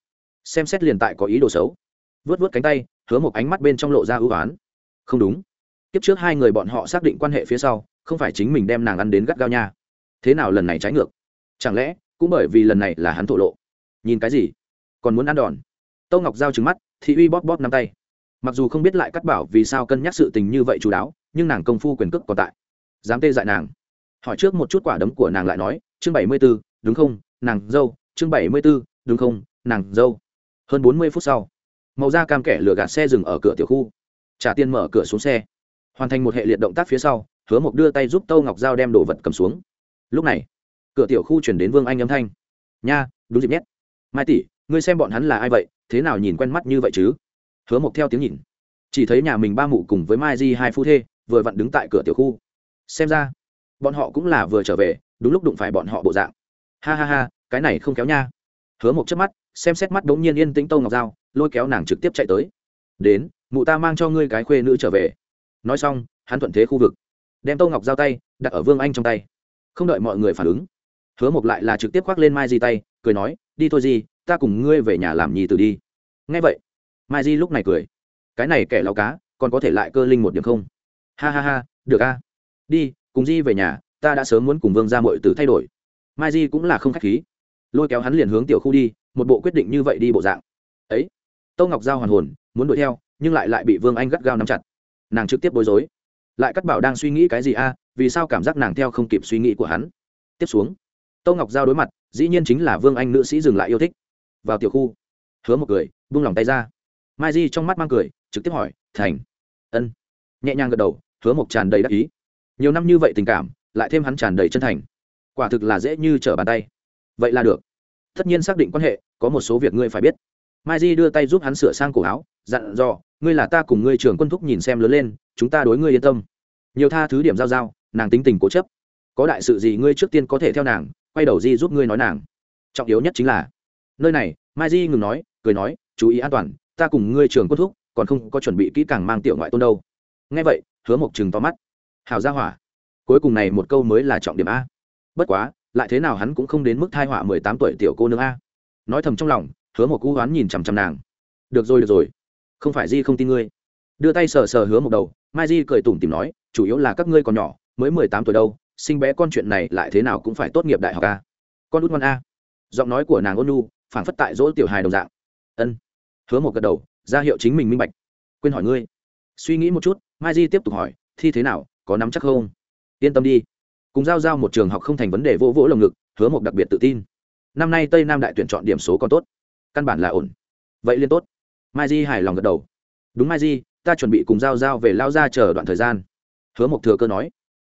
Xem xét liền tại có ý đồ xấu. Vớt vớt cánh tay, hứa một ánh mắt bên trong lộ ra ưu oán không đúng. Tiếp trước hai người bọn họ xác định quan hệ phía sau, không phải chính mình đem nàng ăn đến gắt gao nha. Thế nào lần này trái ngược? Chẳng lẽ, cũng bởi vì lần này là hắn thổ lộ? Nhìn cái gì? Còn muốn ăn đòn? Tâu ngọc giao trứng mắt, thị uy bóp bóp nắm tay. Mặc dù không biết lại cắt bảo vì sao cân nhắc sự tình như vậy chú đáo, nhưng nàng công phu quyền cước còn tại. Dám tê dại nàng. Hỏi trước một chút quả đấm của nàng lại nói, chương bảy mươi b ố đúng không, nàng dâu, chương bảy mươi b ố đúng không, nàng dâu. Hơn bốn mươi phút sau, màu da cam kẻ lửa gạt xe dừng ở cửa tiểu khu trả tiền mở cửa xuống xe. Hoàn thành một hệ liệt động tác phía sau, hứa mộc đưa tay giúp tâu ngọc giao đem đồ vật cầm xuống. Lúc này, cửa tiểu khu chuyển đến vương anh âm thanh. Nha, đúng dịp nhét mai tỷ, ngươi xem bọn hắn là ai vậy? Thế nào nhìn quen mắt như vậy chứ? Hứa mộc theo tiếng nhìn. Chỉ thấy nhà mình ba mụ cùng với mai di hai phu thê vừa vặn đứng tại cửa tiểu khu. Xem ra, bọn họ cũng là vừa trở về, đúng lúc đụng phải bọn họ bộ dạng. Ha ha ha, cái này không kéo nha. Hứa mộc chớp mắt, xem xét mắt đống nhiên yên tĩnh tâu ngọc dao lôi kéo nàng trực tiếp chạy tới. Đến mụ ta mang cho ngươi cái khuê nữ trở về. Nói xong, hắn thuận thế khu vực. Đem Tô ngọc giao tay, đặt ở vương anh trong tay. Không đợi mọi người phản ứng, hứa một lại là trực tiếp khoác lên mai di tay, cười nói, đi thôi di, ta cùng ngươi về nhà làm nhì từ đi. Ngay vậy, mai di lúc này cười. Cái này kẻ lao cá, còn có thể lại cơ linh một điểm không? Ha ha ha, được a. Đi, cùng di về nhà, ta đã sớm muốn cùng vương ra mọi từ thay đổi. Mai di cũng là không k h á c h khí. Lôi kéo hắn liền hướng tiểu khu đi, một bộ quyết định như vậy đi bộ dạng. Ấy. Tâu ngọc giao hoàn hồn, muốn đuổi theo nhưng lại lại bị vương anh gắt gao nắm chặt nàng trực tiếp bối rối lại cắt bảo đang suy nghĩ cái gì a à, vì sao cảm giác nàng theo không kịp suy nghĩ của hắn tiếp xuống tâu ngọc giao đối mặt dĩ nhiên chính là vương anh nữ sĩ dừng lại yêu thích vào tiểu khu hứa một cười buông lòng tay ra mai di trong mắt mang cười trực tiếp hỏi thành ân nhẹ nhàng gật đầu hứa một tràn đầy đắc ý nhiều năm như vậy tình cảm lại thêm hắn tràn đầy chân thành quả thực là dễ như trở bàn tay vậy là được tất nhiên xác định quan hệ có một số việc ngươi phải biết mai di đưa tay giúp hắn sửa sang cổ áo, dặn dò, ngươi là ta cùng ngươi trưởng quân thúc nhìn xem lớn lên, chúng ta đối ngươi yên tâm. Nhiều tha thứ điểm giao giao, nàng tính tình cố chấp. Có đại sự gì ngươi trước tiên có thể theo nàng, quay đầu di giúp ngươi nói nàng. Trọng yếu nhất chính là, nơi này, mai di ngừng nói, cười nói, chú ý an toàn, ta cùng ngươi trưởng quân thúc, còn không có chuẩn bị kỹ càng mang tiểu ngoại tôn đâu. Nghe vậy, hứa mộc chừng to mắt. Hào ra hỏa, cuối cùng này một câu mới là trọng điểm a. Bất quá, lại thế nào hắn cũng không đến mức thai họa mười tám tuổi tiểu cô nương a. Nói thầm trong lòng hứa một cú hoán nhìn chằm chằm nàng. Được rồi được rồi. Không phải di không tin ngươi. Đưa tay sờ sờ hứa một đầu, mai di cười tủm tìm nói, chủ yếu là các ngươi còn nhỏ, mới mười tám tuổi đâu, sinh bé con chuyện này lại thế nào cũng phải tốt nghiệp đại học a. Con út ngoan a. Giọng nói của nàng ôn nu phảng phất tại dỗ tiểu hài đồng dạng. Ân. Hứa một gật đầu, ra hiệu chính mình minh bạch. Quên hỏi ngươi. Suy nghĩ một chút, mai di tiếp tục hỏi, thi thế nào, có nắm chắc không? Yên tâm đi. Cùng giao giao một trường học không thành vấn đề vỗ vỗ lồng ngực, hứa một đặc biệt tự tin. Năm nay tây nam đại tuyển chọn điểm số còn tốt căn bản là ổn. Vậy liên tốt. Mai di hài lòng gật đầu. Đúng mai di, ta chuẩn bị cùng giao giao về lao ra chờ đoạn thời gian. Hứa một thừa cơ nói.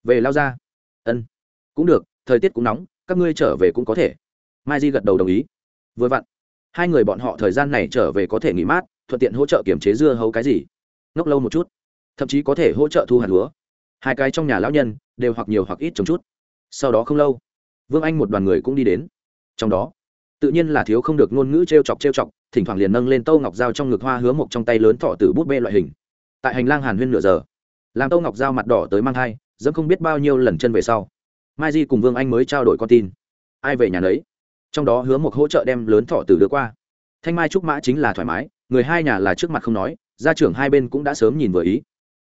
Về lao ra ân. Cũng được, thời tiết cũng nóng, các ngươi trở về cũng có thể. Mai di gật đầu đồng ý. Vừa vặn. Hai người bọn họ thời gian này trở về có thể nghỉ mát, thuận tiện hỗ trợ kiểm chế dưa hấu cái gì. Ngốc lâu một chút. Thậm chí có thể hỗ trợ thu hạt lúa. Hai cái trong nhà lão nhân đều hoặc nhiều hoặc ít trồng chút. Sau đó không lâu, vương anh một đoàn người cũng đi đến. Trong đó tự nhiên là thiếu không được ngôn ngữ t r e o chọc t r e o chọc, thỉnh thoảng liền nâng lên tâu ngọc dao trong ngực hoa hứa một trong tay lớn thọ từ bút bê loại hình. Tại hành lang hàn huyên nửa giờ, làm tâu ngọc dao mặt đỏ tới mang thai, dẫm không biết bao nhiêu lần chân về sau, mai di cùng vương anh mới trao đổi con tin. Ai về nhà nấy? Trong đó hứa một hỗ trợ đem lớn thọ từ đưa qua. Thanh mai trúc mã chính là thoải mái, người hai nhà là trước mặt không nói, gia trưởng hai bên cũng đã sớm nhìn vừa ý.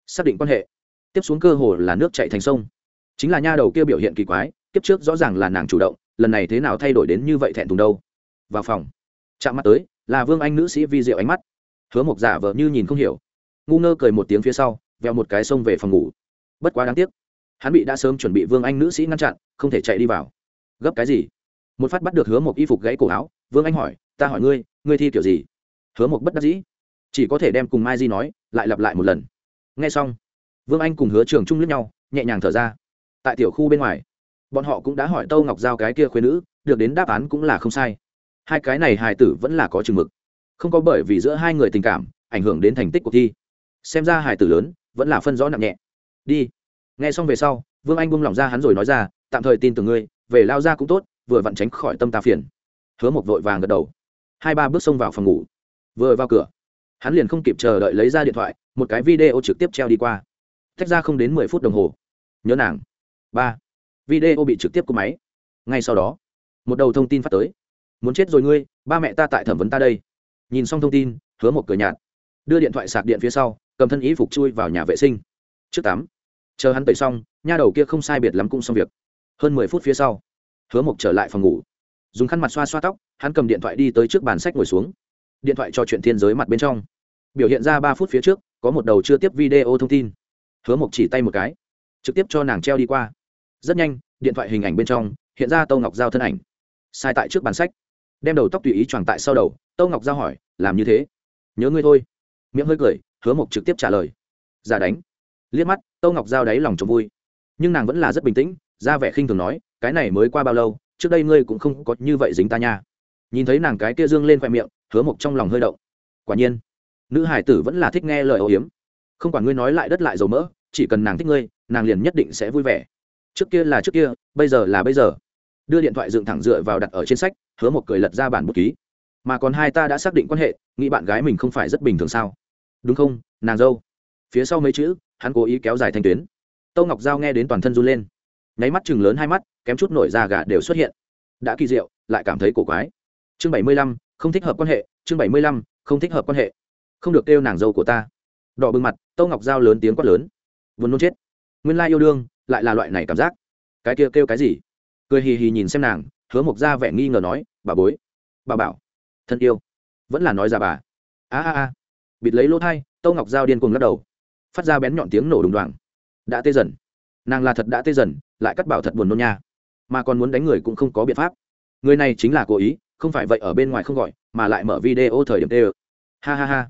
Xác định quan hệ. Tiếp xuống cơ hồ là nước chạy thành sông. Chính là nha đầu kia biểu hiện kỳ quái, kiếp trước rõ ràng là nàng chủ động, lần này thế nào thay đổi đến như vậy thẹn thùng đâu? Vào phòng. Chạm mắt tới, là vương anh nữ sĩ vi diệu ánh mắt. Hứa mộc giả vờ như nhìn không hiểu. Ngu ngơ cười một tiếng phía sau veo một cái sông về phòng ngủ. Bất quá đáng tiếc, hắn bị đã sớm chuẩn bị vương anh nữ sĩ ngăn chặn, không thể chạy đi vào. Gấp cái gì? Một phát bắt được hứa một y phục gãy cổ áo, vương anh hỏi, ta hỏi ngươi ngươi thi kiểu gì? Hứa một bất đắc dĩ, chỉ có thể đem cùng mai di nói, lại lặp lại một lần. Nghe xong, vương anh cùng hứa trường trung lướt nhau, nhẹ nhàng thở ra. Tại tiểu khu bên ngoài, bọn họ cũng đã hỏi tâu ngọc giao cái kia khuyên nữ, được đến đáp án cũng là không sai hai cái này hài tử vẫn là có chừng mực. Không có bởi vì giữa hai người tình cảm, ảnh hưởng đến thành tích cuộc thi. Xem ra hài tử lớn, vẫn là phân rõ nặng nhẹ. Đi. Nghe xong về sau, vương anh buông lỏng ra hắn rồi nói ra, tạm thời tin tưởng ngươi, về lao ra cũng tốt, vừa vặn tránh khỏi tâm ta phiền. Hứa một vội vàng gật đầu. Hai ba bước xông vào phòng ngủ. Vừa vào cửa, hắn liền không kịp chờ đợi lấy ra điện thoại, một cái video trực tiếp treo đi qua. Tách ra không đến mười phút đồng hồ. Nhớ nàng. Ba. Video bị trực tiếp của máy. Ngay sau đó, một đầu thông tin phát tới muốn chết rồi ngươi, ba mẹ ta tại thẩm vấn ta đây. Nhìn xong thông tin, hứa một cửa nhạt. Đưa điện thoại sạc điện phía sau, cầm thân ý phục chui vào nhà vệ sinh. Trước tám, chờ hắn tẩy xong, nha đầu kia không sai biệt lắm cũng xong việc. Hơn mười phút phía sau, hứa mộc trở lại phòng ngủ. Dùng khăn mặt xoa xoa tóc, hắn cầm điện thoại đi tới trước bàn sách ngồi xuống. Điện thoại cho chuyện thiên giới mặt bên trong. Biểu hiện ra ba phút phía trước, có một đầu chưa tiếp video thông tin. Hứa mộc chỉ tay một cái, trực tiếp cho nàng treo đi qua. Rất nhanh, điện thoại hình ảnh bên trong, hiện ra tâu ngọc giao thân ảnh. Sai tại trước bàn sách đem đầu tóc tùy ý tròn tại sau đầu, tâu ngọc giao hỏi, làm như thế? Nhớ ngươi thôi. Miệng hơi cười, hứa mộc trực tiếp trả lời, giả đánh. Liếc mắt, tâu ngọc giao đáy lòng trông vui. Nhưng nàng vẫn là rất bình tĩnh, ra vẻ khinh thường nói, cái này mới qua bao lâu, trước đây ngươi cũng không có như vậy dính ta nha. Nhìn thấy nàng cái kia dương lên khoe miệng, hứa mộc trong lòng hơi động. Quả nhiên, nữ hải tử vẫn là thích nghe lời âu hiếm. Không quản ngươi nói lại đất lại dầu mỡ, chỉ cần nàng thích ngươi, nàng liền nhất định sẽ vui vẻ. Trước kia là trước kia, bây giờ là bây giờ. Đưa điện thoại dựng thẳng dựa vào đặt ở trên sách hứa một cười lật ra bản bút ký. Mà còn hai ta đã xác định quan hệ, nghĩ bạn gái mình không phải rất bình thường sao? Đúng không, nàng dâu? Phía sau mấy chữ, hắn cố ý kéo dài thanh tuyến. Tâu ngọc giao nghe đến toàn thân run lên. Nháy mắt chừng lớn hai mắt, kém chút nổi da gà đều xuất hiện. Đã kỳ diệu, lại cảm thấy cổ quái. Chương bảy mươi lăm, không thích hợp quan hệ, chương bảy mươi lăm, không thích hợp quan hệ. Không được kêu nàng dâu của ta. Đỏ bừng mặt tâu ngọc giao lớn tiếng quát lớn. Vốn nôn chết. Nguyên lai yêu đương, lại là loại này cảm giác. Cái kia kêu cái gì? Cười hì hì nhìn xem nàng hứa mộc ra vẻ nghi ngờ nói, bà bối, bà bảo, thân yêu, vẫn là nói ra bà. A a a. Bịt lấy lỗ thai, tâu ngọc giao điên cuồng lắc đầu. Phát ra bén nhọn tiếng nổ đùng đoàng. Đã tê dần. Nàng là thật đã tê dần, lại cắt bảo thật buồn nôn nha. Mà còn muốn đánh người cũng không có biện pháp. Người này chính là cố ý, không phải vậy ở bên ngoài không gọi, mà lại mở video thời điểm tê ơ. Ha ha ha.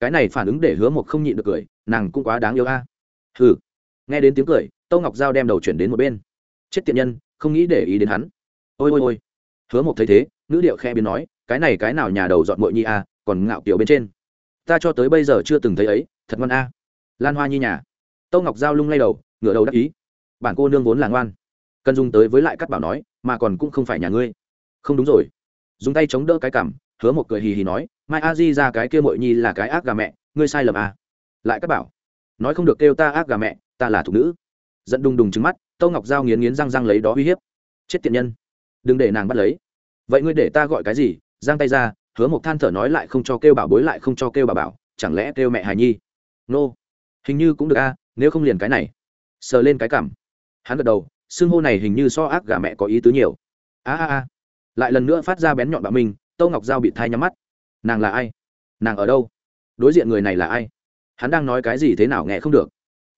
Cái này phản ứng để hứa mộc không nhịn được cười, nàng cũng quá đáng yêu a. À. hừ. Nghe đến tiếng cười, tâu ngọc giao đem đầu chuyển đến một bên. Chết tiện nhân, không nghĩ để ý đến hắn ôi ôi ôi. Hứa một thấy thế nữ điệu khe biến nói, cái này cái nào nhà đầu dọn mội nhi a còn ngạo kiểu bên trên. Ta cho tới bây giờ chưa từng thấy ấy, thật ngoan a. Lan hoa nhi nhà. Tâu ngọc giao lung lay đầu, ngửa đầu đắc ý. Bản cô nương vốn là ngoan. Cần dùng tới với lại cắt bảo nói, mà còn cũng không phải nhà ngươi. Không đúng rồi. Dùng tay chống đỡ cái cảm hứa một cười hì hì nói, mai a di ra cái kia mội nhi là cái ác gà mẹ, ngươi sai lầm à. lại cắt bảo. Nói không được kêu ta ác gà mẹ, ta là thục nữ. Dẫn đùng đùng trứng mắt, tâu ngọc giao nghiến nghiến răng răng lấy đó uy hiếp. Chết tiện nhân đừng để nàng bắt lấy. Vậy ngươi để ta gọi cái gì? Giang tay ra, hứa một than thở nói lại không cho kêu bảo bối lại không cho kêu bà bảo, chẳng lẽ kêu mẹ hài nhi? Nô、no. hình như cũng được a, nếu không liền cái này. Sờ lên cái cảm hắn gật đầu, xưng hô này hình như so ác gà mẹ có ý tứ nhiều. A a a. Lại lần nữa phát ra bén nhọn bạo minh tâu ngọc giao bị thai nhắm mắt. Nàng là ai? Nàng ở đâu? Đối diện người này là ai? Hắn đang nói cái gì thế nào nghe không được.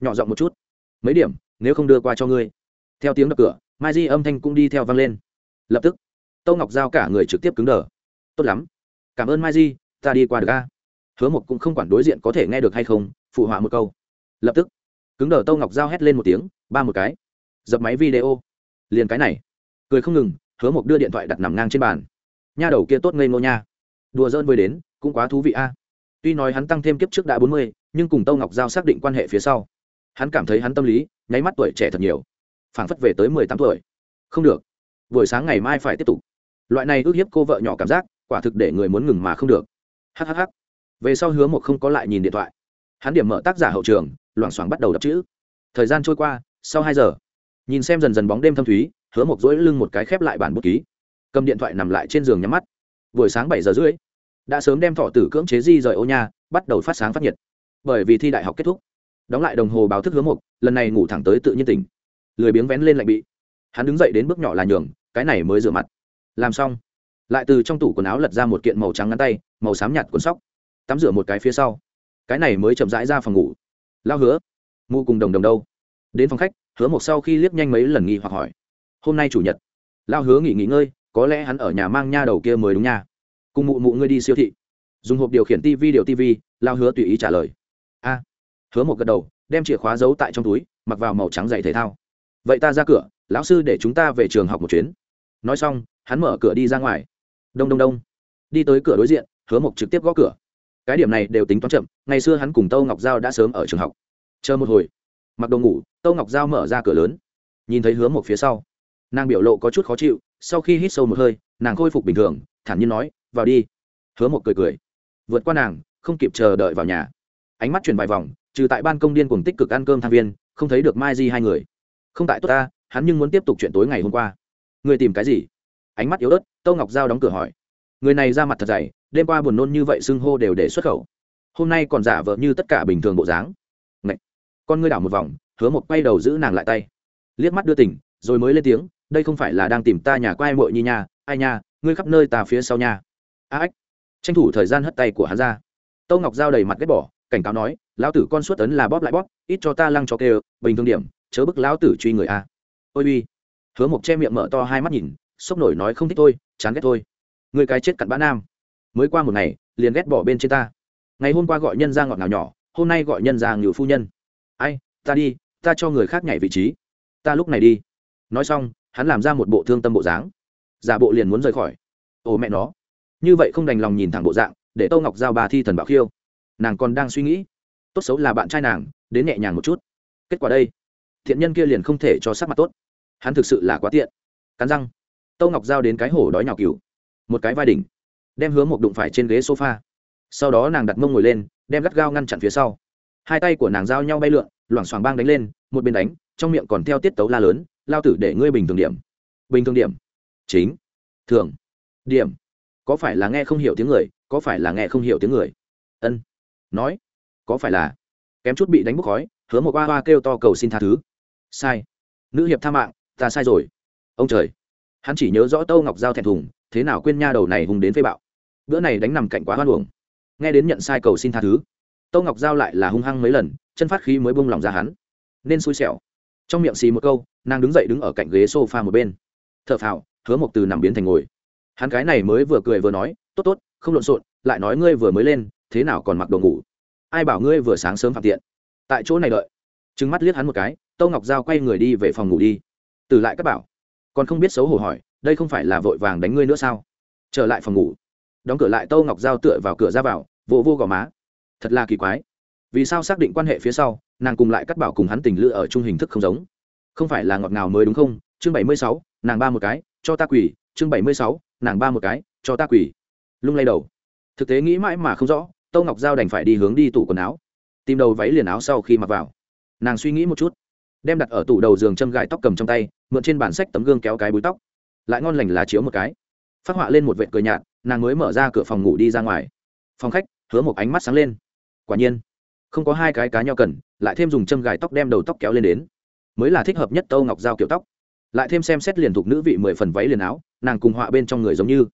Nhỏ giọng một chút. Mấy điểm, nếu không đưa qua cho ngươi. Theo tiếng đập cửa, mai di âm thanh cũng đi theo vang lên lập tức, tâu ngọc giao cả người trực tiếp cứng đờ. Tốt lắm. Cảm ơn mai di, ta đi qua được a. Hứa một cũng không quản đối diện có thể nghe được hay không, phụ họa một câu. Lập tức, cứng đờ tâu ngọc giao hét lên một tiếng, ba một cái. Dập máy video. Liền cái này. Cười không ngừng, hứa một đưa điện thoại đặt nằm ngang trên bàn. Nha đầu kia tốt ngây ngô nha. Đùa dơn với đến, cũng quá thú vị a. Tuy nói hắn tăng thêm kiếp trước đã bốn mươi, nhưng cùng tâu ngọc giao xác định quan hệ phía sau. Hắn cảm thấy hắn tâm lý, nháy mắt tuổi trẻ thật nhiều. Phảng phất về tới mười tám tuổi. Không được buổi sáng ngày mai phải tiếp tục. Loại này ước hiếp cô vợ nhỏ cảm giác quả thực để người muốn ngừng mà không được. Hhh về sau hứa một không có lại nhìn điện thoại. Hắn điểm mở tác giả hậu trường loảng xoảng bắt đầu đập chữ. Thời gian trôi qua sau hai giờ nhìn xem dần dần bóng đêm thâm thúy hứa một dỗi lưng một cái khép lại bản bút ký. Cầm điện thoại nằm lại trên giường nhắm mắt. Buổi sáng bảy giờ rưỡi đã sớm đem thọ tử cưỡng chế di rời ô nhà, bắt đầu phát sáng phát nhiệt. Bởi vì thi đại học kết thúc. Đóng lại đồng hồ báo thức hứa một lần này ngủ thẳng tới tự nhiên tỉnh. Lười biếng vén lên lạnh bị. Hắn đứng dậy đến bước nhỏ là nhường cái này mới rửa mặt. Làm xong, lại từ trong tủ quần áo lật ra một kiện màu trắng ngắn tay, màu xám nhạt cuốn sóc. Tắm rửa một cái phía sau. Cái này mới chậm rãi ra phòng ngủ. Lao hứa, mu cùng đồng đồng đâu? Đến phòng khách, hứa một sau khi liếc nhanh mấy lần nghi hoặc hỏi, hôm nay chủ nhật. Lao hứa nghỉ nghỉ ngơi, có lẽ hắn ở nhà mang nha đầu kia mới đúng nha. Cùng mụ mụ ngươi đi siêu thị. Dùng hộp điều khiển tv điều tv lao hứa tùy ý trả lời. A. Hứa một gật đầu, đem chìa khóa giấu tại trong túi, mặc vào màu trắng dày thể thao. Vậy ta ra cửa, lão sư để chúng ta về trường học một chuyến nói xong, hắn mở cửa đi ra ngoài. Đông đông đông. Đi tới cửa đối diện, hứa mộc trực tiếp gõ cửa. Cái điểm này đều tính toán chậm, ngày xưa hắn cùng tâu ngọc giao đã sớm ở trường học. Chờ một hồi, mặc đồ ngủ, tâu ngọc giao mở ra cửa lớn. Nhìn thấy hứa mộc phía sau, nàng biểu lộ có chút khó chịu, sau khi hít sâu một hơi, nàng khôi phục bình thường, thản nhiên nói, vào đi. Hứa mộc cười cười. Vượt qua nàng, không kịp chờ đợi vào nhà. Ánh mắt chuyển vài vòng, trừ tại ban công điên cùng tích cực ăn cơm tham viên, không thấy được mai di hai người. Không tại tốt ta, hắn nhưng muốn tiếp tục chuyện tối ngày hôm qua người tìm cái gì? Ánh mắt yếu ớt, tâu ngọc giao đóng cửa hỏi. Người này ra mặt thật dày, đêm qua buồn nôn như vậy xưng hô đều để xuất khẩu. Hôm nay còn giả vợ như tất cả bình thường bộ dáng. Ngậy! con ngươi đảo một vòng, hứa một quay đầu giữ nàng lại tay. Liếc mắt đưa tỉnh, rồi mới lên tiếng, đây không phải là đang tìm ta nhà quai mội nhi nha, ai nha, ngươi khắp nơi ta phía sau nhà a ếch tranh thủ thời gian hất tay của hắn ra. Tâu ngọc giao đầy mặt ghét bỏ, cảnh cáo nói, lão tử con suốt tấn là bóp lại bóp, ít cho ta lăng cho kêu, bình thường điểm, chớ bức lão tử truy người a. Ôi uy hứa mộc che miệng mở to hai mắt nhìn, sốc nổi nói không thích tôi chán ghét thôi. Người cái chết cặn bã nam. Mới qua một ngày, liền ghét bỏ bên trên ta. Ngày hôm qua gọi nhân ra ngọt ngào nhỏ, hôm nay gọi nhân ra ngự phu nhân. Ai, ta đi, ta cho người khác nhảy vị trí. Ta lúc này đi. Nói xong, hắn làm ra một bộ thương tâm bộ dáng. Giả bộ liền muốn rời khỏi. Ồ mẹ nó. Như vậy không đành lòng nhìn thẳng bộ dạng, để tô ngọc giao bà thi thần bảo khiêu. Nàng còn đang suy nghĩ. Tốt xấu là bạn trai nàng, đến nhẹ nhàng một chút. Kết quả đây. Thiện nhân kia liền không thể cho sắc mặt tốt hắn thực sự là quá tiện. Cắn răng. Tâu ngọc giao đến cái hổ đói nhào cừu. Một cái vai đỉnh. Đem hướng một đụng phải trên ghế sofa. Sau đó nàng đặt mông ngồi lên, đem gắt gao ngăn chặn phía sau. Hai tay của nàng giao nhau bay lượn, loảng xoảng bang đánh lên, một bên đánh, trong miệng còn theo tiết tấu la lớn, lao tử để ngươi bình thường điểm. Bình thường điểm. Chính. Thường. Điểm. Có phải là nghe không hiểu tiếng người, có phải là nghe không hiểu tiếng người? Ân. Nói. Có phải là kém chút bị đánh bốc khói, hứa một ba ba kêu to cầu xin tha thứ. Sai. Nữ hiệp tha mạng ta sai rồi. Ông trời. Hắn chỉ nhớ rõ tâu ngọc giao thẹn thùng, thế nào quên nha đầu này hùng đến phê bạo. Bữa này đánh nằm cạnh quá hoan hồng nghe đến nhận sai cầu xin tha thứ, tâu ngọc giao lại là hung hăng mấy lần, chân phát khí mới bung lòng ra hắn. Nên xui xẻo. Trong miệng xì một câu, nàng đứng dậy đứng ở cạnh ghế s o f a một bên. T h ở phào, hứa một từ nằm biến thành ngồi. Hắn cái này mới vừa cười vừa nói, tốt tốt, không lộn xộn, lại nói ngươi vừa mới lên, thế nào còn mặc đồ ngủ? Ai bảo ngươi vừa sáng sớm phạm tiện? Tại chỗ này đợi. Trứng mắt liếc hắn một cái, tâu ngọc giao quay người đi về phòng ngủ đi từ lại các bảo. Còn không biết xấu hổ hỏi, đây không phải là vội vàng đánh ngươi nữa sao? Trở lại phòng ngủ. Đóng cửa lại tâu ngọc giao tựa vào cửa ra vào, vỗ vô gò má. Thật là kỳ quái. Vì sao xác định quan hệ phía sau, nàng cùng lại cắt bảo cùng hắn tình lựa ở chung hình thức không giống? Không phải là ngọt ngào mới đúng không? Chương bảy mươi sáu, nàng ba một cái, cho ta quỳ. Chương bảy mươi sáu, nàng ba một cái, cho ta quỳ. Lung lay đầu. Thực tế nghĩ mãi mà không rõ tâu ngọc giao đành phải đi hướng đi tủ quần áo. Tìm đầu váy liền áo sau khi mặc vào. Nàng suy nghĩ một chút. Đem đặt ở tủ đầu giường châm gài tóc cầm trong tay mượn trên bản sách tấm gương kéo cái búi tóc. Lại ngon lành là chiếu một cái. Phát họa lên một vệ cười nhạt, nàng mới mở ra cửa phòng ngủ đi ra ngoài. Phòng khách, hứa một ánh mắt sáng lên. Quả nhiên, không có hai cái cá nhau cần, lại thêm dùng châm gài tóc đem đầu tóc kéo lên đến. Mới là thích hợp nhất tâu ngọc dao kiểu tóc. Lại thêm xem xét liền thuộc nữ vị mười phần váy liền áo, nàng cùng họa bên trong người giống như.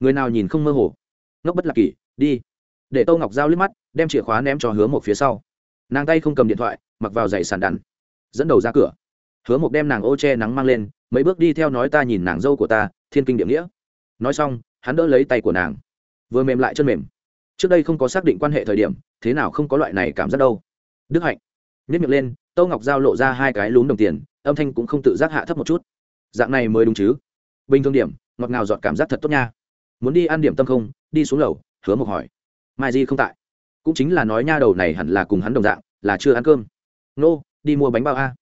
Người nào nhìn không mơ hồ. Ngốc bất lạc kỷ, đi. Để tâu ngọc dao liếc mắt, đem chìa khóa ném cho hứa một phía sau. Nàng tay không cầm điện thoại, mặc vào giày sàn đằn dẫn đầu ra cửa hứa mộc đem nàng ô che nắng mang lên, mấy bước đi theo nói ta nhìn nàng dâu của ta, thiên kinh địa nghĩa. Nói xong, hắn đỡ lấy tay của nàng. Vừa mềm lại chân mềm. Trước đây không có xác định quan hệ thời điểm, thế nào không có loại này cảm giác đâu. Đức hạnh. Nhất miệng lên, tâu ngọc giao lộ ra hai cái lún đồng tiền, âm thanh cũng không tự giác hạ thấp một chút. Dạng này mới đúng chứ. Bình thường điểm, ngọt ngào giọt cảm giác thật tốt nha. Muốn đi ăn điểm tâm không? Đi xuống lầu, hứa mộc hỏi. Mai di không tại. Cũng chính là nói nha đầu này hẳn là cùng hắn đồng dạng, là chưa ăn cơm. Nô, đi mua bánh bao a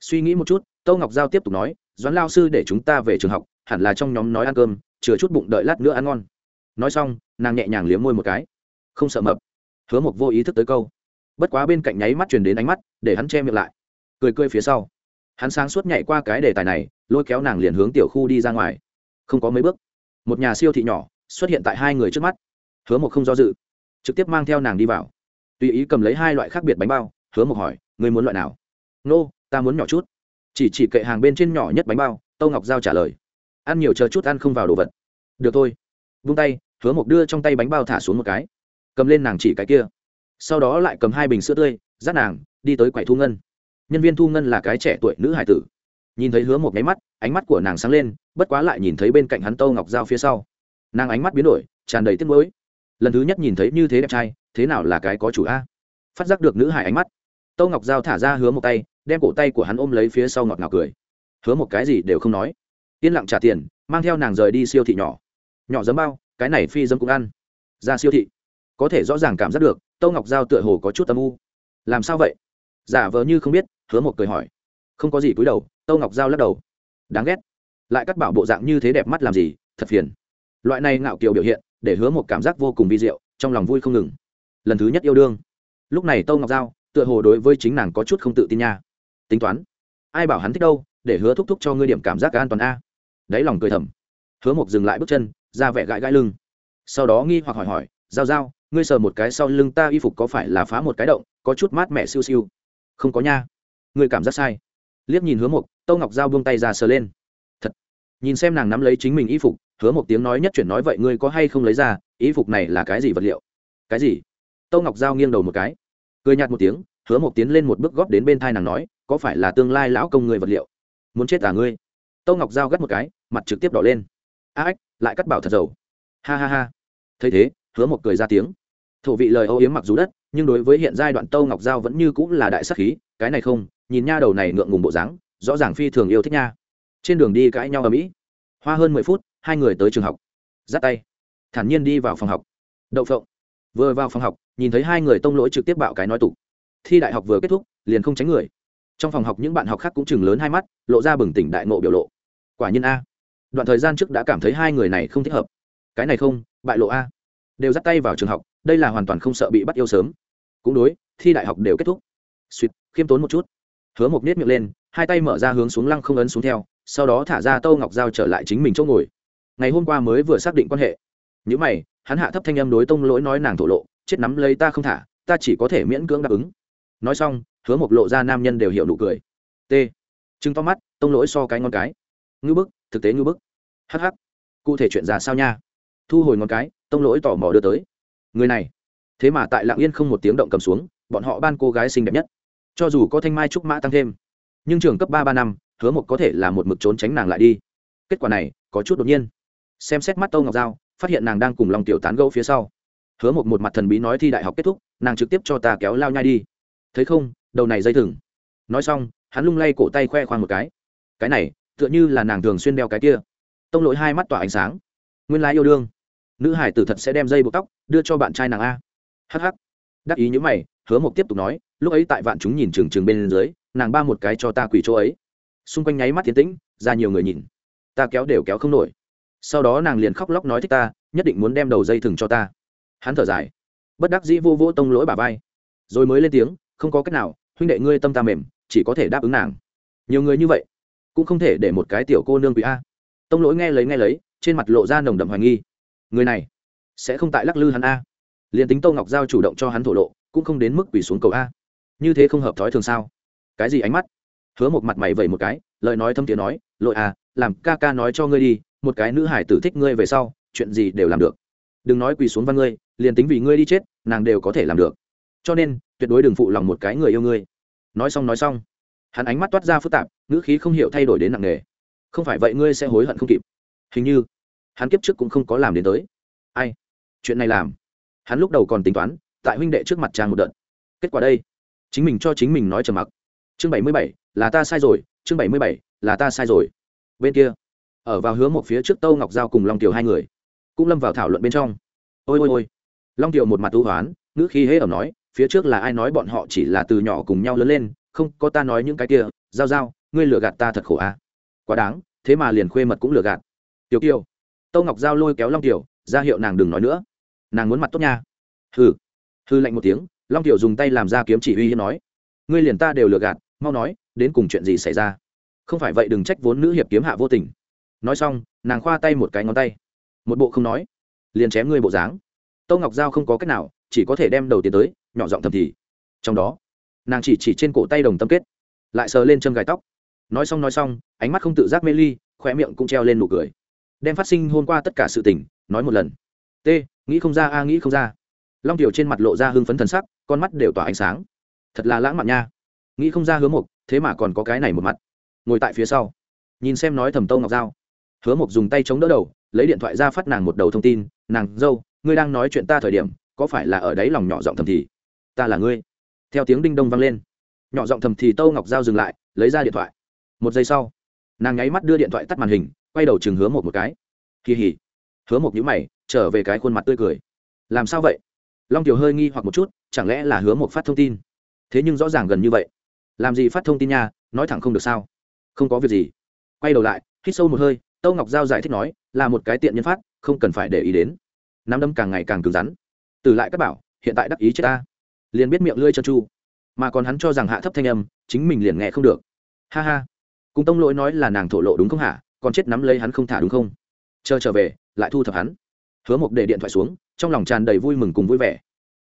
suy nghĩ một chút tâu ngọc giao tiếp tục nói doãn lao sư để chúng ta về trường học hẳn là trong nhóm nói ăn cơm chừa chút bụng đợi lát nữa ăn ngon. Nói xong nàng nhẹ nhàng liếm môi một cái. Không sợ mập. Hứa một vô ý thức tới câu. Bất quá bên cạnh nháy mắt truyền đến ánh mắt để hắn che miệng lại. Cười cười phía sau. Hắn sáng suốt nhảy qua cái đề tài này lôi kéo nàng liền hướng tiểu khu đi ra ngoài. Không có mấy bước một nhà siêu thị nhỏ xuất hiện tại hai người trước mắt. Hứa một không do dự trực tiếp mang theo nàng đi vào. Tùy ý cầm lấy hai loại khác biệt bánh bao hứa một hỏi ngươi muốn loại nào? Nô、no, ta muốn nhỏ chút. Chỉ chỉ kệ hàng bên trên nhỏ nhất bánh bao, tâu ngọc giao trả lời. Ăn nhiều chờ chút ăn không vào đồ vật. Được thôi. Vung tay, hứa Mộc đưa trong tay bánh bao thả xuống một cái. Cầm lên nàng chỉ cái kia. Sau đó lại cầm hai bình sữa tươi, dắt nàng, đi tới quầy thu ngân. Nhân viên thu ngân là cái trẻ tuổi nữ hải tử. Nhìn thấy hứa một nháy mắt, ánh mắt của nàng sáng lên, bất quá lại nhìn thấy bên cạnh hắn tâu ngọc Giao phía sau. Nàng ánh mắt biến đổi, tràn đầy tiếc nuối. Lần thứ nhất nhìn thấy như thế đẹp trai, thế nào là cái có chủ a? Phát giác được nữ hải ánh mắt, tâu ngọc Giao thả ra hứa một tay đem cổ tay của hắn ôm lấy phía sau ngọt ngào cười. Hứa một cái gì đều không nói. Yên lặng trả tiền, mang theo nàng rời đi siêu thị nhỏ. Nhỏ dấm bao, cái này phi dấm cũng ăn. Ra siêu thị. Có thể rõ ràng cảm giác được, tâu ngọc giao tựa hồ có chút tâm u. Làm sao vậy? Giả vờ như không biết, hứa một cười hỏi. Không có gì cúi đầu, tâu ngọc giao lắc đầu. Đáng ghét. Lại cắt bảo bộ dạng như thế đẹp mắt làm gì, thật phiền. Loại này ngạo kiều biểu hiện, để hứa một cảm giác vô cùng vi diệu, trong lòng vui không ngừng. Lần thứ nhất yêu đương. Lúc này tâu ngọc giao, tựa hồ đối với chính nàng có chút không tự tin nha tính toán. Ai bảo hắn thích đâu, để hứa thúc thúc cho ngươi điểm cảm giác an toàn a. Đáy lòng cười thầm. Hứa mộc dừng lại bước chân, ra vẻ gãi gãi lưng. Sau đó nghi hoặc hỏi hỏi, giao giao, ngươi sờ một cái sau lưng ta y phục có phải là phá một cái động, có chút mát mẻ siêu siêu? Không có nha. Ngươi cảm giác sai. Liếc nhìn hứa mộc, tâu ngọc giao buông tay ra sờ lên. Thật. Nhìn xem nàng nắm lấy chính mình y phục, hứa một tiếng nói nhất chuyển nói, vậy ngươi có hay không lấy ra y phục này là cái gì vật liệu? Cái gì? Tâu ngọc giao nghiêng đầu một cái. Cười nhạt một tiếng, hứa một tiến lên một bước góp đến bên thai nàng nói có phải là tương lai lão công người vật liệu? Muốn chết cả ngươi? Tâu ngọc giao gắt một cái, mặt trực tiếp đỏ lên. A ếch lại cắt bảo thật dầu. Ha ha ha. Thấy thế, hứa một cười ra tiếng. Thổ vị lời âu yếm mặc dù đất, nhưng đối với hiện giai đoạn tâu ngọc giao vẫn như cũng là đại sắc khí, cái này không, nhìn nha đầu này ngượng ngùng bộ dáng, rõ ràng phi thường yêu thích nha. Trên đường đi cãi nhau ở mỹ. Hoa hơn mười phút, hai người tới trường học. Dắt tay. Thản nhiên đi vào phòng học. Đậu phộng. Vừa vào phòng học, nhìn thấy hai người tông lỗi trực tiếp bạo cái nói tục. Thi đại học vừa kết thúc, liền không tránh người trong phòng học những bạn học khác cũng chừng lớn hai mắt, lộ ra bừng tỉnh đại ngộ biểu lộ. Quả nhiên a. Đoạn thời gian trước đã cảm thấy hai người này không thích hợp. Cái này không, bại lộ a. Đều dắt tay vào trường học, đây là hoàn toàn không sợ bị bắt yêu sớm. Cũng đối, thi đại học đều kết thúc. Suýt, khiêm tốn một chút. Hứa một nết miệng lên, hai tay mở ra hướng xuống lăng không ấn xuống theo, sau đó thả ra tâu ngọc giao trở lại chính mình chỗ ngồi. Ngày hôm qua mới vừa xác định quan hệ. Những mày, hắn hạ thấp thanh âm đối tông lỗi nói nàng thổ lộ, chết nắm lấy ta không thả, ta chỉ có thể miễn cưỡng đáp ứng nói xong, hứa một lộ ra nam nhân đều hiểu nụ cười. T. Chứng to mắt, tông lỗi so cái ngon cái. Ngư bức, thực tế ngư bức. Hh cụ thể chuyện ra sao nha? Thu hồi ngón cái, tông lỗi tỏ mò đưa tới. Người này. Thế mà tại lạng yên không một tiếng động cầm xuống, bọn họ ban cô gái xinh đẹp nhất. Cho dù có thanh mai trúc mã tăng thêm, nhưng trường cấp ba ba năm, hứa một có thể là một mực trốn tránh nàng lại đi. Kết quả này, có chút đột nhiên. Xem xét mắt tâu ngọc giao, phát hiện nàng đang cùng lòng tiểu tán gẫu phía sau. Hứa một một mặt thần bí nói thi đại học kết thúc, nàng trực tiếp cho ta kéo lao nhai đi thấy không, đầu này dây thừng. Nói xong, hắn lung lay cổ tay khoe khoang một cái. Cái này, tựa như là nàng thường xuyên đeo cái kia. Tông lỗi hai mắt tỏa ánh sáng. Nguyên lai yêu đương. Nữ hải tử thật sẽ đem dây buộc tóc, đưa cho bạn trai nàng a. Hh đắc ý như mày, hứa mộc tiếp tục nói, lúc ấy tại vạn chúng nhìn trừng trừng bên dưới, nàng ba một cái cho ta quỳ chỗ ấy. Xung quanh nháy mắt tiến tĩnh, ra nhiều người nhìn. Ta kéo đều kéo không nổi. Sau đó nàng liền khóc lóc nói thích ta, nhất định muốn đem đầu dây thừng cho ta. Hắn thở dài. Bất đắc dĩ vô vô tông lỗi bà vai. Rồi mới lên tiếng không có cách nào, huynh đệ ngươi tâm ta mềm, chỉ có thể đáp ứng nàng. Nhiều người như vậy, cũng không thể để một cái tiểu cô nương bị a. Tông lỗi nghe lấy nghe lấy, trên mặt lộ ra nồng đậm hoài nghi. Người này, sẽ không tại lắc lư hắn a. Liền tính tô ngọc giao chủ động cho hắn thổ lộ, cũng không đến mức quỳ xuống cầu a. Như thế không hợp thói thường sao? Cái gì ánh mắt? Hứa một mặt mày vẩy một cái, lời nói thâm tiếng nói lội à làm ca ca nói cho ngươi đi, một cái nữ hải tử thích ngươi về sau, chuyện gì đều làm được. Đừng nói quỳ xuống văn ngươi, liền tính vì ngươi đi chết, nàng đều có thể làm được cho nên, tuyệt đối đừng phụ lòng một cái người yêu ngươi. Nói xong nói xong. Hắn ánh mắt toát ra phức tạp, ngữ khí không hiểu thay đổi đến nặng nề. Không phải vậy ngươi sẽ hối hận không kịp. Hình như, hắn kiếp trước cũng không có làm đến tới. Ai? Chuyện này làm. Hắn lúc đầu còn tính toán, tại huynh đệ trước mặt trang một đợt. Kết quả đây. Chính mình cho chính mình nói trầm mặc. Chương bảy mươi bảy, là ta sai rồi. Chương bảy mươi bảy, là ta sai rồi. Bên kia, ở vào hướng một phía trước tâu ngọc giao cùng long tiểu hai người, cũng lâm vào thảo luận bên trong. Ôi ôi ôi. Long tiểu một mặt ưu hoán, ngữ khí hễ ở nói phía trước là ai nói bọn họ chỉ là từ nhỏ cùng nhau lớn lên không có ta nói những cái kia giao giao ngươi lừa gạt ta thật khổ à quá đáng thế mà liền khuê mật cũng lừa gạt. Tiểu kiều tâu ngọc giao lôi kéo long Tiểu, ra hiệu nàng đừng nói nữa. Nàng muốn mặt tốt nha. Hừ. Hư lạnh một tiếng long Tiểu dùng tay làm ra kiếm chỉ uy hiếp nói. Ngươi liền ta đều lừa gạt mau nói đến cùng chuyện gì xảy ra? Không phải vậy đừng trách vốn nữ hiệp kiếm hạ vô tình. Nói xong nàng khoa tay một cái ngón tay. Một bộ không nói liền chém ngươi bộ dáng. Tâu ngọc giao không có cách nào chỉ có thể đem đầu tiến tới nhỏ giọng thầm thì. Trong đó, nàng chỉ chỉ trên cổ tay đồng tâm kết, lại sờ lên châm gài tóc. Nói xong nói xong, ánh mắt không tự giác mê ly khoe miệng cũng treo lên nụ cười. Đem phát sinh hôm qua tất cả sự tình, nói một lần. T, nghĩ không ra a, nghĩ không ra. Long tiểu trên mặt lộ ra hưng phấn thần sắc, con mắt đều tỏa ánh sáng. Thật là lãng mạn nha. Nghĩ không ra hứa mộc, thế mà còn có cái này một mặt. Ngồi tại phía sau, nhìn xem nói thầm tâu ngọc dao hứa mộc dùng tay chống đỡ đầu, lấy điện thoại ra phát nàng một đầu thông tin. Nàng, dâu, ngươi đang nói chuyện ta thời điểm, có phải là ở đấy lòng nhỏ giọng thầm thì? Ta là ngươi. Theo tiếng đinh đông vang lên. Nhỏ giọng thầm thì tâu ngọc dao dừng lại, lấy ra điện thoại. Một giây sau, nàng nháy mắt đưa điện thoại tắt màn hình, quay đầu chừng hứa một một cái. Kỳ hỉ. Hứa một nhữ mày, trở về cái khuôn mặt tươi cười. Làm sao vậy? Long tiểu hơi nghi hoặc một chút, chẳng lẽ là hứa một phát thông tin? Thế nhưng rõ ràng gần như vậy. Làm gì phát thông tin nha, nói thẳng không được sao? Không có việc gì. Quay đầu lại, hít sâu một hơi, tâu ngọc giao giải thích nói, là một cái tiện nhân phát, không cần phải để ý đến. Nắm Đâm càng ngày càng cứng rắn. Từ lại các bảo, hiện tại đắc ý chết ta liền biết miệng lưỡi chân chu. Mà còn hắn cho rằng hạ thấp thanh âm, chính mình liền nghe không được. Ha ha. Cùng tông lỗi nói là nàng thổ lộ đúng không hả? Còn chết nắm lấy hắn không thả đúng không? Chờ trở về, lại thu thập hắn. Hứa mộc để điện thoại xuống, trong lòng tràn đầy vui mừng cùng vui vẻ.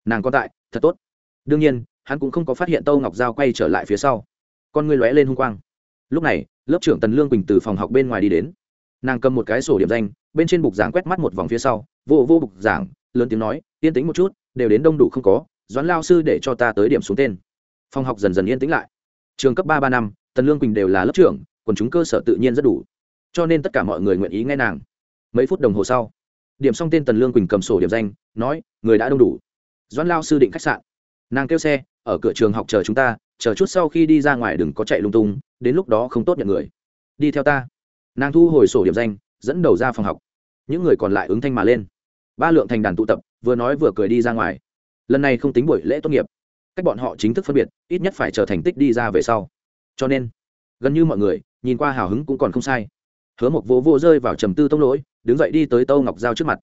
Nàng có tại, thật tốt. Đương nhiên, hắn cũng không có phát hiện tâu ngọc giao quay trở lại phía sau. Con ngươi lóe lên hung quang. Lúc này, lớp trưởng tần lương quỳnh từ phòng học bên ngoài đi đến. Nàng cầm một cái sổ điểm danh, bên trên bục giảng quét mắt một vòng phía sau, vô vô bục giảng, lớn tiếng nói, yên tính một chút, đều đến đông đủ không có doãn lao sư để cho ta tới điểm xuống tên. Phòng học dần dần yên tĩnh lại. Trường cấp ba ba năm, tần lương quỳnh đều là lớp trưởng còn chúng cơ sở tự nhiên rất đủ. Cho nên tất cả mọi người nguyện ý nghe nàng. Mấy phút đồng hồ sau, điểm xong tên tần lương quỳnh cầm sổ điểm danh, nói, người đã đông đủ. Doãn lao sư định khách sạn. Nàng kêu xe, ở cửa trường học chờ chúng ta, chờ chút sau khi đi ra ngoài đừng có chạy lung tung, đến lúc đó không tốt nhận người. Đi theo ta. Nàng thu hồi sổ điểm danh, dẫn đầu ra phòng học. Những người còn lại ứng thanh mà lên. Ba lượng thành đàn tụ tập, vừa nói vừa cười đi ra ngoài lần này không tính buổi lễ tốt nghiệp. Cách bọn họ chính thức phân biệt, ít nhất phải chờ thành tích đi ra về sau. Cho nên, gần như mọi người, nhìn qua hào hứng cũng còn không sai. Hứa một vô vô rơi vào trầm tư tông lỗi, đứng dậy đi tới tâu ngọc giao trước mặt.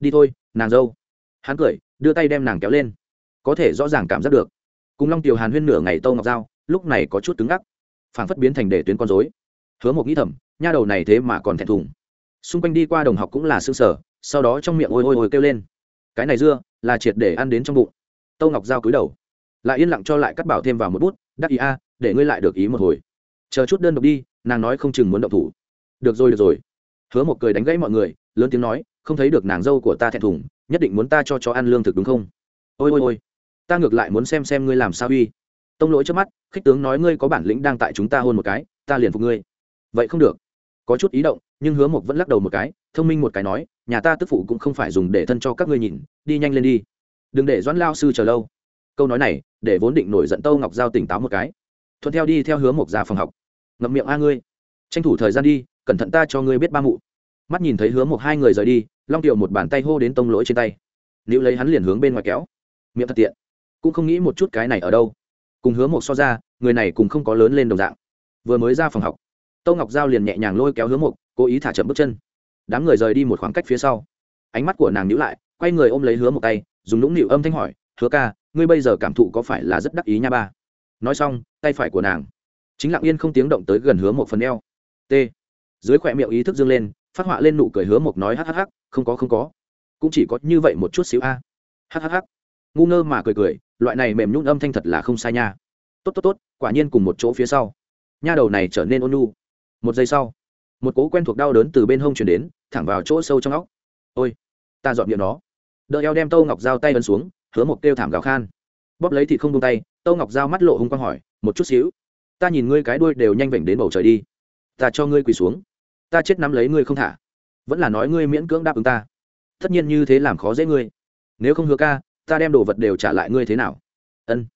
Đi thôi, nàng dâu. Hắn cười, đưa tay đem nàng kéo lên. Có thể rõ ràng cảm giác được. Cùng long tiểu hàn huyên nửa ngày tâu ngọc giao, lúc này có chút cứng ngắc. Phản phất biến thành để tuyến con dối hứa một nghĩ thầm, nha đầu này thế mà còn thẹn thùng. Xung quanh đi qua đồng học cũng là s ư sở sau đó trong miệng ôi ôi ôi kêu lên cái này dưa là triệt để ăn đến trong bụng. Tâu ngọc giao cúi đầu, lại yên lặng cho lại cắt bảo thêm vào một bút, đắc ý a, để ngươi lại được ý một hồi. Chờ chút đơn độc đi, nàng nói không chừng muốn động thủ. Được rồi được rồi. Hứa một cười đánh gãy mọi người, lớn tiếng nói, không thấy được nàng dâu của ta thẹn thùng, nhất định muốn ta cho chó ăn lương thực đúng không? Ôi ôi ôi. Ta ngược lại muốn xem xem ngươi làm sao uy. Tông lỗi trước mắt, khích tướng nói ngươi có bản lĩnh đang tại chúng ta hôn một cái, ta liền phục ngươi. Vậy không được. Có chút ý động, nhưng hứa một vẫn lắc đầu một cái, thông minh một cái nói nhà ta tức phụ cũng không phải dùng để thân cho các ngươi nhìn, đi nhanh lên đi. Đừng để doãn lao sư chờ lâu. Câu nói này, để vốn định nổi giận tâu ngọc giao tỉnh táo một cái. Thuận theo đi theo hứa mộc ra phòng học. Ngậm miệng a ngươi. Tranh thủ thời gian đi, cẩn thận ta cho ngươi biết ba mụ. Mắt nhìn thấy hứa mộc hai người rời đi, long tiểu một bàn tay hô đến tông lỗi trên tay. Nếu lấy hắn liền hướng bên ngoài kéo. Miệng thật tiện. Cũng không nghĩ một chút cái này ở đâu. Cùng hứa mộc so ra, người này cùng không có lớn lên đồng dạng. Vừa mới ra phòng học, tâu ngọc giao liền nhẹ nhàng lôi kéo hứa mộc, cố ý thả chậm bước chân đám người rời đi một khoảng cách phía sau. Ánh mắt của nàng nhữ lại, quay người ôm lấy hứa một tay, dùng nũng nịu âm thanh hỏi, hứa ca, ngươi bây giờ cảm thụ có phải là rất đắc ý nha ba? Nói xong, tay phải của nàng chính lặng yên không tiếng động tới gần hứa một phần eo. T. Dưới khỏe miệng ý thức dâng lên, phát họa lên nụ cười hứa một nói hhh không có không có. Cũng chỉ có như vậy một chút xíu a. Hhh ngu ngơ mà cười cười, loại này mềm nhún âm thanh thật là không sai nha. Tốt tốt tốt, quả nhiên cùng một chỗ phía sau. Nha đầu này trở nên ôn nhu. Một giây sau một cố quen thuộc đau đớn từ bên hông chuyển đến, thẳng vào chỗ sâu trong óc. Ôi, ta dọn miệng nó. Đợi eo đem tâu ngọc dao tay ấn xuống, hứa một kêu thảm gào khan. Bóp lấy thì không tung tay tâu ngọc dao mắt lộ hung quang hỏi, một chút xíu, ta nhìn ngươi cái đuôi đều nhanh vểnh đến bầu trời đi. Ta cho ngươi quỳ xuống. Ta chết nắm lấy ngươi không thả. Vẫn là nói ngươi miễn cưỡng đáp ứng ta. Tất nhiên như thế làm khó dễ ngươi. Nếu không hứa ca, ta đem đồ vật đều trả lại ngươi thế nào? Ân.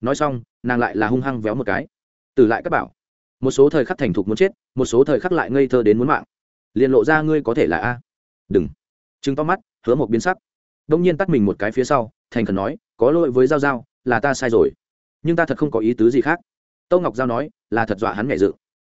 Nói xong, nàng lại là hung hăng véo một cái. Từ lại các bảo một số thời khắc thành thục muốn chết, một số thời khắc lại ngây thơ đến muốn mạng. Liền lộ ra ngươi có thể là a. Đừng. Chứng to mắt, hứa một biến sắc. Đông nhiên tắt mình một cái phía sau, thành khẩn nói, có lỗi với giao giao, là ta sai rồi. Nhưng ta thật không có ý tứ gì khác. Tâu ngọc giao nói, là thật dọa hắn nhẹ dự.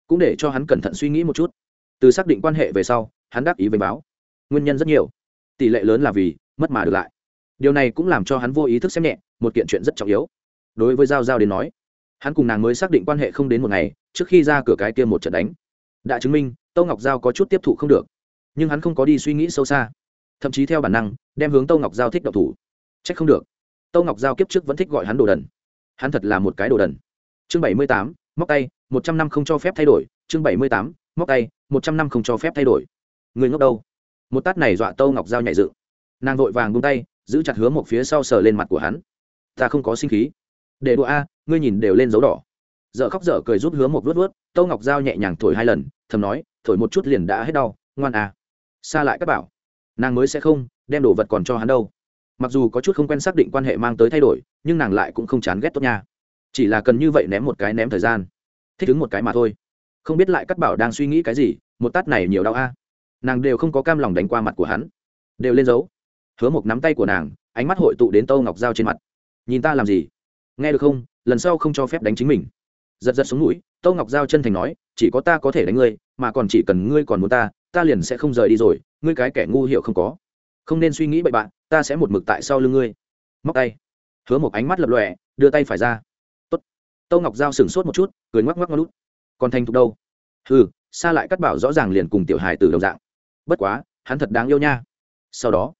Cũng để cho hắn cẩn thận suy nghĩ một chút. Từ xác định quan hệ về sau, hắn đáp ý với báo. Nguyên nhân rất nhiều. Tỷ lệ lớn là vì, mất mà được lại. Điều này cũng làm cho hắn vô ý thức xem nhẹ, một kiện chuyện rất trọng yếu. Đối với giao giao đến nói hắn cùng nàng mới xác định quan hệ không đến một ngày, trước khi ra cửa cái kia một trận đánh. Đã chứng minh, tâu ngọc giao có chút tiếp thụ không được. Nhưng hắn không có đi suy nghĩ sâu xa. Thậm chí theo bản năng, đem hướng tâu ngọc giao thích độc thủ. C h ắ c không được. Tâu ngọc giao kiếp trước vẫn thích gọi hắn đồ đần. Hắn thật là một cái đồ đần. Chương bảy mươi tám, móc tay, một trăm năm không cho phép thay đổi. Chương bảy mươi tám, móc tay, một trăm năm không cho phép thay đổi. Người ngốc đâu? Một tát này dọa tâu ngọc giao nhảy dự nàng vội vàng bung tay, giữ chặt hướng một phía sau sờ lên mặt của hắn. Ta không có sinh khí để đùa a, ngươi nhìn đều lên dấu đỏ. Dợ khóc dở cười rút hứa một vớt vớt tâu ngọc giao nhẹ nhàng thổi hai lần, thầm nói, thổi một chút liền đã hết đau, ngoan à. Xa lại các bảo. Nàng mới sẽ không, đem đồ vật còn cho hắn đâu. Mặc dù có chút không quen xác định quan hệ mang tới thay đổi, nhưng nàng lại cũng không chán ghét tốt nha. Chỉ là cần như vậy ném một cái ném thời gian. Thích ứng một cái mà thôi. Không biết lại cắt bảo đang suy nghĩ cái gì, một tát này nhiều đau a. Nàng đều không có cam lòng đánh qua mặt của hắn. Đều lên dấu. Hứa một nắm tay của nàng, ánh mắt hội tụ đến tâu ngọc dao trên mặt. Nhìn ta làm gì? Nghe được không? Lần sau không cho phép đánh chính mình. Giật giật xuống mũi, tâu ngọc giao chân thành nói, chỉ có ta có thể đánh ngươi, mà còn chỉ cần ngươi còn muốn ta ta liền sẽ không rời đi rồi, ngươi cái kẻ ngu hiểu không có. Không nên suy nghĩ bậy bạn, ta sẽ một mực tại sau lưng ngươi. Móc tay. Hứa một ánh mắt lập lòe, đưa tay phải ra. Tốt. tâu ngọc giao sửng sốt một chút, cười ngoắc ngoắc ngoắc còn thành thục đâu? Ừ xa lại cắt bảo rõ ràng liền cùng tiểu hài từ đồng dạng. Bất quá, hắn thật đáng yêu nha. Sau đó,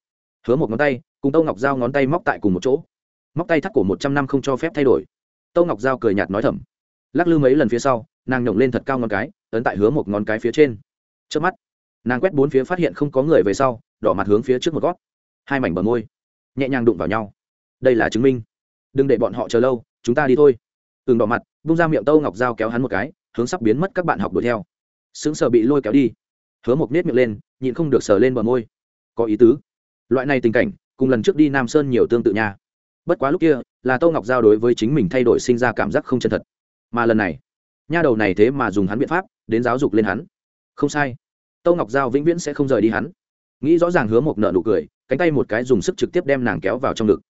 hứa một ngón tay, cùng tâu ngọc giao ngón tay móc tại cùng một chỗ móc tay thắt cổ một trăm năm không cho phép thay đổi. Tâu ngọc giao cười nhạt nói thầm. Lắc lư mấy lần phía sau, nàng nhổng lên thật cao ngón cái, ấn tại hứa một ngón cái phía trên. Trước mắt, nàng quét bốn phía phát hiện không có người về sau, đỏ mặt hướng phía trước một gót. Hai mảnh bờ môi, nhẹ nhàng đụng vào nhau. Đây là chứng minh. Đừng để bọn họ chờ lâu, chúng ta đi thôi. Từng đỏ mặt, bung ra miệng tâu ngọc dao kéo hắn một cái, hướng sắp biến mất các bạn học đuổi theo. Sững sờ bị lôi kéo đi. Hứa một nết miệng lên, nhịn không được sờ lên bờ môi. Có ý tứ. Loại này tình cảnh, cùng lần trước đi nam sơn nhiều tương tự nhà bất quá lúc kia, là tô ngọc giao đối với chính mình thay đổi sinh ra cảm giác không chân thật. Mà lần này, nha đầu này thế mà dùng hắn biện pháp, đến giáo dục lên hắn. Không sai. Tô ngọc giao vĩnh viễn sẽ không rời đi hắn. Nghĩ rõ ràng hứa một nợ nụ cười, cánh tay một cái dùng sức trực tiếp đem nàng kéo vào trong ngực.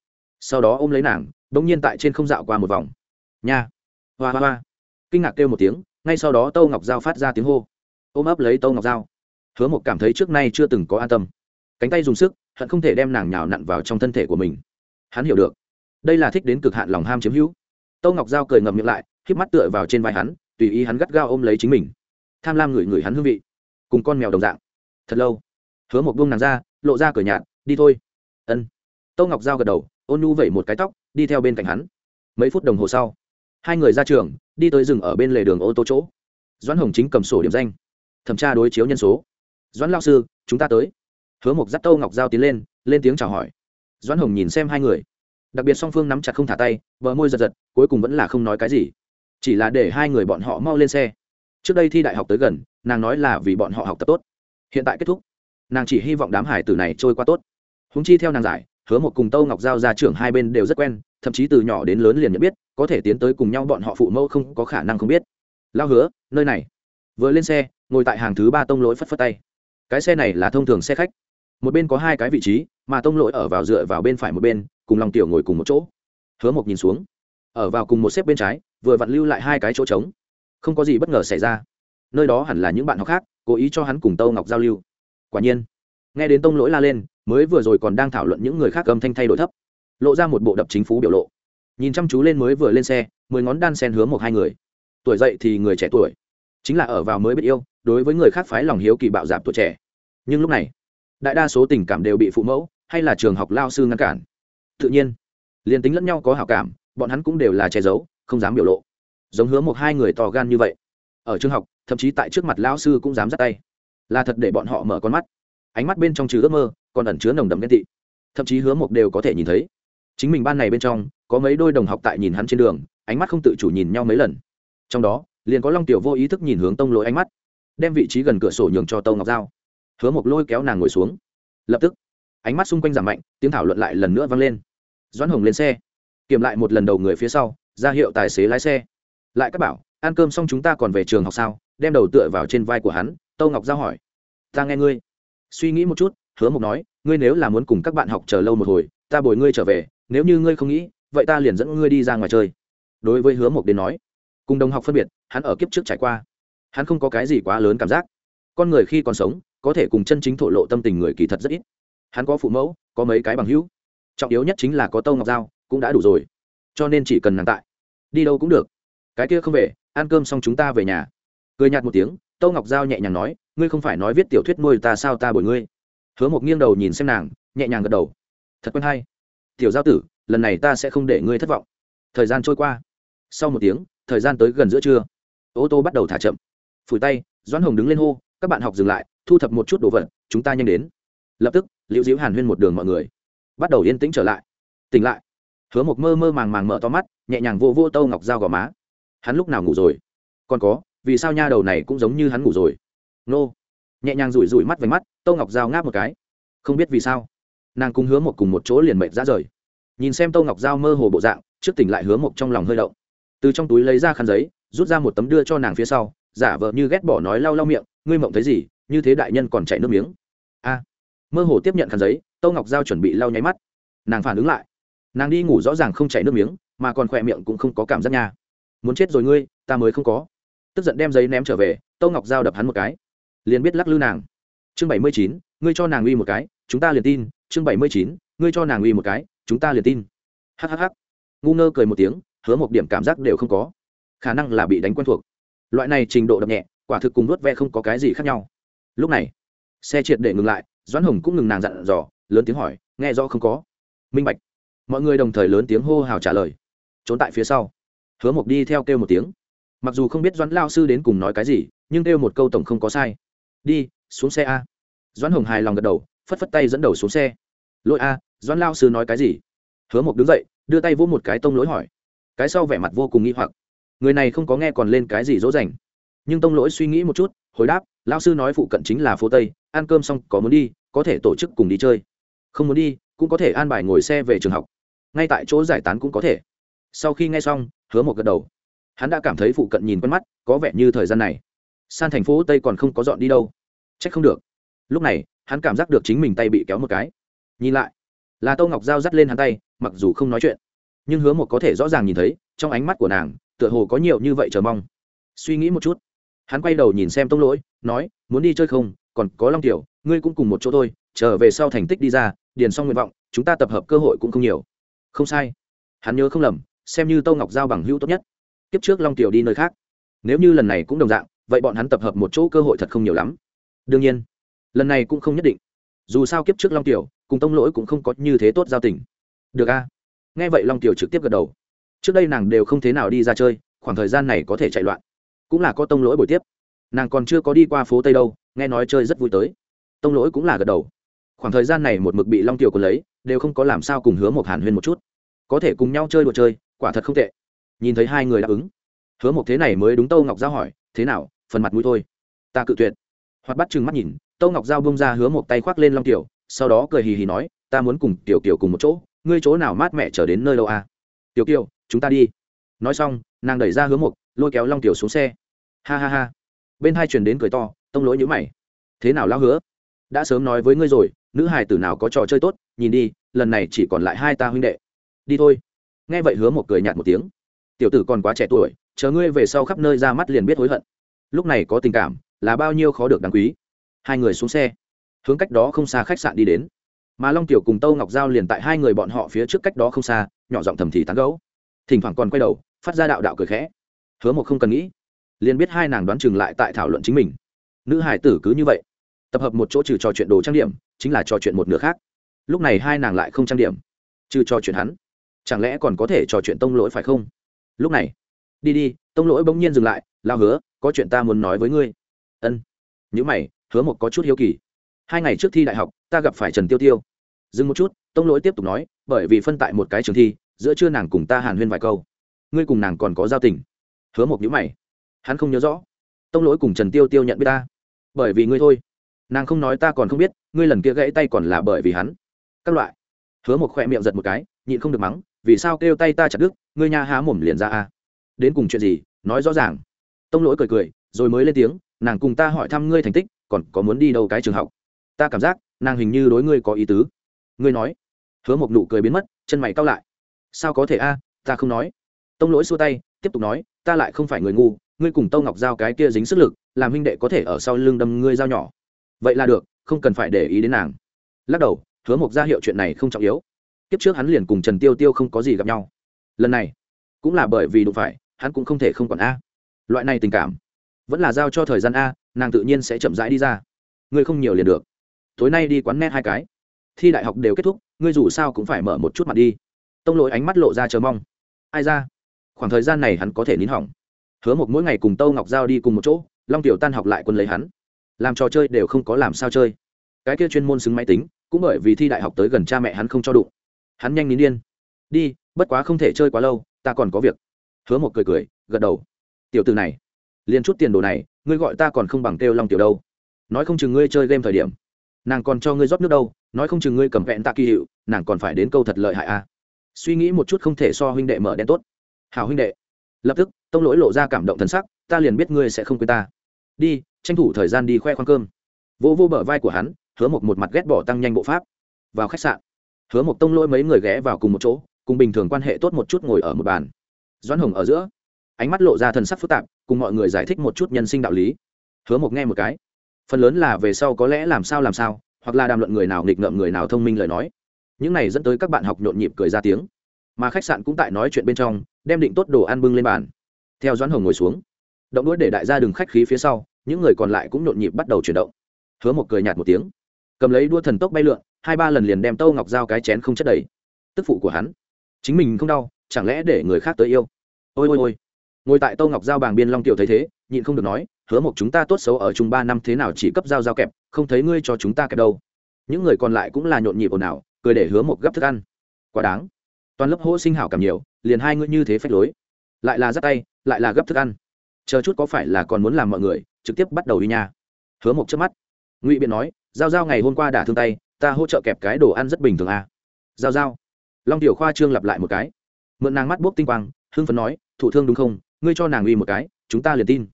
Sau đó ôm lấy nàng đ ỗ n g nhiên tại trên không dạo qua một vòng. Nha. Hoa hoa hoa. Kinh ngạc kêu một tiếng, ngay sau đó tô ngọc giao phát ra tiếng hô. Ôm ấp lấy tô ngọc giao. Hứa một cảm thấy trước nay chưa từng có an tâm. Cánh tay dùng sức, hận không thể đem nàng nhào nặn vào trong thân thể của mình. Hắn hiểu được đây là thích đến cực hạn lòng ham chiếm hữu. Tâu ngọc giao cười ngậm miệng lại k mắt tựa vào trên vai hắn, tùy ý hắn gắt gao ôm lấy chính mình. Tham lam ngửi ngửi hắn hương vị, cùng con mèo đồng dạng. Thật lâu, hứa một buông nàng ra, lộ ra cửa nhạt, đi thôi. Ân. Tâu ngọc giao gật đầu, ôn nu vẩy một cái tóc, đi theo bên cạnh hắn. Mấy phút đồng hồ sau, hai người ra trường, đi tới rừng ở bên lề đường ô tô chỗ. Doãn hồng chính cầm sổ điểm danh, thẩm tra đối chiếu nhân số. Doãn lao sư, chúng ta tới. Hứa mộc dắt tâu ngọc giao tiến lên lên tiếng chào hỏi. Doãn hồng nhìn xem hai người đặc biệt song phương nắm chặt không thả tay vợ môi giật giật, cuối cùng vẫn là không nói cái gì. Chỉ là để hai người bọn họ mau lên xe. Trước đây thi đại học tới gần, nàng nói là vì bọn họ học tập tốt. Hiện tại kết thúc. Nàng chỉ hy vọng đám hải tử này trôi qua tốt. Húng chi theo nàng giải, hứa một cùng tâu ngọc giao ra trưởng hai bên đều rất quen, thậm chí từ nhỏ đến lớn liền nhận biết, có thể tiến tới cùng nhau bọn họ phụ mẫu không có khả năng không biết. Lao hứa, nơi này. Vừa lên xe, ngồi tại hàng thứ ba tông lỗi phất phất tay. Cái xe này là thông thường xe khách. Một bên có hai cái vị trí, mà tông lỗi ở vào dựa vào bên phải một bên cùng lòng tiểu ngồi cùng một chỗ. Hứa Mộc nhìn xuống, ở vào cùng một xếp bên trái, vừa vặn lưu lại hai cái chỗ trống. Không có gì bất ngờ xảy ra. Nơi đó hẳn là những bạn học khác, cố ý cho hắn cùng tâu ngọc giao lưu. Quả nhiên, nghe đến tông lỗi la lên, mới vừa rồi còn đang thảo luận những người khác âm thanh thay đổi thấp, lộ ra một bộ đập chính phú biểu lộ. Nhìn chăm chú lên mới vừa lên xe, mười ngón đan sen hướng một hai người. Tuổi dậy thì người trẻ tuổi, chính là ở vào mới biết yêu, đối với người khác phái lòng hiếu kỳ bạo dạp tuổi trẻ. Nhưng lúc này, đại đa số tình cảm đều bị phụ mẫu, hay là trường học lao sư ngăn cản tự nhiên. Liền tính lẫn nhau có hảo cảm bọn hắn cũng đều là che giấu không dám biểu lộ. Giống hứa một hai người to gan như vậy. Ở trường học thậm chí tại trước mặt lão sư cũng dám dắt tay. Là thật để bọn họ mở con mắt. Ánh mắt bên trong trừ ước mơ còn ẩn chứa nồng đậm ghen tị. Thậm chí hứa một đều có thể nhìn thấy. Chính mình ban này bên trong có mấy đôi đồng học tại nhìn hắn trên đường ánh mắt không tự chủ nhìn nhau mấy lần. Trong đó liền có long tiểu vô ý thức nhìn hướng tông lỗi ánh mắt đem vị trí gần cửa sổ nhường cho tâu ngọc giao, hứa một lôi kéo nàng ngồi xuống. Lập tức ánh mắt xung quanh giảm mạnh, tiếng thảo luận lại lần nữa vang lên. Doãn hồng lên xe, kiểm lại một lần đầu người phía sau, ra hiệu tài xế lái xe. Lại các bảo, ăn cơm xong chúng ta còn về trường học sao? Đem đầu tựa vào trên vai của hắn, tâu ngọc giao hỏi. Ta nghe ngươi. Suy nghĩ một chút, hứa mộc nói, ngươi nếu là muốn cùng các bạn học chờ lâu một hồi, ta bồi ngươi trở về, nếu như ngươi không nghĩ, vậy ta liền dẫn ngươi đi ra ngoài chơi. Đối với hứa mộc đến nói, cùng đồng học phân biệt, hắn ở kiếp trước trải qua. Hắn không có cái gì quá lớn cảm giác. Con người khi còn sống, có thể cùng chân chính thổ lộ tâm tình người kỳ thật rất ít hắn có phụ mẫu, có mấy cái bằng hữu. Trọng yếu nhất chính là có tâu ngọc giao, cũng đã đủ rồi. Cho nên chỉ cần nàng tại, đi đâu cũng được. Cái kia không về, ăn cơm xong chúng ta về nhà. Cười nhạt một tiếng, tâu ngọc giao nhẹ nhàng nói, ngươi không phải nói viết tiểu thuyết nuôi ta sao ta bồi ngươi. Hứa một nghiêng đầu nhìn xem nàng, nhẹ nhàng gật đầu. Thật quen hay. Tiểu giao tử, lần này ta sẽ không để ngươi thất vọng. Thời gian trôi qua. Sau một tiếng, thời gian tới gần giữa trưa. Ô tô bắt đầu thả chậm. Phủi tay, doãn hồng đứng lên hô, các bạn học dừng lại, thu thập một chút đồ vật, chúng ta nhanh đến. Lập tức liễu diễu hàn huyên một đường mọi người bắt đầu yên tĩnh trở lại. Tỉnh lại. Hứa một mơ mơ màng màng mở to mắt, nhẹ nhàng vô vô tâu ngọc dao gò má. Hắn lúc nào ngủ rồi? Còn có, vì sao nha đầu này cũng giống như hắn ngủ rồi? Nô. Nhẹ nhàng rủi rủi mắt về mắt tâu ngọc dao ngáp một cái. Không biết vì sao, nàng cũng hứa một cùng một chỗ liền mệt ra rời. Nhìn xem tâu ngọc dao mơ hồ bộ dạng, trước tỉnh lại hứa một trong lòng hơi đậu từ trong túi lấy ra khăn giấy, rút ra một tấm đưa cho nàng phía sau, giả vờ như ghét bỏ nói lau lau miệng, ngươi mộng thấy gì? Như thế đại nhân còn chảy nước miếng. A mơ hồ tiếp nhận khăn giấy, tâu ngọc giao chuẩn bị lau nháy mắt. Nàng phản ứng lại. Nàng đi ngủ rõ ràng không chảy nước miếng, mà còn khỏe miệng cũng không có cảm giác nha. Muốn chết rồi ngươi, ta mới không có. Tức giận đem giấy ném trở về, tâu ngọc giao đập hắn một cái. Liền biết lắc lư nàng. Chương bảy mươi chín, ngươi cho nàng uy một cái, chúng ta liền tin. Chương bảy mươi chín, ngươi cho nàng uy một cái, chúng ta liền tin. Hhh ngu ngơ cười một tiếng, hứa một điểm cảm giác đều không có. Khả năng là bị đánh quen thuộc. Loại này trình độ đập nhẹ, quả thực cùng nuốt ve không có cái gì khác nhau. Lúc này, xe triệt để ngừng lại doãn hồng cũng ngừng nàng dặn dò, lớn tiếng hỏi, nghe rõ không có? Minh bạch. Mọi người đồng thời lớn tiếng hô hào trả lời, trốn tại phía sau. Hứa mộc đi theo kêu một tiếng. Mặc dù không biết doãn lao sư đến cùng nói cái gì, nhưng kêu một câu tổng không có sai. Đi, xuống xe a. Doãn hồng hài lòng gật đầu, phất phất tay dẫn đầu xuống xe. Lỗi a, doãn lao sư nói cái gì? Hứa mộc đứng dậy, đưa tay vỗ một cái tông lỗi hỏi. Cái sau vẻ mặt vô cùng nghi hoặc. Người này không có nghe còn lên cái gì dỗ dành. Nhưng tông lỗi suy nghĩ một chút, hồi đáp, lao sư nói phụ cận chính là phố tây ăn cơm xong, có muốn đi, có thể tổ chức cùng đi chơi. Không muốn đi, cũng có thể an bài ngồi xe về trường học. Ngay tại chỗ giải tán cũng có thể. Sau khi nghe xong, hứa một gật đầu. Hắn đã cảm thấy phụ cận nhìn quen mắt, có vẻ như thời gian này. San thành phố tây còn không có dọn đi đâu. C h ắ c không được. Lúc này, hắn cảm giác được chính mình tay bị kéo một cái. Nhìn lại, là tô ngọc dao dắt lên hắn tay, mặc dù không nói chuyện. Nhưng hứa một có thể rõ ràng nhìn thấy, trong ánh mắt của nàng, tựa hồ có nhiều như vậy chờ mong. Suy nghĩ một chút, hắn quay đầu nhìn xem tông lỗi, nói, muốn đi chơi không? Còn có long tiểu ngươi cũng cùng một chỗ thôi, trở về sau thành tích đi ra, điền xong nguyện vọng, chúng ta tập hợp cơ hội cũng không nhiều. Không sai. Hắn nhớ không lầm, xem như tâu ngọc giao bằng hữu tốt nhất. Kiếp trước long tiểu đi nơi khác. Nếu như lần này cũng đồng dạng, vậy bọn hắn tập hợp một chỗ cơ hội thật không nhiều lắm. Đương nhiên, lần này cũng không nhất định. Dù sao kiếp trước long tiểu cùng tông lỗi cũng không có như thế tốt giao tình. Được a nghe vậy long tiểu trực tiếp gật đầu. Trước đây nàng đều không thế nào đi ra chơi, khoảng thời gian này có thể chạy loạn. Cũng là có tông lỗi buổi tiếp. Nàng còn chưa có đi qua phố tây đâu nghe nói chơi rất vui tới. Tông lỗi cũng là gật đầu. Khoảng thời gian này một mực bị long tiểu còn lấy, đều không có làm sao cùng hứa một hàn huyên một chút. Có thể cùng nhau chơi đùa chơi, quả thật không tệ. Nhìn thấy hai người đáp ứng, hứa một thế này mới đúng tâu ngọc giao hỏi, thế nào, phần mặt mũi thôi? Ta cự tuyệt. Hoặc bắt chừng mắt nhìn, tâu ngọc giao bông ra hứa một tay khoác lên long tiểu sau đó cười hì hì nói, ta muốn cùng tiểu tiểu cùng một chỗ, ngươi chỗ nào mát mẹ trở đến nơi đâu à? Tiểu kiều, chúng ta đi. Nói xong, nàng đẩy ra hứa một lôi kéo long tiểu xuống xe. Ha ha ha. Bên hai chuyển đến cười to tông lỗi nhữ mày. Thế nào lão hứa? Đã sớm nói với ngươi rồi, nữ hài tử nào có trò chơi tốt, nhìn đi, lần này chỉ còn lại hai ta huynh đệ. Đi thôi. Nghe vậy hứa một cười nhạt một tiếng. Tiểu tử còn quá trẻ tuổi, chờ ngươi về sau khắp nơi ra mắt liền biết hối hận. Lúc này có tình cảm, là bao nhiêu khó được đáng quý. Hai người xuống xe. Hướng cách đó không xa khách sạn đi đến. Mà long tiểu cùng tâu ngọc giao liền tại hai người bọn họ phía trước cách đó không xa, nhỏ giọng thầm thì tán gấu thỉnh thoảng còn quay đầu, phát ra đạo đạo cười khẽ. Hứa một không cần nghĩ. Liền biết hai nàng đoán chừng lại tại thảo luận chính mình nữ hải tử cứ như vậy. Tập hợp một chỗ trừ trò chuyện đồ trang điểm, chính là trò chuyện một nửa khác. Lúc này hai nàng lại không trang điểm. Trừ trò chuyện hắn. Chẳng lẽ còn có thể trò chuyện tông lỗi phải không? Lúc này, đi đi, tông lỗi bỗng nhiên dừng lại lao hứa, có chuyện ta muốn nói với ngươi. Ân. Nhữ mày, hứa một có chút hiếu kỳ. Hai ngày trước thi đại học, ta gặp phải trần tiêu tiêu. Dừng một chút, tông lỗi tiếp tục nói, bởi vì phân tại một cái trường thi, giữa trưa nàng cùng ta hàn huyên vài câu. Ngươi cùng nàng còn có giao tình. Hứa một nhữ mày. Hắn không nhớ rõ. Tông lỗi cùng trần tiêu tiêu nhận biết ta bởi vì ngươi thôi. Nàng không nói ta còn không biết, ngươi lần kia gãy tay còn là bởi vì hắn. Các loại. Hứa một khoe miệng giật một cái, nhịn không được mắng, vì sao kêu tay ta chặt đứt, ngươi nha há mồm liền ra a. Đến cùng chuyện gì, nói rõ ràng. Tông lỗi cười cười, rồi mới lên tiếng, nàng cùng ta hỏi thăm ngươi thành tích, còn có muốn đi đâu cái trường học? Ta cảm giác, nàng hình như đối ngươi có ý tứ. Ngươi nói. Hứa một nụ cười biến mất, chân mày cao lại. Sao có thể a, ta không nói. Tông lỗi xua tay, tiếp tục nói, ta lại không phải người ngu ngươi cùng tâu ngọc giao cái kia dính sức lực, làm huynh đệ có thể ở sau lưng đâm ngươi dao nhỏ. Vậy là được, không cần phải để ý đến nàng. Lắc đầu, hứa mộc ra hiệu chuyện này không trọng yếu. Kiếp trước hắn liền cùng trần tiêu tiêu không có gì gặp nhau. Lần này, cũng là bởi vì đụng phải, hắn cũng không thể không còn a. Loại này tình cảm, vẫn là giao cho thời gian a, nàng tự nhiên sẽ chậm rãi đi ra. Ngươi không nhiều liền được. Tối nay đi quán net hai cái. Thi đại học đều kết thúc, ngươi dù sao cũng phải mở một chút mặt đi. Tông lỗi ánh mắt lộ ra chờ mong. Ai ra? Khoảng thời gian này hắn có thể nín hỏng hứa một mỗi ngày cùng tâu ngọc giao đi cùng một chỗ, long tiểu tan học lại quân lấy hắn. Làm trò chơi đều không có làm sao chơi. Cái kia chuyên môn xứng máy tính, cũng bởi vì thi đại học tới gần cha mẹ hắn không cho đụng. Hắn nhanh nín điên. Đi, bất quá không thể chơi quá lâu, ta còn có việc. Hứa một cười cười, gật đầu. Tiểu từ này, liền chút tiền đồ này, ngươi gọi ta còn không bằng kêu long tiểu đâu. Nói không chừng ngươi chơi game thời điểm, nàng còn cho ngươi rót nước đâu, nói không chừng ngươi cầm vẹn ta kỳ hiệu, nàng còn phải đến câu thật lợi hại a à. suy nghĩ một chút không thể so huynh đệ mở đen tốt. Hào huynh đệ. Lập tức tông lỗi lộ ra cảm động thần sắc, ta liền biết ngươi sẽ không quên ta. Đi, tranh thủ thời gian đi khoe khoang cơm. Vô vô bờ vai của hắn, hứa một một mặt ghét bỏ tăng nhanh bộ pháp. Vào khách sạn, hứa một tông lỗi mấy người ghé vào cùng một chỗ, cùng bình thường quan hệ tốt một chút ngồi ở một bàn. Doãn hồng ở giữa, ánh mắt lộ ra thần sắc phức tạp, cùng mọi người giải thích một chút nhân sinh đạo lý. Hứa một nghe một cái, phần lớn là về sau có lẽ làm sao làm sao, hoặc là đàm luận người nào nghịch ngợm người nào thông minh lời nói. Những này dẫn tới các bạn học nhộn nhịp cười ra tiếng. Mà khách sạn cũng tại nói chuyện bên trong, đem định tốt đồ ăn bưng lên bàn theo doãn hồng ngồi xuống, động đuối để đại gia đường khách khí phía sau, những người còn lại cũng nhộn nhịp bắt đầu chuyển động. Hứa một cười nhạt một tiếng, cầm lấy đua thần tốc bay lượn, hai ba lần liền đem tâu ngọc dao cái chén không chất đầy. Tức phụ của hắn, chính mình không đau, chẳng lẽ để người khác tới yêu? Ôi ôi ôi, ngồi tại tâu ngọc dao bàng biên long tiểu thấy thế, nhịn không được nói, hứa một chúng ta tốt xấu ở chung ba năm thế nào chỉ cấp dao dao kẹp, không thấy ngươi cho chúng ta kẹp đâu. Những người còn lại cũng là nhộn nhịp ồn ào, cười để hứa một gấp thức ăn. Quá đáng. Toàn lớp hỗ sinh hảo cảm nhiều, liền hai ngươi như thế phách lối. Lại là dắt tay lại là gấp thức ăn. Chờ chút có phải là còn muốn làm mọi người, trực tiếp bắt đầu đi nha. Hứa một chớp mắt. Ngụy biện nói, giao giao ngày hôm qua đả thương tay, ta hỗ trợ kẹp cái đồ ăn rất bình thường à. giao giao. Long tiểu khoa trương lặp lại một cái. Mượn nàng mắt bốc tinh quang, hưng phấn nói, thụ thương đúng không? Ngươi cho nàng uy một cái, chúng ta liền tin.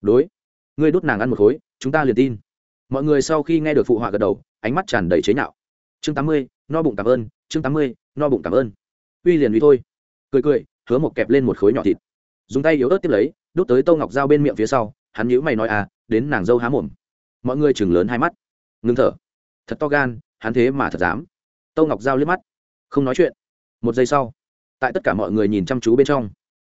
Đối. Ngươi đút nàng ăn một khối, chúng ta liền tin. Mọi người sau khi nghe được phụ họa gật đầu, ánh mắt tràn đầy chế nhạo. Chương tám mươi, no bụng cảm ơn, chương tám mươi, no bụng cảm ơn. Uy liền uy thôi. Cười cười, hứa một kẹp lên một khối nhỏ thịt dùng tay yếu ớt tiếp lấy đốt tới tô ngọc dao bên miệng phía sau, hắn nhíu mày nói à đến nàng dâu há mồm. Mọi người chừng lớn hai mắt. Ngưng thở. Thật to gan, hắn thế mà thật dám. Tô ngọc dao liếc mắt. Không nói chuyện. Một giây sau, tại tất cả mọi người nhìn chăm chú bên trong,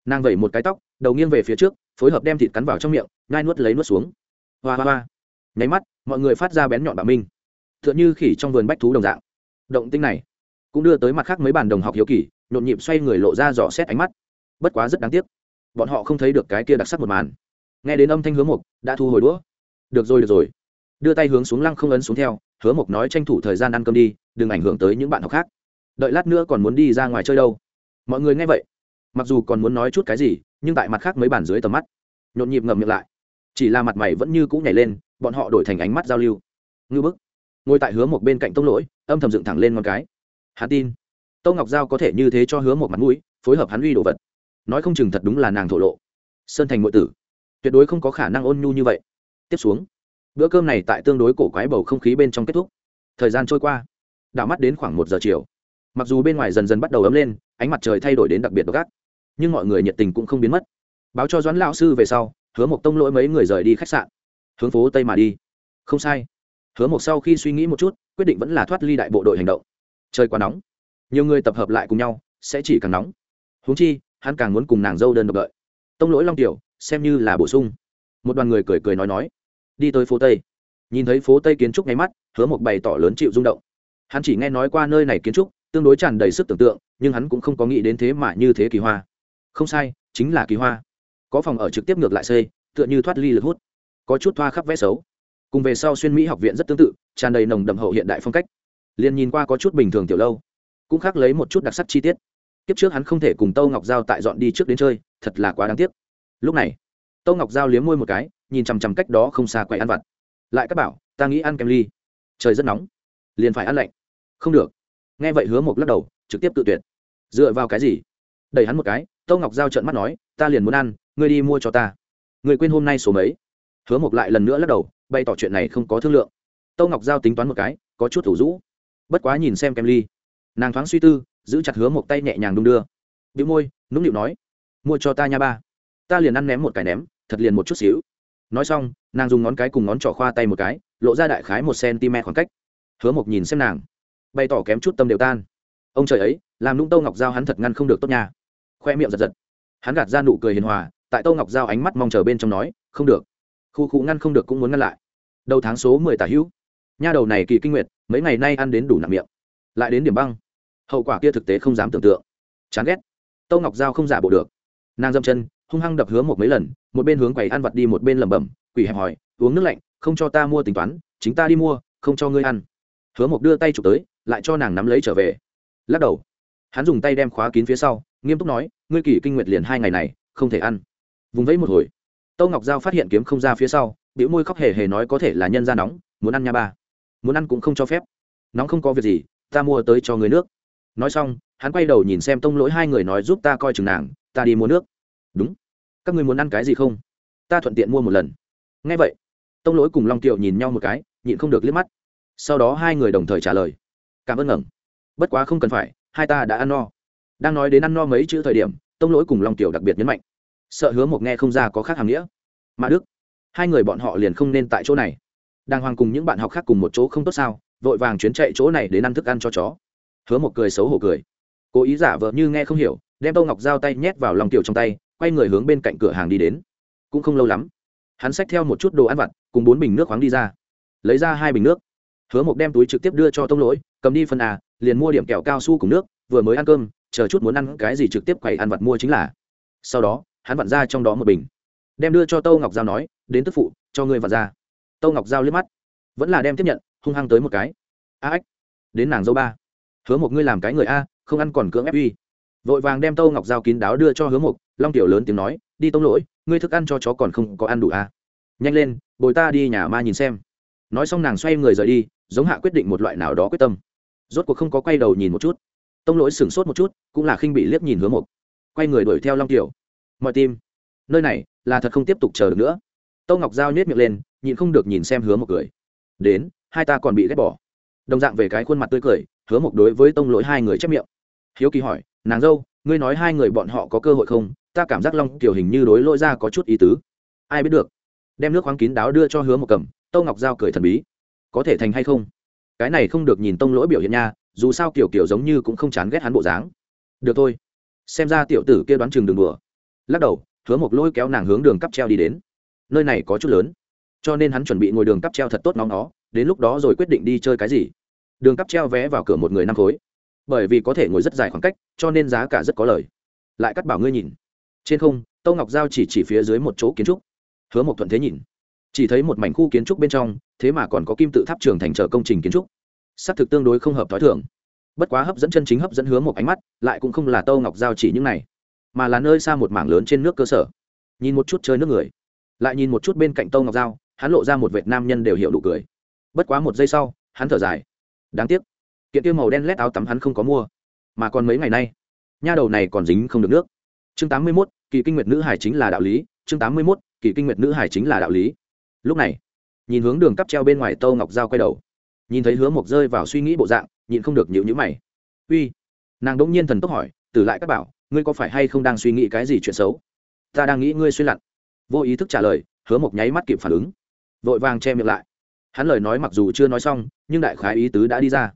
nàng vẩy một cái tóc, đầu nghiêng về phía trước, phối hợp đem thịt cắn vào trong miệng ngai nuốt lấy nuốt xuống. Hoa hoa hoa. Nháy mắt, mọi người phát ra bén nhọn bạo minh. T h ư ợ n như khỉ trong vườn bách thú đồng dạng. Động tinh này cũng đưa tới mặt khác mấy bàn đồng học hiếu kỳ, nhộn nhịp xoay người lộ ra dò xét ánh mắt. Bất quá rất đáng tiếc bọn họ không thấy được cái kia đặc sắc một màn. Nghe đến âm thanh hướng mục đã thu hồi đũa. Được rồi được rồi. Đưa tay hướng xuống lăng không ấn xuống theo, hứa mục nói tranh thủ thời gian ăn cơm đi, đừng ảnh hưởng tới những bạn học khác. Đợi lát nữa còn muốn đi ra ngoài chơi đâu. Mọi người nghe vậy, mặc dù còn muốn nói chút cái gì, nhưng tại mặt khác mấy bàn dưới tầm mắt, nhộn nhịp ngậm miệng lại. Chỉ là mặt mày vẫn như cũ nhảy lên, bọn họ đổi thành ánh mắt giao lưu. Ngư bức. Ngồi tại hứa một bên cạnh tông lỗi, âm thầm dựng thẳng lên một cái. Hắn tin. Tâu ngọc giao có thể như thế cho hứa một mặt mũi, phối hợp hắn uy đồ vật nói không chừng thật đúng là nàng thổ lộ. Sơn thành ngụy tử, tuyệt đối không có khả năng ôn nhu như vậy. Tiếp xuống, bữa cơm này tại tương đối cổ quái bầu không khí bên trong kết thúc. Thời gian trôi qua, đảo mắt đến khoảng một giờ chiều. Mặc dù bên ngoài dần dần bắt đầu ấm lên, ánh mặt trời thay đổi đến đặc biệt gắt nhưng mọi người nhiệt tình cũng không biến mất. Báo cho doãn lão sư về sau, hứa một tông lỗi mấy người rời đi khách sạn, hướng phố tây mà đi. Không sai. Hứa một sau khi suy nghĩ một chút, quyết định vẫn là thoát ly đại bộ đội hành động. Trời quá nóng. Nhiều người tập hợp lại cùng nhau, sẽ chỉ càng nóng. Huống chi hắn càng muốn cùng nàng dâu đơn độc đợi. Tông lỗi long tiểu, xem như là bổ sung. Một đoàn người cười cười nói nói. Đi tới phố tây. Nhìn thấy phố tây kiến trúc ngay mắt, hứa một bày tỏ lớn chịu rung động. Hắn chỉ nghe nói qua nơi này kiến trúc, tương đối tràn đầy sức tưởng tượng, nhưng hắn cũng không có nghĩ đến thế mà như thế kỳ hoa. Không sai, chính là kỳ hoa. Có phòng ở trực tiếp ngược lại xây, tựa như thoát ly lực hút. Có chút thoa khắp vẽ xấu. Cùng về sau xuyên mỹ học viện rất tương tự, tràn đầy nồng đậm hậu hiện đại phong cách. Liền nhìn qua có chút bình thường tiểu lâu. Cũng khác lấy một chút đặc sắc chi tiết kiếp trước hắn không thể cùng tâu ngọc giao tại dọn đi trước đến chơi, thật là quá đáng tiếc. Lúc này, tâu ngọc giao liếm môi một cái, nhìn chằm chằm cách đó không xa quầy ăn vặt. Lại các bảo, ta nghĩ ăn kem ly. Trời rất nóng. Liền phải ăn lạnh. Không được. Nghe vậy hứa một lắc đầu, trực tiếp tự tuyệt. Dựa vào cái gì? Đẩy hắn một cái, tâu ngọc giao trợn mắt nói, ta liền muốn ăn, ngươi đi mua cho ta. Ngươi quên hôm nay số mấy? Hứa một lại lần nữa lắc đầu, bày tỏ chuyện này không có thương lượng. Tâu ngọc giao tính toán một cái, có chút thủ rũ. Bất quá nhìn xem kem ly. Nàng thoáng suy tư giữ chặt hứa một tay nhẹ nhàng đung đưa. Bị môi, nũng nịu nói, mua cho ta nha ba. Ta liền ăn ném một cái ném, thật liền một chút xíu. Nói xong, nàng dùng ngón cái cùng ngón trỏ khoa tay một cái, lộ ra đại khái một cm khoảng cách. Hứa một nhìn xem nàng, bày tỏ kém chút tâm đều tan. Ông trời ấy, làm nũng tâu ngọc giao hắn thật ngăn không được tốt nha. Khoe miệng giật giật. Hắn gạt ra nụ cười hiền hòa, tại tâu ngọc giao ánh mắt mong chờ bên trong nói, không được. Khu khu ngăn không được cũng muốn ngăn lại. Đầu tháng số mười tả hữu. Nha đầu này kỳ kinh nguyệt, mấy ngày nay ăn đến đủ nặng miệng. Lại đến điểm băng hậu quả kia thực tế không dám tưởng tượng. Chán ghét. Tâu ngọc giao không giả bộ được. Nàng dâm chân, hung hăng đập hướng một mấy lần, một bên hướng quầy ăn vặt đi một bên lẩm bẩm, quỷ hẹp hỏi, uống nước lạnh, không cho ta mua tính toán, chính ta đi mua, không cho ngươi ăn. Hứa một đưa tay chụp tới, lại cho nàng nắm lấy trở về. Lắc đầu. Hắn dùng tay đem khóa kín phía sau, nghiêm túc nói, ngươi kỳ kinh nguyệt liền hai ngày này, không thể ăn. Vùng vẫy một hồi, tâu ngọc giao phát hiện kiếm không ra phía sau biểu môi khóc hề hề nói, có thể là nhân ra nóng, muốn ăn nha ba. Muốn ăn cũng không cho phép. Nóng không có việc gì, ta mua tới cho người nước nói xong, hắn quay đầu nhìn xem tông lỗi hai người nói giúp ta coi chừng nàng, ta đi mua nước. Đúng. Các người muốn ăn cái gì không? Ta thuận tiện mua một lần. Ngay vậy, tông lỗi cùng long kiều nhìn nhau một cái, nhịn không được liếc mắt. Sau đó hai người đồng thời trả lời. Cảm ơn ngẩng. Bất quá không cần phải, hai ta đã ăn no. Đang nói đến ăn no mấy chữ thời điểm, tông lỗi cùng long kiều đặc biệt nhấn mạnh. Sợ hứa một nghe không ra có khác hàm nghĩa. Mà đức, hai người bọn họ liền không nên tại chỗ này. Đang hoàng cùng những bạn học khác cùng một chỗ không tốt sao, vội vàng chuyến chạy chỗ này đến ăn thức ăn cho chó hứa một cười xấu hổ cười. Cố ý giả vờ như nghe không hiểu, đem tô ngọc giao tay nhét vào lòng tiểu trong tay, quay người hướng bên cạnh cửa hàng đi đến. Cũng không lâu lắm, hắn xách theo một chút đồ ăn vặt, cùng bốn bình nước khoáng đi ra. Lấy ra hai bình nước. Hứa một đem túi trực tiếp đưa cho tông lỗi, cầm đi phần à liền mua điểm kẹo cao su cùng nước, vừa mới ăn cơm, chờ chút muốn ăn cái gì trực tiếp quầy ăn vặt mua chính là. Sau đó, hắn vặn ra trong đó một bình. Đem đưa cho tâu ngọc giao nói, đến tức phụ, cho ngươi vặn ra. Tâu ngọc giao liếc mắt, vẫn là đem tiếp nhận, hung hăng tới một cái. A ếch đến nàng dâu ba hứa một ngươi làm cái người a, không ăn còn cưỡng ép uy. Vội vàng đem tâu ngọc giao kín đáo đưa cho hứa một. long tiểu lớn tiếng nói, đi tông lỗi, ngươi thức ăn cho chó còn không có ăn đủ a. Nhanh lên, bồi ta đi nhà ma nhìn xem. Nói xong nàng xoay người rời đi, giống hạ quyết định một loại nào đó quyết tâm. Rốt cuộc không có quay đầu nhìn một chút. Tông lỗi sửng sốt một chút, cũng là khinh bị liếc nhìn hứa một. quay người đuổi theo long tiểu. Mọi tim nơi này là thật không tiếp tục chờ được nữa. Tâu ngọc giao nhét miệng lên, nhịn không được nhìn xem hứa một cười. Đến, hai ta còn bị ghét bỏ. Đồng dạng về cái khuôn mặt tươi cười hứa một đối với tông lỗi hai người chép miệng. Hiếu kỳ hỏi, nàng dâu, ngươi nói hai người bọn họ có cơ hội không? Ta cảm giác long tiểu hình như đối lỗi ra có chút ý tứ. Ai biết được. Đem nước khoáng kín đáo đưa cho hứa một cầm, tâu ngọc giao cười thần bí. Có thể thành hay không? Cái này không được nhìn tông lỗi biểu hiện nha, dù sao kiểu kiểu giống như cũng không chán ghét hắn bộ dáng. Được thôi. Xem ra tiểu tử kia đoán chừng đường đùa. Lắc đầu, hứa một lôi kéo nàng hướng đường cắp treo đi đến. Nơi này có chút lớn, cho nên hắn chuẩn bị ngồi đường cắp treo thật tốt nóng nó, đến lúc đó rồi quyết định đi chơi cái gì đường cắp treo vé vào cửa một người năm khối. Bởi vì có thể ngồi rất dài khoảng cách, cho nên giá cả rất có lời. Lại cắt bảo ngươi nhìn. Trên không, tâu ngọc giao chỉ chỉ phía dưới một chỗ kiến trúc. Hứa một thuận thế nhìn. Chỉ thấy một mảnh khu kiến trúc bên trong, thế mà còn có kim tự tháp trường thành trở công trình kiến trúc. Xác thực tương đối không hợp t h ó i thường. Bất quá hấp dẫn chân chính hấp dẫn hứa một ánh mắt, lại cũng không là tâu ngọc giao chỉ những này, mà là nơi xa một mảng lớn trên nước cơ sở. Nhìn một chút chơi nước người. Lại nhìn một chút bên cạnh tâu ngọc giao, hắn lộ ra một vệt nam nhân đều hiểu đủ cười. Bất quá một giây sau, hắn thở dài đáng tiếc. Kiện tiêu màu đen lét áo tắm hắn không có mua, mà còn mấy ngày nay, nha đầu này còn dính không được nước. Chương tám mươi mốt, kỳ kinh nguyệt nữ hải chính là đạo lý. Chương tám mươi mốt, kỳ kinh nguyệt nữ hải chính là đạo lý. Lúc này, nhìn hướng đường cắp treo bên ngoài tâu ngọc giao quay đầu. Nhìn thấy hứa mộc rơi vào suy nghĩ bộ dạng, nhịn không được nhịu nhữ mày. Uy. Nàng đ ỗ n g nhiên thần tốc hỏi tử lại các bảo, ngươi có phải hay không đang suy nghĩ cái gì chuyện xấu? Ta đang nghĩ ngươi suy lặn vô ý thức trả lời, hứa mộc nháy mắt kịp phản ứng. Vội vàng che miệng lại hắn lời nói mặc dù chưa nói xong, nhưng đại khái ý tứ đã đi ra.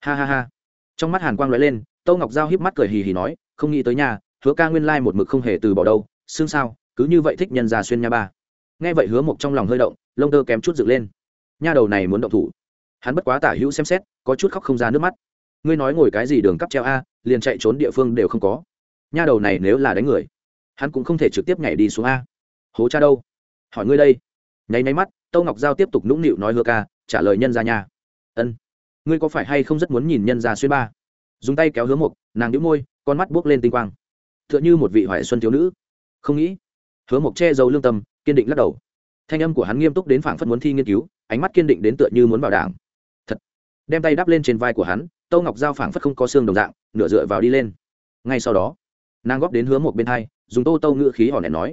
Ha ha ha. Trong mắt hàn quang lóe lên, tâu ngọc giao híp mắt cười hì hì nói, không nghĩ tới nhà hứa ca nguyên lai một mực không hề từ bỏ đâu, xương sao, cứ như vậy thích nhân ra xuyên nha ba. Nghe vậy hứa mộc trong lòng hơi động, lông tơ kém chút dựng lên. Nha đầu này muốn động thủ. Hắn bất quá tả hữu xem xét, có chút khóc không ra nước mắt. Ngươi nói ngồi cái gì đường cắp treo a, liền chạy trốn địa phương đều không có. Nha đầu này nếu là đánh người, hắn cũng không thể trực tiếp nhảy đi xuống a. Hố cha đâu? Hỏi ngươi đây. Nháy nháy mắt tâu ngọc giao tiếp tục nũng nịu nói hứa ca, trả lời nhân ra nhà ân. Ngươi có phải hay không rất muốn nhìn nhân ra xuyên ba? Dùng tay kéo hứa mục, nàng đĩu môi, con mắt buốc lên tinh quang. T h ư ợ n h ư một vị hoài xuân thiếu nữ. Không nghĩ, hứa mộc che giấu lương tâm, kiên định lắc đầu. Thanh âm của hắn nghiêm túc đến phảng phất muốn thi nghiên cứu, ánh mắt kiên định đến tựa như muốn bảo đảm thật. Đem tay đắp lên trên vai của hắn, tâu ngọc giao phảng phất không có xương đồng dạng, nửa dựa vào đi lên. Ngay sau đó, nàng góp đến hứa một bên hai, dùng tô tâu ngữ khí hòn nén nói,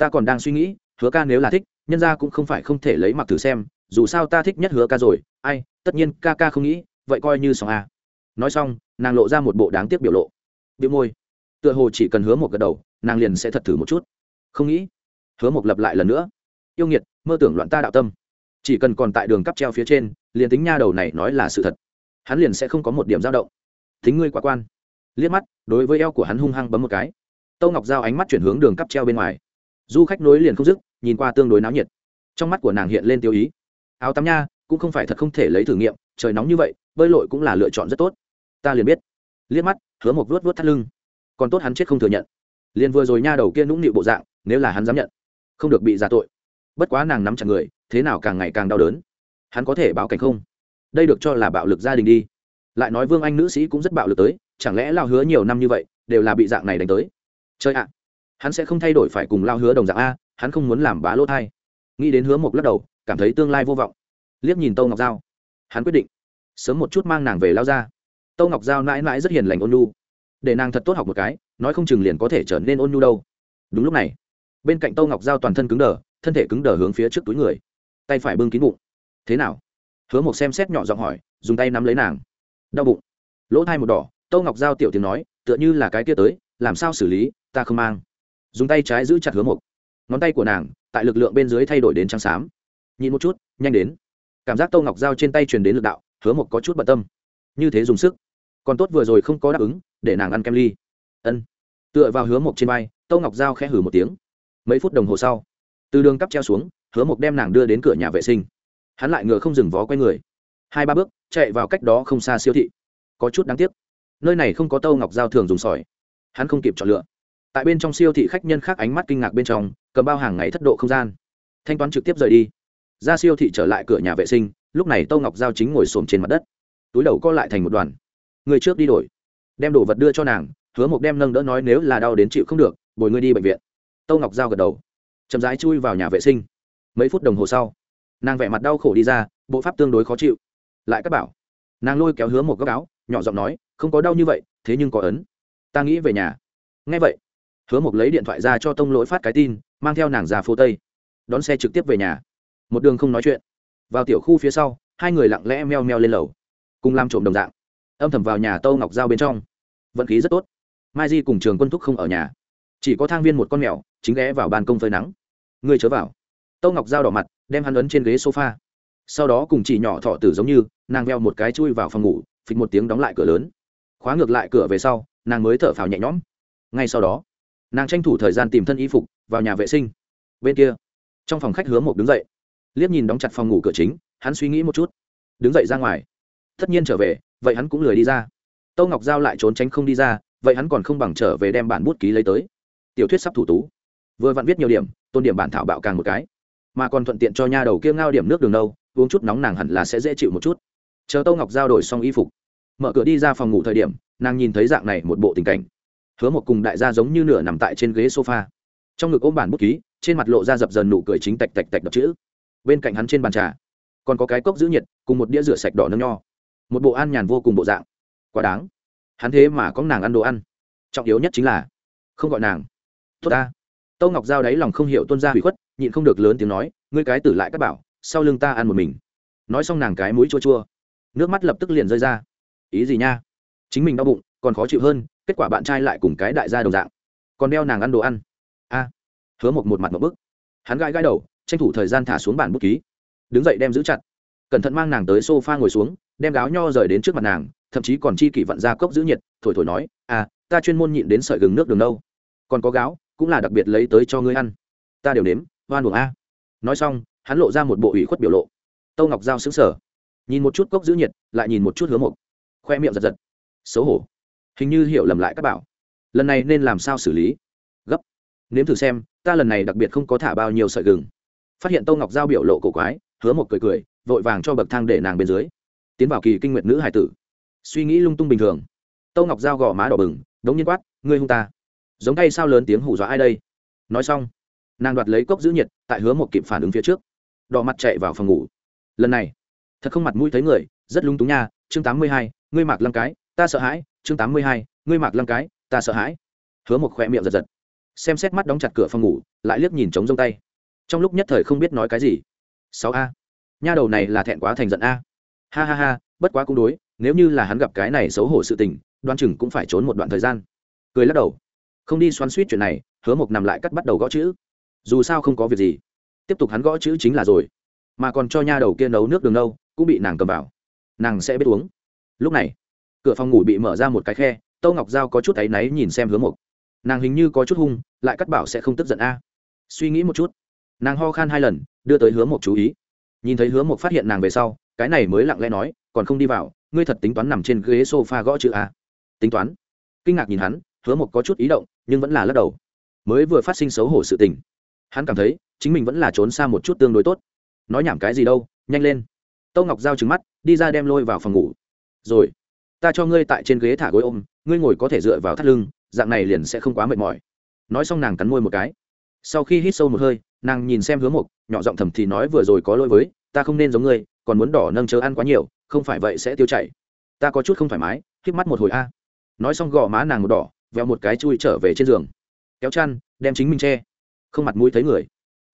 ta còn đang suy nghĩ, hứa ca nếu là thích nhân ra cũng không phải không thể lấy mặc thử xem, dù sao ta thích nhất hứa ca rồi, ai, tất nhiên ca ca không nghĩ, vậy coi như xong a nói xong, nàng lộ ra một bộ đáng tiếc biểu lộ. Biểu môi. Tựa hồ chỉ cần hứa một gật đầu, nàng liền sẽ thật thử một chút. Không nghĩ. Hứa một lập lại lần nữa. Yêu nghiệt, mơ tưởng loạn ta đạo tâm. Chỉ cần còn tại đường cắp treo phía trên, liền tính nha đầu này nói là sự thật. Hắn liền sẽ không có một điểm dao động. Thính ngươi quá quan. Liếc mắt, đối với eo của hắn hung hăng bấm một cái. Tâu ngọc giao ánh mắt chuyển hướng đường cắp treo bên ngoài. Du khách nối liền không dứt nhìn qua tương đối náo nhiệt. Trong mắt của nàng hiện lên tiêu ý. Áo tắm nha, cũng không phải thật không thể lấy thử nghiệm, trời nóng như vậy, bơi lội cũng là lựa chọn rất tốt. Ta liền biết. Liếc mắt, hứa một vuốt vuốt thắt lưng. Còn tốt hắn chết không thừa nhận. Liền vừa rồi nha đầu kia nũng nịu bộ dạng, nếu là hắn dám nhận, không được bị ra tội. Bất quá nàng nắm chặt người, thế nào càng ngày càng đau đớn. Hắn có thể báo cảnh không? Đây được cho là bạo lực gia đình đi. Lại nói vương anh nữ sĩ cũng rất bạo lực tới, chẳng lẽ lao hứa nhiều năm như vậy, đều là bị dạng này đánh tới? Chơi ạ, hắn sẽ không thay đổi phải cùng lao hứa đồng dạng a hắn không muốn làm bá lỗ thai. Nghĩ đến hứa mộc lắc đầu, cảm thấy tương lai vô vọng. Liếc nhìn tâu ngọc giao. Hắn quyết định. Sớm một chút mang nàng về lao ra. Tâu ngọc giao mãi mãi rất hiền lành ôn nhu. Để nàng thật tốt học một cái, nói không chừng liền có thể trở nên ôn nhu đâu. Đúng lúc này, bên cạnh tâu ngọc giao toàn thân cứng đờ, thân thể cứng đờ hướng phía trước túi người. Tay phải bưng kín bụng. Thế nào? Hứa một xem xét nhỏ giọng hỏi, dùng tay nắm lấy nàng. Đau bụng. Lỗ thai một đỏ, tâu ngọc giao tiểu tiếng nói, tựa như là cái kia tới, làm sao xử lý, ta không mang. Dùng tay trái giữ chặt hứa mộc ngón tay của nàng tại lực lượng bên dưới thay đổi đến trắng xám. Nhìn một chút, nhanh đến. Cảm giác Tô ngọc dao trên tay truyền đến lực đạo, hứa một có chút bận tâm. Như thế dùng sức, còn tốt vừa rồi không có đáp ứng, để nàng ăn kem ly. Ân. Tựa vào hứa một trên vai, Tô ngọc giao khẽ hử một tiếng. Mấy phút đồng hồ sau, từ đường cắp treo xuống, hứa mộc đem nàng đưa đến cửa nhà vệ sinh. Hắn lại ngựa không dừng vó quay người. Hai ba bước, chạy vào cách đó không xa siêu thị. Có chút đáng tiếc, nơi này không có Tô ngọc giao thường dùng sỏi. Hắn không kịp chọn lựa tại bên trong siêu thị khách nhân khác ánh mắt kinh ngạc bên trong, cầm bao hàng ngày thất độ không gian. Thanh toán trực tiếp rời đi. Ra siêu thị trở lại cửa nhà vệ sinh, lúc này tâu ngọc giao chính ngồi xổm trên mặt đất. Túi đầu co lại thành một đoàn. Người trước đi đổi. Đem đồ vật đưa cho nàng, hứa mộc đem nâng đỡ nói nếu là đau đến chịu không được, bồi ngươi đi bệnh viện. Tâu ngọc giao gật đầu. Chậm rãi chui vào nhà vệ sinh. Mấy phút đồng hồ sau, nàng vẻ mặt đau khổ đi ra, bộ pháp tương đối khó chịu. Lại các bảo. Nàng lôi kéo hứa một góc áo, nhỏ giọng nói, không có đau như vậy, thế nhưng có ấn. Ta nghĩ về nhà. Ngay vậy hứa một lấy điện thoại ra cho tông lỗi phát cái tin, mang theo nàng ra phố tây. Đón xe trực tiếp về nhà. Một đường không nói chuyện. Vào tiểu khu phía sau, hai người lặng lẽ meo meo lên lầu. Cùng làm trộm đồng dạng. Âm thầm vào nhà tâu ngọc giao bên trong. Vận khí rất tốt. Mai di cùng trường quân thúc không ở nhà. Chỉ có thang viên một con mèo, chính ghé vào ban công phơi nắng. Ngươi chớ vào. Tâu ngọc giao đỏ mặt, đem hắn ấn trên ghế sofa. Sau đó cùng chỉ nhỏ thọ tử giống như, nàng veo một cái chui vào phòng ngủ, phịch một tiếng đóng lại cửa lớn. Khóa ngược lại cửa về sau, nàng mới thở phào nhẹ nhõm. Ngay sau đó nàng tranh thủ thời gian tìm thân y phục, vào nhà vệ sinh. Bên kia, trong phòng khách hứa một đứng dậy. Liếc nhìn đóng chặt phòng ngủ cửa chính, hắn suy nghĩ một chút. Đứng dậy ra ngoài. Tất nhiên trở về, vậy hắn cũng lười đi ra. Tâu ngọc giao lại trốn tránh không đi ra, vậy hắn còn không bằng trở về đem bản bút ký lấy tới. Tiểu thuyết sắp thủ tú. Vừa vặn viết nhiều điểm, tôn điểm bản thảo bạo càng một cái. Mà còn thuận tiện cho nha đầu kia ngao điểm nước đường đâu, uống chút nóng nàng hẳn là sẽ dễ chịu một chút. Chờ tâu ngọc giao đổi xong y phục, mở cửa đi ra phòng ngủ thời điểm, nàng nhìn thấy dạng này một bộ tình cảnh hứa một cùng đại gia giống như nửa nằm tại trên ghế sofa. Trong ngực ôm bản bút ký, trên mặt lộ ra dập dần nụ cười chính tạch tạch tạch đập chữ. Bên cạnh hắn trên bàn trà, còn có cái cốc giữ nhiệt, cùng một đĩa rửa sạch đỏ nấm nho. Một bộ an nhàn vô cùng bộ dạng. Quá đáng. Hắn thế mà có nàng ăn đồ ăn. Trọng yếu nhất chính là, không gọi nàng. Tốt ta. Tâu ngọc giao đáy lòng không hiểu tuân ra hủy khuất, nhịn không được lớn tiếng nói, ngươi cái tử lại các bảo, sau lưng ta ăn một mình. Nói xong nàng cái mũi chua chua. Nước mắt lập tức liền rơi ra. Ý gì nha? Chính mình đau bụng, còn khó chịu hơn kết quả bạn trai lại cùng cái đại gia đồng dạng. Còn đeo nàng ăn đồ ăn. A. Hứa một một mặt một bức. Hắn gãi gãi đầu, tranh thủ thời gian thả xuống bản bút ký. Đứng dậy đem giữ chặt. Cẩn thận mang nàng tới s o f a ngồi xuống, đem gáo nho rời đến trước mặt nàng, thậm chí còn chi kỷ vặn ra cốc giữ nhiệt, thổi thổi nói à ta chuyên môn nhịn đến sợi gừng nước đường đâu. Còn có gáo, cũng là đặc biệt lấy tới cho ngươi ăn. Ta đều nếm, oan buồng a. Nói xong, hắn lộ ra một bộ ủy khuất biểu lộ. Tâu ngọc giao xứng sở nhìn một chút cốc giữ nhiệt, lại nhìn một chút hứa mộc. Khoe miệng giật giật. Xấu hổ hình như hiểu lầm lại các bảo. Lần này nên làm sao xử lý? Gấp. Nếm thử xem, ta lần này đặc biệt không có thả bao nhiêu sợi gừng. Phát hiện Tô ngọc giao biểu lộ cổ quái, hứa một cười cười, vội vàng cho bậc thang để nàng bên dưới. Tiến vào kỳ kinh nguyệt nữ hải tử. Suy nghĩ lung tung bình thường. Tô ngọc giao gõ má đỏ bừng, đống nhiên quát, ngươi hung ta. Giống tay sao lớn tiếng hù dọa ai đây? Nói xong, nàng đoạt lấy cốc giữ nhiệt, tại hứa một kịp phản ứng phía trước. Đỏ mặt chạy vào phòng ngủ. Lần này, thật không mặt mũi thấy người, rất lung túng nha, chương tám mươi hai, ngươi mạc lăng cái ta sợ hãi, chương tám mươi hai, ngươi mạc lăng cái, ta sợ hãi. Hứa một khoe miệng giật giật. Xem xét mắt đóng chặt cửa phòng ngủ, lại liếc nhìn trống rông tay. Trong lúc nhất thời không biết nói cái gì. Sáu a. Nha đầu này là thẹn quá thành giận a. Ha ha ha, bất quá cũng đối, nếu như là hắn gặp cái này xấu hổ sự tình đoan chừng cũng phải trốn một đoạn thời gian. Cười lắc đầu. Không đi xoắn suýt chuyện này, hứa mộc nằm lại cắt bắt đầu gõ chữ. Dù sao không có việc gì. Tiếp tục hắn gõ chữ chính là rồi. Mà còn cho nha đầu kia nấu nước đường nâu, cũng bị nàng cầm vào. Nàng sẽ biết uống. Lúc này cửa phòng ngủ bị mở ra một cái khe tâu ngọc giao có chút áy náy nhìn xem hứa Mục, nàng hình như có chút hung lại cắt bảo sẽ không tức giận a. Suy nghĩ một chút. Nàng ho khan hai lần đưa tới hứa Mục chú ý. Nhìn thấy hứa Mục phát hiện nàng về sau cái này mới lặng lẽ nói còn không đi vào ngươi thật tính toán nằm trên ghế s o f a gõ chữ a. Tính toán. Kinh ngạc nhìn hắn hứa Mục có chút ý động nhưng vẫn là lắc đầu. Mới vừa phát sinh xấu hổ sự tình hắn cảm thấy chính mình vẫn là trốn xa một chút tương đối tốt. Nói nhảm cái gì đâu nhanh lên. Tâu ngọc giao trứng mắt đi ra đem lôi vào phòng ngủ. Rồi ta cho ngươi tại trên ghế thả gối ôm, ngươi ngồi có thể dựa vào thắt lưng, dạng này liền sẽ không quá mệt mỏi. Nói xong nàng cắn môi một cái. Sau khi hít sâu một hơi, nàng nhìn xem hướng mục nhỏ giọng thầm thì nói vừa rồi có lỗi với, ta không nên giống ngươi, còn muốn đỏ nâng chớ ăn quá nhiều, không phải vậy sẽ tiêu chảy. Ta có chút không thoải mái k mắt một hồi a. Nói xong gò má nàng một đỏ, veo một cái chui trở về trên giường. Kéo chăn, đem chính mình che. Không mặt mũi thấy người.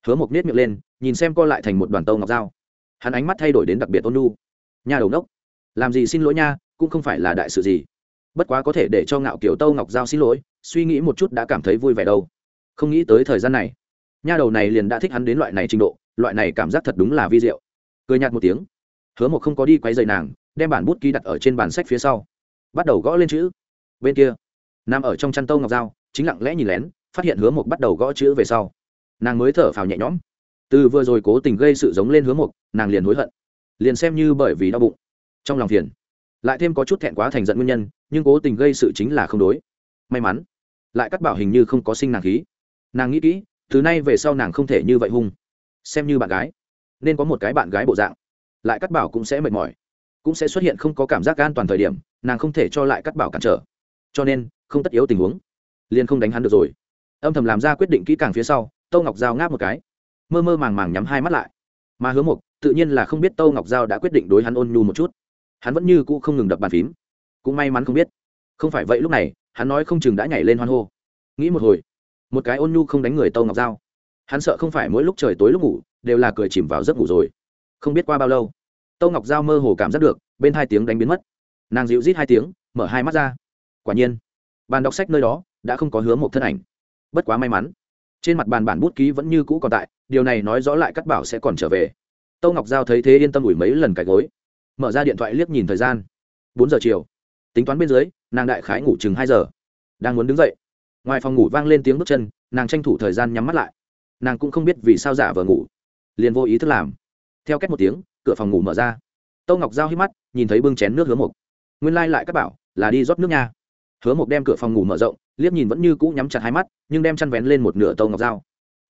Hứa một nết miệng lên, nhìn xem co lại thành một đoàn tâu ngọc dao. Hắn ánh mắt thay đổi đến đặc biệt ôn nu nhà đầu nốc làm gì xin lỗi nha, cũng không phải là đại sự gì. Bất quá có thể để cho ngạo kiểu tâu ngọc giao xin lỗi, suy nghĩ một chút đã cảm thấy vui vẻ đâu. Không nghĩ tới thời gian này. Nha đầu này liền đã thích hắn đến loại này trình độ, loại này cảm giác thật đúng là vi diệu. Cười nhạt một tiếng. Hứa một không có đi quay dày nàng, đem bản bút ký đặt ở trên bàn sách phía sau. Bắt đầu gõ lên chữ. Bên kia, nằm ở trong chăn tâu ngọc dao chính lặng lẽ nhìn lén, phát hiện hứa một bắt đầu gõ chữ về sau. Nàng mới thở phào nhẹ nhõm. Từ vừa rồi cố tình gây sự giống lên hứa một nàng liền hối hận. Liền xem như bởi vì đau bụng trong lòng phiền. Lại thêm có chút thẹn quá thành giận nguyên nhân, nhưng cố tình gây sự chính là không đối. May mắn, lại cắt bảo hình như không có sinh nàng khí. Nàng nghĩ kỹ, từ nay về sau nàng không thể như vậy hung. Xem như bạn gái, nên có một cái bạn gái bộ dạng, lại cắt bảo cũng sẽ mệt mỏi, cũng sẽ xuất hiện không có cảm giác an toàn thời điểm, nàng không thể cho lại cắt bảo cản trở. Cho nên, không tất yếu tình huống, liền không đánh hắn được rồi. Âm thầm làm ra quyết định kỹ càng phía sau, tâu ngọc giao ngáp một cái, mơ mơ màng màng nhắm hai mắt lại. Mà hứa mục tự nhiên là không biết tâu ngọc giao đã quyết định đối hắn ôn nhu một chút hắn vẫn như cũ không ngừng đập bàn phím. Cũng may mắn không biết. Không phải vậy lúc này, hắn nói không chừng đã nhảy lên hoan hô. Nghĩ một hồi, một cái ôn nhu không đánh người tâu ngọc giao. Hắn sợ không phải mỗi lúc trời tối lúc ngủ, đều là cười chìm vào giấc ngủ rồi. Không biết qua bao lâu, tâu ngọc giao mơ hồ cảm giác được, bên hai tiếng đánh biến mất. Nàng dịu rít hai tiếng, mở hai mắt ra. Quả nhiên, bàn đọc sách nơi đó đã không có hứa một thân ảnh. Bất quá may mắn, trên mặt bàn bản bút ký vẫn như cũ còn tại, điều này nói rõ lại cắt bảo sẽ còn trở về. Tâu ngọc giao thấy thế yên tâm ủi mấy lần cải gối mở ra điện thoại liếc nhìn thời gian. Bốn giờ chiều. Tính toán bên dưới, nàng đại khái ngủ chừng hai giờ. Đang muốn đứng dậy, ngoài phòng ngủ vang lên tiếng bước chân, nàng tranh thủ thời gian nhắm mắt lại. Nàng cũng không biết vì sao giả vờ ngủ. Liền vô ý thức làm. Theo cách một tiếng, cửa phòng ngủ mở ra. Tâu ngọc giao hít mắt, nhìn thấy bưng chén nước hứa mộc. Nguyên lai、like、lại các bảo là đi rót nước nha. Hứa mộc đem cửa phòng ngủ mở rộng, liếc nhìn vẫn như cũ nhắm chặt hai mắt, nhưng đem chăn vén lên một nửa tâu ngọc dao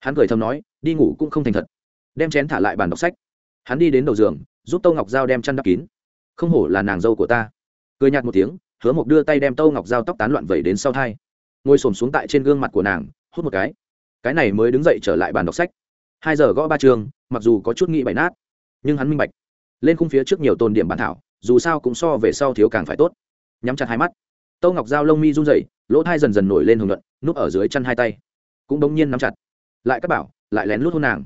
hắn cười thầm nói, đi ngủ cũng không thành thật. Đem chén thả lại bàn đọc sách hắn đi đến đầu giường, giúp tâu ngọc dao đem chăn đắp kín. Không hổ là nàng dâu của ta. Cười nhạt một tiếng, hứa mộc đưa tay đem tâu ngọc dao tóc tán loạn vẩy đến sau thai. Ngồi xổm xuống tại trên gương mặt của nàng, hút một cái. Cái này mới đứng dậy trở lại bàn đọc sách. Hai giờ gõ ba trường, mặc dù có chút nghĩ bày nát, nhưng hắn minh bạch. Lên khung phía trước nhiều tôn điểm bản thảo, dù sao cũng so về sau thiếu càng phải tốt. Nhắm chặt hai mắt. Tâu ngọc dao lông mi run rẩy, lỗ thai dần dần nổi lên hồng luận núp ở dưới chân hai tay. Cũng đống nhiên nắm chặt. Lại các bảo, lại lén lút hôn nàng.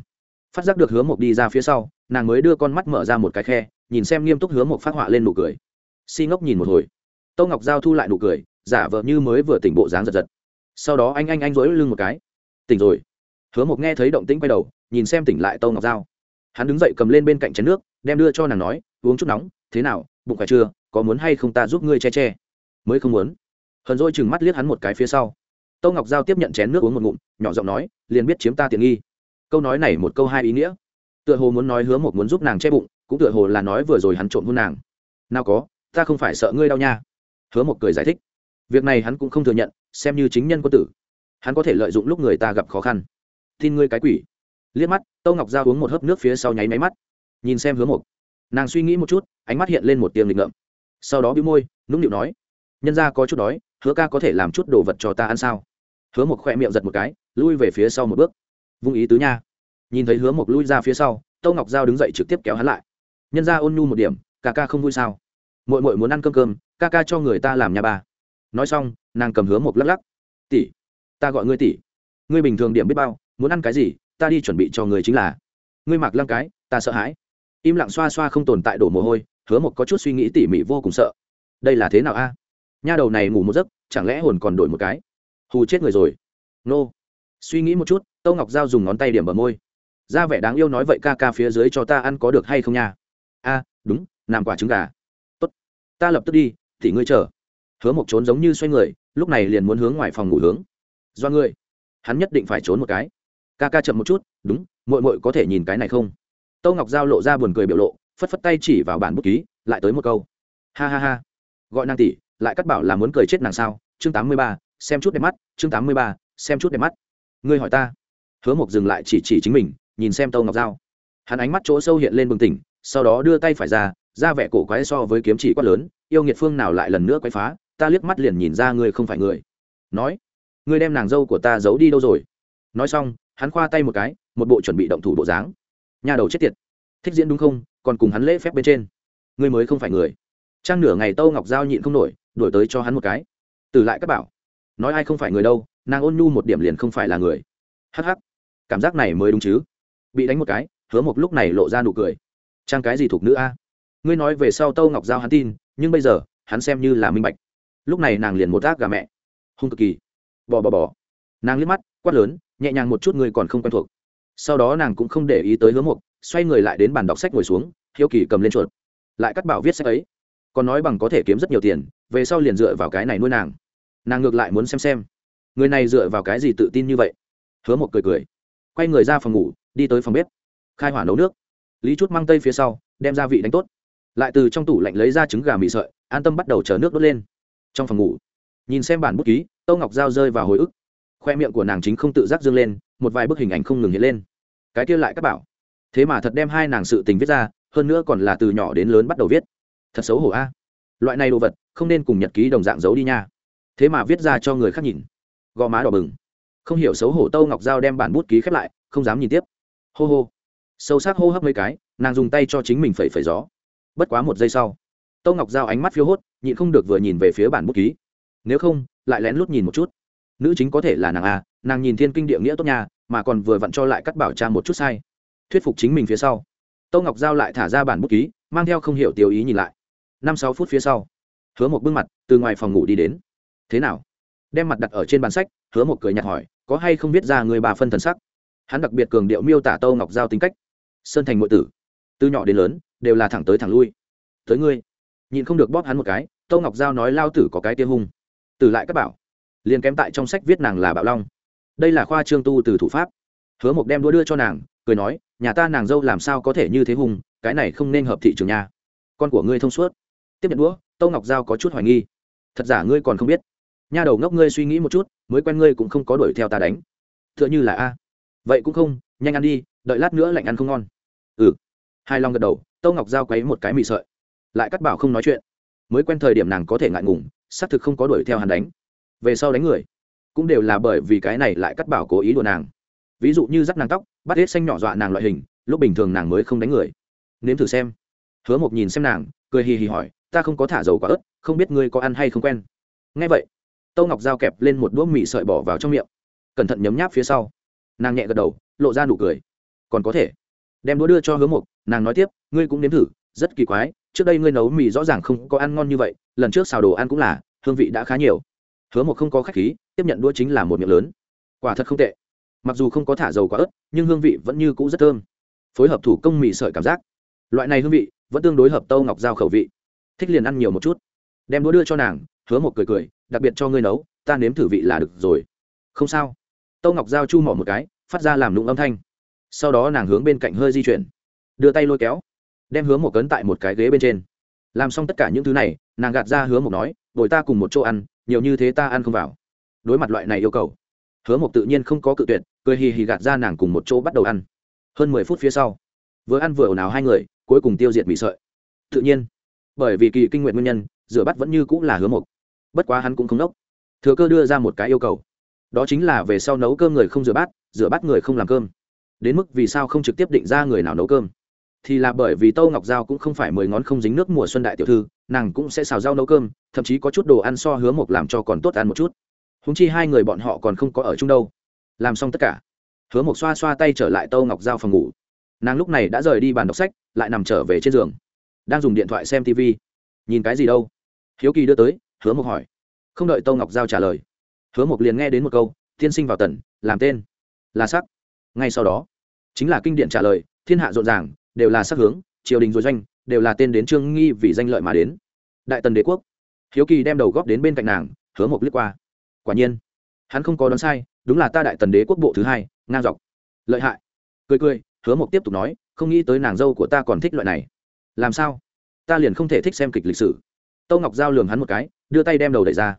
Phát giác được hứa mộc đi ra phía sau nàng mới đưa con mắt mở ra một cái khe, nhìn xem nghiêm túc hứa mộc phát họa lên nụ cười. Si ngốc nhìn một hồi. Tâu ngọc giao thu lại nụ cười, giả vờ như mới vừa tỉnh bộ dáng giật giật. Sau đó anh anh anh dối lưng một cái. Tỉnh rồi. Hứa mộc nghe thấy động tĩnh quay đầu, nhìn xem tỉnh lại tâu ngọc giao. Hắn đứng dậy cầm lên bên cạnh chén nước, đem đưa cho nàng nói, uống chút nóng, thế nào, bụng phải chưa, có muốn hay không ta giúp ngươi che che? Mới không muốn. Hờn dôi chừng mắt liếc hắn một cái phía sau. Tâu ngọc giao tiếp nhận chén nước uống một ngụm, nhỏ giọng nói, liền biết chiếm ta tiện nghi. Câu nói này một câu hai ý nghĩa tựa hồ muốn nói hứa một muốn giúp nàng che bụng, cũng tựa hồ là nói vừa rồi hắn trộm hôn nàng. Nào có, ta không phải sợ ngươi đau nha. Hứa một cười giải thích. Việc này hắn cũng không thừa nhận, xem như chính nhân quân tử. Hắn có thể lợi dụng lúc người ta gặp khó khăn. Tin ngươi cái quỷ. Liếc mắt, tâu ngọc ra uống một hớp nước phía sau nháy máy mắt. Nhìn xem hứa một nàng suy nghĩ một chút, ánh mắt hiện lên một tiếng lịch ngợm. Sau đó bĩu môi, nũng nịu nói, nhân ra có chút đói, hứa ca có thể làm chút đồ vật cho ta ăn sao? Hứa một khoe miệng giật một cái, lui về phía sau một bước. Vung ý tứ nha nhìn thấy hứa một lui ra phía sau, tâu ngọc giao đứng dậy trực tiếp kéo hắn lại. Nhân ra ôn nhu một điểm, ca ca không vui sao? Mội mội muốn ăn cơm cơm, ca ca cho người ta làm nhà bà. nói xong, nàng cầm hứa một lắc lắc. Tỷ, ta gọi ngươi tỷ. Ngươi bình thường điểm biết bao, muốn ăn cái gì, ta đi chuẩn bị cho người chính là. Ngươi mặc lăng cái, ta sợ hãi. Im lặng xoa xoa không tồn tại đổ mồ hôi, hứa một có chút suy nghĩ tỉ mỉ vô cùng sợ. Đây là thế nào a? Nha đầu này ngủ một giấc, chẳng lẽ hồn còn đổi một cái? Hù chết người rồi. Nô. Suy nghĩ một chút, tâu ngọc giao dùng ngón tay điểm bờ môi ra vẻ đáng yêu nói vậy ca ca phía dưới cho ta ăn có được hay không nha? A, đúng làm quả trứng gà. Tốt, ta lập tức đi, thì ngươi chờ. Hứa một trốn giống như xoay người, lúc này liền muốn hướng ngoài phòng ngủ hướng. Do ngươi, hắn nhất định phải trốn một cái. Ca ca chậm một chút, đúng mội mội có thể nhìn cái này không? Tâu ngọc giao lộ ra buồn cười biểu lộ, phất phất tay chỉ vào bản bút ký, lại tới một câu. Ha ha ha. Gọi nàng tỷ, lại cắt bảo là muốn cười chết nàng sao? Chương tám mươi ba, xem chút đẹp mắt, chương tám mươi ba, xem chút đẹp mắt. Ngươi hỏi ta. Hứa mộc dừng lại chỉ chỉ chính mình nhìn xem tâu ngọc dao. Hắn ánh mắt chỗ sâu hiện lên bừng tỉnh, sau đó đưa tay phải ra ra vẻ cổ quái so với kiếm chỉ quát lớn, yêu nghiệt phương nào lại lần nữa quay phá, ta liếc mắt liền nhìn ra ngươi không phải người. Nói, ngươi đem nàng dâu của ta giấu đi đâu rồi? Nói xong, hắn khoa tay một cái, một bộ chuẩn bị động thủ bộ dáng. Nhà đầu chết tiệt. Thích diễn đúng không? Còn cùng hắn lễ phép bên trên. Ngươi mới không phải người. Trang nửa ngày tâu ngọc giao nhịn không nổi đổi tới cho hắn một cái. Từ lại các bảo. Nói ai không phải người đâu, nàng ôn nhu một điểm liền không phải là người. Hh cảm giác này mới đúng chứ bị đánh một cái hứa một lúc này lộ ra nụ cười. Trang cái gì thuộc nữ a? Ngươi nói về sau tâu ngọc giao hắn tin nhưng bây giờ hắn xem như là minh bạch. Lúc này nàng liền một ác gà mẹ. Hung cực kỳ. Bò bò bò. Nàng liếc mắt quát lớn nhẹ nhàng một chút người còn không quen thuộc. Sau đó nàng cũng không để ý tới hứa một, xoay người lại đến bàn đọc sách ngồi xuống hiếu kỳ cầm lên chuột. Lại cắt bảo viết sách ấy. Còn nói bằng có thể kiếm rất nhiều tiền về sau liền dựa vào cái này nuôi nàng. Nàng ngược lại muốn xem xem. Người này dựa vào cái gì tự tin như vậy? Hứa một cười cười. Quay người ra phòng ngủ đi tới phòng bếp, khai hỏa nấu nước. Lý chút mang tây phía sau, đem gia vị đánh tốt. Lại từ trong tủ lạnh lấy ra trứng gà mì sợi, an tâm bắt đầu chờ nước đốt lên. Trong phòng ngủ, nhìn xem bản bút ký, tâu ngọc dao rơi vào hồi ức. Khoe miệng của nàng chính không tự giác dương lên, một vài bức hình ảnh không ngừng hiện lên. Cái kia lại các bảo. Thế mà thật đem hai nàng sự tình viết ra, hơn nữa còn là từ nhỏ đến lớn bắt đầu viết. Thật xấu hổ a. Loại này đồ vật, không nên cùng nhật ký đồng dạng giấu đi nha. Thế mà viết ra cho người khác nhìn. Gò má đỏ bừng. Không hiểu xấu hổ tâu ngọc giao đem bản bút ký khép lại, không dám nhìn tiếp hô hô. Sâu sắc hô hấp mấy cái, nàng dùng tay cho chính mình phẩy phẩy gió. Bất quá một giây sau tâu ngọc giao ánh mắt phiêu hốt, nhịn không được vừa nhìn về phía bản bút ký. Nếu không, lại lén lút nhìn một chút. Nữ chính có thể là nàng a, nàng nhìn thiên kinh địa nghĩa tốt nhà, mà còn vừa vặn cho lại cắt bảo cha một chút sai. Thuyết phục chính mình phía sau. Tâu ngọc giao lại thả ra bản bút ký, mang theo không hiểu tiêu ý nhìn lại. Năm sáu phút phía sau, hứa một bước mặt, từ ngoài phòng ngủ đi đến. Thế nào? Đem mặt đặt ở trên bàn sách, hứa một cười nhạt hỏi, có hay không biết ra người bà phân thần sắc? Hắn đặc biệt cường điệu miêu tả tâu ngọc giao tính cách. Sơn thành ngụy tử, từ nhỏ đến lớn, đều là thẳng tới thẳng lui. Tới ngươi. Nhìn không được bóp hắn một cái tâu ngọc giao nói lao tử có cái tia hung. Tử lại các bảo, liền kém tại trong sách viết nàng là bạo long. Đây là khoa trương tu từ thủ pháp. Hứa mộc đem đũa đưa cho nàng, cười nói, nhà ta nàng dâu làm sao có thể như thế hùng cái này không nên hợp thị trường nhà con của ngươi thông suốt. Tiếp nhận đũa tâu ngọc giao có chút hoài nghi. Thật giả ngươi còn không biết. Nha đầu ngốc ngươi suy nghĩ một chút, mới quen ngươi cũng không có đuổi theo ta đánh. T h ư ợ n h ư là a vậy cũng không, nhanh ăn đi, đợi lát nữa lạnh ăn không ngon. Ừ. Hai long gật đầu tâu ngọc giao quấy một cái mì sợi. Lại cắt bảo không nói chuyện. Mới quen thời điểm nàng có thể ngại ngùng, xác thực không có đuổi theo hắn đánh. Về sau đánh người, cũng đều là bởi vì cái này lại cắt bảo cố ý đùa nàng. Ví dụ như dắt nàng tóc, bắt hết xanh nhỏ dọa nàng loại hình, lúc bình thường nàng mới không đánh người. Nếm thử xem. Hứa một nhìn xem nàng, cười hì hì hỏi, ta không có thả dầu quả ớt, không biết ngươi có ăn hay không quen? Ngay vậy tâu ngọc dao kẹp lên một đũa mì sợi bỏ vào trong miệng. Cẩn thận nhấm nháp phía sau nàng nhẹ gật đầu, lộ ra nụ cười. Còn có thể. Đem đũa đưa cho hứa mục, nàng nói tiếp, ngươi cũng nếm thử, rất kỳ quái, trước đây ngươi nấu mì rõ ràng không có ăn ngon như vậy, lần trước xào đồ ăn cũng là, hương vị đã khá nhiều. Hứa mục không có khách khí, tiếp nhận đũa chính là một miệng lớn. Quả thật không tệ. Mặc dù không có thả dầu quá ớt, nhưng hương vị vẫn như cũ rất thơm. Phối hợp thủ công mì sợi cảm giác. Loại này hương vị vẫn tương đối hợp tâu ngọc giao khẩu vị. Thích liền ăn nhiều một chút. Đem đũa đưa cho nàng, hứa một cười cười, đặc biệt cho ngươi nấu, ta nếm thử vị là được rồi. Không sao tâu ngọc giao chu mỏ một cái, phát ra làm nụng âm thanh. Sau đó nàng hướng bên cạnh hơi di chuyển, đưa tay lôi kéo, đem hướng một cấn tại một cái ghế bên trên. Làm xong tất cả những thứ này, nàng gạt ra hứa một nói đổi ta cùng một chỗ ăn, nhiều như thế ta ăn không vào. Đối mặt loại này yêu cầu, hứa một tự nhiên không có cự tuyệt, cười hì hì gạt ra nàng cùng một chỗ bắt đầu ăn. Hơn mười phút phía sau, vừa ăn vừa ồn ào hai người, cuối cùng tiêu diệt bị sợi. Tự nhiên, bởi vì kỳ kinh nguyện nguyên nhân, rửa bắt vẫn như cũng là hứa một bất quá hắn cũng không nốc thừa cơ đưa ra một cái yêu cầu đó chính là về sau nấu cơm người không rửa bát rửa bát người không làm cơm. Đến mức vì sao không trực tiếp định ra người nào nấu cơm? Thì là bởi vì tâu ngọc giao cũng không phải mười ngón không dính nước mùa xuân đại tiểu thư, nàng cũng sẽ xào rau nấu cơm, thậm chí có chút đồ ăn so hứa mộc làm cho còn tốt ăn một chút. Húng chi hai người bọn họ còn không có ở chung đâu. Làm xong tất cả, hứa mộc xoa xoa tay trở lại tâu ngọc giao phòng ngủ. Nàng lúc này đã rời đi bàn đọc sách, lại nằm trở về trên giường. Đang dùng điện thoại xem tv nhìn cái gì đâu? Hiếu kỳ đưa tới, hứa mộc hỏi. Không đợi tâu ngọc giao trả lời hứa mộc liền nghe đến một câu tiên sinh vào tần, làm tên. Là sắc. Ngay sau đó, chính là kinh điện trả lời, thiên hạ rộn ràng, đều là sắc hướng, triều đình dối doanh, đều là tên đến trương nghi vì danh lợi mà đến. Đại tần đế quốc, hiếu kỳ đem đầu góp đến bên cạnh nàng, hứa mộc liếc qua. Quả nhiên, hắn không có đoán sai, đúng là ta đại tần đế quốc bộ thứ hai, ngang dọc. Lợi hại. Cười cười, hứa mộc tiếp tục nói, không nghĩ tới nàng dâu của ta còn thích loại này. Làm sao? Ta liền không thể thích xem kịch lịch sử. Tâu ngọc giao lường hắn một cái, đưa tay đem đầu đẩy ra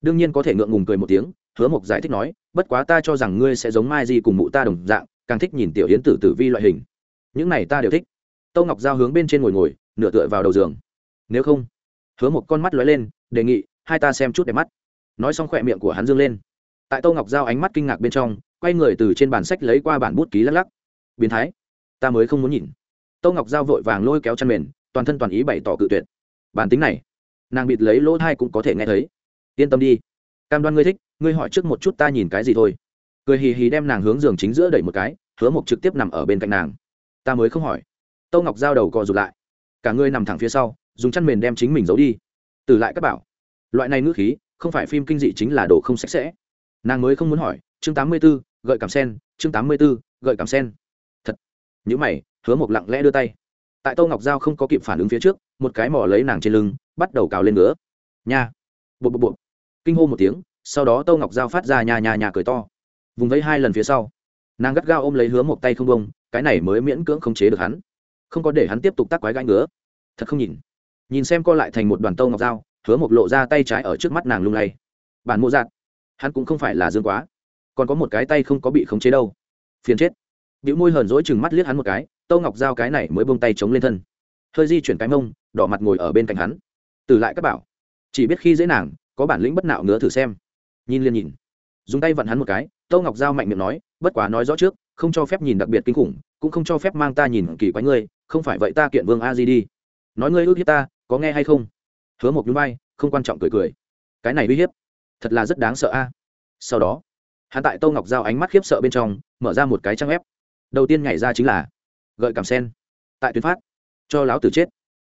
đương nhiên có thể ngượng ngùng cười một tiếng, hứa mộc giải thích nói, bất quá ta cho rằng ngươi sẽ giống mai di cùng mụ ta đồng dạng, càng thích nhìn tiểu Yến tử tử vi loại hình. Những này ta đều thích. Tâu ngọc giao hướng bên trên ngồi ngồi, nửa tựa vào đầu giường. Nếu không? Hứa một con mắt lóe lên, đề nghị, hai ta xem chút đẹp mắt. Nói xong khỏe miệng của hắn dương lên. Tại tâu ngọc giao ánh mắt kinh ngạc bên trong, quay người từ trên bản sách lấy qua bản bút ký lắc lắc. Biến thái, ta mới không muốn nhìn. Tâu ngọc giao vội vàng lôi kéo chăn mền, toàn thân toàn ý bày tỏ cự tuyệt. Bản tính này, nàng bịt lấy lỗ thai cũng có thể nghe thấy yên tâm đi. Cam đoan ngươi thích, ngươi hỏi trước một chút ta nhìn cái gì thôi. Cười hì hì đem nàng hướng giường chính giữa đẩy một cái, hứa mộc trực tiếp nằm ở bên cạnh nàng. Ta mới không hỏi. Tâu ngọc giao đầu cò rụt lại. Cả ngươi nằm thẳng phía sau, dùng chăn mền đem chính mình giấu đi. Từ lại các bảo. Loại này ngữ khí, không phải phim kinh dị chính là đồ không sạch sẽ. Nàng mới không muốn hỏi, chương tám mươi b ố gợi cảm sen, chương tám mươi b ố gợi cảm sen. Thật. Nhữ mày, hứa một lặng lẽ đưa tay. Tại tâu ngọc giao không có kịp phản ứng phía trước, một cái mỏ lấy nàng trên lưng, bắt đầu cào lên nữa. nha bộ bộ bộ kinh hô một tiếng, sau đó tâu ngọc giao phát ra nhà nhà nhà cười to. Vùng vẫy hai lần phía sau, nàng gắt gao ôm lấy hứa một tay không bông cái này mới miễn cưỡng khống chế được hắn. Không có để hắn tiếp tục tác quái gãi ngứa. Thật không nhìn. Nhìn xem co lại thành một đoàn tâu ngọc dao hứa một lộ ra tay trái ở trước mắt nàng lung lay. Bản mộ giạt hắn cũng không phải là dương quá. Còn có một cái tay không có bị khống chế đâu. Phiền chết. Biểu môi hờn dỗi chừng mắt liếc hắn một cái tâu ngọc dao cái này mới bông tay chống lên thân. Hơi di chuyển cái mông, đỏ mặt ngồi ở bên cạnh hắn. Từ lại các bảo chỉ biết khi dễ nàng, có bản lĩnh bất nạo ngứa thử xem. Nhìn liền nhìn. Dùng tay vặn hắn một cái, tâu ngọc giao mạnh miệng nói, bất quá nói rõ trước, không cho phép nhìn đặc biệt kinh khủng, cũng không cho phép mang ta nhìn kỳ quái ngươi, không phải vậy ta kiện vương a di đi. Nói ngươi ước hiếp ta, có nghe hay không? Hứa một núi bay không quan trọng cười cười. Cái này uy hiếp, thật là rất đáng sợ a. Sau đó, hắn tại tâu ngọc giao ánh mắt khiếp sợ bên trong, mở ra một cái trang web. Đầu tiên nhảy ra chính là, gợi cảm sen, tại tuyến phát, cho láo tử chết.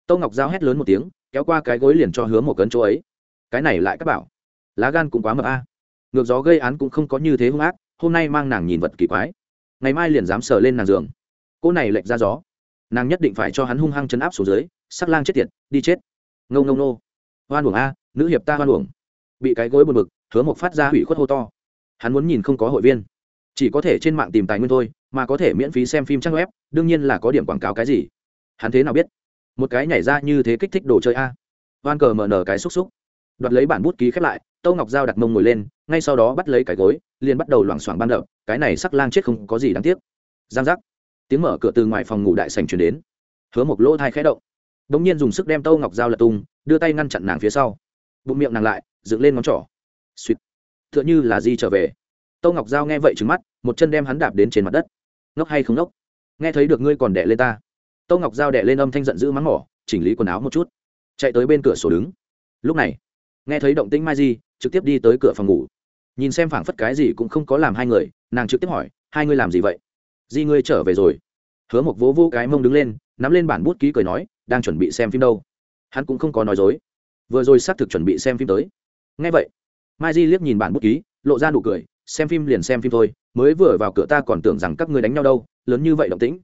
Tâu ngọc giao hét lớn một tiếng kéo qua cái gối liền cho hứa một cấn chỗ ấy. Cái này lại các bảo. Lá gan cũng quá mập a. Ngược gió gây án cũng không có như thế hung ác, hôm nay mang nàng nhìn vật kỳ quái. Ngày mai liền dám sờ lên nàng giường. Cô này lệch ra gió. Nàng nhất định phải cho hắn hung hăng chấn áp xuống dưới, sắc lang chết tiệt, đi chết. Ngâu ngâu nô. Hoan uổng a, nữ hiệp ta hoan uổng. Bị cái gối buồn bực, hứa một phát ra hủy khuất hô to. Hắn muốn nhìn không có hội viên. Chỉ có thể trên mạng tìm tài nguyên thôi, mà có thể miễn phí xem phim trang web, đương nhiên là có điểm quảng cáo cái gì. Hắn thế nào biết? Một cái nhảy ra như thế kích thích đồ chơi a. Van cờ mở nở cái xúc xúc. Đoạt lấy bản bút ký khép lại, tâu ngọc dao đặt mông ngồi lên, ngay sau đó bắt lấy cái gối, liền bắt đầu loảng xoảng ban đậu cái này sắc lang chết không có gì đáng tiếc. Giang giác. Tiếng mở cửa từ ngoài phòng ngủ đại sành chuyển đến. Hứa một lỗ thai khẽ động. Đ ỗ n g nhiên dùng sức đem tâu ngọc dao lật tung, đưa tay ngăn chặn nàng phía sau. Bụng miệng nàng lại, dựng lên ngón trỏ. Suýt. T h ư ợ n h ư là di trở về. Tâu ngọc dao nghe vậy trứng mắt, một chân đem hắn đạp đến trên mặt đất. Ngốc hay không ngốc? Nghe thấy được ngươi còn đẻ lên ta. Tô ngọc Giao đẻ lên âm thanh giận dữ mắng mỏ, chỉnh lý quần áo một chút. Chạy tới bên cửa sổ đứng. Lúc này, nghe thấy động tĩnh mai di, trực tiếp đi tới cửa phòng ngủ. Nhìn xem phảng phất cái gì cũng không có làm hai người, nàng trực tiếp hỏi, hai ngươi làm gì vậy? Di ngươi trở về rồi. Hứa một vỗ vô cái mông đứng lên, nắm lên bản bút ký cười nói, đang chuẩn bị xem phim đâu. Hắn cũng không có nói dối. Vừa rồi xác thực chuẩn bị xem phim tới. Ngay vậy, mai di liếc nhìn bản bút ký, lộ ra nụ cười, xem phim liền xem phim thôi, mới vừa vào cửa ta còn tưởng rằng các ngươi đánh nhau đâu, lớn như vậy động tĩnh.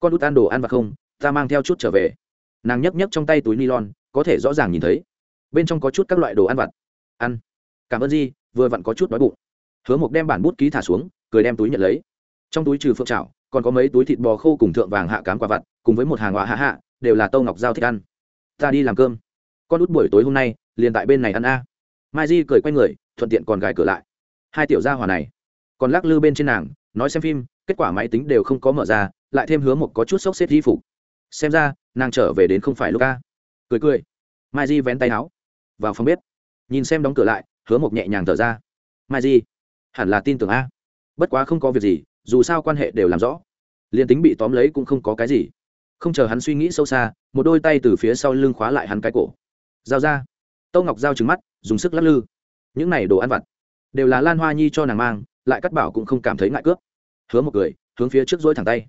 Con út ăn đồ ăn và không ta mang theo chút trở về. Nàng nhấc nhấc trong tay túi nylon, có thể rõ ràng nhìn thấy. Bên trong có chút các loại đồ ăn vặt. Ăn. Cảm ơn di, vừa vặn có chút đói bụng. Hứa mộc đem bản bút ký thả xuống, cười đem túi nhận lấy. Trong túi trừ phượng trào còn có mấy túi thịt bò khô cùng thượng vàng hạ cám quả vặt, cùng với một hàng hóa hạ hạ, đều là tâu ngọc giao thích ăn. Ta đi làm cơm. Con út buổi tối hôm nay, liền tại bên này ăn a. Mai di cười quay người, thuận tiện còn gài cửa lại. Hai tiểu gia hòa này. Còn lắc lư bên trên nàng, nói xem phim, kết quả máy tính đều không có mở ra, lại thêm hứa một có chút sốc xếp di phục xem ra, nàng trở về đến không phải lúc ca. Cười cười. Mai di vén tay áo. Vào phòng bếp. Nhìn xem đóng cửa lại, hứa một nhẹ nhàng thở ra. Mai di, hẳn là tin tưởng a. Bất quá không có việc gì, dù sao quan hệ đều làm rõ. Liền tính bị tóm lấy cũng không có cái gì. Không chờ hắn suy nghĩ sâu xa, một đôi tay từ phía sau lưng khóa lại hắn cái cổ. Giao ra. Tâu ngọc giao trứng mắt, dùng sức lắc lư. Những này đồ ăn vặt, đều là lan hoa nhi cho nàng mang, lại cắt bảo cũng không cảm thấy ngại cướp. Hứa một cười, hướng phía trước dối thẳng tay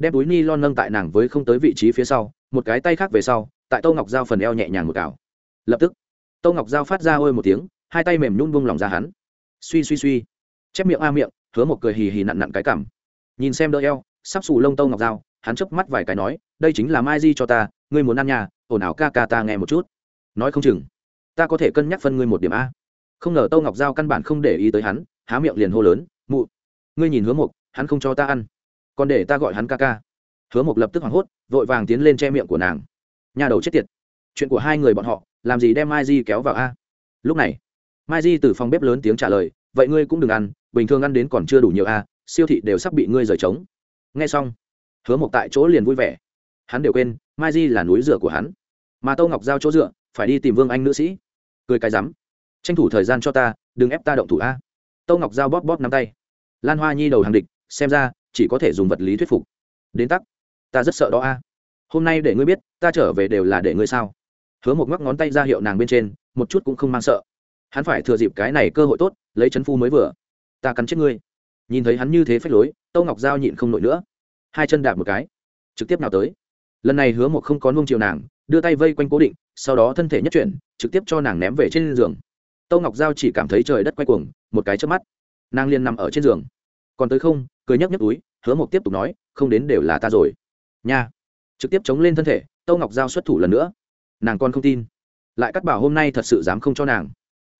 đem túi ni lon nâng tại nàng với không tới vị trí phía sau, một cái tay khác về sau, tại tô ngọc giao phần eo nhẹ nhàng một cào. Lập tức, tô ngọc giao phát ra ôi một tiếng, hai tay mềm nhún bung lòng ra hắn. Suy suy suy. Chép miệng a miệng, hứa một cười hì hì nặn nặn cái cảm nhìn xem đỡ eo, sắp xù lông tô ngọc dao hắn chớp mắt vài cái nói, đây chính là mai di cho ta, ngươi muốn ăn nhà, ồn ào ca ca ta nghe một chút. Nói không chừng, ta có thể cân nhắc phân ngươi một điểm a. Không ngờ tô ngọc giao căn bản không để ý tới hắn, há miệng liền hô lớn, mụ, ngươi nhìn hứa một, hắn không cho ta ăn còn để ta gọi hắn ca ca. Hứa mộc lập tức hoảng hốt, vội vàng tiến lên che miệng của nàng. Nhà đầu chết tiệt. Chuyện của hai người bọn họ, làm gì đem mai di kéo vào a? Lúc này, mai di từ phòng bếp lớn tiếng trả lời, vậy ngươi cũng đừng ăn, bình thường ăn đến còn chưa đủ nhiều a, siêu thị đều sắp bị ngươi rời trống. Nghe xong, hứa mộc tại chỗ liền vui vẻ. Hắn đều quên, mai di là núi rửa của hắn. Mà tâu ngọc giao chỗ dựa, phải đi tìm vương anh nữ sĩ. Cười cái rắm, tranh thủ thời gian cho ta, đừng ép ta động thủ a. Tâu ngọc giao bóp bóp nắm tay. Lan hoa nhi đầu hàng địch, xem ra chỉ có thể dùng vật lý thuyết phục. Đến tắc, ta rất sợ đó a. Hôm nay để ngươi biết, ta trở về đều là để ngươi sao? Hứa một ngóc ngón tay ra hiệu nàng bên trên, một chút cũng không mang sợ. Hắn phải thừa dịp cái này cơ hội tốt, lấy chấn phu mới vừa. Ta cắn chết ngươi. Nhìn thấy hắn như thế phách lối, tâu ngọc giao nhịn không nổi nữa. Hai chân đạp một cái, trực tiếp nào tới. Lần này hứa một không có nung chiều nàng, đưa tay vây quanh cố định, sau đó thân thể nhất chuyển, trực tiếp cho nàng ném về trên giường. Tâu ngọc giao chỉ cảm thấy trời đất quay cuồng, một cái trước mắt. Nàng liền nằm ở trên giường. Còn tới không cười nhấc nhấc túi, hứa một tiếp tục nói, không đến đều là ta rồi. Nha. Trực tiếp chống lên thân thể, tâu ngọc giao xuất thủ lần nữa. Nàng còn không tin. Lại cắt bảo hôm nay thật sự dám không cho nàng.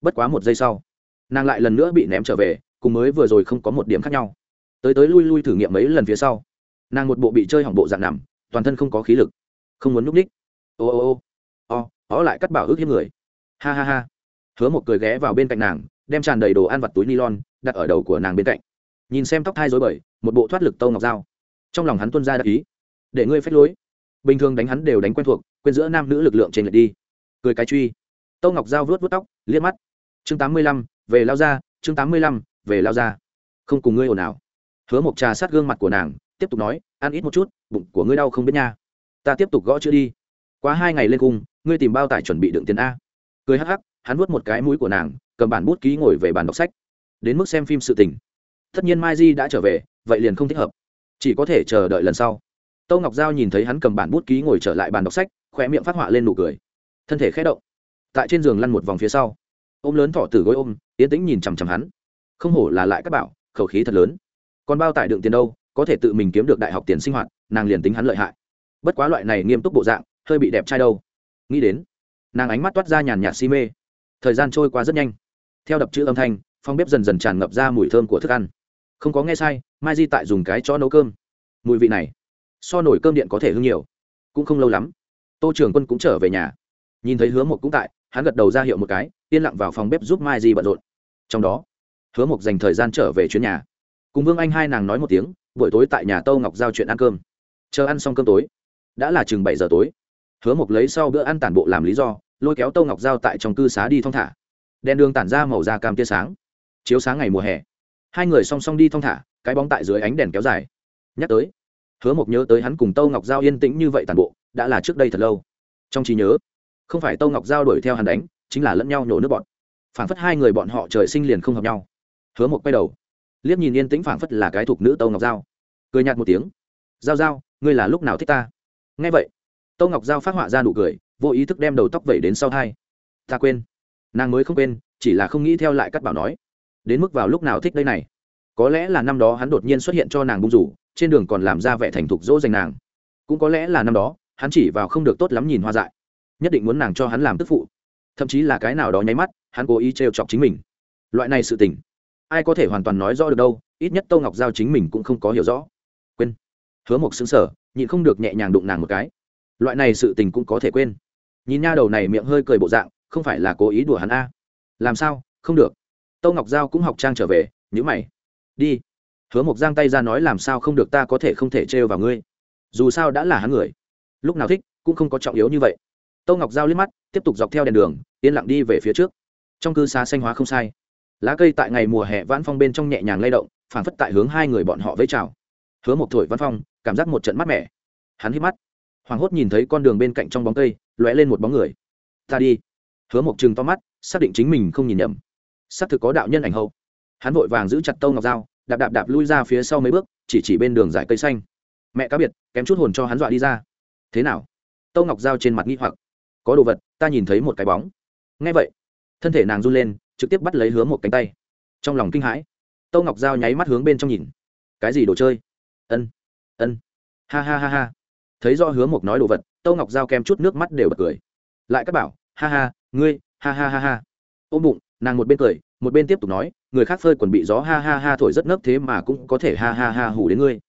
Bất quá một giây sau, nàng lại lần nữa bị ném trở về, cùng mới vừa rồi không có một điểm khác nhau. Tới tới lui lui thử nghiệm mấy lần phía sau, nàng một bộ bị chơi hỏng bộ dạng nằm, toàn thân không có khí lực, không muốn núp ních. Ô ô ô, o ó lại cắt bảo ước hiếp người. Ha ha ha. Hứa một cười ghé vào bên cạnh nàng, đem tràn đầy đồ ăn vặt túi nylon đặt ở đầu của nàng bên cạnh nhìn xem tóc thai dối bời, một bộ thoát lực tâu ngọc dao. Trong lòng hắn tuân ra đại ý. Để ngươi phép lối. Bình thường đánh hắn đều đánh quen thuộc, quên giữa nam nữ lực lượng trên lệch đi. Cười cái truy. Tâu ngọc dao vuốt vuốt tóc, liếc mắt. Chương tám mươi lăm, về lao ra, chương tám mươi lăm, về lao ra. Không cùng ngươi ồn ào. Hứa một trà sát gương mặt của nàng, tiếp tục nói, ăn ít một chút, bụng của ngươi đau không biết nha. Ta tiếp tục gõ chữ đi. Quá hai ngày lên cung, ngươi tìm bao tải chuẩn bị đựng tiền a. Cười hắc hắc, hắn vuốt một cái mũi của nàng, cầm bản bút ký ngồi về bàn đọc sách. Đến mức xem phim sự tình tất nhiên mai di đã trở về, vậy liền không thích hợp. Chỉ có thể chờ đợi lần sau. Tâu ngọc giao nhìn thấy hắn cầm bản bút ký ngồi trở lại bàn đọc sách khoe miệng phát họa lên nụ cười. Thân thể khẽ động. Tại trên giường lăn một vòng phía sau, ôm lớn thọ tử gối ôm yến tĩnh nhìn chằm chằm hắn. Không hổ là lại các bảo, khẩu khí thật lớn. Còn bao tải đựng tiền đâu, có thể tự mình kiếm được đại học tiền sinh hoạt, nàng liền tính hắn lợi hại. Bất quá loại này nghiêm túc bộ dạng, hơi bị đẹp trai đâu. Nghĩ đến, nàng ánh mắt toát ra nhàn nhạt si mê. Thời gian trôi qua rất nhanh. Theo đập chữ âm thanh phong bếp dần dần tràn ngập ra mùi thơm của thức ăn không có nghe sai, mai di tại dùng cái cho nấu cơm. Mùi vị này, so nổi cơm điện có thể hương nhiều, cũng không lâu lắm, tô trường quân cũng trở về nhà. Nhìn thấy hứa mộc cũng tại, hắn gật đầu ra hiệu một cái, yên lặng vào phòng bếp giúp mai di bận rộn. Trong đó, hứa mộc dành thời gian trở về chuyến nhà. Cùng vương anh hai nàng nói một tiếng, buổi tối tại nhà tâu ngọc giao chuyện ăn cơm. Chờ ăn xong cơm tối, đã là chừng bảy giờ tối. Hứa mộc lấy sau bữa ăn tản bộ làm lý do, lôi kéo tâu ngọc giao tại trong cư xá đi thong thả. Đèn đường tản ra màu da cam tia sáng. Chiếu sáng ngày mùa hè hai người song song đi thong thả, cái bóng tại dưới ánh đèn kéo dài. Nhắc tới, hứa mộc nhớ tới hắn cùng tâu ngọc giao yên tĩnh như vậy tàn bộ, đã là trước đây thật lâu. Trong trí nhớ, không phải tâu ngọc giao đuổi theo hắn đánh, chính là lẫn nhau nhổ nước bọn. Phảng phất hai người bọn họ trời sinh liền không hợp nhau. Hứa mộc quay đầu, liếc nhìn yên tĩnh phảng phất là cái thuộc nữ tâu ngọc giao. Cười nhạt một tiếng, giao giao, ngươi là lúc nào thích ta? Nghe vậy, tâu ngọc giao phát họa ra nụ cười, vô ý thức đem đầu tóc vẩy đến sau thai. Ta quên. Nàng mới không quên, chỉ là không nghĩ theo lại cắt bảo nói đến mức vào lúc nào thích đây này? Có lẽ là năm đó hắn đột nhiên xuất hiện cho nàng bung rủ, trên đường còn làm ra vẻ thành thục dỗ dành nàng. Cũng có lẽ là năm đó, hắn chỉ vào không được tốt lắm nhìn hoa dại. Nhất định muốn nàng cho hắn làm tức phụ. Thậm chí là cái nào đó nháy mắt, hắn cố ý trêu chọc chính mình. Loại này sự tình, ai có thể hoàn toàn nói rõ được đâu, ít nhất tô ngọc giao chính mình cũng không có hiểu rõ. Quên. Hứa một xứng sở nhịn không được nhẹ nhàng đụng nàng một cái. Loại này sự tình cũng có thể quên. Nhìn nha đầu này miệng hơi cười bộ dạng, không phải là cố ý đùa hắn a. Làm sao? Không được. Tâu ngọc giao cũng học trang trở về nhữ mày. Đi. Hứa mộc giang tay ra nói làm sao không được ta có thể không thể trêu vào ngươi. Dù sao đã là hắn người. Lúc nào thích, cũng không có trọng yếu như vậy. Tâu ngọc giao liếc mắt, tiếp tục dọc theo đèn đường, yên lặng đi về phía trước. Trong cư xá xanh hóa không sai. Lá cây tại ngày mùa hè vãn phong bên trong nhẹ nhàng lay động, phảng phất tại hướng hai người bọn họ vẫy chào. Hứa một thổi văn phong, cảm giác một trận mát mẻ. Hắn hít mắt. Hoảng hốt nhìn thấy con đường bên cạnh trong bóng cây, lóe lên một bóng người. Ta đi. Hứa một chừng to mắt, xác định chính mình không nhìn nhầm xác thực có đạo nhân ảnh hậu. Hắn vội vàng giữ chặt tâu ngọc dao đạp đạp đạp lui ra phía sau mấy bước, chỉ chỉ bên đường dải cây xanh. Mẹ cá biệt, kém chút hồn cho hắn dọa đi ra. Thế nào? Tâu ngọc dao trên mặt nghi hoặc. Có đồ vật, ta nhìn thấy một cái bóng. Ngay vậy. Thân thể nàng run lên, trực tiếp bắt lấy hướng một cánh tay. Trong lòng kinh hãi, tâu ngọc dao nháy mắt hướng bên trong nhìn. Cái gì đồ chơi? Ân ân. Ha ha ha ha. Thấy do hứa mộc nói đồ vật, tâu ngọc dao kem chút nước mắt đều bật cười. Lại các bảo, ha ha, ngươi, ha ha ha ha. Ôm bụng nàng một bên cười, một bên tiếp tục nói, người khác phơi quần bị gió ha ha ha thổi rất nấc thế mà cũng có thể ha ha ha hủ đến ngươi.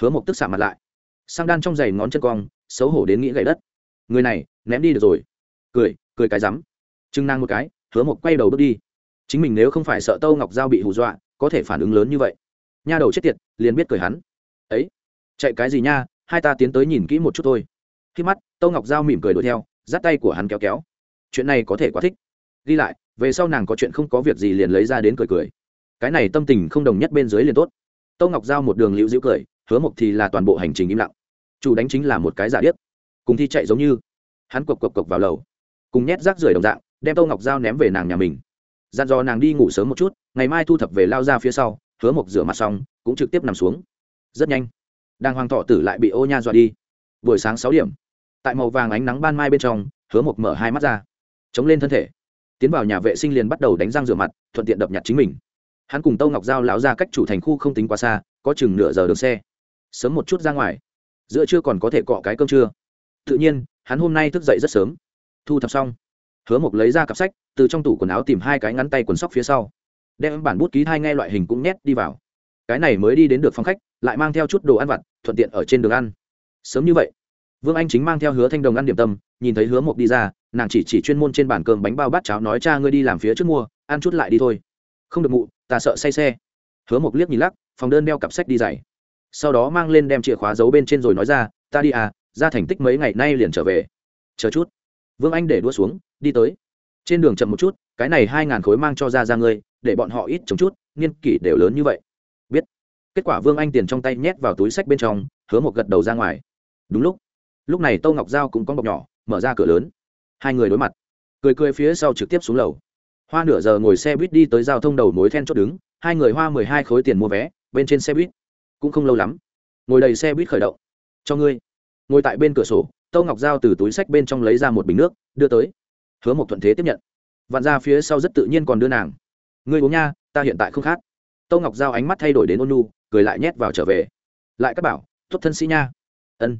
Hứa mộc tức xạ mặt lại. Sang đan trong giày ngón chân cong, xấu hổ đến nghĩ gậy đất. Người này, ném đi được rồi. Cười cười cái rắm. Chưng nàng một cái, hứa mộc quay đầu bước đi. Chính mình nếu không phải sợ tâu ngọc giao bị hù dọa, có thể phản ứng lớn như vậy. Nha đầu chết tiệt, liền biết cười hắn. Ấy, chạy cái gì nha, hai ta tiến tới nhìn kỹ một chút thôi. Khi mắt, tâu ngọc giao mỉm cười đuổi theo, dắt tay của hắn kéo kéo. Chuyện này có thể quá thích. Ghi lại về sau nàng có chuyện không có việc gì liền lấy ra đến cười cười. Cái này tâm tình không đồng nhất bên dưới liền tốt. Tô ngọc giao một đường liễu giữ cười, hứa mộc thì là toàn bộ hành trình im lặng. Chủ đánh chính là một cái giả điếc. Cùng thi chạy giống như. Hắn cộc cộc cộc vào lầu. Cùng nhét rác rưởi đồng dạng, đem tô ngọc giao ném về nàng nhà mình. Dặn dò nàng đi ngủ sớm một chút, ngày mai thu thập về lao ra phía sau, hứa mộc rửa mặt xong, cũng trực tiếp nằm xuống. Rất nhanh đang hoàng thọ tử lại bị ô nha dọa đi. Buổi sáng sáu điểm, tại màu vàng ánh nắng ban mai bên trong, hứa mộc mở hai mắt ra. Chống lên thân thể tiến vào nhà vệ sinh liền bắt đầu đánh răng rửa mặt, thuận tiện đập nhặt chính mình. Hắn cùng tâu ngọc giao lão ra cách chủ thành khu không tính quá xa, có chừng nửa giờ đường xe. Sớm một chút ra ngoài. Giữa trưa còn có thể cọ cái cơm trưa. Tự nhiên, hắn hôm nay thức dậy rất sớm. Thu thập xong, hứa mộc lấy ra cặp sách, từ trong tủ quần áo tìm hai cái ngắn tay quần sóc phía sau. Đem bản bút ký thai nghe loại hình cũng nhét đi vào. Cái này mới đi đến được phòng khách, lại mang theo chút đồ ăn vặt, thuận tiện ở trên đường ăn. Sớm như vậy, vương anh chính mang theo hứa thanh đồng ăn điểm tâm nhìn thấy hứa mộc đi ra, nàng chỉ chỉ chuyên môn trên bàn cơm bánh bao bát cháo nói, cha ngươi đi làm phía trước mua, ăn chút lại đi thôi. Không được mụ, ta sợ say xe. Hứa mộc liếc nhìn lắc, phòng đơn đeo cặp sách đi dày sau đó mang lên đem chìa khóa giấu bên trên rồi nói ra, ta đi à ra thành tích mấy ngày nay liền trở về. Chờ chút. Vương anh để đua xuống, đi tới. Trên đường chậm một chút, cái này hai ngàn khối mang cho ra ra ngươi, để bọn họ ít chống chút niên kỷ đều lớn như vậy. Biết. Kết quả vương anh tiền trong tay nhét vào túi sách bên trong, hứa một gật đầu ra ngoài. Đúng lúc. Lúc này tâu ngọc giao cũng có bọc nhỏ mở ra cửa lớn. Hai người đối mặt, cười cười phía sau trực tiếp xuống lầu. Hoa nửa giờ ngồi xe buýt đi tới giao thông đầu mối then chốt đứng, hai người hoa mười hai khối tiền mua vé, bên trên xe buýt. Cũng không lâu lắm, ngồi đầy xe buýt khởi động. Cho ngươi. Ngồi tại bên cửa sổ, tâu ngọc giao từ túi sách bên trong lấy ra một bình nước, đưa tới. Hứa một thuận thế tiếp nhận. Vặn ra phía sau rất tự nhiên còn đưa nàng. Ngươi uống nha, ta hiện tại không khát. Tâu ngọc giao ánh mắt thay đổi đến ôn nu cười lại nhét vào trở về. Lại các bảo, tốt thân sĩ nha. Ân.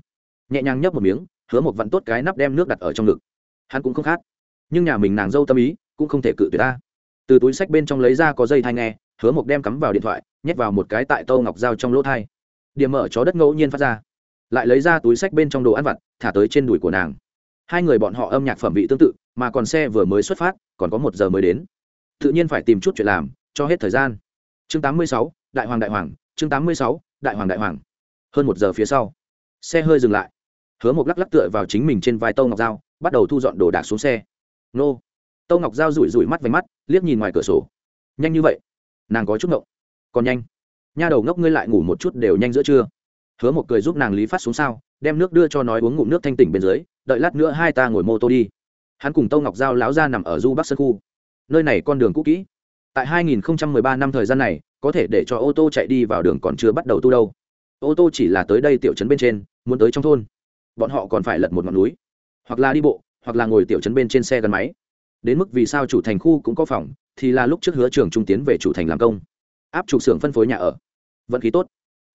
Nhẹ nhàng nhấp một miếng hứa một vặn tốt cái nắp đem nước đặt ở trong ngực. Hắn cũng không khát. Nhưng nhà mình nàng dâu tâm ý cũng không thể cự tuyệt ta. Từ túi sách bên trong lấy ra có dây thai nghe hứa một đem cắm vào điện thoại nhét vào một cái tại tâu ngọc dao trong lỗ thai. Điểm mở chó đất ngẫu nhiên phát ra. Lại lấy ra túi sách bên trong đồ ăn vặt thả tới trên đùi của nàng. Hai người bọn họ âm nhạc phẩm vị tương tự mà còn xe vừa mới xuất phát còn có một giờ mới đến. Tự nhiên phải tìm chút chuyện làm cho hết thời gian. Chương 86, đại hoàng đại hoàng chương 86, đại hoàng đại hoàng. Hơn một giờ phía sau xe hơi dừng lại hứa một lắc lắc tựa vào chính mình trên vai tâu ngọc dao bắt đầu thu dọn đồ đạc xuống xe. Nô. Tâu ngọc dao rủi rủi mắt vánh mắt, liếc nhìn ngoài cửa sổ. Nhanh như vậy? Nàng có chút ngộng. Còn nhanh. Nha đầu ngốc ngươi lại ngủ một chút đều nhanh giữa trưa. Hứa một cười giúp nàng lý phát xuống sao, đem nước đưa cho nói uống ngụm nước thanh tỉnh bên dưới, đợi lát nữa hai ta ngồi mô tô đi. Hắn cùng tâu ngọc giao láo ra nằm ở du bắc sơn khu. Nơi này con đường cũ kỹ. Tại 2013 năm thời gian này, có thể để cho ô tô chạy đi vào đường còn chưa bắt đầu tu đâu. Ô tô chỉ là tới đây tiểu trấn bên trên, muốn tới trong thôn bọn họ còn phải lật một ngọn núi, hoặc là đi bộ, hoặc là ngồi tiểu trấn bên trên xe gắn máy. Đến mức vì sao chủ thành khu cũng có phòng, thì là lúc trước hứa trường trung tiến về chủ thành làm công. Áp trục xưởng phân phối nhà ở. Vận khí tốt.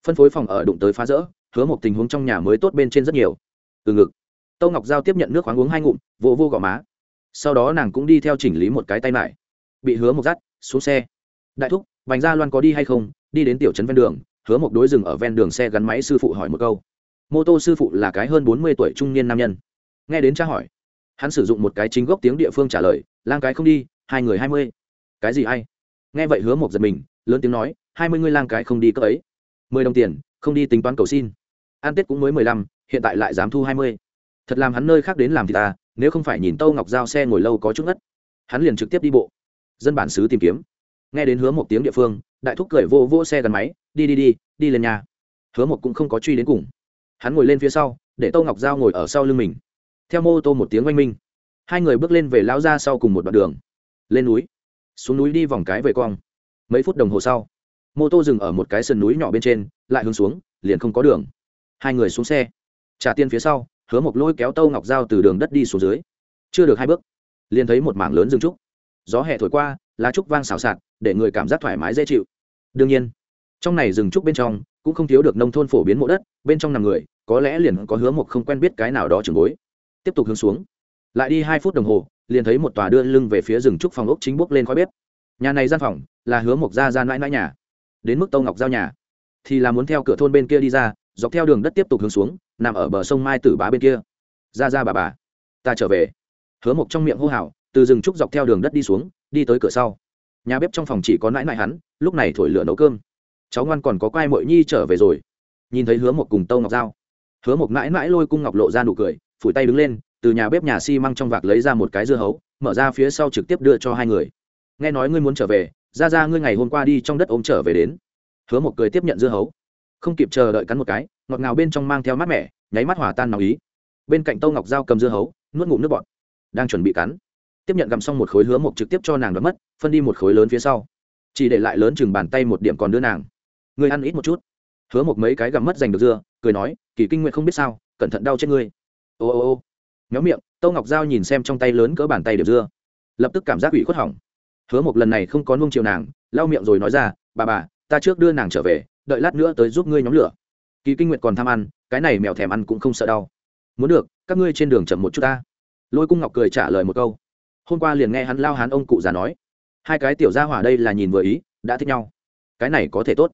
Phân phối phòng ở đụng tới phá rỡ, hứa một tình huống trong nhà mới tốt bên trên rất nhiều. Từ ngực tâu ngọc giao tiếp nhận nước khoáng uống hai ngụm, vô vô gò má. Sau đó nàng cũng đi theo chỉnh lý một cái tay lại. Bị hứa một dắt, xuống xe. Đại thúc vành gia loan có đi hay không? Đi đến tiểu trấn ven đường, hứa một đối rừng ở ven đường xe gắn máy sư phụ hỏi một câu mô tô sư phụ là cái hơn bốn mươi tuổi trung niên nam nhân. Nghe đến cha hỏi, hắn sử dụng một cái chính gốc tiếng địa phương trả lời, lang cái không đi, hai người hai mươi. Cái gì hay nghe vậy hứa một giật mình, lớn tiếng nói, hai mươi ngươi lang cái không đi cỡ ấy. Mười đồng tiền, không đi tính toán cầu xin. An tết cũng mới mười lăm, hiện tại lại dám thu hai mươi. Thật làm hắn nơi khác đến làm thì ta, nếu không phải nhìn tâu ngọc giao xe ngồi lâu có chút ngất. Hắn liền trực tiếp đi bộ. Dân bản xứ tìm kiếm. Nghe đến hứa một tiếng địa phương, đại thúc cười vô vô xe gắn máy, đi đi đi đi lên nhà. Hứa một cũng không có truy đến cùng hắn ngồi lên phía sau, để tô ngọc giao ngồi ở sau lưng mình. Theo mô tô một tiếng oanh minh, hai người bước lên về lao ra sau cùng một đoạn đường. Lên núi, xuống núi đi vòng cái về cong mấy phút đồng hồ sau, mô tô dừng ở một cái sườn núi nhỏ bên trên, lại hướng xuống, liền không có đường. Hai người xuống xe. Trả tiền phía sau, hứa một lôi kéo tâu ngọc dao từ đường đất đi xuống dưới. Chưa được hai bước, liền thấy một mảng lớn rừng trúc. Gió hè thổi qua, lá trúc vang xào xạc, để người cảm giác thoải mái dễ chịu. Đương nhiên, trong này rừng trúc bên trong, cũng không thiếu được nông thôn phổ biến mộ đất, bên trong nằm người có lẽ liền có hứa một không quen biết cái nào đó trường bối. Tiếp tục hướng xuống. Lại đi hai phút đồng hồ, liền thấy một tòa đưa lưng về phía rừng trúc phòng ốc chính bốc lên khói bếp. Nhà này gian phòng là hứa mộc ra gian mãi mãi nhà. Đến mức tâu ngọc giao nhà. Thì là muốn theo cửa thôn bên kia đi ra, dọc theo đường đất tiếp tục hướng xuống, nằm ở bờ sông mai tử bá bên kia. Ra ra bà bà, ta trở về. Hứa mộc trong miệng hô hào, từ rừng trúc dọc theo đường đất đi xuống, đi tới cửa sau. Nhà bếp trong phòng chỉ có nãi nãi hắn, lúc này thổi lửa nấu cơm. Cháu ngoan còn có quai mội nhi trở về rồi. Nhìn thấy hứa mộc cùng tâu ngọc giao hứa mộc mãi mãi lôi cung ngọc lộ ra nụ cười, phủi tay đứng lên, từ nhà bếp nhà xi、si、măng trong vạc lấy ra một cái dưa hấu, mở ra phía sau trực tiếp đưa cho hai người. Nghe nói ngươi muốn trở về, ra ra ngươi ngày hôm qua đi trong đất ôm trở về đến. Hứa một cười tiếp nhận dưa hấu. Không kịp chờ đợi cắn một cái, ngọt ngào bên trong mang theo mát mẻ, nháy mắt hòa tan nòng ý. Bên cạnh tâu ngọc dao cầm dưa hấu, nuốt ngụm nước bọt. Đang chuẩn bị cắn. Tiếp nhận gặm xong một khối, hứa một trực tiếp cho nàng đoán mất, phân đi một khối lớn phía sau. Chỉ để lại lớn chừng bàn tay một điểm còn đưa nàng. Ngươi ăn ít một chút hứa một mấy cái gặm mất giành được dưa, cười nói, kỳ kinh nguyện không biết sao, cẩn thận đau chết ngươi. Ô ô ô. Méo miệng, tâu ngọc giao nhìn xem trong tay lớn cỡ bàn tay điểm dưa. Lập tức cảm giác ủy khuất hỏng. Hứa một lần này không có nung chiều nàng, lau miệng rồi nói ra, bà bà, ta trước đưa nàng trở về, đợi lát nữa tới giúp ngươi nhóm lửa. Kỳ kinh nguyện còn tham ăn, cái này mèo thèm ăn cũng không sợ đau. Muốn được, các ngươi trên đường chậm một chút ta. Lôi cung ngọc cười trả lời một câu. Hôm qua liền nghe hắn lao hắn ông cụ già nói, hai cái tiểu gia hỏa đây là nhìn vừa ý, đã thích nhau. Cái này có thể tốt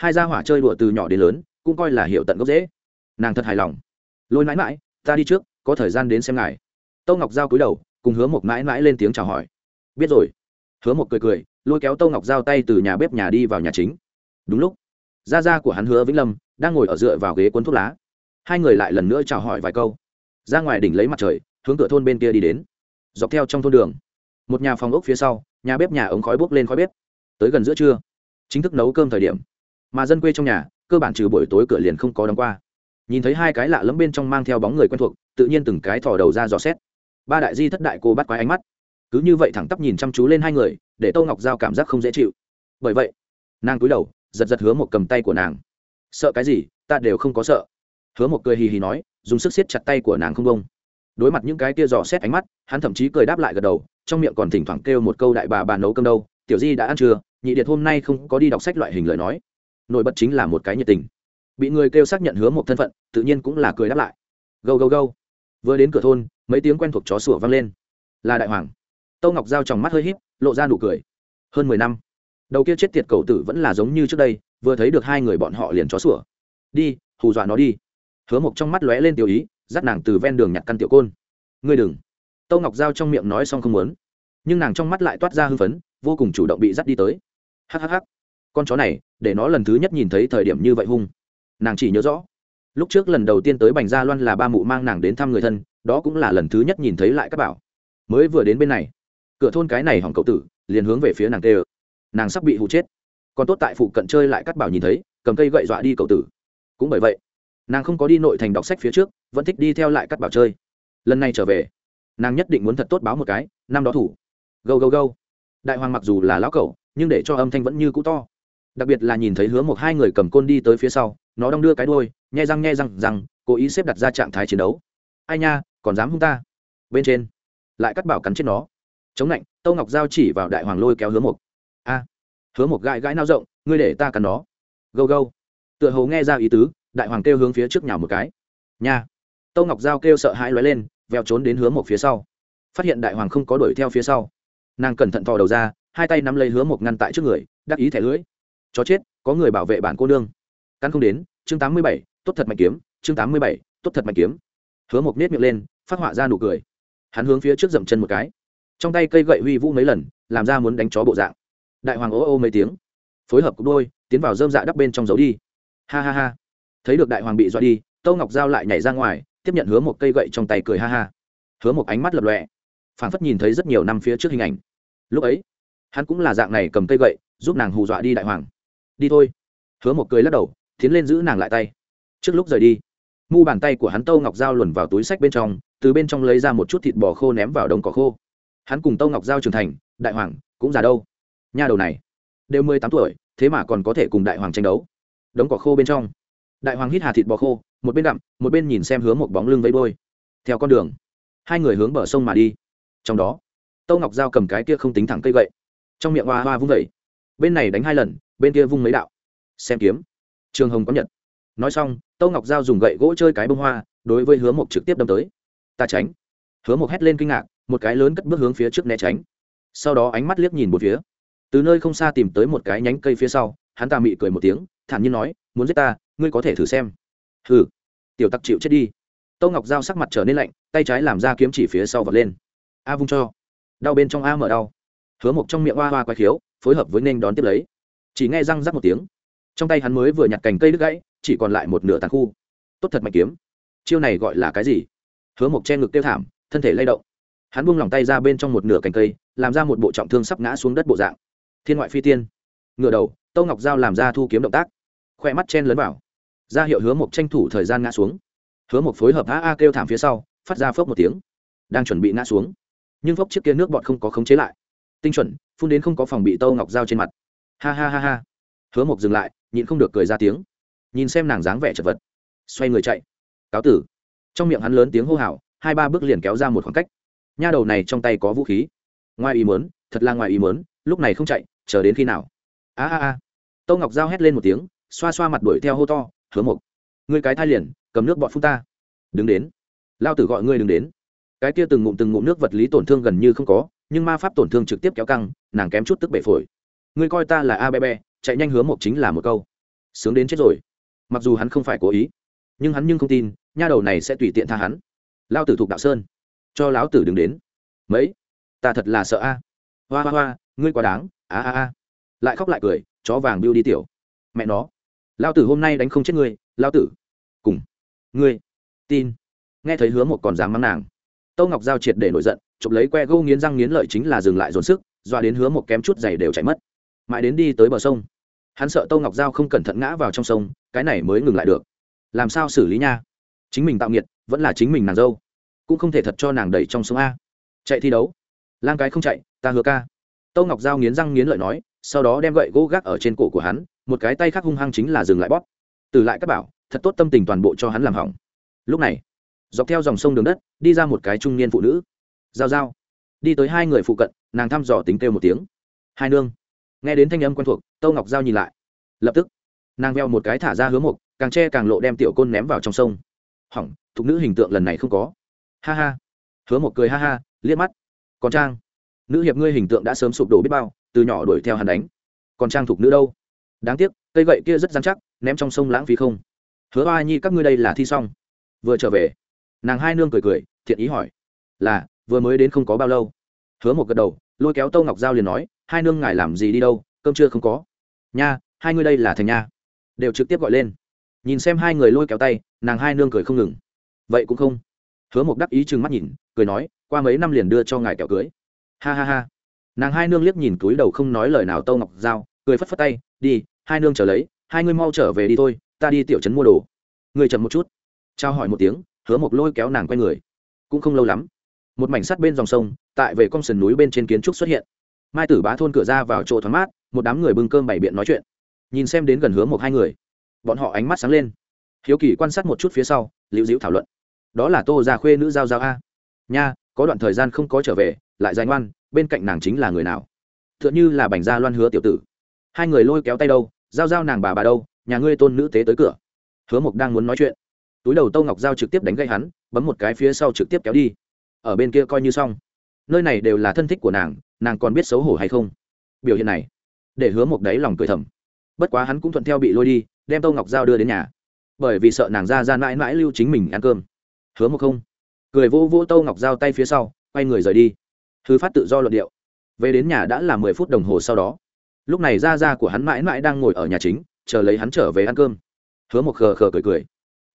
hai gia hỏa chơi đùa từ nhỏ đến lớn, cũng coi là hiệu tận gốc dễ. Nàng thật hài lòng. Lôi mãi mãi, ta đi trước, có thời gian đến xem ngài. Tâu ngọc giao cúi đầu, cùng hứa một mãi mãi lên tiếng chào hỏi. Biết rồi. Hứa một cười cười, lôi kéo tâu ngọc giao tay từ nhà bếp nhà đi vào nhà chính. Đúng lúc, gia gia của hắn hứa vĩnh lâm đang ngồi ở dựa vào ghế cuốn thuốc lá. Hai người lại lần nữa chào hỏi vài câu. Ra ngoài đỉnh lấy mặt trời, hướng cửa thôn bên kia đi đến. Dọc theo trong thôn đường, một nhà phòng ốc phía sau, nhà bếp nhà ống khói bốc lên khói bếp. Tới gần giữa trưa, chính thức nấu cơm thời điểm mà dân quê trong nhà, cơ bản trừ buổi tối cửa liền không có đóng qua. Nhìn thấy hai cái lạ lẫm bên trong mang theo bóng người quen thuộc, tự nhiên từng cái thò đầu ra dò xét. Ba đại di thất đại cô bắt quái ánh mắt. Cứ như vậy thẳng tắp nhìn chăm chú lên hai người, để tô ngọc giao cảm giác không dễ chịu. Bởi vậy, nàng cúi đầu, giật giật hứa một cầm tay của nàng. Sợ cái gì? Ta đều không có sợ. Hứa một cười hì hì nói, dùng sức siết chặt tay của nàng không bông đối mặt những cái kia dò xét ánh mắt, hắn thậm chí cười đáp lại gật đầu, trong miệng còn thỉnh thoảng kêu một câu đại bà bà nấu cơm đâu, tiểu di đã ăn chưa nhị điệt hôm nay không có đi đọc sách loại hình lời nói nổi bật chính là một cái nhiệt tình. Bị người kêu xác nhận hứa một thân phận, tự nhiên cũng là cười đáp lại. Gâu gâu gâu. Vừa đến cửa thôn, mấy tiếng quen thuộc chó sủa vang lên. Là đại hoàng. Tâu ngọc giao tròng mắt hơi h í p lộ ra nụ cười. Hơn mười năm. Đầu kia chết tiệt cầu tử vẫn là giống như trước đây, vừa thấy được hai người bọn họ liền chó sủa. Đi, hù dọa nó đi. Hứa mộc trong mắt lóe lên tiểu ý, dắt nàng từ ven đường nhặt căn tiểu côn. Ngươi đừng. Tâu ngọc giao trong miệng nói xong không muốn. Nhưng nàng trong mắt lại toát ra hưng phấn, vô cùng chủ động bị dắt đi tới. Hhh con chó này, để nó lần thứ nhất nhìn thấy thời điểm như vậy hung. Nàng chỉ nhớ rõ, lúc trước lần đầu tiên tới bành gia loan là ba mụ mang nàng đến thăm người thân, đó cũng là lần thứ nhất nhìn thấy lại các bảo. Mới vừa đến bên này, cửa thôn cái này hỏng cậu tử, liền hướng về phía nàng tê ơ nàng sắp bị hụ chết. Còn tốt tại phụ cận chơi lại cắt bảo nhìn thấy, cầm cây gậy dọa đi cậu tử. Cũng bởi vậy, nàng không có đi nội thành đọc sách phía trước, vẫn thích đi theo lại cắt bảo chơi. Lần này trở về, nàng nhất định muốn thật tốt báo một cái, năm đó thủ. Gâu gâu gâu. Đại hoàng mặc dù là lão cậu nhưng để cho âm thanh vẫn như cũ to đặc biệt là nhìn thấy hứa một hai người cầm côn đi tới phía sau nó đong đưa cái đuôi nhai răng nhai răng răng, cố ý xếp đặt ra trạng thái chiến đấu. Ai nha còn dám hung ta? Bên trên lại cắt bảo cắn chết nó. Chống lạnh tâu ngọc giao chỉ vào đại hoàng lôi kéo hứa một a hứa một gãi gãi nao rộng ngươi để ta cắn nó. Gâu gâu. Tựa hồ nghe ra ý tứ đại hoàng kêu hướng phía trước nhào một cái. Nha. Tâu ngọc giao kêu sợ hãi lóe lên veo trốn đến hứa một phía sau. Phát hiện đại hoàng không có đuổi theo phía sau. Nàng cẩn thận thò đầu ra hai tay nắm lấy hứa một ngăn tại trước người đắc ý thẻ lưỡi chó chết, có người bảo vệ bản cô nương. Căn không đến, chương tám mươi bảy, tốt thật mạnh kiếm, chương tám mươi bảy, tốt thật mạnh kiếm. Hứa một nết miệng lên, phát họa ra nụ cười. Hắn hướng phía trước dậm chân một cái. Trong tay cây gậy huy vũ mấy lần, làm ra muốn đánh chó bộ dạng. Đại hoàng ô ô mấy tiếng. Phối hợp cục đôi, tiến vào dơm dạ đắp bên trong giấu đi. Ha ha ha. Thấy được đại hoàng bị dọa đi tâu ngọc giao lại nhảy ra ngoài, tiếp nhận hứa một cây gậy trong tay cười ha ha. Hứa một ánh mắt lập lọe phảng phất nhìn thấy rất nhiều năm phía trước hình ảnh. Lúc ấy, hắn cũng là dạng này cầm cây gậy, giúp nàng hù dọa đi đại hoàng đi thôi. Hứa một cười lắc đầu, tiến lên giữ nàng lại tay. Trước lúc rời đi, mu bàn tay của hắn tâu ngọc dao luồn vào túi sách bên trong, từ bên trong lấy ra một chút thịt bò khô ném vào đống cỏ khô. Hắn cùng tâu ngọc giao trưởng thành, đại hoàng, cũng già đâu. Nha đầu này, đều mười tám tuổi, thế mà còn có thể cùng đại hoàng tranh đấu. Đống cỏ khô bên trong, đại hoàng hít hà thịt bò khô, một bên đặm một bên nhìn xem hướng một bóng lưng vây bôi theo con đường, hai người hướng bờ sông mà đi. Trong đó, tâu ngọc giao cầm cái kia không tính thẳng cây gậy, trong miệng hoa hoa vung vẩy bên này đánh hai lần bên kia vung mấy đạo. Xem kiếm. Trường hồng có nhật. Nói xong, tâu ngọc giao dùng gậy gỗ chơi cái bông hoa, đối với hứa mộc trực tiếp đâm tới. Ta tránh. Hứa mộc hét lên kinh ngạc, một cái lớn cất bước hướng phía trước né tránh. Sau đó ánh mắt liếc nhìn một phía. Từ nơi không xa tìm tới một cái nhánh cây phía sau, hắn ta mị cười một tiếng, thản nhiên nói, muốn giết ta, ngươi có thể thử xem. Hừ. Tiểu tặc chịu chết đi. Tâu ngọc giao sắc mặt trở nên lạnh, tay trái làm ra kiếm chỉ phía sau vật lên. A vung cho. Đau bên trong a mở đau. Hứa mộc trong miệng hoa hoa quay khiếu, phối hợp với nên đón tiếp lấy chỉ nghe răng rắc một tiếng. Trong tay hắn mới vừa nhặt cành cây đứt gãy, chỉ còn lại một nửa tàn khu. Tốt thật mạnh kiếm. Chiêu này gọi là cái gì? Hứa mộc che ngực tiêu thảm, thân thể lay động. Hắn buông lòng tay ra bên trong một nửa cành cây, làm ra một bộ trọng thương sắp ngã xuống đất bộ dạng. Thiên ngoại phi tiên. Ngựa đầu, tâu ngọc giao làm ra thu kiếm động tác. Khoe mắt chen lớn vào. Ra hiệu hứa mộc tranh thủ thời gian ngã xuống. Hứa mộc phối hợp a a kêu thảm phía sau, phát ra phốc một tiếng. Đang chuẩn bị ngã xuống. Nhưng phốc chiếc kia nước bọt không có khống chế lại. Tinh chuẩn, phun đến không có phòng bị tâu ngọc giao trên mặt ha ha ha ha. Hứa mộc dừng lại, nhịn không được cười ra tiếng. Nhìn xem nàng dáng vẻ chật vật. Xoay người chạy. Cáo tử. Trong miệng hắn lớn tiếng hô hào, hai ba bước liền kéo ra một khoảng cách. Nha đầu này trong tay có vũ khí. Ngoài ý mớn thật là ngoài ý mớn lúc này không chạy, chờ đến khi nào? A a a. Tâu ngọc dao hét lên một tiếng, xoa xoa mặt đuổi theo hô to, hứa mộc, ngươi cái thai liền, cầm nước bọn phun ta. Đứng đến. Lao tử gọi ngươi đứng đến. Cái kia từng ngụm từng ngụm nước vật lý tổn thương gần như không có, nhưng ma pháp tổn thương trực tiếp kéo căng, nàng kém chút tức bể phổi ngươi coi ta là a be be, chạy nhanh hứa một chính là một câu. Sướng đến chết rồi. Mặc dù hắn không phải cố ý, nhưng hắn nhưng không tin, nha đầu này sẽ tùy tiện tha hắn. Lao tử thuộc đạo sơn. Cho lão tử đừng đến. Mấy? Ta thật là sợ a. Hoa hoa hoa, ngươi quá đáng. A a a. Lại khóc lại cười, chó vàng biêu đi tiểu. Mẹ nó. Lao tử hôm nay đánh không chết ngươi, lao tử. Cùng. Ngươi. Tin. Nghe thấy hứa một còn dám mắng nàng. Tâu ngọc giao triệt để nổi giận, chụp lấy que gô nghiến răng nghiến lợi chính là dừng lại dồn sức, doa đến hứa một kém chút giày đều chạy mất mãi đến đi tới bờ sông. Hắn sợ Tô ngọc giao không cẩn thận ngã vào trong sông, cái này mới ngừng lại được. Làm sao xử lý nha? Chính mình tạo nghiệt, vẫn là chính mình nàng dâu. Cũng không thể thật cho nàng đẩy trong sông a. Chạy thi đấu. Lang cái không chạy, ta hứa ca. Tô ngọc giao nghiến răng nghiến lợi nói, sau đó đem gậy gỗ gác ở trên cổ của hắn, một cái tay khác hung hăng chính là dừng lại bóp. Từ lại các bảo, thật tốt tâm tình toàn bộ cho hắn làm hỏng. Lúc này, dọc theo dòng sông đường đất, đi ra một cái trung niên phụ nữ. Giao giao, đi tới hai người phụ cận, nàng thăm dò tính kêu một tiếng. Hai nương nghe đến thanh âm quen thuộc, tâu ngọc giao nhìn lại. Lập tức, nàng veo một cái thả ra hứa mục càng che càng lộ đem tiểu côn ném vào trong sông. Hỏng, thục nữ hình tượng lần này không có. Ha ha. Hứa một cười ha ha, liếc mắt. Còn trang? Nữ hiệp ngươi hình tượng đã sớm sụp đổ biết bao, từ nhỏ đuổi theo hắn đánh. Còn trang thục nữ đâu? Đáng tiếc, cây gậy kia rất dán chắc, ném trong sông lãng phí không. Hứa Ba nhi, các ngươi đây là thi xong. Vừa trở về, nàng hai nương cười cười, thiện ý hỏi, là, vừa mới đến không có bao lâu? Hứa một gật đầu lôi kéo tâu ngọc giao liền nói, hai nương ngài làm gì đi đâu, cơm chưa không có. Nha, hai ngươi đây là thành nha. Đều trực tiếp gọi lên. Nhìn xem hai người lôi kéo tay, nàng hai nương cười không ngừng. Vậy cũng không. Hứa một đắc ý chừng mắt nhìn, cười nói, qua mấy năm liền đưa cho ngài kẹo cưới. Ha ha ha. Nàng hai nương liếc nhìn túi đầu không nói lời nào tâu ngọc giao, cười phất phất tay, đi, hai nương trở lấy, hai ngươi mau trở về đi thôi, ta đi tiểu trấn mua đồ. Người chậm một chút. Trao hỏi một tiếng, hứa một lôi kéo nàng q u a y người. Cũng không lâu lắm, một mảnh sắt bên dòng sông tại về con sườn núi bên trên kiến trúc xuất hiện. Mai tử bá thôn cửa ra vào chỗ thoáng mát, một đám người bưng cơm bày biện nói chuyện. Nhìn xem đến gần hứa một hai người, bọn họ ánh mắt sáng lên. Hiếu kỳ quan sát một chút phía sau, liễu diễu thảo luận. Đó là tô già khuê nữ giao giao a. Nha, có đoạn thời gian không có trở về, lại dài ngoan, bên cạnh nàng chính là người nào? T h ư ợ n như là bành gia loan hứa tiểu tử. Hai người lôi kéo tay đâu, giao giao nàng bà bà đâu, nhà ngươi tôn nữ tế tới cửa. Hứa mộc đang muốn nói chuyện. Túi đầu Tô ngọc giao trực tiếp đánh gây hắn, bấm một cái phía sau trực tiếp kéo đi. Ở bên kia coi như xong nơi này đều là thân thích của nàng nàng còn biết xấu hổ hay không? Biểu hiện này, để hứa mộc đấy lòng cười thầm. Bất quá hắn cũng thuận theo bị lôi đi, đem tâu ngọc giao đưa đến nhà. Bởi vì sợ nàng ra ra mãi mãi lưu chính mình ăn cơm. Hứa mộc không. Cười vô vô tâu ngọc giao tay phía sau, quay người rời đi. Thứ phát tự do luận điệu. Về đến nhà đã là mười phút đồng hồ sau đó. Lúc này ra ra của hắn mãi mãi đang ngồi ở nhà chính, chờ lấy hắn trở về ăn cơm. Hứa một khờ khờ cười cười.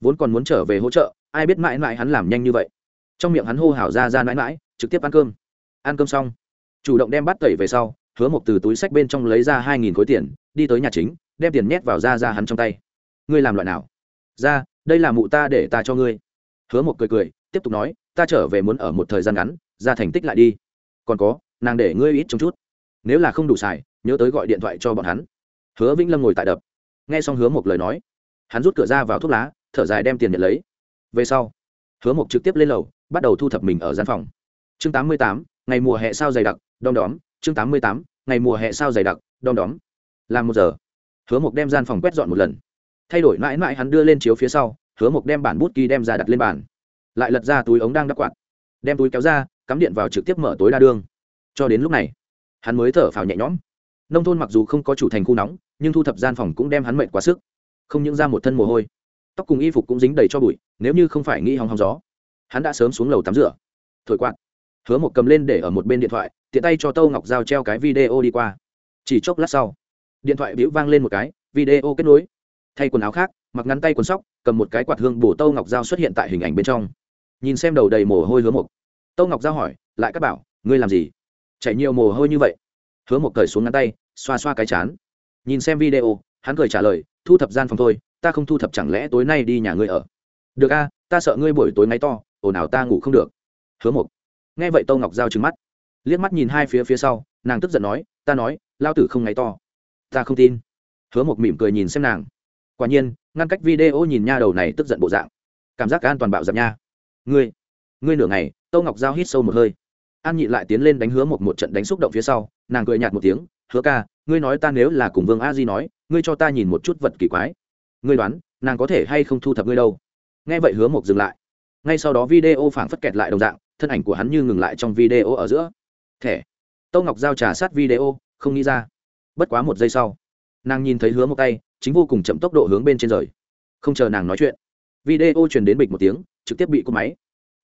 Vốn còn muốn trở về hỗ trợ, ai biết mãi mãi hắn làm nhanh như vậy. Trong miệng hắn hô hào ra ra mãi mãi, trực tiếp ăn cơm ăn cơm xong, chủ động đem bát tẩy về sau, hứa một từ túi sách bên trong lấy ra hai nghìn khối tiền, đi tới nhà chính, đem tiền nhét vào ra ra hắn trong tay. Ngươi làm loại nào? Ra đây là mụ ta để ta cho ngươi. Hứa một cười cười, tiếp tục nói, ta trở về muốn ở một thời gian ngắn ra thành tích lại đi. Còn có, nàng để ngươi ít trong chút. Nếu là không đủ xài, nhớ tới gọi điện thoại cho bọn hắn. Hứa vĩnh lâm ngồi tại đập. Nghe xong hứa một lời nói, hắn rút cửa ra vào thuốc lá, thở dài đem tiền nhận lấy. Về sau, hứa một trực tiếp lên lầu, bắt đầu thu thập mình ở gian phòng. Chương tám mươi tám ngày mùa hè sao dày đặc, đom đóm, chương tám mươi tám, ngày mùa hè sao dày đặc, đom đóm. Làm một giờ. Hứa mục đem gian phòng quét dọn một lần. Thay đổi mãi mãi hắn đưa lên chiếu phía sau, hứa mục đem bản bút ký đem ra đặt lên bàn. Lại lật ra túi ống đang đắp quạt. Đem túi kéo ra, cắm điện vào trực tiếp mở tối đa đương cho đến lúc này, hắn mới thở phào nhẹ nhõm. Nông thôn mặc dù không có chủ thành khu nóng, nhưng thu thập gian phòng cũng đem hắn mệnh quá sức. Không những ra một thân mồ hôi, tóc cùng y phục cũng dính đầy cho bụi, nếu như không phải nghĩ hòng hòng gió, hắn đã sớm xuống lầu tắm rửa. Thổi quạt hứa một cầm lên để ở một bên điện thoại, tiện tay cho tâu ngọc giao treo cái video đi qua. Chỉ chốc lát sau, điện thoại bĩu vang lên một cái, video kết nối. Thay quần áo khác, mặc ngắn tay quần sóc, cầm một cái quạt hương bổ tâu ngọc giao xuất hiện tại hình ảnh bên trong. Nhìn xem đầu đầy mồ hôi hứa mộc. Tâu ngọc giao hỏi, lại các bảo, ngươi làm gì? Chảy nhiều mồ hôi như vậy. Hứa mộc cởi xuống ngắn tay, xoa xoa cái chán. Nhìn xem video, hắn cười trả lời, thu thập gian phòng thôi, ta không thu thập chẳng lẽ tối nay đi nhà ngươi ở? Được a, ta sợ ngươi buổi tối ngáy to, ồn ào ta ngủ không được. Hứa mộc nghe vậy Tô ngọc giao trừng mắt. Liếc mắt nhìn hai phía phía sau, nàng tức giận nói, ta nói, lao tử không ngáy to. Ta không tin. Hứa mộc mỉm cười nhìn xem nàng. Quả nhiên, ngăn cách video nhìn nha đầu này tức giận bộ dạng. Cảm giác an toàn bạo dập nha. Ngươi ngươi nửa ngày. Tô ngọc giao hít sâu một hơi. An nhị lại tiến lên đánh hứa một một trận đánh xúc động phía sau, nàng cười nhạt một tiếng, hứa ca, ngươi nói ta nếu là cùng vương a di nói, ngươi cho ta nhìn một chút vật kỳ quái. Ngươi đoán, nàng có thể hay không thu thập ngươi đâu? Nghe vậy hứa một dừng lại. Ngay sau đó video phảng phất kẹt lại đồng dạng thân ảnh của hắn như ngừng lại trong video ở giữa. Thẻ. Tâu ngọc giao trà sát video, không nghĩ ra. Bất quá một giây sau, nàng nhìn thấy hứa một tay, chính vô cùng chậm tốc độ hướng bên trên rời. Không chờ nàng nói chuyện, video truyền đến bịch một tiếng, trực tiếp bị cúp máy.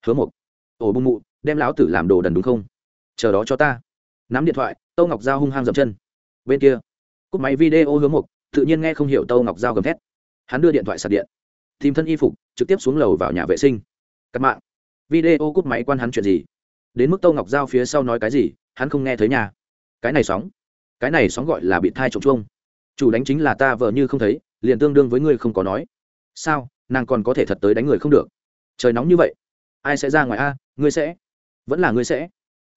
Hứa một. Ổ bung mụ, đem lão tử làm đồ đần đúng không? Chờ đó cho ta. Nắm điện thoại tâu ngọc giao hung hăng dậm chân. Bên kia, cúp máy video hứa một, tự nhiên nghe không hiểu tâu ngọc giao gầm thét. Hắn đưa điện thoại sạc điện. Tìm thân y phục, trực tiếp xuống lầu vào nhà vệ sinh. Cắt mạng video cúp máy quan hắn chuyện gì? Đến mức Tô ngọc giao phía sau nói cái gì, hắn không nghe thấy nhà cái này sóng. Cái này sóng gọi là bị thai trộm chuông. Chủ đánh chính là ta vợ như không thấy, liền tương đương với ngươi không có nói. Sao? Nàng còn có thể thật tới đánh người không được. Trời nóng như vậy. Ai sẽ ra ngoài a? Ngươi sẽ. Vẫn là ngươi sẽ.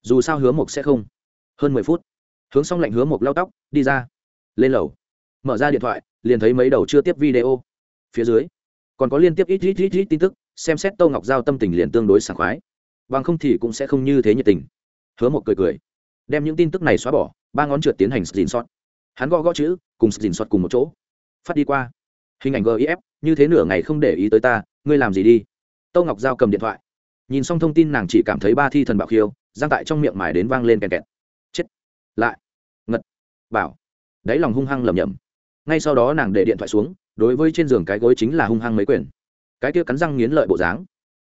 Dù sao hứa mộc sẽ không. Hơn mười phút. Hướng xong lạnh hứa mộc lau tóc, đi ra. Lên lầu. Mở ra điện thoại, liền thấy mấy đầu chưa tiếp video. Phía dưới. Còn có liên tiếp ít ít ít ít tin tức xem xét tô ngọc giao tâm tình liền tương đối sảng khoái. Bằng không thì cũng sẽ không như thế nhiệt tình. Hứa một cười cười. Đem những tin tức này xóa bỏ, ba ngón trượt tiến hành dìn sót hắn gõ gõ chữ, cùng dìn sót cùng một chỗ. Phát đi qua. Hình ảnh gif như thế nửa ngày không để ý tới ta, ngươi làm gì đi? Tô ngọc giao cầm điện thoại. Nhìn xong thông tin nàng chỉ cảm thấy ba thi thần bạo khiêu, giang tại trong miệng mải đến vang lên kèn kẹt. Chết. Lại. Ngật. Bảo. Đáy lòng hung hăng lầm nhầm ngay sau đó nàng để điện thoại xuống, đối với trên giường cái gối chính là hung hăng mấy quyền cái kia cắn răng nghiến lợi bộ dáng.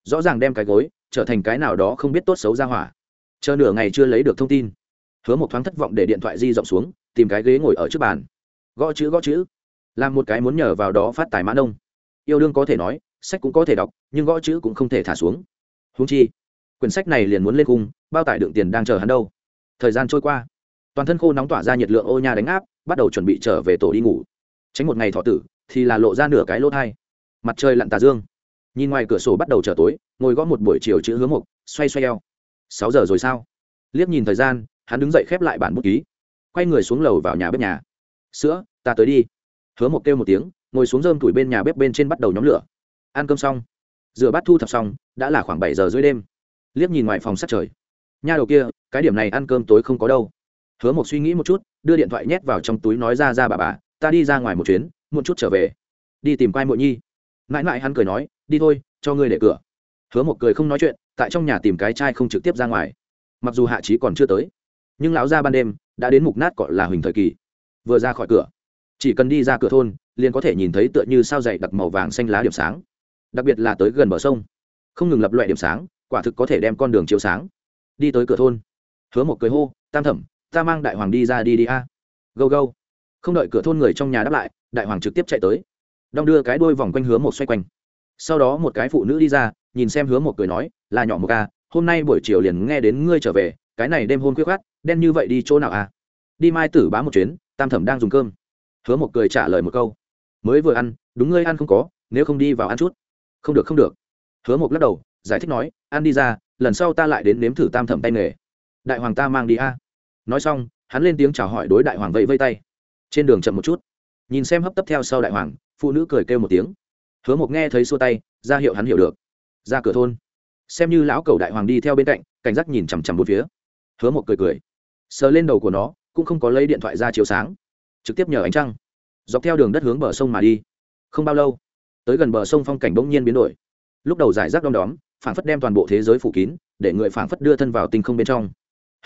Rõ ràng đem cái gối, trở thành cái nào đó không biết tốt xấu ra hỏa. Chờ nửa ngày chưa lấy được thông tin, hứa một thoáng thất vọng để điện thoại di rộng xuống, tìm cái ghế ngồi ở trước bàn. Gõ chữ gõ chữ. Làm một cái muốn nhờ vào đó phát tài mã nông yêu đương có thể nói, sách cũng có thể đọc, nhưng gõ chữ cũng không thể thả xuống. Húng chi, quyển sách này liền muốn lên cung bao tải đựng tiền đang chờ hắn đâu. Thời gian trôi qua, toàn thân khô nóng tỏa ra nhiệt lượng ô nha đánh áp, bắt đầu chuẩn bị trở về tổ đi ngủ. Tránh một ngày thọ tử, thì là lộ ra nửa cái lỗ thai mặt trời lặn tà dương. Nhìn ngoài cửa sổ bắt đầu trở tối, ngồi gõ một buổi chiều chữ hướng mục, xoay xoay eo. Sáu giờ rồi sao? Liếc nhìn thời gian, hắn đứng dậy khép lại bản bút ký. Quay người xuống lầu vào nhà bếp nhà. Sữa, ta tới đi. Hứa một kêu một tiếng, ngồi xuống rơm tuổi bên nhà bếp bên trên bắt đầu nhóm lửa. Ăn cơm xong, rửa bát thu thập xong, đã là khoảng bảy giờ dưới đêm. Liếc nhìn ngoài phòng sát trời. Nha đầu kia, cái điểm này ăn cơm tối không có đâu. Hứa một suy nghĩ một chút, đưa điện thoại nhét vào trong túi nói ra ra bà bà, ta đi ra ngoài một chuyến một chút trở về. Đi tìm quai mội nhi mãi mãi hắn cười nói, đi thôi, cho ngươi để cửa. Hứa một cười không nói chuyện, tại trong nhà tìm cái chai không trực tiếp ra ngoài. Mặc dù hạ trí còn chưa tới, nhưng lão ra ban đêm đã đến mục nát gọi là huỳnh thời kỳ. Vừa ra khỏi cửa, chỉ cần đi ra cửa thôn, liền có thể nhìn thấy tựa như sao dày đặc màu vàng xanh lá điểm sáng. Đặc biệt là tới gần bờ sông, không ngừng lập loại điểm sáng, quả thực có thể đem con đường chiếu sáng. Đi tới cửa thôn, hứa một cười hô, tam thẩm, ta mang đại hoàng đi ra đi đi a. À. gâu gâu. Không đợi cửa thôn người trong nhà đáp lại, đại hoàng trực tiếp chạy tới đong đưa cái đôi vòng quanh hứa một xoay quanh. Sau đó một cái phụ nữ đi ra, nhìn xem hứa một cười nói, là nhỏ một ca, hôm nay buổi chiều liền nghe đến ngươi trở về, cái này đêm hôn quyết khát đen như vậy đi chỗ nào à? Đi mai tử bá một chuyến, tam thẩm đang dùng cơm. Hứa một cười trả lời một câu, mới vừa ăn, đúng ngươi ăn không có, nếu không đi vào ăn chút. Không được không được. Hứa một lắc đầu, giải thích nói, ăn đi ra, lần sau ta lại đến nếm thử tam thẩm tay nghề. Đại hoàng ta mang đi a. Nói xong, hắn lên tiếng chào hỏi đối đại hoàng vẫy vây tay. Trên đường chậm một chút, nhìn xem hấp tấp theo sau đại hoàng phụ nữ cười kêu một tiếng. Hứa mộc nghe thấy xua tay, ra hiệu hắn hiểu được. Ra cửa thôn. Xem như lão cầu đại hoàng đi theo bên cạnh, cảnh giác nhìn chằm chằm bốn phía. Hứa mộc cười cười. Sờ lên đầu của nó, cũng không có lấy điện thoại ra chiếu sáng. Trực tiếp nhờ ánh trăng. Dọc theo đường đất hướng bờ sông mà đi. Không bao lâu, tới gần bờ sông phong cảnh bỗng nhiên biến đổi. Lúc đầu giải rác đom đóm, phảng phất đem toàn bộ thế giới phủ kín, để người phảng phất đưa thân vào tinh không bên trong.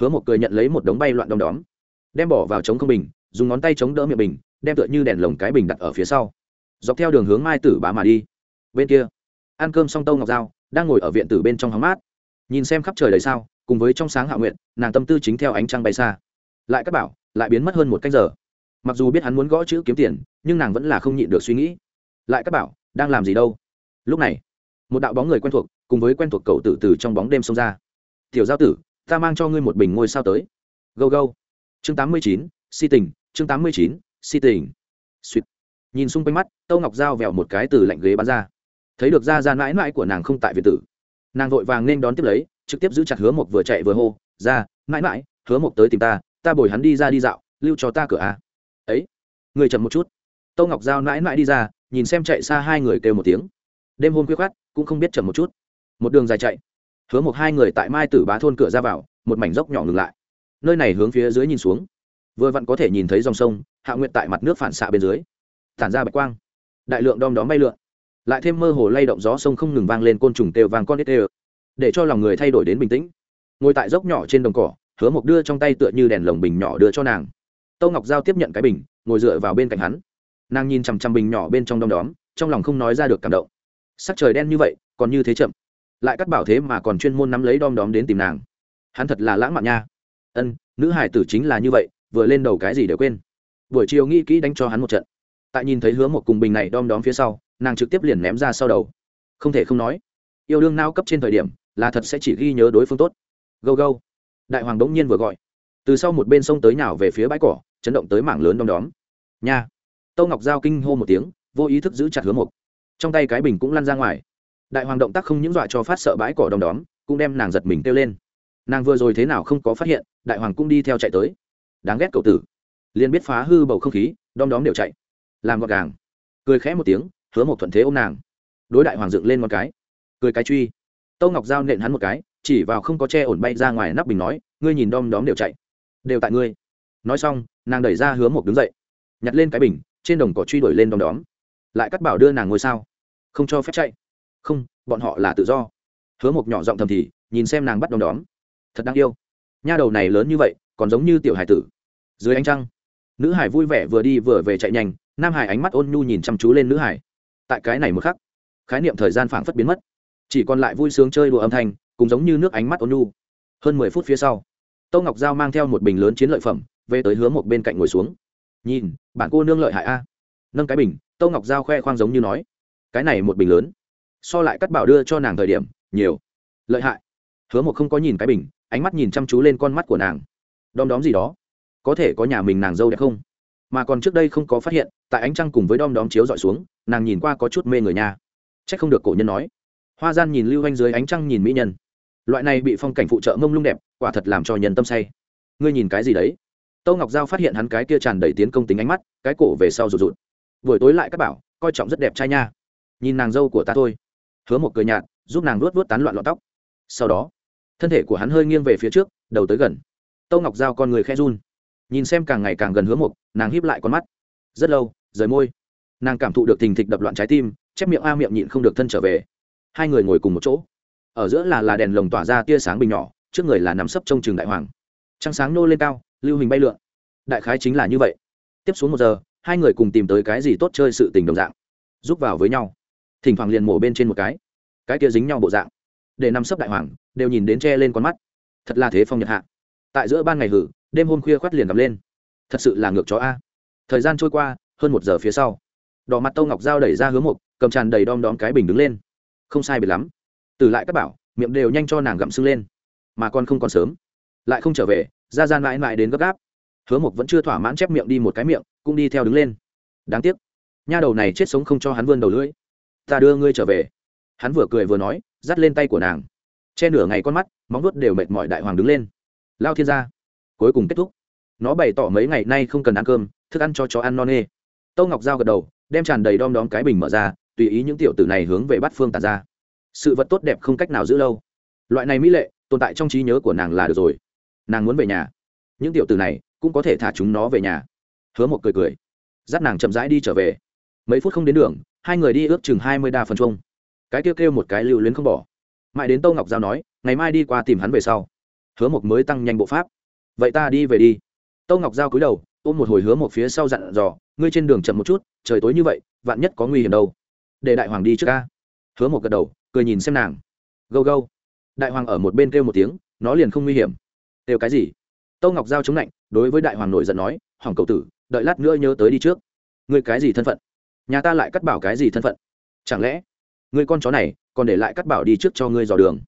Hứa một cười nhận lấy một đống bay loạn đom đóm. Đem bỏ vào trống không bình, dùng ngón tay chống đỡ miệng bình, đem tựa như đèn lồng cái bình đặt ở phía sau dọc theo đường hướng mai tử bá mà đi. Bên kia, ăn cơm xong tâu ngọc dao đang ngồi ở viện tử bên trong hóng mát, nhìn xem khắp trời đầy sao, cùng với trong sáng hạ nguyện nàng tâm tư chính theo ánh trăng bay xa. Lại các bảo, lại biến mất hơn một canh giờ. Mặc dù biết hắn muốn gõ chữ kiếm tiền, nhưng nàng vẫn là không nhịn được suy nghĩ. Lại các bảo, đang làm gì đâu? Lúc này, một đạo bóng người quen thuộc, cùng với quen thuộc cậu tử từ trong bóng đêm xông ra. Tiểu giao tử, ta mang cho ngươi một bình ngôi sao tới. Go go chương tám mươi chín, si tình, chương tám mươi chín, si tình. Suýt nhìn xung quanh mắt, tâu ngọc dao vẹo một cái từ lạnh ghế bắn ra. Thấy được ra ra mãi mãi của nàng không tại việt tử. Nàng vội vàng nên đón tiếp lấy, trực tiếp giữ chặt hứa một vừa chạy vừa hô, ra, mãi mãi, hứa một tới tìm ta ta bồi hắn đi ra đi dạo, lưu cho ta cửa a. Ấy, người chậm một chút. Tâu ngọc giao mãi mãi đi ra, nhìn xem chạy xa hai người kêu một tiếng. Đêm hôm quyết khoát cũng không biết chậm một chút. Một đường dài chạy, hứa một hai người tại mai tử bá thôn cửa ra vào, một mảnh dốc nhỏ ngừng lại. Nơi này hướng phía dưới nhìn xuống. Vừa vặn có thể nhìn thấy dòng sông, hạ nguyện tại mặt nước phản xạ bên dưới tản ra bạch quang. Đại lượng đom đóm bay lượn. Lại thêm mơ hồ lay động gió sông không ngừng vang lên côn trùng têu vàng con ít tê để cho lòng người thay đổi đến bình tĩnh. Ngồi tại dốc nhỏ trên đồng cỏ, hứa mộc đưa trong tay tựa như đèn lồng bình nhỏ đưa cho nàng. Tâu ngọc giao tiếp nhận cái bình, ngồi dựa vào bên cạnh hắn. Nàng nhìn chằm chằm bình nhỏ bên trong đom đóm, trong lòng không nói ra được cảm động. Sắc trời đen như vậy, còn như thế chậm. Lại cắt bảo thế mà còn chuyên môn nắm lấy đom đóm đến tìm nàng. Hắn thật là lãng mạn nha. Ân, nữ hải tử chính là như vậy, vừa lên đầu cái gì để quên. Buổi chiều nghĩ kỹ đánh cho hắn một trận tại nhìn thấy hứa một cùng bình này đom đóm phía sau nàng trực tiếp liền ném ra sau đầu. Không thể không nói yêu đương nao cấp trên thời điểm là thật sẽ chỉ ghi nhớ đối phương tốt. Gâu gâu. Đại hoàng đống nhiên vừa gọi. Từ sau một bên sông tới nào về phía bãi cỏ chấn động tới mảng lớn đom đóm. Nha. Tâu ngọc giao kinh hô một tiếng vô ý thức giữ chặt hứa một, trong tay cái bình cũng lăn ra ngoài. Đại hoàng động tác không những dọa cho phát sợ bãi cỏ đom đóm cũng đem nàng giật mình kêu lên. Nàng vừa rồi thế nào không có phát hiện đại hoàng cũng đi theo chạy tới. Đáng ghét cậu tử. Liền biết phá hư bầu không khí đom đóm đều chạy làm gọn gàng. Cười khẽ một tiếng, hứa một thuận thế ô m nàng. Đối đại hoàng dựng lên một cái. Cười cái truy. Tâu ngọc giao nện hắn một cái, chỉ vào không có che ổn bay ra ngoài nắp bình nói, ngươi nhìn đom đóm đều chạy. Đều tại ngươi. Nói xong, nàng đẩy ra hứa một đứng dậy. Nhặt lên cái bình, trên đồng cỏ truy đuổi lên đom đóm. Lại cắt bảo đưa nàng ngôi sao. Không cho phép chạy. Không, bọn họ là tự do. Hứa một nhỏ giọng thầm thì, nhìn xem nàng bắt đom đóm. Thật đáng yêu. Nha đầu này lớn như vậy, còn giống như tiểu hải tử. Dưới ánh trăng, nữ hải vui vẻ vừa đi vừa về chạy nhanh nam hải ánh mắt ôn nhu nhìn chăm chú lên nữ hải. Tại cái này một khắc, khái niệm thời gian phảng phất biến mất. Chỉ còn lại vui sướng chơi đùa âm thanh, cũng giống như nước ánh mắt ôn nhu. Hơn mười phút phía sau, Tô ngọc giao mang theo một bình lớn chiến lợi phẩm, về tới hướng một bên cạnh ngồi xuống. Nhìn, bạn cô nương lợi hại a. Nâng cái bình, Tô ngọc giao khoe khoang giống như nói, cái này một bình lớn, so lại cắt bảo đưa cho nàng thời điểm, nhiều. Lợi hại. Hứa một không có nhìn cái bình, ánh mắt nhìn chăm chú lên con mắt của nàng. Đom đóm gì đó, có thể có nhà mình nàng dâu đẹp không? Mà còn trước đây không có phát hiện, tại ánh trăng cùng với đom đóm chiếu dọi xuống, nàng nhìn qua có chút mê người nha. C h ắ c không được cổ nhân nói. Hoa gian nhìn lưu anh dưới ánh trăng nhìn mỹ nhân. Loại này bị phong cảnh phụ trợ mông lung đẹp, quả thật làm cho nhân tâm say. Ngươi nhìn cái gì đấy? Tâu ngọc giao phát hiện hắn cái kia tràn đầy tiến công tính ánh mắt, cái cổ về sau rụt rụt. Buổi tối lại các bảo, coi trọng rất đẹp trai nha. Nhìn nàng dâu của ta thôi. Hứa một cười nhạt, giúp nàng luốt vớt tán loạn lọn tóc. Sau đó, thân thể của hắn hơi nghiêng về phía trước, đầu tới gần. Tâu ngọc giao con người khe run nhìn xem càng ngày càng gần hứa mục, nàng híp lại con mắt. Rất lâu, rời môi. Nàng cảm thụ được thình thịch đập loạn trái tim, chép miệng a miệng nhịn không được thân trở về. Hai người ngồi cùng một chỗ. Ở giữa là là đèn lồng tỏa ra tia sáng bình nhỏ, trước người là nằm sấp trong trường đại hoàng. Trăng sáng nô lên cao, lưu hình bay lượn. Đại khái chính là như vậy. Tiếp xuống một giờ, hai người cùng tìm tới cái gì tốt chơi sự tình đồng dạng. Giúp vào với nhau. Thỉnh thoảng liền mổ bên trên một cái. Cái kia dính nhau bộ dạng. Để nằm sấp đại hoàng, đều nhìn đến che lên con mắt. Thật là thế phong nhật hạ. Tại giữa ban ngày hử đêm hôm khuya khoắt liền gặp lên. Thật sự là ngược chó a. Thời gian trôi qua, hơn một giờ phía sau, đỏ mặt tâu ngọc dao đẩy ra hướng mục, cầm tràn đầy đom đóm cái bình đứng lên. Không sai biệt lắm. Từ lại các bảo, miệng đều nhanh cho nàng gặm sưng lên. Mà con không còn sớm. Lại không trở về, ra gian mãi mãi đến gấp gáp. Hứa mục vẫn chưa thỏa mãn chép miệng đi một cái miệng, cũng đi theo đứng lên. Đáng tiếc, nha đầu này chết sống không cho hắn vươn đầu lưỡi. Ta đưa ngươi trở về. Hắn vừa cười vừa nói, dắt lên tay của nàng. Che nửa ngày con mắt, móng vuốt đều mệt mỏi đại hoàng đứng lên. Lao thiên gia cuối cùng kết thúc. Nó bày tỏ mấy ngày nay không cần ăn cơm, thức ăn cho chó ăn no nê. Tâu ngọc giao gật đầu, đem tràn đầy đom đóm cái bình mở ra, tùy ý những tiểu tử này hướng về bắt phương tàn ra. Sự vật tốt đẹp không cách nào giữ lâu. Loại này mỹ lệ, tồn tại trong trí nhớ của nàng là được rồi. Nàng muốn về nhà. Những tiểu tử này cũng có thể thả chúng nó về nhà. Hứa một cười cười. Dắt nàng chậm rãi đi trở về. Mấy phút không đến đường, hai người đi ước chừng hai mươi đa phần chung. Cái kêu kêu một cái lưu luyến không bỏ. Mãi đến tâu ngọc giao nói, ngày mai đi qua tìm hắn về sau. Hứa một mới tăng nhanh bộ pháp vậy ta đi về đi. Tâu ngọc giao cúi đầu, ôm một hồi hứa một phía sau dặn dò, ngươi trên đường chậm một chút, trời tối như vậy, vạn nhất có nguy hiểm đâu. Để đại hoàng đi trước ca hứa một gật đầu, cười nhìn xem nàng. Gâu gâu. Đại hoàng ở một bên kêu một tiếng, nó liền không nguy hiểm. Kêu cái gì? Tâu ngọc giao chống lạnh, đối với đại hoàng nổi giận nói, hoàng cầu tử, đợi lát nữa nhớ tới đi trước. Ngươi cái gì thân phận? Nhà ta lại cắt bảo cái gì thân phận? Chẳng lẽ ngươi con chó này còn để lại cắt bảo đi trước cho ngươi dò đường?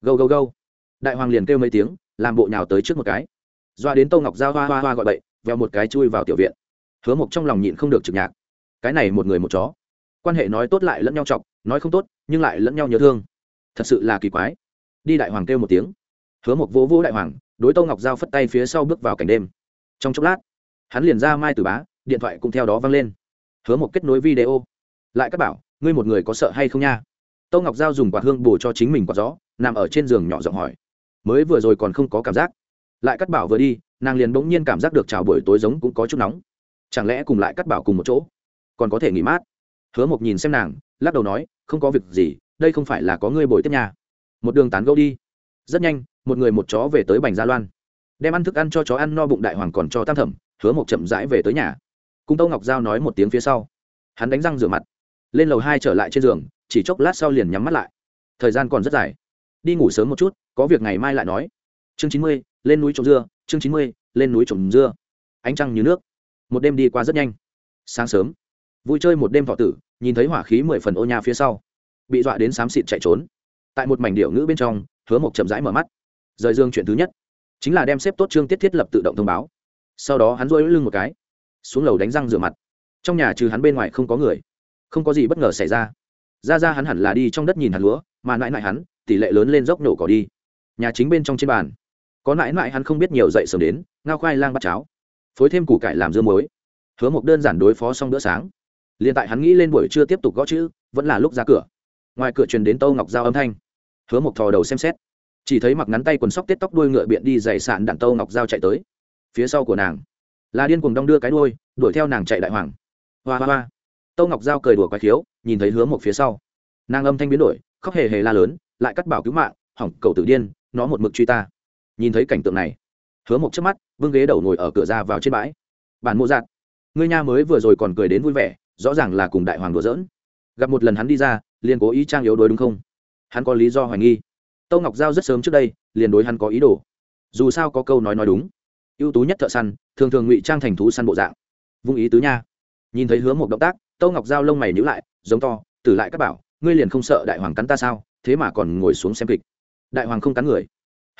Gâu gâu gâu. Đại hoàng liền kêu mấy tiếng, làm bộ nhào tới trước một cái doa đến Tô ngọc giao hoa hoa hoa gọi bậy, veo một cái chui vào tiểu viện. Hứa mộc trong lòng nhịn không được trực nhạc. Cái này một người một chó. Quan hệ nói tốt lại lẫn nhau chọc, nói không tốt, nhưng lại lẫn nhau nhớ thương. Thật sự là kỳ quái. Đi đại hoàng kêu một tiếng. Hứa mộc vỗ vỗ đại hoàng, đối Tô ngọc giao phất tay phía sau bước vào cảnh đêm. Trong chốc lát, hắn liền ra mai từ bá, điện thoại cũng theo đó văng lên. Hứa mộc kết nối video. Lại các bảo, ngươi một người có sợ hay không nha? Tô ngọc giao dùng quạt hương bù cho chính mình quạt gió, nằm ở trên giường nhỏ giọng hỏi. Mới vừa rồi còn không có cảm giác lại cắt bảo vừa đi, nàng liền bỗng nhiên cảm giác được chào buổi tối giống cũng có chút nóng. Chẳng lẽ cùng lại cắt bảo cùng một chỗ? Còn có thể nghỉ mát. Hứa mộc nhìn xem nàng, lắc đầu nói, không có việc gì, đây không phải là có người bồi tiếp nhà một đường tán gâu đi. Rất nhanh, một người một chó về tới bành gia loan. Đem ăn thức ăn cho chó ăn no bụng đại hoàng còn cho tam thẩm, hứa Mộc chậm rãi về tới nhà. Cung tâu ngọc giao nói một tiếng phía sau. Hắn đánh răng rửa mặt. Lên lầu hai trở lại trên giường, chỉ chốc lát sau liền nhắm mắt lại. Thời gian còn rất dài. Đi ngủ sớm một chút, có việc ngày mai lại nói. Chương chín mươi lên núi trồng dưa, chương chín mươi, lên núi trồng dưa. Ánh trăng như nước. Một đêm đi qua rất nhanh. Sáng sớm. Vui chơi một đêm võ tử, nhìn thấy hỏa khí mười phần ô nhà phía sau. Bị dọa đến xám xịt chạy trốn. Tại một mảnh điệu ngữ bên trong, hứa mộc chậm rãi mở mắt. Rời dương chuyện thứ nhất. Chính là đem xếp tốt chương tiết thiết lập tự động thông báo. Sau đó hắn rôi lưng một cái. Xuống lầu đánh răng rửa mặt. Trong nhà trừ hắn bên ngoài không có người. Không có gì bất ngờ xảy ra. Ra ra hắn hẳn là đi trong đất nhìn hạt lúa, mà nại nại hắn, tỷ lệ lớn lên dốc nổ cỏ đi. Nhà chính bên trong trên bàn có nãi nãi hắn không biết nhiều dậy sớm đến, ngao khoai lang bắt cháo. Phối thêm củ cải làm dưa muối. Hứa một đơn giản đối phó xong bữa sáng. Liền tại hắn nghĩ lên buổi trưa tiếp tục gõ chữ, vẫn là lúc ra cửa. Ngoài cửa truyền đến tâu ngọc giao âm thanh. Hứa một thò đầu xem xét. Chỉ thấy mặc ngắn tay quần sóc tết tóc đuôi ngựa biện đi dày sạn đạn tâu ngọc giao chạy tới. Phía sau của nàng, là điên cuồng đong đưa cái đuôi, đuổi theo nàng chạy đại hoàng. Hoa hoa hoa. Tâu ngọc giao cười đùa quái khiếu, nhìn thấy hứa một phía sau. Nàng âm thanh biến đổi, khóc hề hề la lớn, lại cắt bảo cứu mạng, hỏng cầu tử điên, nó một mực truy ta nhìn thấy cảnh tượng này, hứa một chớp mắt, vương ghế đầu ngồi ở cửa ra vào trên bãi. Bản mộ giạt, ngươi nha mới vừa rồi còn cười đến vui vẻ, rõ ràng là cùng đại hoàng đùa giỡn. Gặp một lần hắn đi ra, liền cố ý trang yếu đuối đúng không? Hắn có lý do hoài nghi. Tâu ngọc giao rất sớm trước đây, liền đối hắn có ý đồ. Dù sao có câu nói nói đúng. Ưu tú nhất thợ săn, thường thường ngụy trang thành thú săn bộ dạng. Vung ý tứ nha. Nhìn thấy hứa một động tác, tâu ngọc giao lông mày nhữ lại, giống to, tử lại các bảo, ngươi liền không sợ đại hoàng cắn ta sao? Thế mà còn ngồi xuống xem kịch. Đại hoàng không cắn người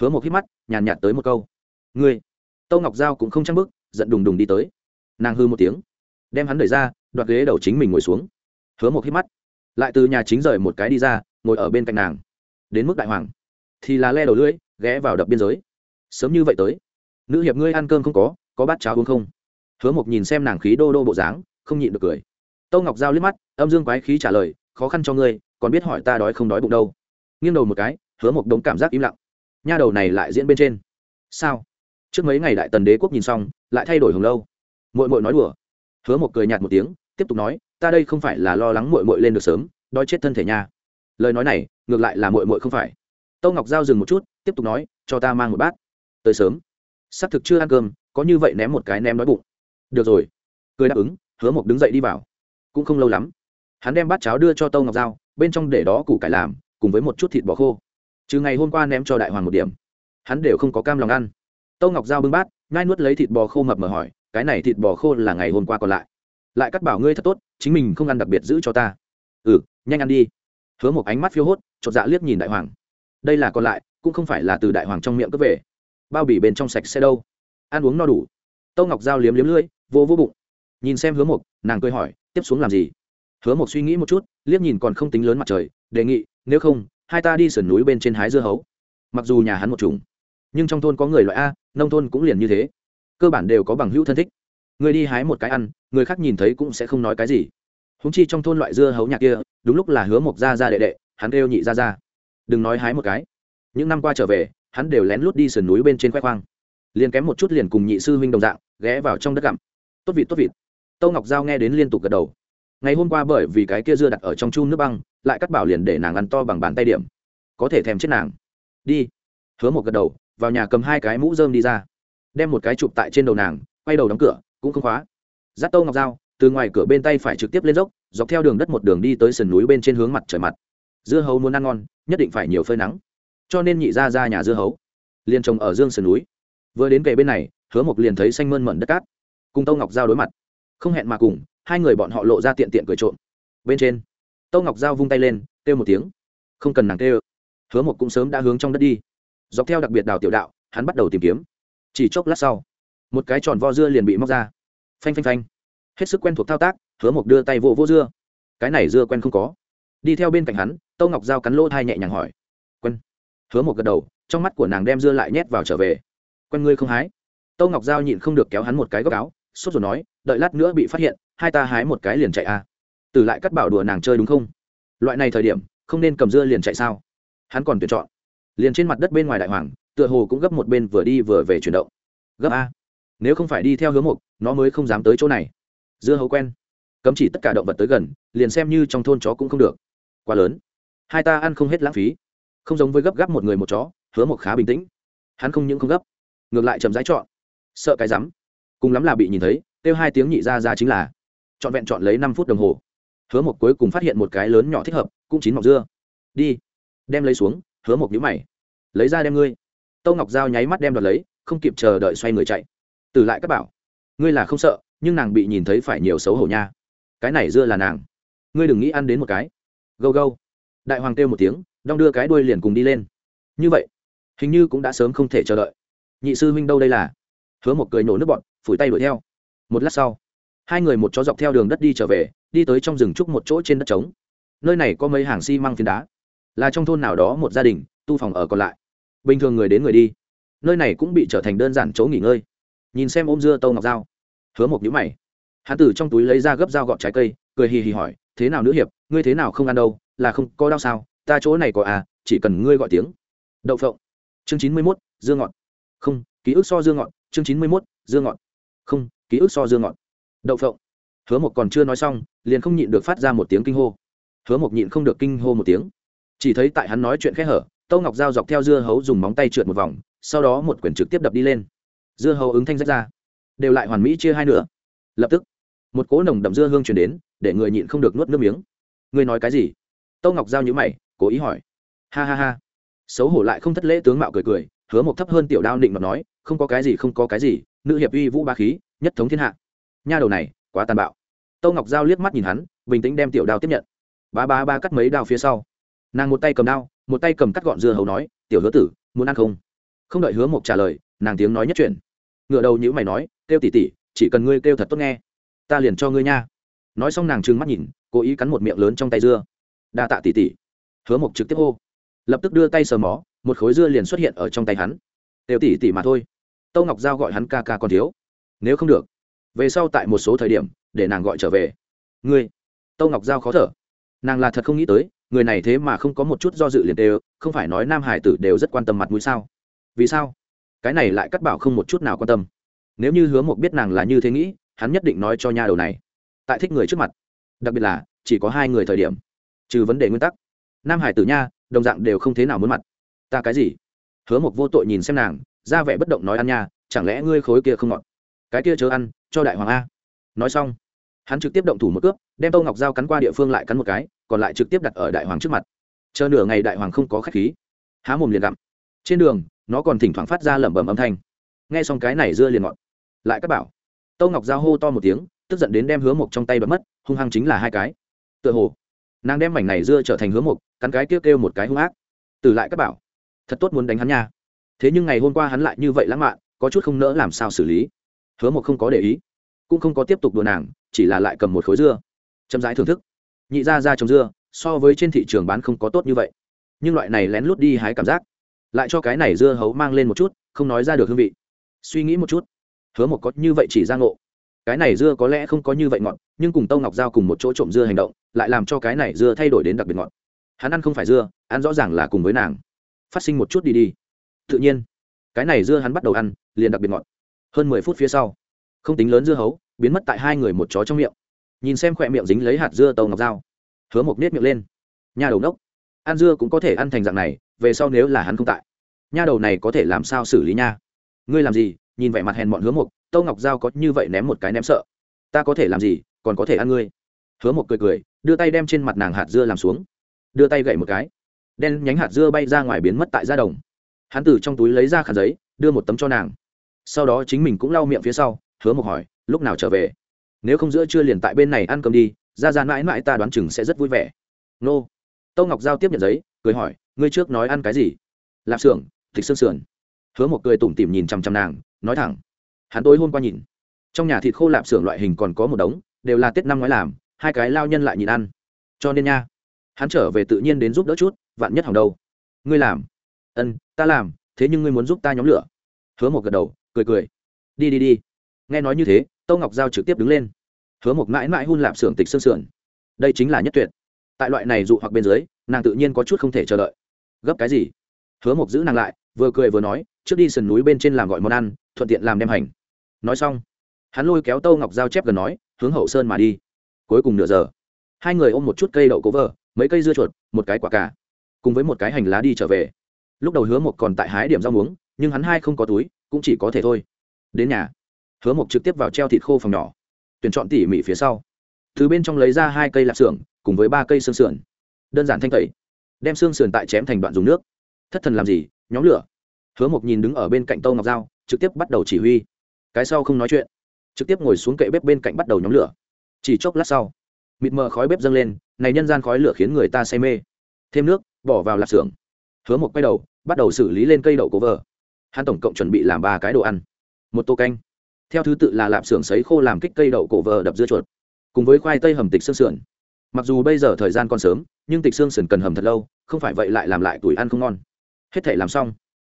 hứa một hít mắt, nhàn nhạt tới một câu. Ngươi? Tâu ngọc giao cũng không trăng bức giận đùng đùng đi tới. Nàng hư một tiếng, đem hắn đẩy ra, đoạt ghế đầu chính mình ngồi xuống. Hứa một hít mắt, lại từ nhà chính rời một cái đi ra, ngồi ở bên cạnh nàng. Đến mức đại hoàng, thì là le đầu lưỡi, ghé vào đập biên giới. Sớm như vậy tới, nữ hiệp ngươi ăn cơm không có có bát cháo uống không? Hứa mộc nhìn xem nàng khí đô đô bộ dáng, không nhịn được cười. Tâu ngọc giao liếc mắt, âm dương quái khí trả lời, khó khăn cho ngươi, còn biết hỏi ta đói không đói bụng đâu. Nghiêng đầu một cái, hứa mộc đống cảm giác im lặng nha đầu này lại diễn bên trên. Sao? Trước mấy ngày đại tần đế quốc nhìn xong, lại thay đổi hồng lâu. Mội mội nói đùa. Hứa một cười nhạt một tiếng, tiếp tục nói, ta đây không phải là lo lắng mội mội lên được sớm, đói chết thân thể nha. Lời nói này, ngược lại là mội mội không phải. Tâu ngọc giao dừng một chút, tiếp tục nói, cho ta mang một bát. Tới sớm. Xác thực chưa ăn cơm, có như vậy ném một cái ném đói bụng. Được rồi. Cười đáp ứng, hứa mộc đứng dậy đi vào. Cũng không lâu lắm, hắn đem bát cháo đưa cho tâu ngọc giao, bên trong để đó củ cải làm, cùng với một chút thịt bò khô chứ ngày hôm qua ném cho đại hoàng một điểm, hắn đều không có cam lòng ăn. Tâu ngọc giao bưng bát ngai nuốt lấy thịt bò khô mập mờ hỏi, cái này thịt bò khô là ngày hôm qua còn lại? Lại cắt bảo ngươi thật tốt, chính mình không ăn đặc biệt giữ cho ta. Ừ nhanh ăn đi. Hứa một ánh mắt phiêu hốt, chột dạ liếc nhìn đại hoàng. Đây là còn lại, cũng không phải là từ đại hoàng trong miệng cướp về. Bao bì bên trong sạch sẽ đâu. Ăn uống no đủ. Tâu ngọc giao liếm liếm lưỡi, vô vô bụng. Nhìn xem hứa một nàng cười hỏi, tiếp xuống làm gì? Hứa một suy nghĩ một chút, liếc nhìn còn không tính lớn mặt trời, đề nghị, nếu không hai ta đi sườn núi bên trên hái dưa hấu. Mặc dù nhà hắn một chủng, nhưng trong thôn có người loại a, nông thôn cũng liền như thế. Cơ bản đều có bằng hữu thân thích. Người đi hái một cái ăn, người khác nhìn thấy cũng sẽ không nói cái gì. Húng chi trong thôn loại dưa hấu nhà kia, đúng lúc là hứa mộc ra ra đệ đệ, hắn kêu nhị ra ra. Đừng nói hái một cái. Những năm qua trở về, hắn đều lén lút đi sườn núi bên trên khoe khoang. Liền kém một chút liền cùng nhị sư huynh đồng dạng, ghé vào trong đất gặm. Tốt vịt tốt vịt. Tâu ngọc giao nghe đến liên tục gật đầu ngày hôm qua bởi vì cái kia dưa đặt ở trong chu nước băng, lại cắt bảo liền để nàng ăn to bằng bàn tay điểm. Có thể thèm chết nàng. Đi. Hứa một gật đầu, vào nhà cầm hai cái mũ dơm đi ra. Đem một cái chụp tại trên đầu nàng, quay đầu đóng cửa, cũng không khóa. Dắt tâu ngọc dao từ ngoài cửa bên tay phải trực tiếp lên dốc, dọc theo đường đất một đường đi tới sườn núi bên trên hướng mặt trời mặt. Dưa hấu muốn ăn ngon, nhất định phải nhiều phơi nắng. Cho nên nhị ra ra nhà dưa hấu. Liền trồng ở dương sườn núi. Vừa đến kề bên này, hứa mộc liền thấy xanh mơn mận đất cát. Cùng tâu ngọc giao đối mặt. Không hẹn mà cùng hai người bọn họ lộ ra tiện tiện cười trộm. Bên trên, tâu ngọc giao vung tay lên, kêu một tiếng. Không cần nàng kêu. Hứa một cũng sớm đã hướng trong đất đi. Dọc theo đặc biệt đào tiểu đạo, hắn bắt đầu tìm kiếm. Chỉ chốc lát sau, một cái tròn vo dưa liền bị móc ra. Phanh phanh phanh. Hết sức quen thuộc thao tác, hứa một đưa tay vô vô dưa. Cái này dưa quen không có. Đi theo bên cạnh hắn, tâu ngọc giao cắn lỗ thai nhẹ nhàng hỏi. Quen. Hứa một gật đầu, trong mắt của nàng đem dưa lại nhét vào trở về. Quen ngươi không hái. Tâu ngọc giao nhịn không được kéo hắn một cái góc áo, sốt rồi nói, đợi lát nữa bị phát hiện hai ta hái một cái liền chạy a. À. từ lại cắt bảo đùa nàng chơi đúng không? Loại này thời điểm, không nên cầm dưa liền chạy sao? Hắn còn tuyển chọn. Liền trên mặt đất bên ngoài đại hoàng, tựa hồ cũng gấp một bên vừa đi vừa về chuyển động. Gấp a. Nếu không phải đi theo hướng mục, nó mới không dám tới chỗ này. Dưa hấu quen. Cấm chỉ tất cả động vật tới gần, liền xem như trong thôn chó cũng không được. Quá lớn. Hai ta ăn không hết lãng phí. Không giống với gấp gáp một người một chó, hứa một khá bình tĩnh. Hắn không những không gấp, ngược lại chậm rãi chọn. Sợ cái rắm. Cùng lắm là bị nhìn thấy, kêu hai tiếng nhị ra ra chính là trọn vẹn chọn lấy năm phút đồng hồ. Hứa một cuối cùng phát hiện một cái lớn nhỏ thích hợp, cũng chín mọc dưa. Đi. Đem lấy xuống, hứa một nhíu mày. Lấy ra đem ngươi. Tâu ngọc giao nháy mắt đem đoạt lấy, không kịp chờ đợi xoay người chạy. Từ lại các bảo. Ngươi là không sợ, nhưng nàng bị nhìn thấy phải nhiều xấu hổ nha. Cái này dưa là nàng. Ngươi đừng nghĩ ăn đến một cái. Gâu gâu. Đại hoàng kêu một tiếng, đong đưa cái đuôi liền cùng đi lên. Như vậy, hình như cũng đã sớm không thể chờ đợi. Nhị sư huynh đâu đây là? Hứa một cười nổ nước bọn, phủi tay đuổi theo. Một lát sau hai người một chó dọc theo đường đất đi trở về, đi tới trong rừng trúc một chỗ trên đất trống. Nơi này có mấy hàng xi măng phiến đá. Là trong thôn nào đó một gia đình, tu phòng ở còn lại. Bình thường người đến người đi. Nơi này cũng bị trở thành đơn giản chỗ nghỉ ngơi. Nhìn xem ôm dưa tâu ngọc dao. Hứa một nhũ mày. Hán tử trong túi lấy ra gấp dao gọt trái cây, cười hì hì hỏi, thế nào nữ hiệp, ngươi thế nào không ăn đâu? Là không có đau sao? Ta chỗ này có à chỉ cần ngươi gọi tiếng. Đậu phộng. Chương chín mươi mốt dương ngọt. Không, ký ức so dương ngọt. Chương chín mươi mốt dương ngọt. Không, ký ức so dương ngọt đậu phộng. Hứa một còn chưa nói xong, liền không nhịn được phát ra một tiếng kinh hô. Hứa một nhịn không được kinh hô một tiếng. Chỉ thấy tại hắn nói chuyện khẽ hở, tâu ngọc dao dọc theo dưa hấu dùng móng tay trượt một vòng, sau đó một quyển trực tiếp đập đi lên. Dưa hấu ứng thanh rách ra. Đều lại hoàn mỹ chia hai nửa. Lập tức, một cỗ nồng đậm dưa hương chuyển đến, để người nhịn không được nuốt nước miếng. Ngươi nói cái gì? Tâu ngọc giao nhữ mày, cố ý hỏi. Ha ha ha. Xấu hổ lại không thất lễ tướng mạo cười cười, hứa một thấp hơn tiểu đao định mà nói, không có cái gì không có cái gì, nữ hiệp uy vũ ba khí, nhất thống thiên hạ nha đầu này, quá tàn bạo. Tâu ngọc giao liếc mắt nhìn hắn, bình tĩnh đem tiểu đao tiếp nhận. Ba ba ba cắt mấy đao phía sau. Nàng một tay cầm đao, một tay cầm cắt gọn dưa hấu nói, tiểu hứa tử, muốn ăn không? Không đợi hứa mộc trả lời, nàng tiếng nói nhất chuyển. Ngựa đầu nhữ mày nói, kêu tỉ tỉ chỉ cần ngươi kêu thật tốt nghe, ta liền cho ngươi nha. Nói xong nàng trừng mắt nhìn, cố ý cắn một miệng lớn trong tay dưa. Đa tạ tỉ tỉ hứa mộc trực tiếp hô. Lập tức đưa tay sờ mó, một khối dưa liền xuất hiện ở trong tay hắn. Đều tỉ tỉ mà thôi. Tâu ngọc giao gọi hắn ca ca còn thiếu. Nếu không được về sau tại một số thời điểm, để nàng gọi trở về. Ngươi, tâu ngọc giao khó thở. Nàng là thật không nghĩ tới, người này thế mà không có một chút do dự liền đều, không phải nói nam hải tử đều rất quan tâm mặt mũi sao? Vì sao? Cái này lại cắt bảo không một chút nào quan tâm. Nếu như hứa một biết nàng là như thế nghĩ, hắn nhất định nói cho nha đầu này. Tại thích người trước mặt. Đặc biệt là, chỉ có hai người thời điểm. Trừ vấn đề nguyên tắc. Nam hải tử nha, đồng dạng đều không thế nào muốn mặt. Ta cái gì? Hứa một vô tội nhìn xem nàng, ra vẻ bất động nói ăn nha, chẳng lẽ ngươi khối kia không ngọt? Cái kia chớ ăn cho đại hoàng a. Nói xong, hắn trực tiếp động thủ một cướp đem tô ngọc dao cắn qua địa phương lại cắn một cái, còn lại trực tiếp đặt ở đại hoàng trước mặt. Chờ nửa ngày đại hoàng không có khách khí, há mồm liền gặm. Trên đường, nó còn thỉnh thoảng phát ra lẩm bẩm âm thanh. Nghe xong cái này dưa liền ngọt. Lại các bảo. Tô ngọc dao hô to một tiếng, tức giận đến đem hứa mộc trong tay bật mất, hung hăng chính là hai cái. Tựa hồ, nàng đem mảnh này dưa trở thành hứa mộc, cắn cái kêu kêu một cái hung ác. Từ lại các bảo. Thật tốt muốn đánh hắn nha. Thế nhưng ngày hôm qua hắn lại như vậy lãng mạn, có chút không nỡ làm sao xử lý hứa một không có để ý, cũng không có tiếp tục đùa nàng, chỉ là lại cầm một khối dưa, chậm rãi thưởng thức. Nhị ra ra trồng dưa, so với trên thị trường bán không có tốt như vậy. Nhưng loại này lén lút đi hái cảm giác, lại cho cái này dưa hấu mang lên một chút, không nói ra được hương vị. Suy nghĩ một chút, hứa một có như vậy chỉ ra ngộ. Cái này dưa có lẽ không có như vậy ngọt, nhưng cùng tâu ngọc giao cùng một chỗ trộm dưa hành động, lại làm cho cái này dưa thay đổi đến đặc biệt ngọt. Hắn ăn không phải dưa, ăn rõ ràng là cùng với nàng. Phát sinh một chút đi đi. Tự nhiên, cái này dưa hắn bắt đầu ăn, liền đặc biệt ngọt hơn mười phút phía sau, không tính lớn dưa hấu, biến mất tại hai người một chó trong miệng. Nhìn xem khỏe miệng dính lấy hạt dưa tàu ngọc dao hứa một nết miệng lên. Nhà đầu nốc, ăn dưa cũng có thể ăn thành dạng này, về sau nếu là hắn không tại nha đầu này có thể làm sao xử lý nha? Ngươi làm gì? Nhìn vẻ mặt hèn bọn hứa một tâu ngọc giao có như vậy ném một cái ném sợ. Ta có thể làm gì, còn có thể ăn ngươi. Hứa một cười cười, đưa tay đem trên mặt nàng hạt dưa làm xuống. Đưa tay gậy một cái. Đen nhánh hạt dưa bay ra ngoài biến mất tại da đồng. Hắn từ trong túi lấy ra khăn giấy, đưa một tấm cho nàng sau đó chính mình cũng lau miệng phía sau, hứa một hỏi, lúc nào trở về? Nếu không giữa trưa liền tại bên này ăn cơm đi, ra ra mãi mãi ta đoán chừng sẽ rất vui vẻ. Nô. Tâu ngọc giao tiếp nhận giấy, cười hỏi, ngươi trước nói ăn cái gì? Lạp xưởng, thịt xương sườn. Hứa một cười tủm tỉm nhìn chằm chằm nàng, nói thẳng, hắn tối hôm qua nhìn, trong nhà thịt khô lạp xưởng loại hình còn có một đống, đều là tết năm ngoái làm, hai cái lao nhân lại nhìn ăn. Cho nên nha, hắn trở về tự nhiên đến giúp đỡ chút, vạn nhất hỏng đâu. Ngươi làm? Ân, ta làm, thế nhưng ngươi muốn giúp ta nhóm lửa. Hứa một gật đầu cười cười. Đi đi đi. Nghe nói như thế, tâu ngọc giao trực tiếp đứng lên. Hứa một mãi mãi hun lạp xưởng tịch xương sườn. Đây chính là nhất tuyệt. Tại loại này dụ hoặc bên dưới, nàng tự nhiên có chút không thể chờ đợi. Gấp cái gì? Hứa mộc giữ nàng lại, vừa cười vừa nói, trước đi sườn núi bên trên làm gọi món ăn, thuận tiện làm đem hành. Nói xong, hắn lôi kéo tâu ngọc giao chép gần nói, hướng hậu sơn mà đi. Cuối cùng nửa giờ, hai người ôm một chút cây đậu cố vờ mấy cây dưa chuột, một cái quả cà, cùng với một cái hành lá đi trở về. Lúc đầu hứa một còn tại hái điểm rau muống, nhưng hắn hai không có túi cũng chỉ có thể thôi. Đến nhà. Hứa mộc trực tiếp vào treo thịt khô phòng nhỏ. Tuyển chọn tỉ mỉ phía sau. Từ bên trong lấy ra hai cây lạp xưởng, cùng với ba cây xương sườn. Đơn giản thanh tẩy. Đem xương sườn tại chém thành đoạn dùng nước. Thất thần làm gì? Nhóm lửa. Hứa mộc nhìn đứng ở bên cạnh tâu ngọc dao trực tiếp bắt đầu chỉ huy. Cái sau không nói chuyện. Trực tiếp ngồi xuống kệ bếp bên cạnh bắt đầu nhóm lửa. Chỉ chốc lát sau, mịt mờ khói bếp dâng lên, này nhân gian khói lửa khiến người ta say mê. Thêm nước, bỏ vào lạp xưởng. Hứa mộc quay đầu, bắt đầu xử lý lên cây đậu cố vờ hắn tổng cộng chuẩn bị làm ba cái đồ ăn. Một tô canh. Theo thứ tự là lạp xưởng sấy khô làm kích cây đậu cổ vờ đập dưa chuột. Cùng với khoai tây hầm tịch xương sườn. Mặc dù bây giờ thời gian còn sớm, nhưng tịch xương sườn cần hầm thật lâu, không phải vậy lại làm lại tuổi ăn không ngon. Hết thể làm xong.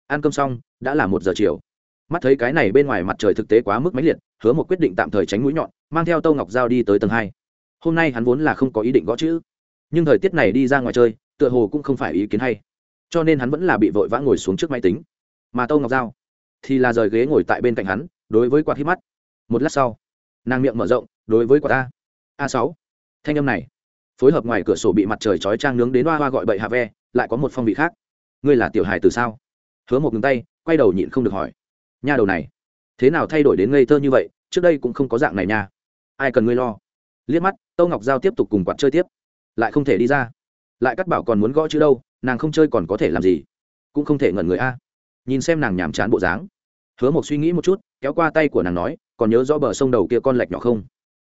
Ăn cơm xong, đã là một giờ chiều. Mắt thấy cái này bên ngoài mặt trời thực tế quá mức máy liệt, hứa một quyết định tạm thời tránh mũi nhọn, mang theo tâu ngọc dao đi tới tầng hai. Hôm nay hắn vốn là không có ý định gõ chữ. Nhưng thời tiết này đi ra ngoài chơi, tựa hồ cũng không phải ý kiến hay. Cho nên hắn vẫn là bị vội vã ngồi xuống trước máy tính mà tâu ngọc giao thì là rời ghế ngồi tại bên cạnh hắn, đối với quạt hít mắt. Một lát sau, nàng miệng mở rộng, đối với quạt a. A sáu. Thanh âm này, phối hợp ngoài cửa sổ bị mặt trời chói trang nướng đến hoa hoa gọi bậy hạ ve, lại có một phong vị khác. Ngươi là tiểu hài từ sao? Hứa một ngừng tay, quay đầu nhịn không được hỏi. Nha đầu này, thế nào thay đổi đến ngây thơ như vậy? Trước đây cũng không có dạng này nha. Ai cần ngươi lo? Liếc mắt, tâu ngọc giao tiếp tục cùng quạt chơi tiếp. Lại không thể đi ra. Lại cắt bảo còn muốn gõ chữ đâu, nàng không chơi còn có thể làm gì? Cũng không thể ngẩn người a nhìn xem nàng nhàm chán bộ dáng. Hứa một suy nghĩ một chút, kéo qua tay của nàng nói, còn nhớ rõ bờ sông đầu kia con lạch nhỏ không?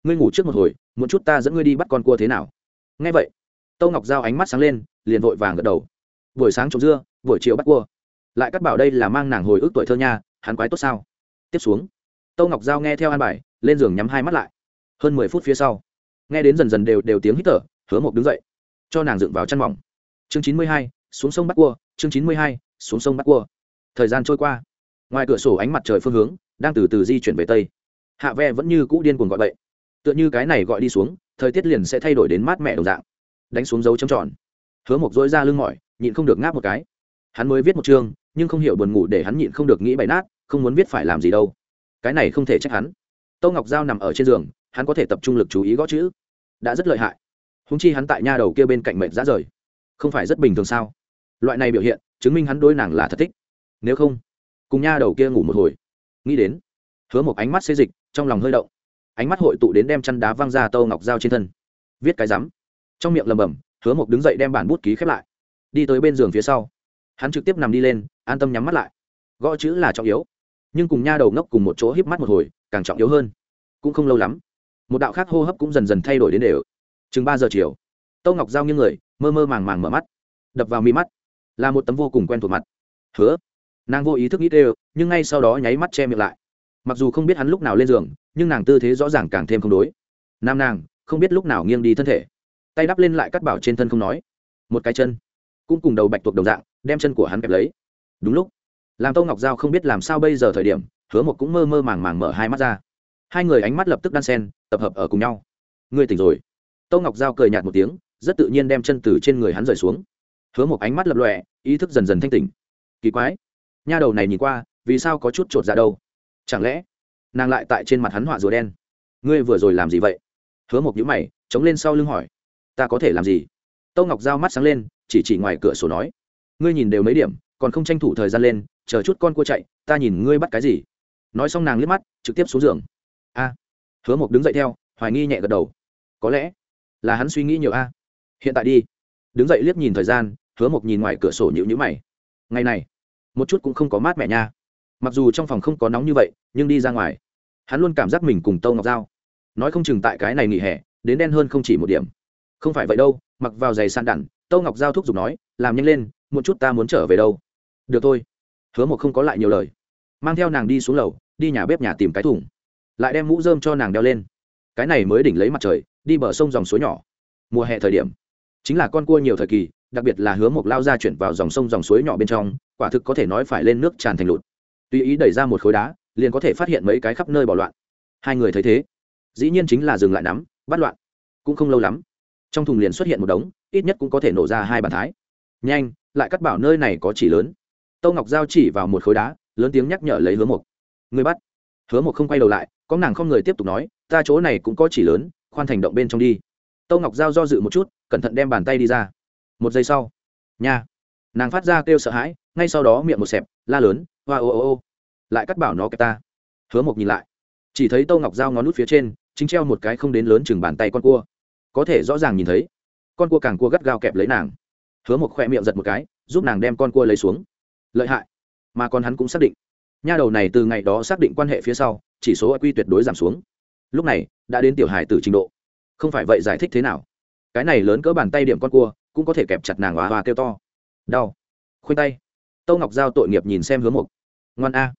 Ngươi ngủ trước một hồi, muốn chút ta dẫn ngươi đi bắt con cua thế nào? Nghe vậy, tâu ngọc giao ánh mắt sáng lên, liền vội vàng gật đầu. Buổi sáng trồng dưa, buổi chiều bắt cua. Lại cắt bảo đây là mang nàng hồi ức tuổi thơ nha, hắn quái tốt sao? Tiếp xuống, tâu ngọc giao nghe theo an bài, lên giường nhắm hai mắt lại. Hơn mười phút phía sau, nghe đến dần dần đều đều tiếng hít thở, hứa mộc đứng dậy, cho nàng dựng vào chăn mỏng. Chương chín mươi hai, xuống sông bắt cua, chương chín mươi hai, xuống sông bắt cua thời gian trôi qua. Ngoài cửa sổ ánh mặt trời phương hướng, đang từ từ di chuyển về tây. Hạ ve vẫn như cũ điên cuồng gọi bậy. Tựa như cái này gọi đi xuống, thời tiết liền sẽ thay đổi đến mát mẻ đồng dạng. Đánh xuống dấu trầm tròn. Hứa mộc dối ra lưng mỏi, nhịn không được ngáp một cái. Hắn mới viết một chương, nhưng không hiểu buồn ngủ để hắn nhịn không được nghĩ bày nát, không muốn viết phải làm gì đâu. Cái này không thể trách hắn. Tâu ngọc giao nằm ở trên giường, hắn có thể tập trung lực chú ý gõ chữ. Đã rất lợi hại. Húng chi hắn tại nha đầu kia bên cạnh mệnh ra rời. Không phải rất bình thường sao? Loại này biểu hiện, chứng minh hắn đôi nàng là thật thích nếu không, cùng nha đầu kia ngủ một hồi. Nghĩ đến, hứa một ánh mắt xê dịch, trong lòng hơi động. Ánh mắt hội tụ đến đem chăn đá văng ra tâu ngọc dao trên thân. Viết cái rắm. Trong miệng lầm bầm hứa một đứng dậy đem bản bút ký khép lại. Đi tới bên giường phía sau. Hắn trực tiếp nằm đi lên, an tâm nhắm mắt lại. Gõ chữ là trọng yếu. Nhưng cùng nha đầu ngốc cùng một chỗ híp mắt một hồi, càng trọng yếu hơn. Cũng không lâu lắm, một đạo khác hô hấp cũng dần dần thay đổi đến đều. Chừng ba giờ chiều tâu ngọc giao như người, mơ mơ màng màng mở mắt. Đập vào mi mắt, là một tấm vô cùng quen thuộc mặt. Hứa nàng vô ý thức nghĩ đều nhưng ngay sau đó nháy mắt che miệng lại. Mặc dù không biết hắn lúc nào lên giường, nhưng nàng tư thế rõ ràng càng thêm không đối. Nam nàng, không biết lúc nào nghiêng đi thân thể. Tay đắp lên lại cắt bảo trên thân không nói. Một cái chân. Cũng cùng đầu bạch tuộc đồng dạng, đem chân của hắn kẹp lấy. Đúng lúc, làm tâu ngọc giao không biết làm sao bây giờ thời điểm, hứa một cũng mơ mơ màng màng mở hai mắt ra. Hai người ánh mắt lập tức đan sen tập hợp ở cùng nhau. Ngươi tỉnh rồi. Tâu ngọc giao cười nhạt một tiếng, rất tự nhiên đem chân từ trên người hắn rời xuống. Hứa một ánh mắt lập lọe ý thức dần dần thanh tỉnh. Kỳ quái nha đầu này nhìn qua, vì sao có chút t ra dạ đâu? Chẳng lẽ nàng lại tại trên mặt hắn họa rùa đen? Ngươi vừa rồi làm gì vậy? Hứa một nhữ mày, chống lên sau lưng hỏi. Ta có thể làm gì? Tâu ngọc Dao mắt sáng lên, chỉ chỉ ngoài cửa sổ nói. Ngươi nhìn đều mấy điểm, còn không tranh thủ thời gian lên, chờ chút con cua chạy, ta nhìn ngươi bắt cái gì? Nói xong nàng liếc mắt, trực tiếp xuống giường. A. Hứa mộc đứng dậy theo, hoài nghi nhẹ gật đầu. Có lẽ là hắn suy nghĩ nhiều a. Hiện tại đi. Đứng dậy liếc nhìn thời gian, hứa mộc nhìn ngoài cửa sổ nhịu nhữ mày. Ngày này một chút cũng không có mát mẻ nha. Mặc dù trong phòng không có nóng như vậy, nhưng đi ra ngoài, hắn luôn cảm giác mình cùng tâu ngọc dao nói không chừng tại cái này nghỉ hè, đến đen hơn không chỉ một điểm. Không phải vậy đâu, mặc vào giày sàn đẳng, tâu ngọc giao thúc giục nói, làm nhanh lên, một chút ta muốn trở về đâu. Được thôi. Hứa một không có lại nhiều lời. Mang theo nàng đi xuống lầu, đi nhà bếp nhà tìm cái thùng. Lại đem mũ dơm cho nàng đeo lên. Cái này mới đỉnh lấy mặt trời, đi bờ sông dòng suối nhỏ. Mùa hè thời điểm, chính là con cua nhiều thời kỳ đặc biệt là hứa mộc lao ra chuyển vào dòng sông dòng suối nhỏ bên trong, quả thực có thể nói phải lên nước tràn thành lụt. Tùy ý đẩy ra một khối đá, liền có thể phát hiện mấy cái khắp nơi bỏ loạn. Hai người thấy thế, dĩ nhiên chính là dừng lại nắm, bắt loạn. Cũng không lâu lắm, trong thùng liền xuất hiện một đống, ít nhất cũng có thể nổ ra hai bàn thái. Nhanh, lại cắt bảo nơi này có chỉ lớn. Tâu ngọc giao chỉ vào một khối đá, lớn tiếng nhắc nhở lấy hứa mộc. Người bắt. Hứa mộc không quay đầu lại, có nàng không người tiếp tục nói, ta chỗ này cũng có chỉ lớn, khoan thành động bên trong đi. Tâu ngọc giao do dự một chút, cẩn thận đem bàn tay đi ra một giây sau, nha, nàng phát ra kêu sợ hãi, ngay sau đó miệng một xẹp, la lớn, hoa ô ô ô, lại cắt bảo nó kẹp ta. Hứa mộc nhìn lại, chỉ thấy tô ngọc dao ngón nút phía trên, chính treo một cái không đến lớn chừng bàn tay con cua. Có thể rõ ràng nhìn thấy, con cua càng cua gắt gao kẹp lấy nàng. Hứa mộc khoe miệng giật một cái, giúp nàng đem con cua lấy xuống. Lợi hại, mà còn hắn cũng xác định. Nha đầu này từ ngày đó xác định quan hệ phía sau, chỉ số q tuyệt đối giảm xuống. Lúc này, đã đến tiểu hài từ trình độ. Không phải vậy giải thích thế nào? Cái này lớn cỡ bàn tay điểm con cua cũng có thể kẹp chặt nàng hóa hoa kêu to. Đau. Khuyên tay. Tâu ngọc giao tội nghiệp nhìn xem hứa Mục, ngoan a.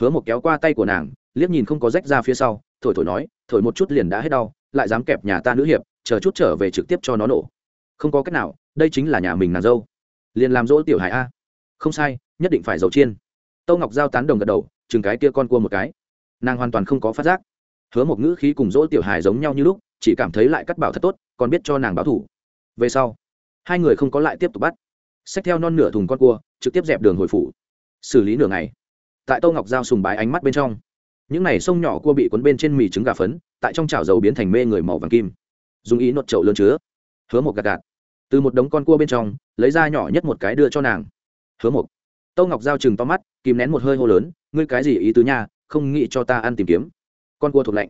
Hứa Mục kéo qua tay của nàng liếc nhìn không có rách ra phía sau thổi thổi nói thổi một chút liền đã hết đau lại dám kẹp nhà ta nữ hiệp chờ chút trở về trực tiếp cho nó nổ. Không có cách nào đây chính là nhà mình nàng dâu. Liền làm dỗ tiểu hải a. Không sai nhất định phải dầu chiên. Tâu ngọc giao tán đồng gật đầu chừng cái tia con cua một cái. Nàng hoàn toàn không có phát giác. Hứa một ngữ khí cùng dỗ tiểu hải giống nhau như lúc chỉ cảm thấy lại cắt bảo thật tốt còn biết cho nàng báo thủ về sau hai người không có lại tiếp tục bắt. Xách theo non nửa thùng con cua, trực tiếp dẹp đường hồi phủ. Xử lý nửa ngày. Tại tô ngọc giao sùng bái ánh mắt bên trong. Những này sông nhỏ cua bị cuốn bên trên mì trứng gà phấn, tại trong chảo dầu biến thành mê người màu vàng kim. Dùng ý nốt chậu lớn chứa. Hứa một gạt gạt. Từ một đống con cua bên trong, lấy ra nhỏ nhất một cái đưa cho nàng. Hứa một tô ngọc giao chừng to mắt, kìm nén một hơi hô lớn, ngươi cái gì ý tứ nha, không nghĩ cho ta ăn tìm kiếm. Con cua thuộc lạnh.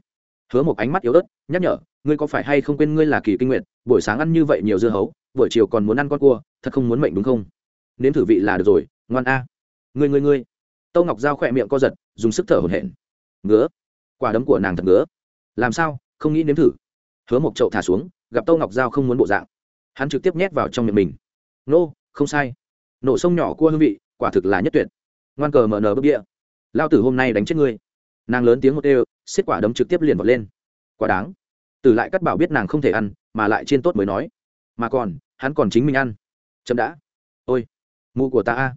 Hứa một ánh mắt yếu ớt, nhắc nhở, ngươi có phải hay không quên ngươi là kỳ kinh nguyện buổi sáng ăn như vậy nhiều dưa hấu buổi chiều còn muốn ăn con cua, thật không muốn mệnh đúng không? Nếm thử vị là được rồi, ngoan a. Ngươi ngươi ngươi. Tâu ngọc giao khỏe miệng co giật, dùng sức thở hổn hển. Ngứa. Quả đấm của nàng thật ngứa. Làm sao? Không nghĩ nếm thử. Hứa một chậu thả xuống, gặp tâu ngọc giao không muốn bộ dạng. Hắn trực tiếp nhét vào trong miệng mình. Nô, không sai. Nổ sông nhỏ cua hương vị, quả thực là nhất tuyệt. Ngoan cờ mở nở bức địa. Lao tử hôm nay đánh chết ngươi. Nàng lớn tiếng một đều xiết quả đấm trực tiếp liền vọt lên. Quả đáng. Tử lại cắt bảo biết nàng không thể ăn, mà lại chiên tốt mới nói mà còn, hắn còn chính mình ăn. Chậm đã. Ôi, mụ của ta a.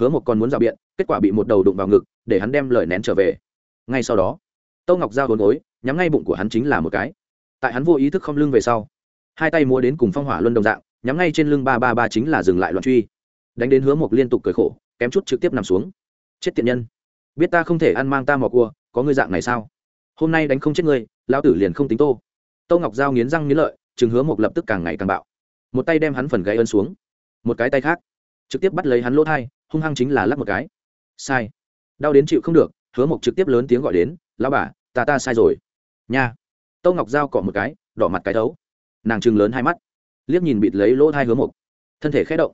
Hứa một còn muốn rào biện, kết quả bị một đầu đụng vào ngực, để hắn đem lời nén trở về. Ngay sau đó, tâu ngọc giao hồn gối, nhắm ngay bụng của hắn chính là một cái. Tại hắn vô ý thức không lưng về sau, hai tay múa đến cùng phong hỏa luân đồng dạng, nhắm ngay trên lưng ba ba ba chính là dừng lại loạn truy. Đánh đến hứa một liên tục cười khổ, kém chút trực tiếp nằm xuống. Chết tiện nhân. Biết ta không thể ăn mang ta mò cua, có ngươi dạng này sao? Hôm nay đánh không chết ngươi lao tử liền không tính tô. Tâu ngọc giao nghiến răng nghiến lợi, chừng hứa một lập tức càng ngày càng bạo một tay đem hắn phần gãy ơn xuống. Một cái tay khác, trực tiếp bắt lấy hắn lỗ thai, hung hăng chính là lắp một cái. Sai. Đau đến chịu không được, hứa mộc trực tiếp lớn tiếng gọi đến lao bà, ta ta sai rồi. Nha. Tâu ngọc giao cọ một cái, đỏ mặt cái thấu. Nàng chừng lớn hai mắt, liếc nhìn bịt lấy lỗ thai hứa mộc. Thân thể khẽ động,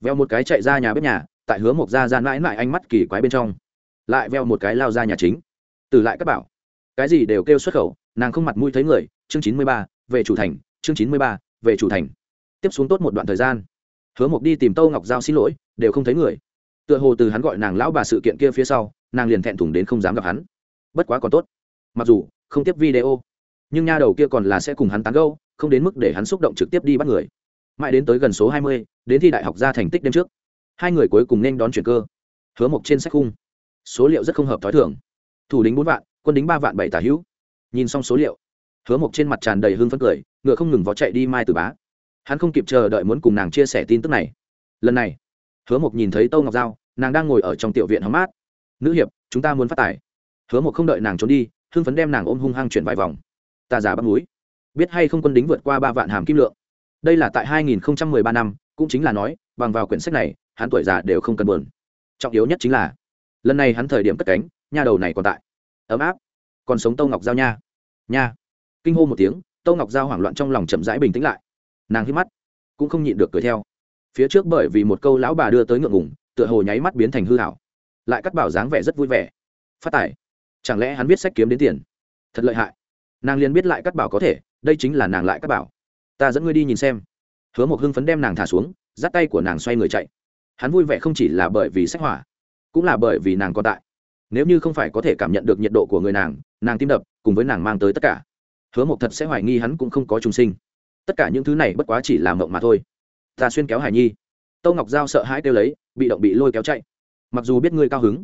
veo một cái chạy ra nhà bếp nhà, tại hứa mộc ra ra mãi mãi ánh mắt kỳ quái bên trong, lại veo một cái lao ra nhà chính. Từ lại các bảo, cái gì đều kêu xuất khẩu, nàng không mặt mũi thấy người, chương chín mươi ba, về chủ thành, chương chín mươi ba, về chủ thành tiếp xuống tốt một đoạn thời gian. Hứa mộc đi tìm tâu ngọc giao xin lỗi, đều không thấy người. Tựa hồ từ hắn gọi nàng lão bà sự kiện kia phía sau, nàng liền thẹn thùng đến không dám gặp hắn. Bất quá còn tốt. Mặc dù, không tiếp video, nhưng nha đầu kia còn là sẽ cùng hắn tán gâu không đến mức để hắn xúc động trực tiếp đi bắt người. Mãi đến tới gần số hai mươi, đến thi đại học ra thành tích đêm trước, hai người cuối cùng nên đón chuyển cơ. Hứa mộc trên sách khung. Số liệu rất không hợp t h ó i thường. Thủ đính bốn vạn, quân đính ba vạn bảy tả hữu. Nhìn xong số liệu, hứa mộc trên mặt tràn đầy hương phấn cười, ngựa không ngừng vó chạy đi mai từ bá hắn không kịp chờ đợi muốn cùng nàng chia sẻ tin tức này. Lần này, hứa mộc nhìn thấy tâu ngọc giao, nàng đang ngồi ở trong tiểu viện hóng mát. Nữ hiệp, chúng ta muốn phát tài. Hứa mộc không đợi nàng trốn đi, hưng phấn đem nàng ôm hung hăng chuyển vài vòng. Ta giả bắt núi. Biết hay không quân đính vượt qua ba vạn hàm kim lượng. Đây là tại 2013 năm, cũng chính là nói, bằng vào quyển sách này, hắn tuổi già đều không cần buồn. Trọng yếu nhất chính là, lần này hắn thời điểm cất cánh, nhà đầu này còn tại. Ấm áp. Còn sống tâu ngọc giao nha. Nha. Kinh hô một tiếng tâu ngọc giao hoảng loạn trong lòng chậm rãi bình tĩnh lại nàng hít mắt, cũng không nhịn được cười theo. Phía trước bởi vì một câu lão bà đưa tới ngượng ngùng, tựa hồ nháy mắt biến thành hư hảo. Lại cắt bảo dáng vẻ rất vui vẻ. Phát tài. Chẳng lẽ hắn biết sách kiếm đến tiền? Thật lợi hại. Nàng liền biết lại cắt bảo có thể, đây chính là nàng lại cắt bảo. Ta dẫn ngươi đi nhìn xem. Hứa một hưng phấn đem nàng thả xuống, dắt tay của nàng xoay người chạy. Hắn vui vẻ không chỉ là bởi vì sách hỏa, cũng là bởi vì nàng còn tại. Nếu như không phải có thể cảm nhận được nhiệt độ của người nàng nàng tim đập, cùng với nàng mang tới tất cả. Hứa một thật sẽ hoài nghi hắn cũng không có trùng sinh tất cả những thứ này bất quá chỉ là mộng mà thôi. Ta xuyên kéo hải nhi. Tâu ngọc giao sợ hãi kêu lấy, bị động bị lôi kéo chạy. Mặc dù biết ngươi cao hứng,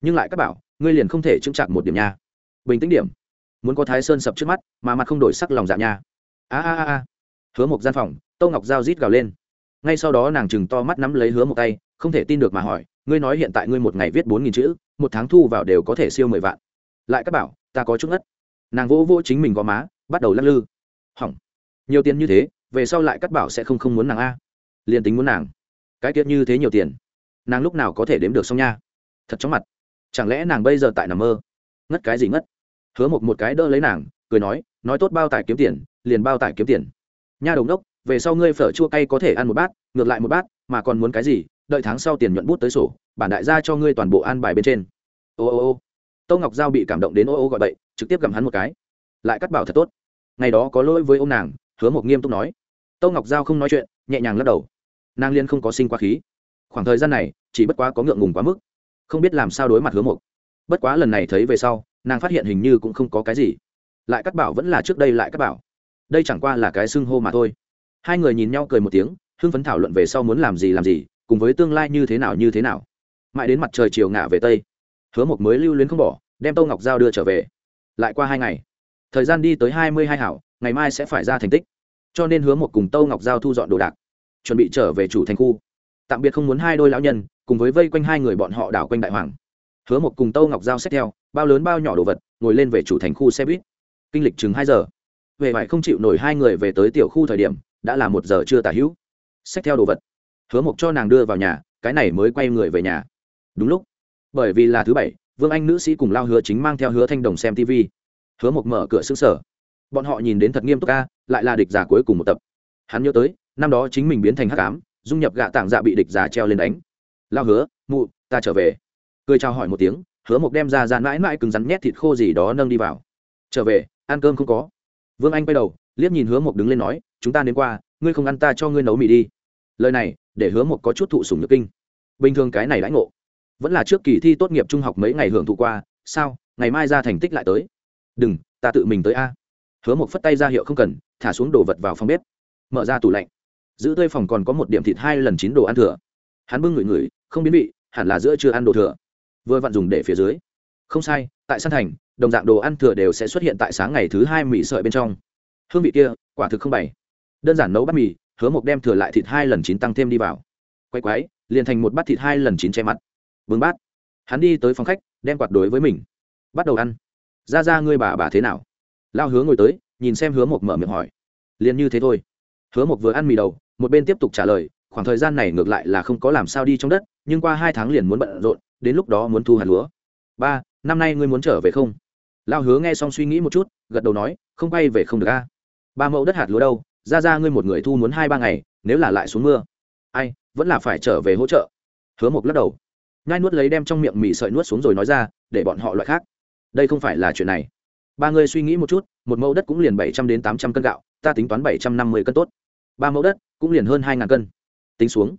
nhưng lại các bảo, ngươi liền không thể chững chạc một điểm nha. Bình tĩnh điểm. Muốn có thái sơn sập trước mắt, mà mặt không đổi sắc lòng dạ nha. A a a hứa một gian phòng, tâu ngọc giao rít gào lên. Ngay sau đó nàng chừng to mắt nắm lấy hứa một tay, không thể tin được mà hỏi, ngươi nói hiện tại ngươi một ngày viết bốn nghìn chữ, một tháng thu vào đều có thể siêu mười vạn. Lại các bảo, ta có chút ngất. Nàng vỗ vỗ chính mình gò má, bắt đầu lắc lư. Hỏng nhiều tiền như thế, về sau lại cắt bảo sẽ không không muốn nàng a. Liền tính muốn nàng. Cái tiết như thế nhiều tiền. Nàng lúc nào có thể đếm được xong nha? Thật chóng mặt. Chẳng lẽ nàng bây giờ tại nằm mơ? Ngất cái gì ngất? Hứa một một cái đỡ lấy nàng, cười nói nói tốt bao tải kiếm tiền, liền bao tải kiếm tiền. Nha đồng đốc, về sau ngươi phở chua cay có thể ăn một bát, ngược lại một bát, mà còn muốn cái gì, đợi tháng sau tiền nhuận bút tới sổ, bản đại gia cho ngươi toàn bộ ăn bài bên trên. Ô ô ô. Tâu ngọc giao bị cảm động đến ô ô gọi bậy, trực tiếp gặm hắn một cái. Lại cắt bảo thật tốt. Ngày đó có lỗi với ô nàng hứa một nghiêm túc nói. Tâu ngọc giao không nói chuyện, nhẹ nhàng lắc đầu. Nàng liên không có sinh quá khí. Khoảng thời gian này, chỉ bất quá có ngượng ngùng quá mức. Không biết làm sao đối mặt hứa một bất quá lần này thấy về sau, nàng phát hiện hình như cũng không có cái gì. Lại cắt bảo vẫn là trước đây lại cắt bảo. Đây chẳng qua là cái xưng hô mà thôi. Hai người nhìn nhau cười một tiếng, hưng phấn thảo luận về sau muốn làm gì làm gì, cùng với tương lai như thế nào như thế nào. Mãi đến mặt trời chiều ngả về tây, hứa một mới lưu luyến không bỏ, đem tâu ngọc giao đưa trở về. Lại qua hai ngày. Thời gian đi tới hai mươi hai hảo ngày mai sẽ phải ra thành tích. Cho nên hứa một cùng Tâu ngọc giao thu dọn đồ đạc, chuẩn bị trở về chủ thành khu. Tạm biệt không muốn hai đôi lão nhân, cùng với vây quanh hai người bọn họ đảo quanh đại hoàng. Hứa một cùng Tâu ngọc giao xét theo, bao lớn bao nhỏ đồ vật, ngồi lên về chủ thành khu xe buýt. Kinh lịch chừng hai giờ. Về vải không chịu nổi hai người về tới tiểu khu thời điểm, đã là một giờ chưa tả hữu. Xét theo đồ vật, hứa mộc cho nàng đưa vào nhà, cái này mới quay người về nhà. Đúng lúc, bởi vì là thứ bảy, vương anh nữ sĩ cùng lao hứa chính mang theo hứa thanh đồng xem tv hứa mộc mở cửa xứ sở bọn họ nhìn đến thật nghiêm túc ca, lại là địch giả cuối cùng một tập. Hắn nhớ tới, năm đó chính mình biến thành hắc ám, dung nhập gạ tảng dạ bị địch giả treo lên đánh. Lao hứa, mụ, ta trở về. Cười chào hỏi một tiếng, hứa mộc đem ra ra mãi mãi cứng rắn nhét thịt khô gì đó nâng đi vào. Trở về, ăn cơm không có. Vương anh quay đầu, liếc nhìn hứa mộc đứng lên nói, chúng ta đến qua, ngươi không ăn ta cho ngươi nấu mì đi. Lời này, để hứa mộc có chút thụ sùng nhược kinh. Bình thường cái này lãnh ngộ, vẫn là trước kỳ thi tốt nghiệp trung học mấy ngày hưởng thụ qua, sao, ngày mai ra thành tích lại tới? Đừng, ta tự mình tới a hứa một phất tay ra hiệu không cần, thả xuống đồ vật vào phòng bếp. Mở ra tủ lạnh. Giữ tươi phòng còn có một điểm thịt hai lần chín đồ ăn thừa. Hắn bưng ngửi ngửi, không biến vị, hẳn là giữa chưa ăn đồ thừa. Vừa vặn dùng để phía dưới. Không sai, tại sân thành, đồng dạng đồ ăn thừa đều sẽ xuất hiện tại sáng ngày thứ hai mì sợi bên trong. Hương vị kia, quả thực không bày. Đơn giản nấu bát mì, hứa mộc đem thừa lại thịt hai lần chín tăng thêm đi vào. Quay quái, liền thành một bát thịt hai lần chín che mặt. Vương bát. Hắn đi tới phòng khách, đem quạt đối với mình. Bắt đầu ăn. Ra ra, ngươi bà bà thế nào? Lao hứa ngồi tới, nhìn xem hứa mộc mở miệng hỏi. Liền như thế thôi. Hứa mộc vừa ăn mì đầu, một bên tiếp tục trả lời, khoảng thời gian này ngược lại là không có làm sao đi trong đất, nhưng qua hai tháng liền muốn bận rộn, đến lúc đó muốn thu hạt lúa. Ba, năm nay ngươi muốn trở về không? Lao hứa nghe xong suy nghĩ một chút, gật đầu nói, không bay về không được a. Ba mẫu đất hạt lúa đâu? Ra ra ngươi một người thu muốn hai ba ngày, nếu là lại xuống mưa. Ai, vẫn là phải trở về hỗ trợ. Hứa mộc lắc đầu. Nhai nuốt lấy đem trong miệng mì sợi nuốt xuống rồi nói ra, để bọn họ loại khác. Đây không phải là chuyện này ba người suy nghĩ một chút, một mẫu đất cũng liền bảy trăm đến tám trăm cân gạo, ta tính toán bảy trăm năm mươi cân tốt. Ba mẫu đất cũng liền hơn hai ngàn cân. Tính xuống,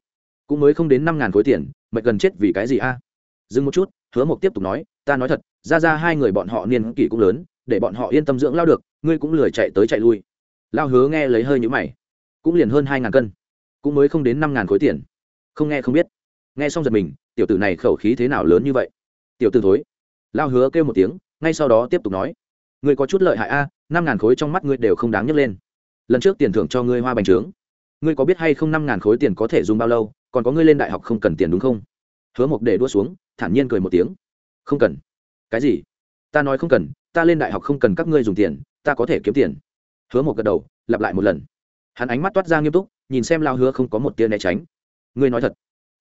cũng mới không đến năm ngàn khối tiền, mệt gần chết vì cái gì a? Dừng một chút, hứa mộc tiếp tục nói, ta nói thật, ra ra hai người bọn họ niên kỷ cũng lớn, để bọn họ yên tâm dưỡng lao được, ngươi cũng lười chạy tới chạy lui. Lao hứa nghe lấy hơi nhũ mày, cũng liền hơn hai ngàn cân, cũng mới không đến năm ngàn khối tiền. Không nghe không biết. Nghe xong giật mình, tiểu tử này khẩu khí thế nào lớn như vậy? Tiểu tử thối. Lao hứa kêu một tiếng, ngay sau đó tiếp tục nói ngươi có chút lợi hại a, năm ngàn khối trong mắt ngươi đều không đáng nhấc lên. Lần trước tiền thưởng cho ngươi hoa bành trướng, ngươi có biết hay không năm ngàn khối tiền có thể dùng bao lâu, còn có ngươi lên đại học không cần tiền đúng không? Hứa mộc để đua xuống, thản nhiên cười một tiếng. Không cần. Cái gì? Ta nói không cần, ta lên đại học không cần các ngươi dùng tiền, ta có thể kiếm tiền. Hứa một gật đầu, lặp lại một lần. Hắn ánh mắt toát ra nghiêm túc, nhìn xem lao hứa không có một tia né tránh. Ngươi nói thật.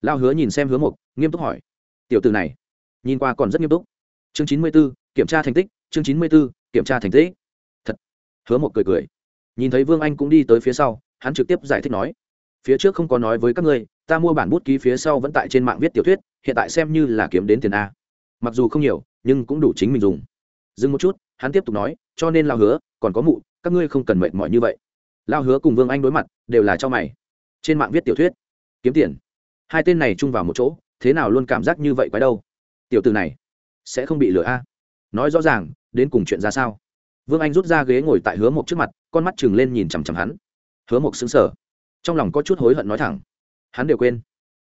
Lao hứa nhìn xem hứa một nghiêm túc hỏi. Tiểu từ này, nhìn qua còn rất nghiêm túc. Chương chín mươi b ố kiểm tra thành tích, chương chín mươi b ố kiểm tra thành tích. Thật. Hứa một cười cười. Nhìn thấy vương anh cũng đi tới phía sau, hắn trực tiếp giải thích nói, phía trước không có nói với các ngươi, ta mua bản bút ký phía sau vẫn tại trên mạng viết tiểu thuyết, hiện tại xem như là kiếm đến tiền a. Mặc dù không nhiều, nhưng cũng đủ chính mình dùng. Dừng một chút, hắn tiếp tục nói, cho nên lao hứa, còn có mụ, các ngươi không cần mệt mỏi như vậy. Lao hứa cùng vương anh đối mặt, đều là cho mày. Trên mạng viết tiểu thuyết, kiếm tiền. Hai tên này chung vào một chỗ, thế nào luôn cảm giác như vậy quái đâu? Tiểu từ này, sẽ không bị lừa a. Nói rõ ràng đến cùng chuyện ra sao? Vương anh rút ra ghế ngồi tại hứa mộc trước mặt, con mắt chừng lên nhìn chằm chằm hắn. Hứa mộc xứng sở trong lòng có chút hối hận nói thẳng. Hắn đều quên.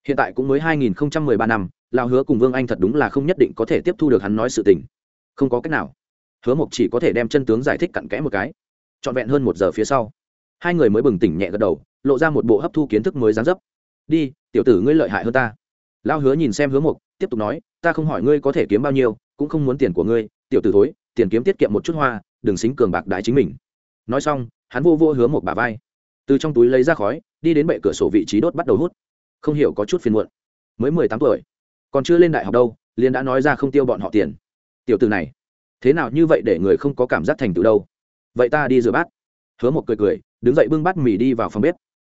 Hiện tại cũng mới hai nghìn ba năm lao hứa cùng vương anh thật đúng là không nhất định có thể tiếp thu được hắn nói sự tình. Không có cách nào. Hứa mộc chỉ có thể đem chân tướng giải thích cặn kẽ một cái. Trọn vẹn hơn một giờ phía sau, hai người mới bừng tỉnh nhẹ gật đầu, lộ ra một bộ hấp thu kiến thức mới dán dấp. Đi, tiểu tử ngươi lợi hại hơn ta. Lao hứa nhìn xem hứa mộc, tiếp tục nói, ta không hỏi ngươi có thể kiếm bao nhiêu, cũng không muốn tiền của ngươi, tiểu tử thối tiền kiếm tiết kiệm một chút hoa, đừng xính cường bạc đái chính mình. Nói xong, hắn vô vô hứa một bà vai. Từ trong túi lấy ra khói, đi đến bệ cửa sổ vị trí đốt bắt đầu hút. Không hiểu có chút phiền muộn. Mới mười tám tuổi. Còn chưa lên đại học đâu, liền đã nói ra không tiêu bọn họ tiền. Tiểu từ này, thế nào như vậy để người không có cảm giác thành tựu đâu? Vậy ta đi rửa bát. Hứa một cười cười, đứng dậy bưng bát mì đi vào phòng bếp.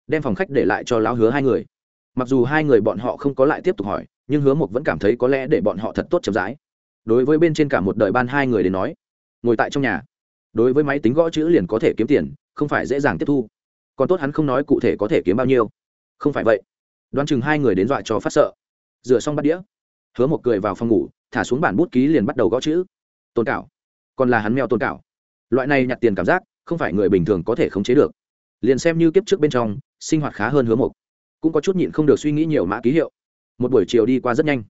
Đem phòng khách để lại cho lão hứa hai người. Mặc dù hai người bọn họ không có lại tiếp tục hỏi, nhưng hứa một vẫn cảm thấy có lẽ để bọn họ thật tốt chậm rãi đối với bên trên cả một đời ban hai người đến nói, ngồi tại trong nhà, đối với máy tính gõ chữ liền có thể kiếm tiền, không phải dễ dàng tiếp thu. Còn tốt hắn không nói cụ thể có thể kiếm bao nhiêu. Không phải vậy, đoán chừng hai người đến dọa cho phát sợ. Rửa xong bắt đĩa, hứa một cười vào phòng ngủ, thả xuống bản bút ký liền bắt đầu gõ chữ. Tôn cảo, còn là hắn mèo tôn cảo. Loại này nhặt tiền cảm giác, không phải người bình thường có thể khống chế được. Liền xem như kiếp trước bên trong, sinh hoạt khá hơn hứa một. Cũng có chút nhịn không được suy nghĩ nhiều mã ký hiệu. Một buổi chiều đi qua rất nhanh.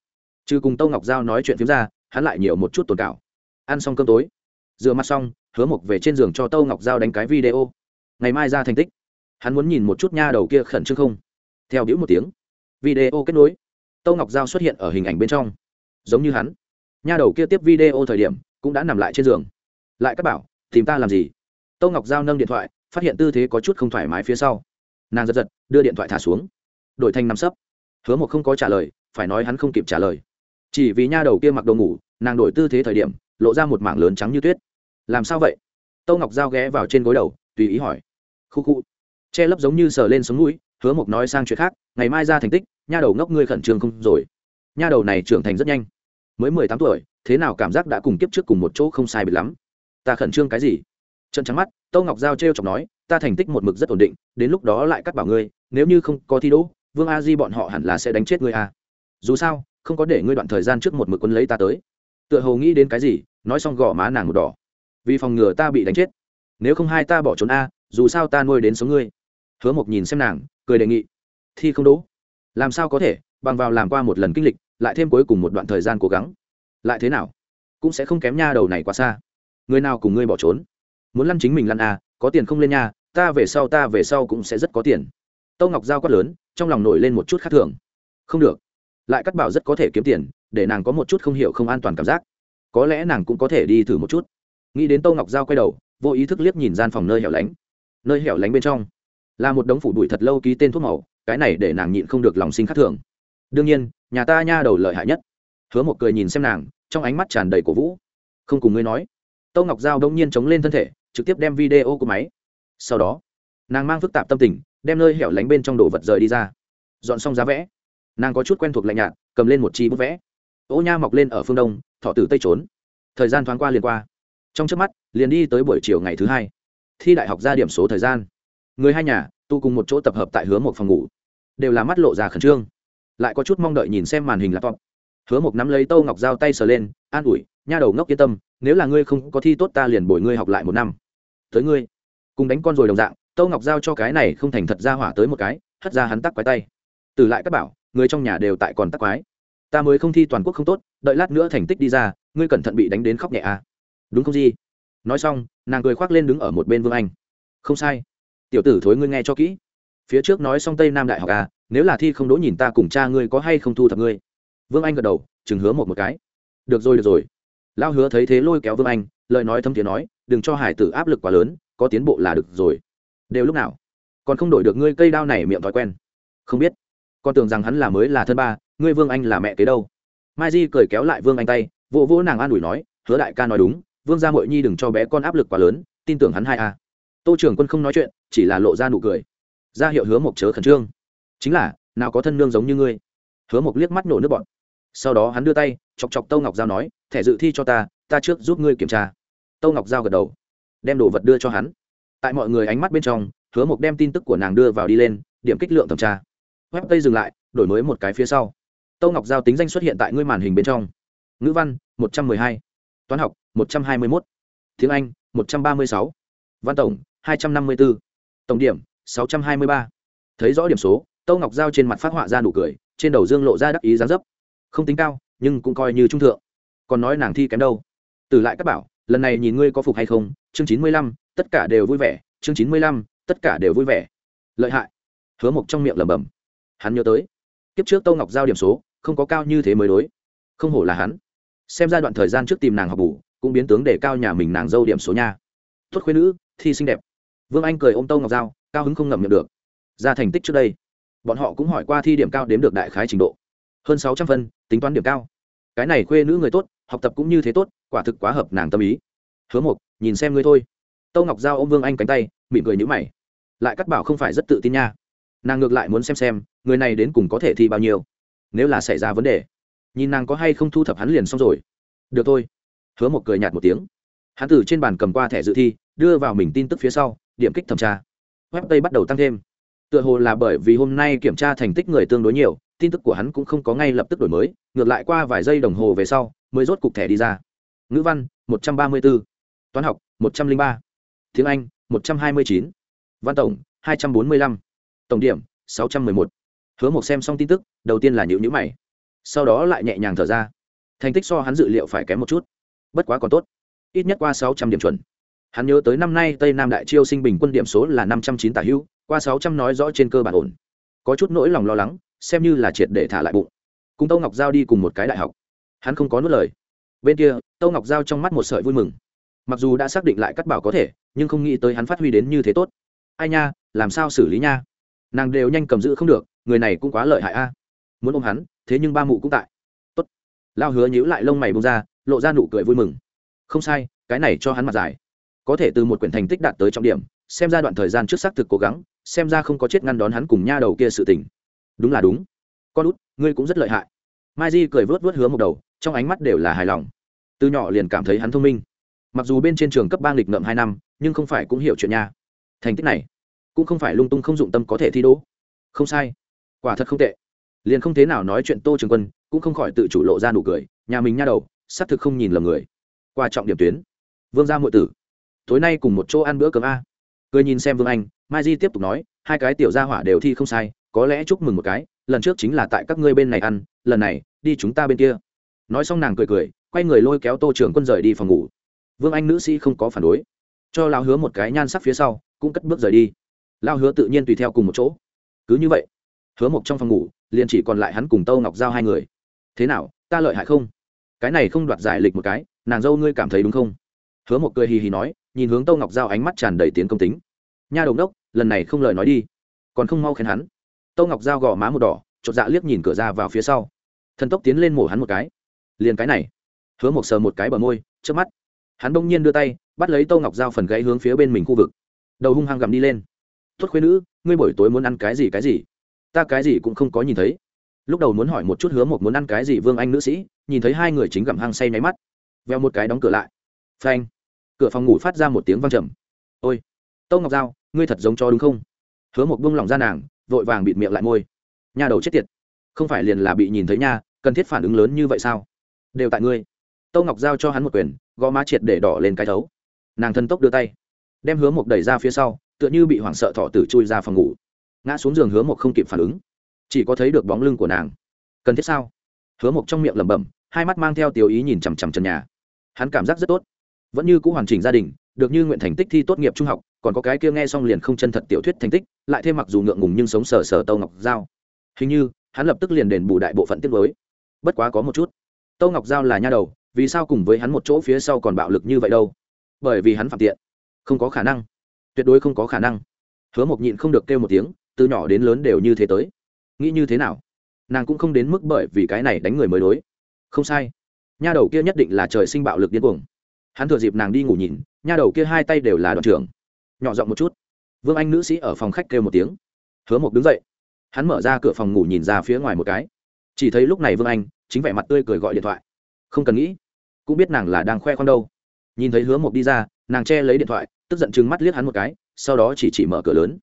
Trừ cùng tâu ngọc giao nói chuyện phiếm ra hắn lại nhiều một chút tồn cảo. Ăn xong cơm tối, rửa mặt xong, hứa mộc về trên giường cho tâu ngọc giao đánh cái video. Ngày mai ra thành tích. Hắn muốn nhìn một chút nha đầu kia khẩn trương không? Theo đĩu một tiếng, video kết nối. Tâu ngọc giao xuất hiện ở hình ảnh bên trong. Giống như hắn. Nha đầu kia tiếp video thời điểm, cũng đã nằm lại trên giường. Lại các bảo, tìm ta làm gì? Tâu ngọc giao nâng điện thoại, phát hiện tư thế có chút không thoải mái phía sau. Nàng giật giật, đưa điện thoại thả xuống. Đổi thanh nằm sấp. Hứa một không có trả lời, phải nói hắn không kịp trả lời. Chỉ vì nha đầu kia mặc đồ ngủ nàng đổi tư thế thời điểm, lộ ra một mảng lớn trắng như tuyết. Làm sao vậy? Tâu ngọc dao ghé vào trên gối đầu, tùy ý hỏi. Khu khu. Che lấp giống như sờ lên sống mũi, hứa mộc nói sang chuyện khác, ngày mai ra thành tích, nha đầu ngốc ngươi khẩn trương không rồi. Nha đầu này trưởng thành rất nhanh. Mới mười tám tuổi, thế nào cảm giác đã cùng kiếp trước cùng một chỗ không sai biệt lắm. Ta khẩn trương cái gì? Trận trắng mắt, tâu ngọc giao t r e o chọc nói, ta thành tích một mực rất ổn định, đến lúc đó lại cắt bảo ngươi, nếu như không có thi đỗ, vương a di bọn họ hẳn là sẽ đánh chết ngươi a dù sao, không có để ngươi đoạn thời gian trước một mực quân lấy ta tới tựa hồ nghĩ đến cái gì, nói xong gõ má nàng một đỏ. Vì phòng ngừa ta bị đánh chết. Nếu không hai ta bỏ trốn a, dù sao ta nuôi đến số ngươi. Hứa mộc nhìn xem nàng, cười đề nghị. Thi không đỗ làm sao có thể, bằng vào làm qua một lần kinh lịch, lại thêm cuối cùng một đoạn thời gian cố gắng. Lại thế nào? Cũng sẽ không kém nha đầu này quá xa. Người nào cùng ngươi bỏ trốn? Muốn lăn chính mình lăn a, có tiền không lên nha, ta về sau, ta về sau cũng sẽ rất có tiền. Tâu ngọc giao quát lớn, trong lòng nổi lên một chút khác thường. Không được lại cắt bảo rất có thể kiếm tiền, để nàng có một chút không hiểu không an toàn cảm giác. Có lẽ nàng cũng có thể đi thử một chút. Nghĩ đến tô ngọc giao quay đầu, vô ý thức liếc nhìn gian phòng nơi hẻo lánh. Nơi hẻo lánh bên trong là một đống phủ bụi thật lâu ký tên thuốc màu, cái này để nàng nhịn không được lòng sinh khắc thường. Đương nhiên, nhà ta nha đầu lợi hại nhất. Hứa một cười nhìn xem nàng, trong ánh mắt tràn đầy cổ vũ. Không cùng ngươi nói. Tô ngọc giao đông nhiên chống lên thân thể, trực tiếp đem video của máy. Sau đó, nàng mang phức tạp tâm tình, đem nơi hẻo lánh bên trong đồ vật rời đi ra. Dọn xong giá vẽ nàng có chút quen thuộc lạnh nhạt, cầm lên một chi bút vẽ. Ô nha mọc lên ở phương đông, thọ tử tây trốn. Thời gian thoáng qua liền qua. Trong trước mắt, liền đi tới buổi chiều ngày thứ hai. Thi đại học ra điểm số thời gian. Người hai nhà, tu cùng một chỗ tập hợp tại hứa một phòng ngủ. Đều là mắt lộ ra khẩn trương. Lại có chút mong đợi nhìn xem màn hình laptop hứa một nắm lấy tâu ngọc dao tay sờ lên, an ủi, nha đầu ngốc yên tâm, nếu là ngươi không có thi tốt ta liền bồi ngươi học lại một năm. Tới ngươi. Cùng đánh con rồi đồng dạng tâu ngọc giao cho cái này không thành thật ra hỏa tới một cái, hất ra hắn tắc quái tay. Từ lại các bảo người trong nhà đều tại còn tắc quái. Ta mới không thi toàn quốc không tốt, đợi lát nữa thành tích đi ra, ngươi cẩn thận bị đánh đến khóc nhẹ à. Đúng không gì nói xong, nàng cười khoác lên đứng ở một bên vương anh. Không sai. Tiểu tử thối ngươi nghe cho kỹ. Phía trước nói xong tây nam đại học à nếu là thi không đỗ nhìn ta cùng cha ngươi có hay không thu thập ngươi? Vương anh gật đầu, chừng hứa một một cái. Được rồi được rồi. Lao hứa thấy thế lôi kéo vương anh, lời nói thâm tiếng nói, đừng cho hải tử áp lực quá lớn, có tiến bộ là được rồi. Đều lúc nào? Còn không đổi được ngươi cây đao này miệng thói quen. Không biết con tưởng rằng hắn là mới là thân ba, ngươi vương anh là mẹ kế đâu? Mai di cười kéo lại vương anh tay, vỗ vỗ nàng an ủi nói, hứa đại ca nói đúng, vương gia mội nhi đừng cho bé con áp lực quá lớn, tin tưởng hắn hai a. Tô trưởng quân không nói chuyện, chỉ là lộ ra nụ cười. Ra hiệu hứa mộc chớ khẩn trương. Chính là, nào có thân nương giống như ngươi. Hứa mộc liếc mắt nổ nước bọn sau đó hắn đưa tay, chọc chọc tâu ngọc giao nói, thẻ dự thi cho ta ta trước giúp ngươi kiểm tra. Tâu ngọc giao gật đầu, đem đồ vật đưa cho hắn. Tại mọi người ánh mắt bên trong, hứa mộc đem tin tức của nàng đưa vào đi lên, điểm kích lượng thẩm tra web tây dừng lại, đổi mới một cái phía sau. Tâu ngọc giao tính danh xuất hiện tại ngươi màn hình bên trong. Ngữ văn, một trăm mười hai. Toán học, một trăm hai mươi một. tiếng anh, một trăm ba mươi sáu. Văn tổng, hai trăm năm mươi bốn tổng điểm, sáu trăm hai mươi ba. Thấy rõ điểm số, tâu ngọc giao trên mặt phát họa ra nụ cười, trên đầu dương lộ ra đắc ý gián dấp. Không tính cao, nhưng cũng coi như trung thượng. Còn nói nàng thi kém đâu? Từ lại các bảo, lần này nhìn ngươi có phục hay không? Chương chín mươi lăm, tất cả đều vui vẻ. Chương chín mươi lăm, tất cả đều vui vẻ. Lợi hại. Hứa mộc trong miệng lẩm bẩm hắn nhớ tới. Kiếp trước tâu ngọc giao điểm số, không có cao như thế mới đối. Không hổ là hắn. Xem ra đoạn thời gian trước tìm nàng học bù, cũng biến tướng để cao nhà mình nàng dâu điểm số nha. Tuất khuyên nữ, thi xinh đẹp. Vương anh cười ôm tâu ngọc giao, cao hứng không ngậm miệng được. Ra thành tích trước đây, bọn họ cũng hỏi qua thi điểm cao đếm được đại khái trình độ. Hơn sáu trăm phân, tính toán điểm cao. Cái này khuê nữ người tốt, học tập cũng như thế tốt, quả thực quá hợp nàng tâm ý. Hứa một nhìn xem ngươi thôi. Tâu ngọc giao ô m vương anh cánh tay, mỉm cười nhữ mày. Lại cắt bảo không phải rất tự tin nha nàng ngược lại muốn xem xem người này đến cùng có thể thi bao nhiêu. Nếu là xảy ra vấn đề nhìn nàng có hay không thu thập hắn liền xong rồi. Được thôi. Hứa một cười nhạt một tiếng. Hắn từ trên bàn cầm qua thẻ dự thi đưa vào mình tin tức phía sau điểm kích thẩm tra. Web tây bắt đầu tăng thêm. Tựa hồ là bởi vì hôm nay kiểm tra thành tích người tương đối nhiều tin tức của hắn cũng không có ngay lập tức đổi mới ngược lại qua vài giây đồng hồ về sau mới rốt cục thẻ đi ra. Ngữ văn một trăm ba mươi 134, toán học một trăm linh ba. Tiếng anh một trăm hai mươi chín. Văn tổng hai trăm bốn mươi lăm tổng điểm, sáu trăm mười một. Hứa một xem xong tin tức, đầu tiên là nhịu nhữ mày. Sau đó lại nhẹ nhàng thở ra. Thành tích so hắn dự liệu phải kém một chút. Bất quá còn tốt. Ít nhất qua sáu trăm điểm chuẩn. Hắn nhớ tới năm nay tây nam đại chiêu sinh bình quân điểm số là năm trăm chín tả hữu, qua sáu trăm nói rõ trên cơ bản ổn. Có chút nỗi lòng lo lắng, xem như là triệt để thả lại bụng. Cùng tâu ngọc giao đi cùng một cái đại học. Hắn không có nuốt lời. Bên kia, tâu ngọc giao trong mắt một sợi vui mừng. Mặc dù đã xác định lại cắt bảo có thể, nhưng không nghĩ tới hắn phát huy đến như thế tốt. Ai nha, làm sao xử lý nha? Nàng đều nhanh cầm giữ không được, người này cũng quá lợi hại a. Muốn ôm hắn, thế nhưng ba mụ cũng tại. Tốt. Lao hứa nhíu lại lông mày bông ra, lộ ra nụ cười vui mừng. Không sai, cái này cho hắn mặt dài có thể từ một quyển thành tích đạt tới trọng điểm, xem ra đoạn thời gian trước xác thực cố gắng, xem ra không có chết ngăn đón hắn cùng nha đầu kia sự tình. Đúng là đúng. Con út, ngươi cũng rất lợi hại. Mai di cười vớt vớt hứa một đầu, trong ánh mắt đều là hài lòng. Từ nhỏ liền cảm thấy hắn thông minh. Mặc dù bên trên trường cấp ba nghịch ngợm hai năm, nhưng không phải cũng hiểu chuyện nha. Thành tích này cũng không phải lung tung không dụng tâm có thể thi đỗ. Không sai. Quả thật không tệ. Liền không thế nào nói chuyện tô trường quân, cũng không khỏi tự chủ lộ ra nụ cười, nhà mình nha đầu, xác thực không nhìn lầm người. Qua trọng điểm tuyến. Vương gia muội tử. Tối nay cùng một chỗ ăn bữa cơm a. Cười nhìn xem vương anh, mai di tiếp tục nói, hai cái tiểu gia hỏa đều thi không sai, có lẽ chúc mừng một cái, lần trước chính là tại các ngươi bên này ăn, lần này, đi chúng ta bên kia. Nói xong nàng cười cười, quay người lôi kéo tô trưởng quân rời đi phòng ngủ. Vương anh nữ sĩ không có phản đối. Cho lão hứa một cái nhan sắc phía sau, cũng cất bước rời đi lao hứa tự nhiên tùy theo cùng một chỗ. Cứ như vậy, hứa một trong phòng ngủ, liền chỉ còn lại hắn cùng tâu ngọc giao hai người. Thế nào, ta lợi hại không? Cái này không đoạt giải lịch một cái, nàng dâu ngươi cảm thấy đúng không? Hứa một cười hì hì nói, nhìn hướng tâu ngọc giao ánh mắt tràn đầy tiếng công tính. Nha đồng đốc, lần này không lời nói đi. Còn không mau khen hắn. Tâu ngọc giao gò má một đỏ, chột dạ liếc nhìn cửa ra vào phía sau. Thần tốc tiến lên mổ hắn một cái. Liền cái này. Hứa một sờ một cái bờ môi trước mắt. Hắn đông nhiên đưa tay, bắt lấy tâu ngọc giao phần gãy hướng phía bên mình khu vực. Đầu hung hăng gầm đi lên tuất khuê nữ, ngươi buổi tối muốn ăn cái gì cái gì? Ta cái gì cũng không có nhìn thấy. Lúc đầu muốn hỏi một chút hứa một muốn ăn cái gì vương anh nữ sĩ, nhìn thấy hai người chính gặm hăng say nháy mắt, veo một cái đóng cửa lại. Phanh! Cửa phòng ngủ phát ra một tiếng văng trầm. Ôi, tâu ngọc giao, ngươi thật giống cho đúng không? Hứa một bông lòng ra nàng, vội vàng bịt miệng lại môi. Nhà đầu chết tiệt, không phải liền là bị nhìn thấy nha, cần thiết phản ứng lớn như vậy sao? Đều tại ngươi. Tâu ngọc giao cho hắn một quyền, gõ má triệt để đỏ lên cái thấu. Nàng thân tốc đưa tay, đem hứa một đẩy ra phía sau tựa như bị hoảng sợ thọ tử chui ra phòng ngủ. Ngã xuống giường hứa một không kịp phản ứng. Chỉ có thấy được bóng lưng của nàng. Cần thiết sao? Hứa một trong miệng lẩm bẩm, hai mắt mang theo tiểu ý nhìn chằm chằm trần nhà. Hắn cảm giác rất tốt. Vẫn như c ũ hoàn chỉnh gia đình, được như nguyện thành tích thi tốt nghiệp trung học, còn có cái kia nghe xong liền không chân thật tiểu thuyết thành tích, lại thêm mặc dù ngượng ngùng nhưng sống sờ sờ tâu ngọc giao. Hình như, hắn lập tức liền đền bù đại bộ phận tiết mới bất quá có một chút. Tâu ngọc giao là nha đầu, vì sao cùng với hắn một chỗ phía sau còn bạo lực như vậy đâu? Bởi vì hắn phạm tiện. Không có khả năng tuyệt đối không có khả năng. Hứa mộc nhịn không được kêu một tiếng, từ nhỏ đến lớn đều như thế tới. Nghĩ như thế nào? Nàng cũng không đến mức bởi vì cái này đánh người mới đối. Không sai. Nha đầu kia nhất định là trời sinh bạo lực điên cuồng. Hắn thừa dịp nàng đi ngủ nhìn, nha đầu kia hai tay đều là đoàn trưởng. Nhỏ giọng một chút. Vương anh nữ sĩ ở phòng khách kêu một tiếng. Hứa mộc đứng dậy. Hắn mở ra cửa phòng ngủ nhìn ra phía ngoài một cái. Chỉ thấy lúc này vương anh, chính vẻ mặt tươi cười gọi điện thoại. Không cần nghĩ. Cũng biết nàng là đang khoe con đâu. Nhìn thấy hứa mộc đi ra, nàng che lấy điện thoại tức giận chừng mắt liếc hắn một cái, sau đó chỉ chỉ mở cửa lớn.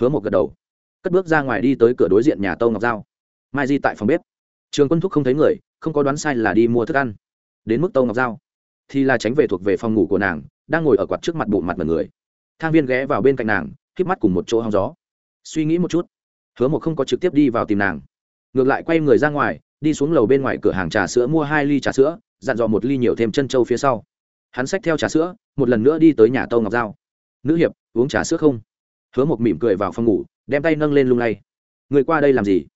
Hứa một gật đầu. Cất bước ra ngoài đi tới cửa đối diện nhà tâu ngọc giao. Mai di tại phòng bếp. Trường quân thúc không thấy người, không có đoán sai là đi mua thức ăn. Đến mức tâu ngọc giao, thì là tránh về thuộc về phòng ngủ của nàng, đang ngồi ở quạt trước mặt bộ mặt mật người. Thang viên ghé vào bên cạnh nàng k mắt cùng một chỗ hóng gió. Suy nghĩ một chút, hứa một không có trực tiếp đi vào tìm nàng. Ngược lại quay người ra ngoài, đi xuống lầu bên ngoài cửa hàng trà sữa mua hai ly trà sữa, dặn dò một ly nhiều thêm chân trâu phía sau hắn xách theo trà sữa, một lần nữa đi tới nhà tâu ngọc giao. Nữ hiệp, uống trà sữa không? Hứa một mỉm cười vào phòng ngủ, đem tay nâng lên lung lay. Người qua đây làm gì?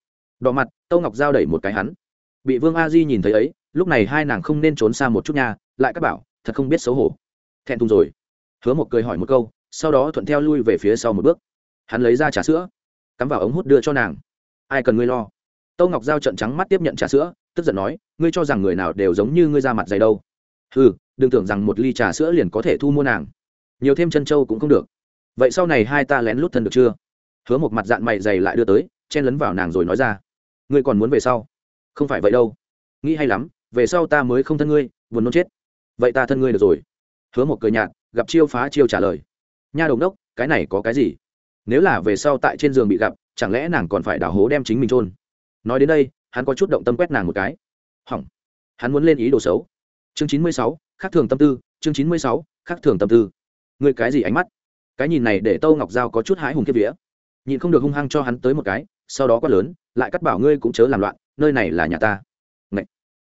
Đỏ mặt tâu ngọc giao đẩy một cái hắn. Bị vương a di nhìn thấy ấy, lúc này hai nàng không nên trốn xa một chút nhà lại các bảo, thật không biết xấu hổ. Thẹn thùng rồi. Hứa một cười hỏi một câu, sau đó thuận theo lui về phía sau một bước. Hắn lấy ra trà sữa, cắm vào ống hút đưa cho nàng. Ai cần ngươi lo? Tâu ngọc giao trận trắng mắt tiếp nhận trà sữa, tức giận nói, ngươi cho rằng người nào đều giống như ngươi ra mặt dày đâu. Ừ đừng tưởng rằng một ly trà sữa liền có thể thu mua nàng. Nhiều thêm chân trâu cũng không được. Vậy sau này hai ta lén lút thân được chưa? Hứa một mặt dạng mày dày lại đưa tới, chen lấn vào nàng rồi nói ra. Ngươi còn muốn về sau? Không phải vậy đâu. Nghĩ hay lắm, về sau ta mới không thân ngươi, buồn nôn chết. Vậy ta thân ngươi được rồi. Hứa một cười nhạt, gặp chiêu phá chiêu trả lời. Nha đồng đốc, cái này có cái gì? Nếu là về sau tại trên giường bị gặp, chẳng lẽ nàng còn phải đào hố đem chính mình trôn nói đến đây, hắn có chút động tâm quét nàng một cái. Hỏng. Hắn muốn lên ý đồ xấu chương chín mươi sáu, khác thường tâm tư, chương chín mươi sáu, khác thường tâm tư. Người cái gì ánh mắt? Cái nhìn này để tâu ngọc giao có chút hãi hùng kiếp vía. Nhìn không được hung hăng cho hắn tới một cái, sau đó quát lớn, lại cắt bảo ngươi cũng chớ làm loạn, nơi này là nhà ta. Ngậy.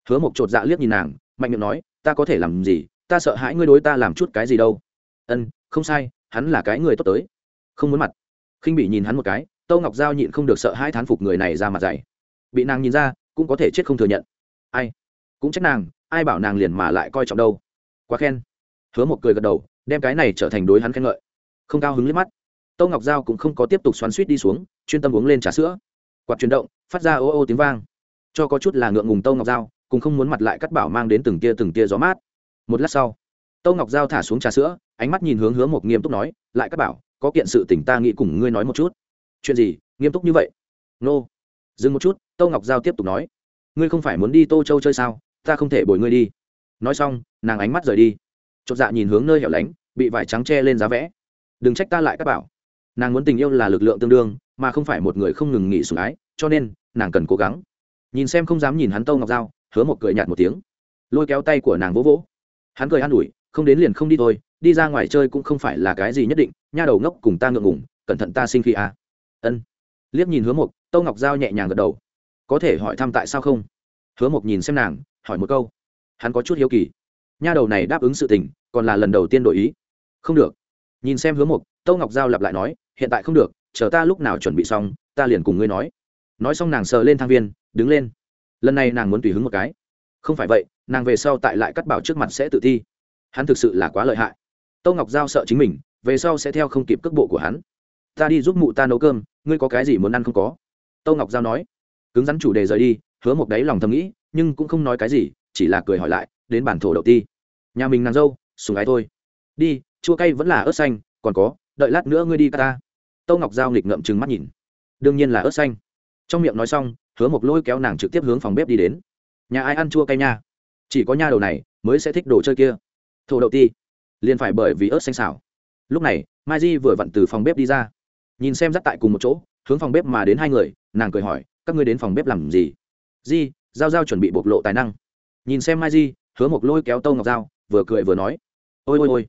hứa một chột dạ liếc nhìn nàng, mạnh miệng nói, ta có thể làm gì? Ta sợ hãi ngươi đối ta làm chút cái gì đâu. Ân, không sai, hắn là cái người tốt tới. Không muốn mặt. Khinh bị nhìn hắn một cái, tâu ngọc giao nhịn không được sợ hai thán phục người này ra mặt dày. Bị nàng nhìn ra, cũng có thể chết không thừa nhận. Ai? Cũng trách nàng ai bảo nàng liền mà lại coi trọng đâu. Quá khen. Hứa một cười gật đầu, đem cái này trở thành đối hắn khen ngợi. Không cao hứng liếc mắt. Tô ngọc giao cũng không có tiếp tục xoắn suýt đi xuống, chuyên tâm uống lên trà sữa. Quạt chuyển động, phát ra ô ô tiếng vang. Cho có chút là ngượng ngùng Tô ngọc giao, cũng không muốn mặt lại cắt bảo mang đến từng tia từng tia gió mát. Một lát sau Tô ngọc giao thả xuống trà sữa, ánh mắt nhìn hướng hứa một nghiêm túc nói, lại cắt bảo, có kiện sự tỉnh ta nghĩ cùng ngươi nói một chút. Chuyện gì? Nghiêm túc như vậy? Nô. Dừng một chút Tô ngọc giao tiếp tục nói, ngươi không phải muốn đi tô châu chơi sao? Ta không thể bồi ngươi đi. Nói xong, nàng ánh mắt rời đi. Chột dạ nhìn hướng nơi hẻo lánh, bị vải trắng che lên giá vẽ. Đừng trách ta lại các bảo. Nàng muốn tình yêu là lực lượng tương đương, mà không phải một người không ngừng nghỉ sủng ái, cho nên, nàng cần cố gắng. Nhìn xem không dám nhìn hắn tâu ngọc dao hứa một cười nhạt một tiếng. Lôi kéo tay của nàng vỗ vỗ. Hắn cười an ủi, không đến liền không đi thôi, đi ra ngoài chơi cũng không phải là cái gì nhất định, nha đầu ngốc cùng ta ngượng ngủng cẩn thận ta sinh khi à. ân. Liếc nhìn hứa mộc tâu ngọc giao nhẹ nhàng gật đầu. Có thể hỏi thăm tại sao không? Hứa mộc nhìn xem nàng hỏi một câu. Hắn có chút hiếu kỳ. Nha đầu này đáp ứng sự tình, còn là lần đầu tiên đổi ý. Không được. Nhìn xem hứa mục, tâu ngọc giao lặp lại nói, hiện tại không được, chờ ta lúc nào chuẩn bị xong, ta liền cùng ngươi nói. Nói xong nàng sờ lên thang viên, đứng lên. Lần này nàng muốn tùy hứng một cái. Không phải vậy, nàng về sau tại lại cắt bảo trước mặt sẽ tự thi. Hắn thực sự là quá lợi hại. Tâu ngọc giao sợ chính mình, về sau sẽ theo không kịp cước bộ của hắn. Ta đi giúp mụ ta nấu cơm, ngươi có cái gì muốn ăn không có? Tâu ngọc giao nói. Cứng rắn chủ đề rời đi, hứa một đáy lòng thầm nghĩ nhưng cũng không nói cái gì, chỉ là cười hỏi lại, đến bản thổ đầu ti. Nhà mình nàng dâu, sùng ái thôi. Đi, chua cay vẫn là ớt xanh, còn có, đợi lát nữa ngươi đi ta. Tâu ngọc giao nghịch ngậm trừng mắt nhìn. Đương nhiên là ớt xanh. Trong miệng nói xong, hứa một lôi kéo nàng trực tiếp hướng phòng bếp đi đến. Nhà ai ăn chua cay nha? Chỉ có nha đầu này mới sẽ thích đồ chơi kia. Thổ đậu ti, liền phải bởi vì ớt xanh xảo lúc này, mai di vừa vặn từ phòng bếp đi ra. Nhìn xem rắc tại cùng một chỗ, hướng phòng bếp mà đến hai người, nàng cười hỏi, các ngươi đến phòng bếp làm gì? Di giao giao chuẩn bị bộc lộ tài năng. Nhìn xem mai di, hứa Mộc lôi kéo tâu ngọc dao vừa cười vừa nói, ôi ôi ôi,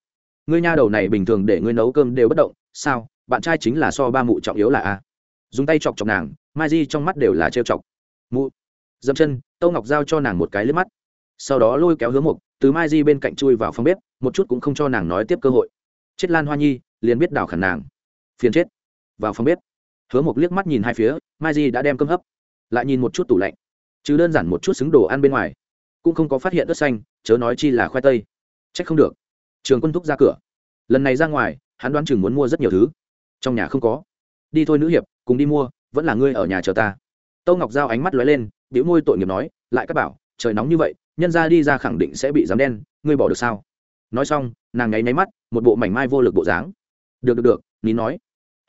ngươi nha đầu này bình thường để ngươi nấu cơm đều bất động, sao, bạn trai chính là so ba mụ trọng yếu là a? Dùng tay chọc chọc nàng, mai di trong mắt đều là trêu chọc. Mụ. Dẫm chân tâu ngọc giao cho nàng một cái liếc mắt. Sau đó lôi kéo hướng mộc, từ mai di bên cạnh chui vào phòng bếp, một chút cũng không cho nàng nói tiếp cơ hội. Chết lan hoa nhi, liền biết đào khẩn nàng. Phiền chết. Vào phòng bếp, hứa Mộc liếc mắt nhìn hai phía, mai di đã đem cơm hấp, lại nhìn một chút tủ lạnh chứ đơn giản một chút xứng đồ ăn bên ngoài, cũng không có phát hiện đất xanh, chớ nói chi là khoai tây. C h ắ c không được. Trường quân thúc ra cửa. Lần này ra ngoài, hắn đoán chừng muốn mua rất nhiều thứ. Trong nhà không có. Đi thôi nữ hiệp, cùng đi mua, vẫn là ngươi ở nhà chờ ta. Tâu ngọc giao ánh mắt lóe lên, biểu môi tội nghiệp nói, lại các bảo, trời nóng như vậy, nhân ra đi ra khẳng định sẽ bị dám đen, ngươi bỏ được sao? Nói xong, nàng nháy nháy mắt, một bộ mảnh mai vô lực bộ dáng. Được được được, nín nói.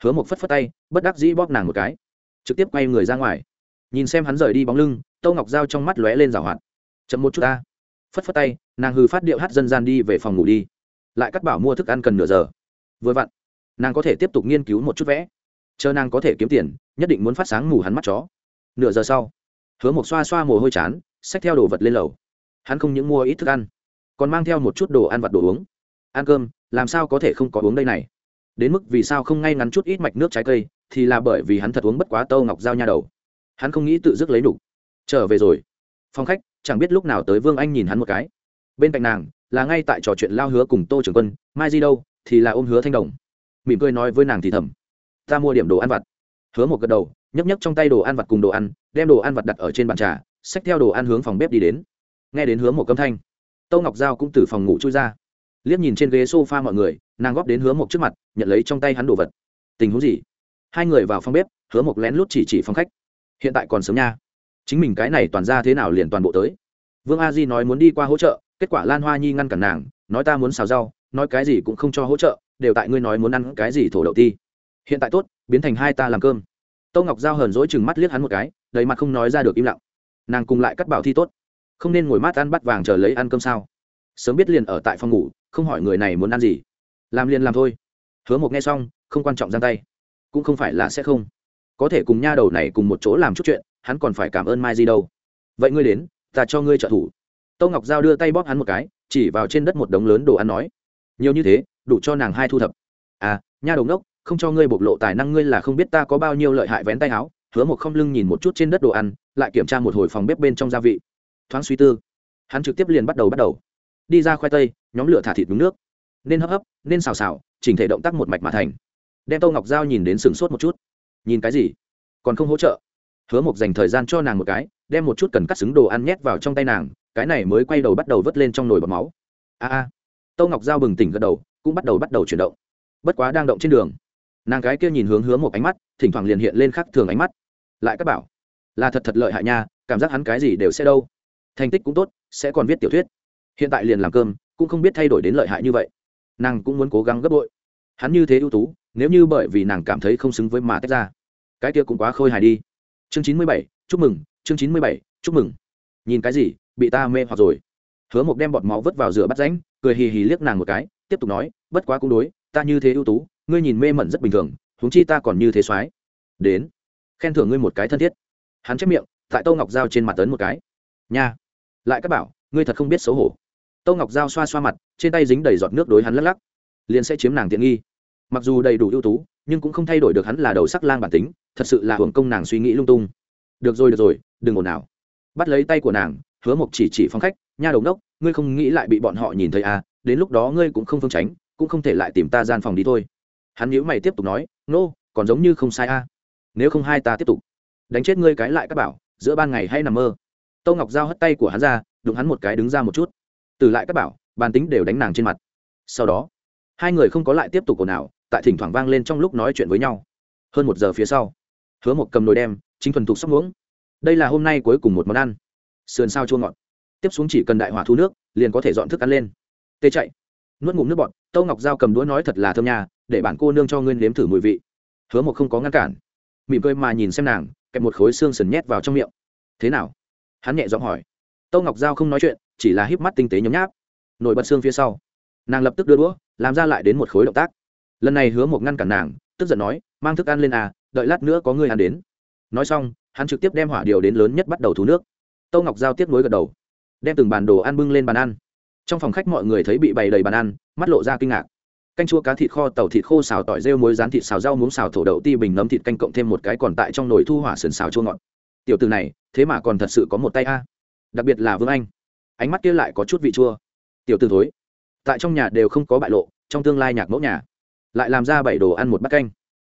Hứa một phất phất tay, bất đắc dĩ bóp nàng một cái. Trực tiếp quay người ra ngoài nhìn xem hắn rời đi bóng lưng tâu ngọc dao trong mắt lóe lên rào hoạt. Chậm một chút ta. Phất phất tay, nàng hừ phát điệu hát dân gian đi về phòng ngủ đi. Lại cắt bảo mua thức ăn cần nửa giờ. Vừa vặn, nàng có thể tiếp tục nghiên cứu một chút vẽ. Chờ nàng có thể kiếm tiền, nhất định muốn phát sáng ngủ hắn mắt chó. Nửa giờ sau, hứa một xoa xoa mồ hôi chán, xách theo đồ vật lên lầu. Hắn không những mua ít thức ăn, còn mang theo một chút đồ ăn vặt đồ uống. Ăn cơm, làm sao có thể không có uống đây này? Đến mức vì sao không ngay ngắn chút ít mạch nước trái cây, thì là bởi vì hắn thật uống bất quá tâu ngọc dao nha đầu hắn không nghĩ tự dứt lấy đủ trở về rồi. Phòng khách, chẳng biết lúc nào tới vương anh nhìn hắn một cái. Bên cạnh nàng, là ngay tại trò chuyện lao hứa cùng tô trưởng quân, mai di đâu, thì là ôm hứa thanh đồng. Mỉm cười nói với nàng thì thầm. Ta mua điểm đồ ăn vặt. Hứa một gật đầu nhấp nhấp trong tay đồ ăn vặt cùng đồ ăn, đem đồ ăn vặt đặt ở trên bàn trà, xách theo đồ ăn hướng phòng bếp đi đến. Nghe đến hứa một câm thanh, tô ngọc giao cũng từ phòng ngủ chui ra. Liếc nhìn trên ghế s o f a mọi người, nàng góp đến hứa một trước mặt, nhận lấy trong tay hắn đồ vật. Tình huống gì? Hai người vào phòng bếp, hứa một lén lút chỉ chỉ phòng khách hiện tại còn sớm nha. Chính mình cái này toàn ra thế nào liền toàn bộ tới. Vương a di nói muốn đi qua hỗ trợ, kết quả lan hoa nhi ngăn cản nàng, nói ta muốn xào rau, nói cái gì cũng không cho hỗ trợ, đều tại ngươi nói muốn ăn cái gì thổ đậu ti. Hiện tại tốt, biến thành hai ta làm cơm. Tâu ngọc giao hờn dỗi chừng mắt liếc hắn một cái, đầy mặt không nói ra được im lặng. Nàng cùng lại cắt bảo thi tốt. Không nên ngồi mát ăn bắt vàng chờ lấy ăn cơm sao? Sớm biết liền ở tại phòng ngủ, không hỏi người này muốn ăn gì. Làm liền làm thôi. Hứa một nghe xong, không quan trọng giang tay. Cũng không phải là sẽ không có thể cùng nha đầu này cùng một chỗ làm chút chuyện, hắn còn phải cảm ơn mai gì đâu. Vậy ngươi đến, ta cho ngươi trợ thủ. Tâu ngọc giao đưa tay bóp hắn một cái, chỉ vào trên đất một đống lớn đồ ăn nói, nhiều như thế, đủ cho nàng hai thu thập. À nha đầu ngốc, không cho ngươi bộc lộ tài năng ngươi là không biết ta có bao nhiêu lợi hại vén tay áo. Hứa một không lưng nhìn một chút trên đất đồ ăn, lại kiểm tra một hồi phòng bếp bên trong gia vị. Thoáng suy tư, hắn trực tiếp liền bắt đầu bắt đầu. Đi ra khoai tây, nhóm lửa thả thịt đúng nước. Nên hấp hấp, nên xào xào, chỉnh thể động tác một mạch mà thành. Đem tô ngọc giao nhìn đến sừng sốt một chút nhìn cái gì? Còn không hỗ trợ. Hứa mộc dành thời gian cho nàng một cái, đem một chút cần cắt xứng đồ ăn nhét vào trong tay nàng, cái này mới quay đầu bắt đầu vớt lên trong nồi bọt máu. A a. À. tô ngọc giao bừng tỉnh gật đầu, cũng bắt đầu bắt đầu chuyển động. Bất quá đang động trên đường, nàng cái kia nhìn hướng hướng một ánh mắt, thỉnh thoảng liền hiện lên khắc thường ánh mắt. Lại các bảo. Là thật thật lợi hại nha, cảm giác hắn cái gì đều sẽ đâu. Thành tích cũng tốt, sẽ còn viết tiểu thuyết. Hiện tại liền làm cơm, cũng không biết thay đổi đến lợi hại như vậy. Nàng cũng muốn cố gắng gấp bội. Hắn như thế ưu tú nếu như bởi vì nàng cảm thấy không xứng với mà tách ra, cái kia cũng quá khôi hài đi. Chương chín mươi bảy, chúc mừng, chương chín mươi bảy, chúc mừng. Nhìn cái gì, bị ta mê hoặc rồi. Hứa một đem bọt máu vứt vào rửa bắt ránh cười hì hì liếc nàng một cái, tiếp tục nói, bất quá cũng đối, ta như thế ưu tú, ngươi nhìn mê mẩn rất bình thường, huống chi ta còn như thế soái. Đến, khen thưởng ngươi một cái thân thiết. Hắn chép miệng, tại tô ngọc giao trên mặt tấn một cái. Nha, lại các bảo, ngươi thật không biết xấu hổ. Tô ngọc giao xoa xoa mặt, trên tay dính đầy giọt nước đối hắn lắc lắc, liền sẽ chiếm nàng tiện nghi mặc dù đầy đủ ưu tú nhưng cũng không thay đổi được hắn là đầu sắc lang bản tính thật sự là hưởng công nàng suy nghĩ lung tung. Được rồi được rồi đừng ồn nào bắt lấy tay của nàng hứa mộc chỉ chỉ phong khách nha đầu đốc ngươi không nghĩ lại bị bọn họ nhìn thấy à đến lúc đó ngươi cũng không phương tránh cũng không thể lại tìm ta gian phòng đi thôi. Hắn nhíu mày tiếp tục nói nô、no, còn giống như không sai a nếu không hai ta tiếp tục. Đánh chết ngươi cái lại các bảo giữa ban ngày hay nằm mơ. Tâu ngọc giao hất tay của hắn ra đụng hắn một cái đứng ra một chút. Từ lại các bảo bàn tính đều đánh nàng trên mặt. Sau đó hai người không có lại tiếp tục ồn ào tại thỉnh thoảng vang lên trong lúc nói chuyện với nhau. Hơn một giờ phía sau, hứa một cầm nồi đem, chính thuần thục sóc muỗng. Đây là hôm nay cuối cùng một món ăn. Sườn sao chua ngọt. Tiếp xuống chỉ cần đại hỏa thu nước, liền có thể dọn thức ăn lên. Tê chạy. Nuốt ngụm nước bọt, tâu ngọc giao cầm đũa nói thật là thơm nhà để bản cô nương cho ngươi nếm thử mùi vị. Hứa một không có ngăn cản. Mỉm cười mà nhìn xem nàng, kẹp một khối xương sần nhét vào trong miệng. Thế nào? Hắn nhẹ giọng hỏi. Tâu ngọc giao không nói chuyện, chỉ là híp mắt tinh tế nhấm nháp. Nổi bật xương phía sau. Nàng lập tức đưa đũa, làm ra lại đến một khối động tác lần này hứa một ngăn cản nàng, tức giận nói, mang thức ăn lên à đợi lát nữa có người ăn đến. Nói xong, hắn trực tiếp đem hỏa điều đến lớn nhất bắt đầu thú nước. Tâu ngọc giao tiếp nối gật đầu, đem từng bàn đồ ăn bưng lên bàn ăn. Trong phòng khách mọi người thấy bị bày đầy bàn ăn, mắt lộ ra kinh ngạc. Canh chua cá thịt kho, tàu thịt khô xào tỏi rêu muối rán thịt xào rau muống xào thổ đậu ti bình nấm thịt canh cộng thêm một cái còn tại trong nồi thu hỏa sườn xào chua ngọt. Tiểu từ này, thế mà còn thật sự có một tay a. Đặc biệt là vương anh. Ánh mắt kia lại có chút vị chua. Tiểu từ thối, tại trong nhà đều không có bại lộ, trong tương lai nhạc mẫu nhà lại làm ra bảy đồ ăn một bát canh.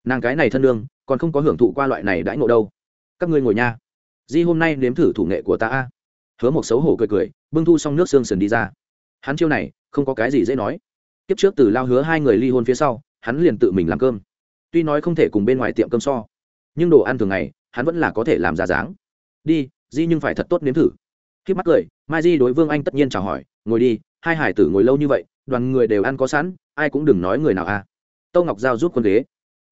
Nàng cái này thân lương, còn không có hưởng thụ qua loại này đãi ngộ đâu. Các ngươi ngồi nha. Di hôm nay nếm thử thủ nghệ của ta a. Hứa một xấu hổ cười cười, bưng thu xong nước xương sườn đi ra. Hắn chiêu này, không có cái gì dễ nói. Kiếp trước từ lao hứa hai người ly hôn phía sau, hắn liền tự mình làm cơm. Tuy nói không thể cùng bên ngoài tiệm cơm so, nhưng đồ ăn thường ngày, hắn vẫn là có thể làm ra dáng. Đi, di nhưng phải thật tốt nếm thử. Khi mắt cười, mai di đối vương anh tất nhiên chào hỏi, ngồi đi, hai hải tử ngồi lâu như vậy, đoàn người đều ăn có sẵn, ai cũng đừng nói người nào a à tâu ngọc giao rút quân ghế,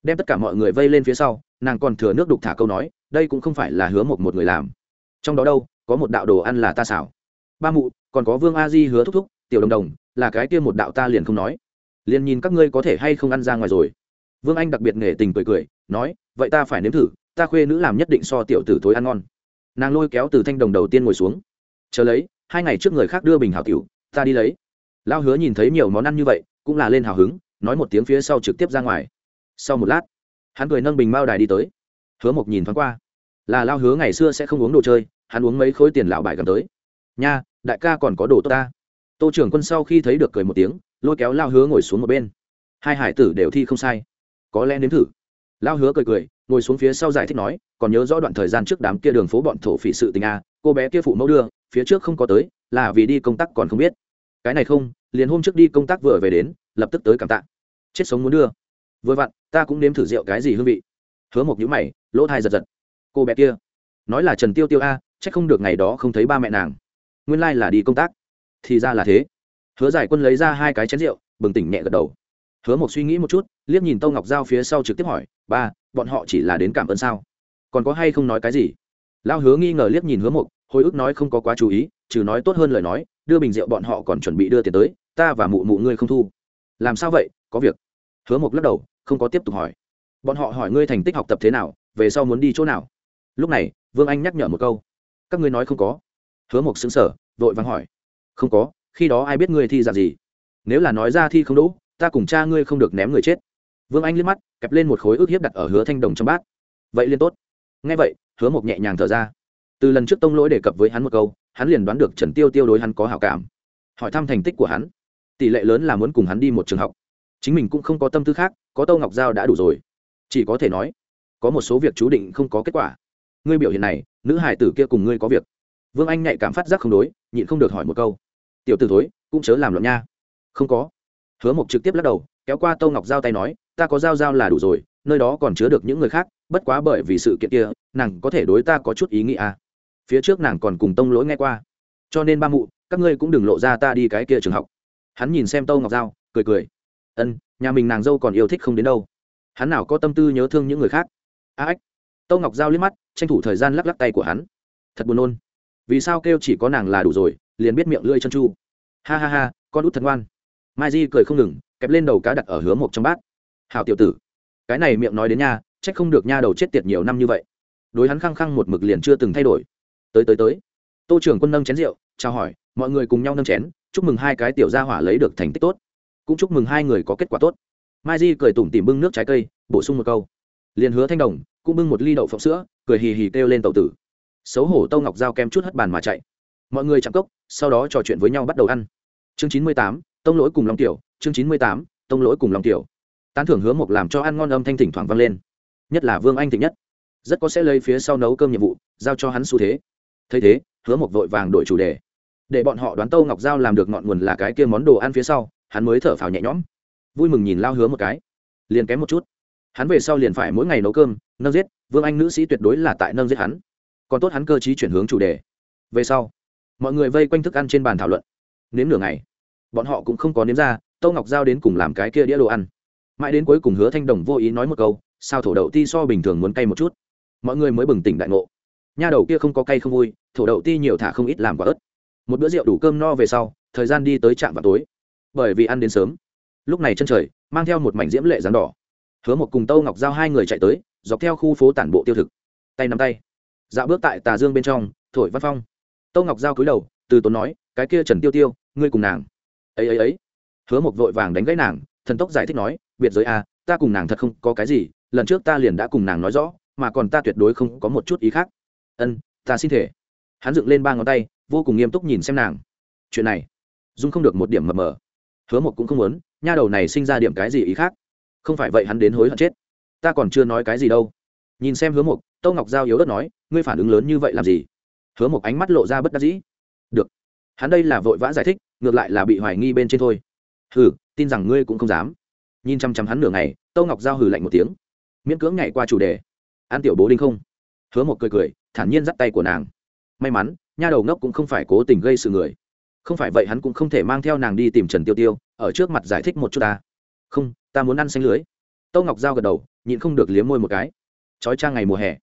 đem tất cả mọi người vây lên phía sau, nàng còn thừa nước đục thả câu nói, đây cũng không phải là hứa một một người làm. Trong đó đâu, có một đạo đồ ăn là ta xảo. Ba mụ, còn có vương a di hứa thúc thúc, tiểu đồng đồng, là cái kia một đạo ta liền không nói. Liền nhìn các ngươi có thể hay không ăn ra ngoài rồi. Vương anh đặc biệt nể tình cười cười, nói, vậy ta phải nếm thử, ta khuê nữ làm nhất định so tiểu tử thối ăn ngon. Nàng lôi kéo từ thanh đồng đầu tiên ngồi xuống. Chờ lấy, hai ngày trước người khác đưa bình hào tiểu, ta đi lấy. Lao hứa nhìn thấy nhiều món ăn như vậy, cũng là lên hào hứng nói một tiếng phía sau trực tiếp ra ngoài. Sau một lát, hắn cười nâng bình mao đài đi tới. Hứa mộc nhìn thoáng qua. Là lao hứa ngày xưa sẽ không uống đồ chơi, hắn uống mấy khối tiền lão bài cầm tới. Nha, đại ca còn có đồ tốt ta. Tô trưởng quân sau khi thấy được cười một tiếng, lôi kéo lao hứa ngồi xuống một bên. Hai hải tử đều thi không sai. Có lẽ nếm thử. Lao hứa cười cười, ngồi xuống phía sau giải thích nói, còn nhớ rõ đoạn thời gian trước đám kia đường phố bọn thổ phỉ sự tình a cô bé kia phụ mẫu đưa, phía trước không có tới, là vì đi công tác còn không biết cái này không, liền hôm trước đi công tác vừa về đến, lập tức tới cảm tạ. Chết sống muốn đưa. Vừa vặn, ta cũng nếm thử rượu cái gì hương vị. Hứa một nhũ mày, lỗ thai giật giật. Cô bé kia. Nói là trần tiêu tiêu a trách không được ngày đó không thấy ba mẹ nàng. Nguyên lai là đi công tác. Thì ra là thế. Hứa giải quân lấy ra hai cái chén rượu, bừng tỉnh nhẹ gật đầu. Hứa một suy nghĩ một chút, liếc nhìn tâu ngọc giao phía sau trực tiếp hỏi, ba, bọn họ chỉ là đến cảm ơn sao? Còn có hay không nói cái gì? Lao hứa nghi ngờ liếc nhìn hứa một hồi ức nói không có quá chú ý, trừ nói tốt hơn lời nói đưa bình rượu bọn họ còn chuẩn bị đưa tiền tới, ta và mụ mụ ngươi không thu. Làm sao vậy? Có việc. Hứa mộc lắc đầu, không có tiếp tục hỏi. Bọn họ hỏi ngươi thành tích học tập thế nào, về sau muốn đi chỗ nào? Lúc này, vương anh nhắc nhở một câu. Các ngươi nói không có. Hứa mộc xứng sở vội vàng hỏi. Không có, khi đó ai biết ngươi thi dạng gì? Nếu là nói ra thi không đỗ, ta cùng cha ngươi không được ném người chết. Vương anh liếc mắt, kẹp lên một khối ước hiếp đặt ở hứa thanh đồng trong bát. Vậy liên tốt. Ngay vậy, hứa mộc nhẹ nhàng thở ra. Từ lần trước tông lỗi đề cập với hắn một câu hắn liền đoán được trần tiêu tiêu đối hắn có hảo cảm. Hỏi thăm thành tích của hắn. Tỷ lệ lớn là muốn cùng hắn đi một trường học. Chính mình cũng không có tâm tư khác, có tâu ngọc giao đã đủ rồi. Chỉ có thể nói, có một số việc chú định không có kết quả. Ngươi biểu hiện này, nữ hải tử kia cùng ngươi có việc. Vương anh nhạy cảm phát giác không đối, nhịn không được hỏi một câu. Tiểu t ử thối, cũng chớ làm loạn nha. Không có. Hứa mộc trực tiếp lắc đầu, kéo qua tâu ngọc giao tay nói, ta có giao giao là đủ rồi, nơi đó còn chứa được những người khác, bất quá bởi vì sự kiện kia, nàng có thể đối ta có chút ý nghĩa à phía trước nàng còn cùng tông lỗi nghe qua. Cho nên ba mụ, các ngươi cũng đừng lộ ra ta đi cái kia trường học. Hắn nhìn xem tâu ngọc giao, cười cười. Ân, nhà mình nàng dâu còn yêu thích không đến đâu. Hắn nào có tâm tư nhớ thương những người khác? A ếch tâu ngọc giao liếc mắt, tranh thủ thời gian lắc lắc tay của hắn. Thật buồn nôn. Vì sao kêu chỉ có nàng là đủ rồi, liền biết miệng lưỡi chân chu? Ha ha ha, con út thật ngoan. Mai di cười không ngừng, kẹp lên đầu cá đặt ở hứa một trong bát. Hảo tiểu tử. Cái này miệng nói đến nha, trách không được nha đầu chết tiệt nhiều năm như vậy. Đối hắn khăng khăng một mực liền chưa từng thay đổi tới tới tới. Tô trưởng quân nâng chén rượu, chào hỏi, mọi người cùng nhau nâng chén, chúc mừng hai cái tiểu gia hỏa lấy được thành tích tốt. Cũng chúc mừng hai người có kết quả tốt. Mai di cười tủm tỉm bưng nước trái cây, bổ sung một câu. Liền hứa thanh đồng, cũng bưng một ly đậu phộng sữa, cười hì hì kêu lên tàu tử. Xấu hổ tâu ngọc dao kem chút hất bàn mà chạy. Mọi người chạm cốc, sau đó trò chuyện với nhau bắt đầu ăn. Chương chín mươi tám, tông lỗi cùng lòng tiểu, chương chín mươi tám, tông lỗi cùng lòng tiểu. Tán thưởng hứa mộc làm cho ăn ngon âm thanh thỉnh thoảng vang lên. Nhất là vương anh thịnh nhất. Rất có sẽ lấy phía sau nấu cơm nhiệm vụ, giao cho hắn xu thế thấy thế, hứa mộc vội vàng đổi chủ đề. Để bọn họ đoán tâu ngọc giao làm được ngọn nguồn là cái kia món đồ ăn phía sau, hắn mới thở phào nhẹ nhõm. Vui mừng nhìn lao hứa một cái. Liền kém một chút. Hắn về sau liền phải mỗi ngày nấu cơm, nâng giết, vương anh nữ sĩ tuyệt đối là tại nâng giết hắn. Còn tốt hắn cơ chí chuyển hướng chủ đề. Về sau, mọi người vây quanh thức ăn trên bàn thảo luận. Nếm nửa ngày, bọn họ cũng không có nếm ra, tâu ngọc giao đến cùng làm cái kia đĩa đồ ăn. Mãi đến cuối cùng hứa thanh đồng vô ý nói một câu, sao thổ đậu ti so bình thường muốn cay một chút. Mọi người mới bừng tỉnh đại ngộ. Nha đầu kia không có cay không vui thổ đậu ti nhiều thả không ít làm quả ớt. Một bữa rượu đủ cơm no về sau thời gian đi tới trạm vào tối. Bởi vì ăn đến sớm. Lúc này chân trời mang theo một mảnh diễm lệ rắn đỏ. Hứa một cùng tâu ngọc giao hai người chạy tới dọc theo khu phố tản bộ tiêu thực. Tay nắm tay. Dạo bước tại tà dương bên trong thổi văn phong. Tâu ngọc giao cúi đầu từ tốn nói cái kia trần tiêu tiêu ngươi cùng nàng. Ấy ấy ấy. Hứa một vội vàng đánh gãy nàng thần tốc giải thích nói biệt giới a à, ta cùng nàng thật không có cái gì lần trước ta liền đã cùng nàng nói rõ mà còn ta tuyệt đối không có một chút ý khác. Ân ta xin thể hắn dựng lên ba ngón tay, vô cùng nghiêm túc nhìn xem nàng. Chuyện này, dung không được một điểm mập mờ. Hứa một cũng không muốn, nha đầu này sinh ra điểm cái gì ý khác? Không phải vậy hắn đến hối hận chết. Ta còn chưa nói cái gì đâu. Nhìn xem hứa một tâu ngọc giao yếu đất nói, ngươi phản ứng lớn như vậy làm gì? Hứa một ánh mắt lộ ra bất đắc dĩ. Được. Hắn đây là vội vã giải thích, ngược lại là bị hoài nghi bên trên thôi. Hừ, tin rằng ngươi cũng không dám. Nhìn chăm chăm hắn nửa ngày, tâu ngọc giao hừ lạnh một tiếng. Miễn cưỡng nhảy qua chủ đề. An tiểu bố đinh không? Hứa một cười cười, thản nhiên dắt tay của nàng may mắn, nha đầu ngốc cũng không phải cố tình gây sự người. Không phải vậy hắn cũng không thể mang theo nàng đi tìm trần tiêu tiêu, ở trước mặt giải thích một chút ta. Không, ta muốn ăn xanh lưới. Tâu ngọc giao gật đầu, nhịn không được liếm môi một cái. Trói trang ngày mùa hè.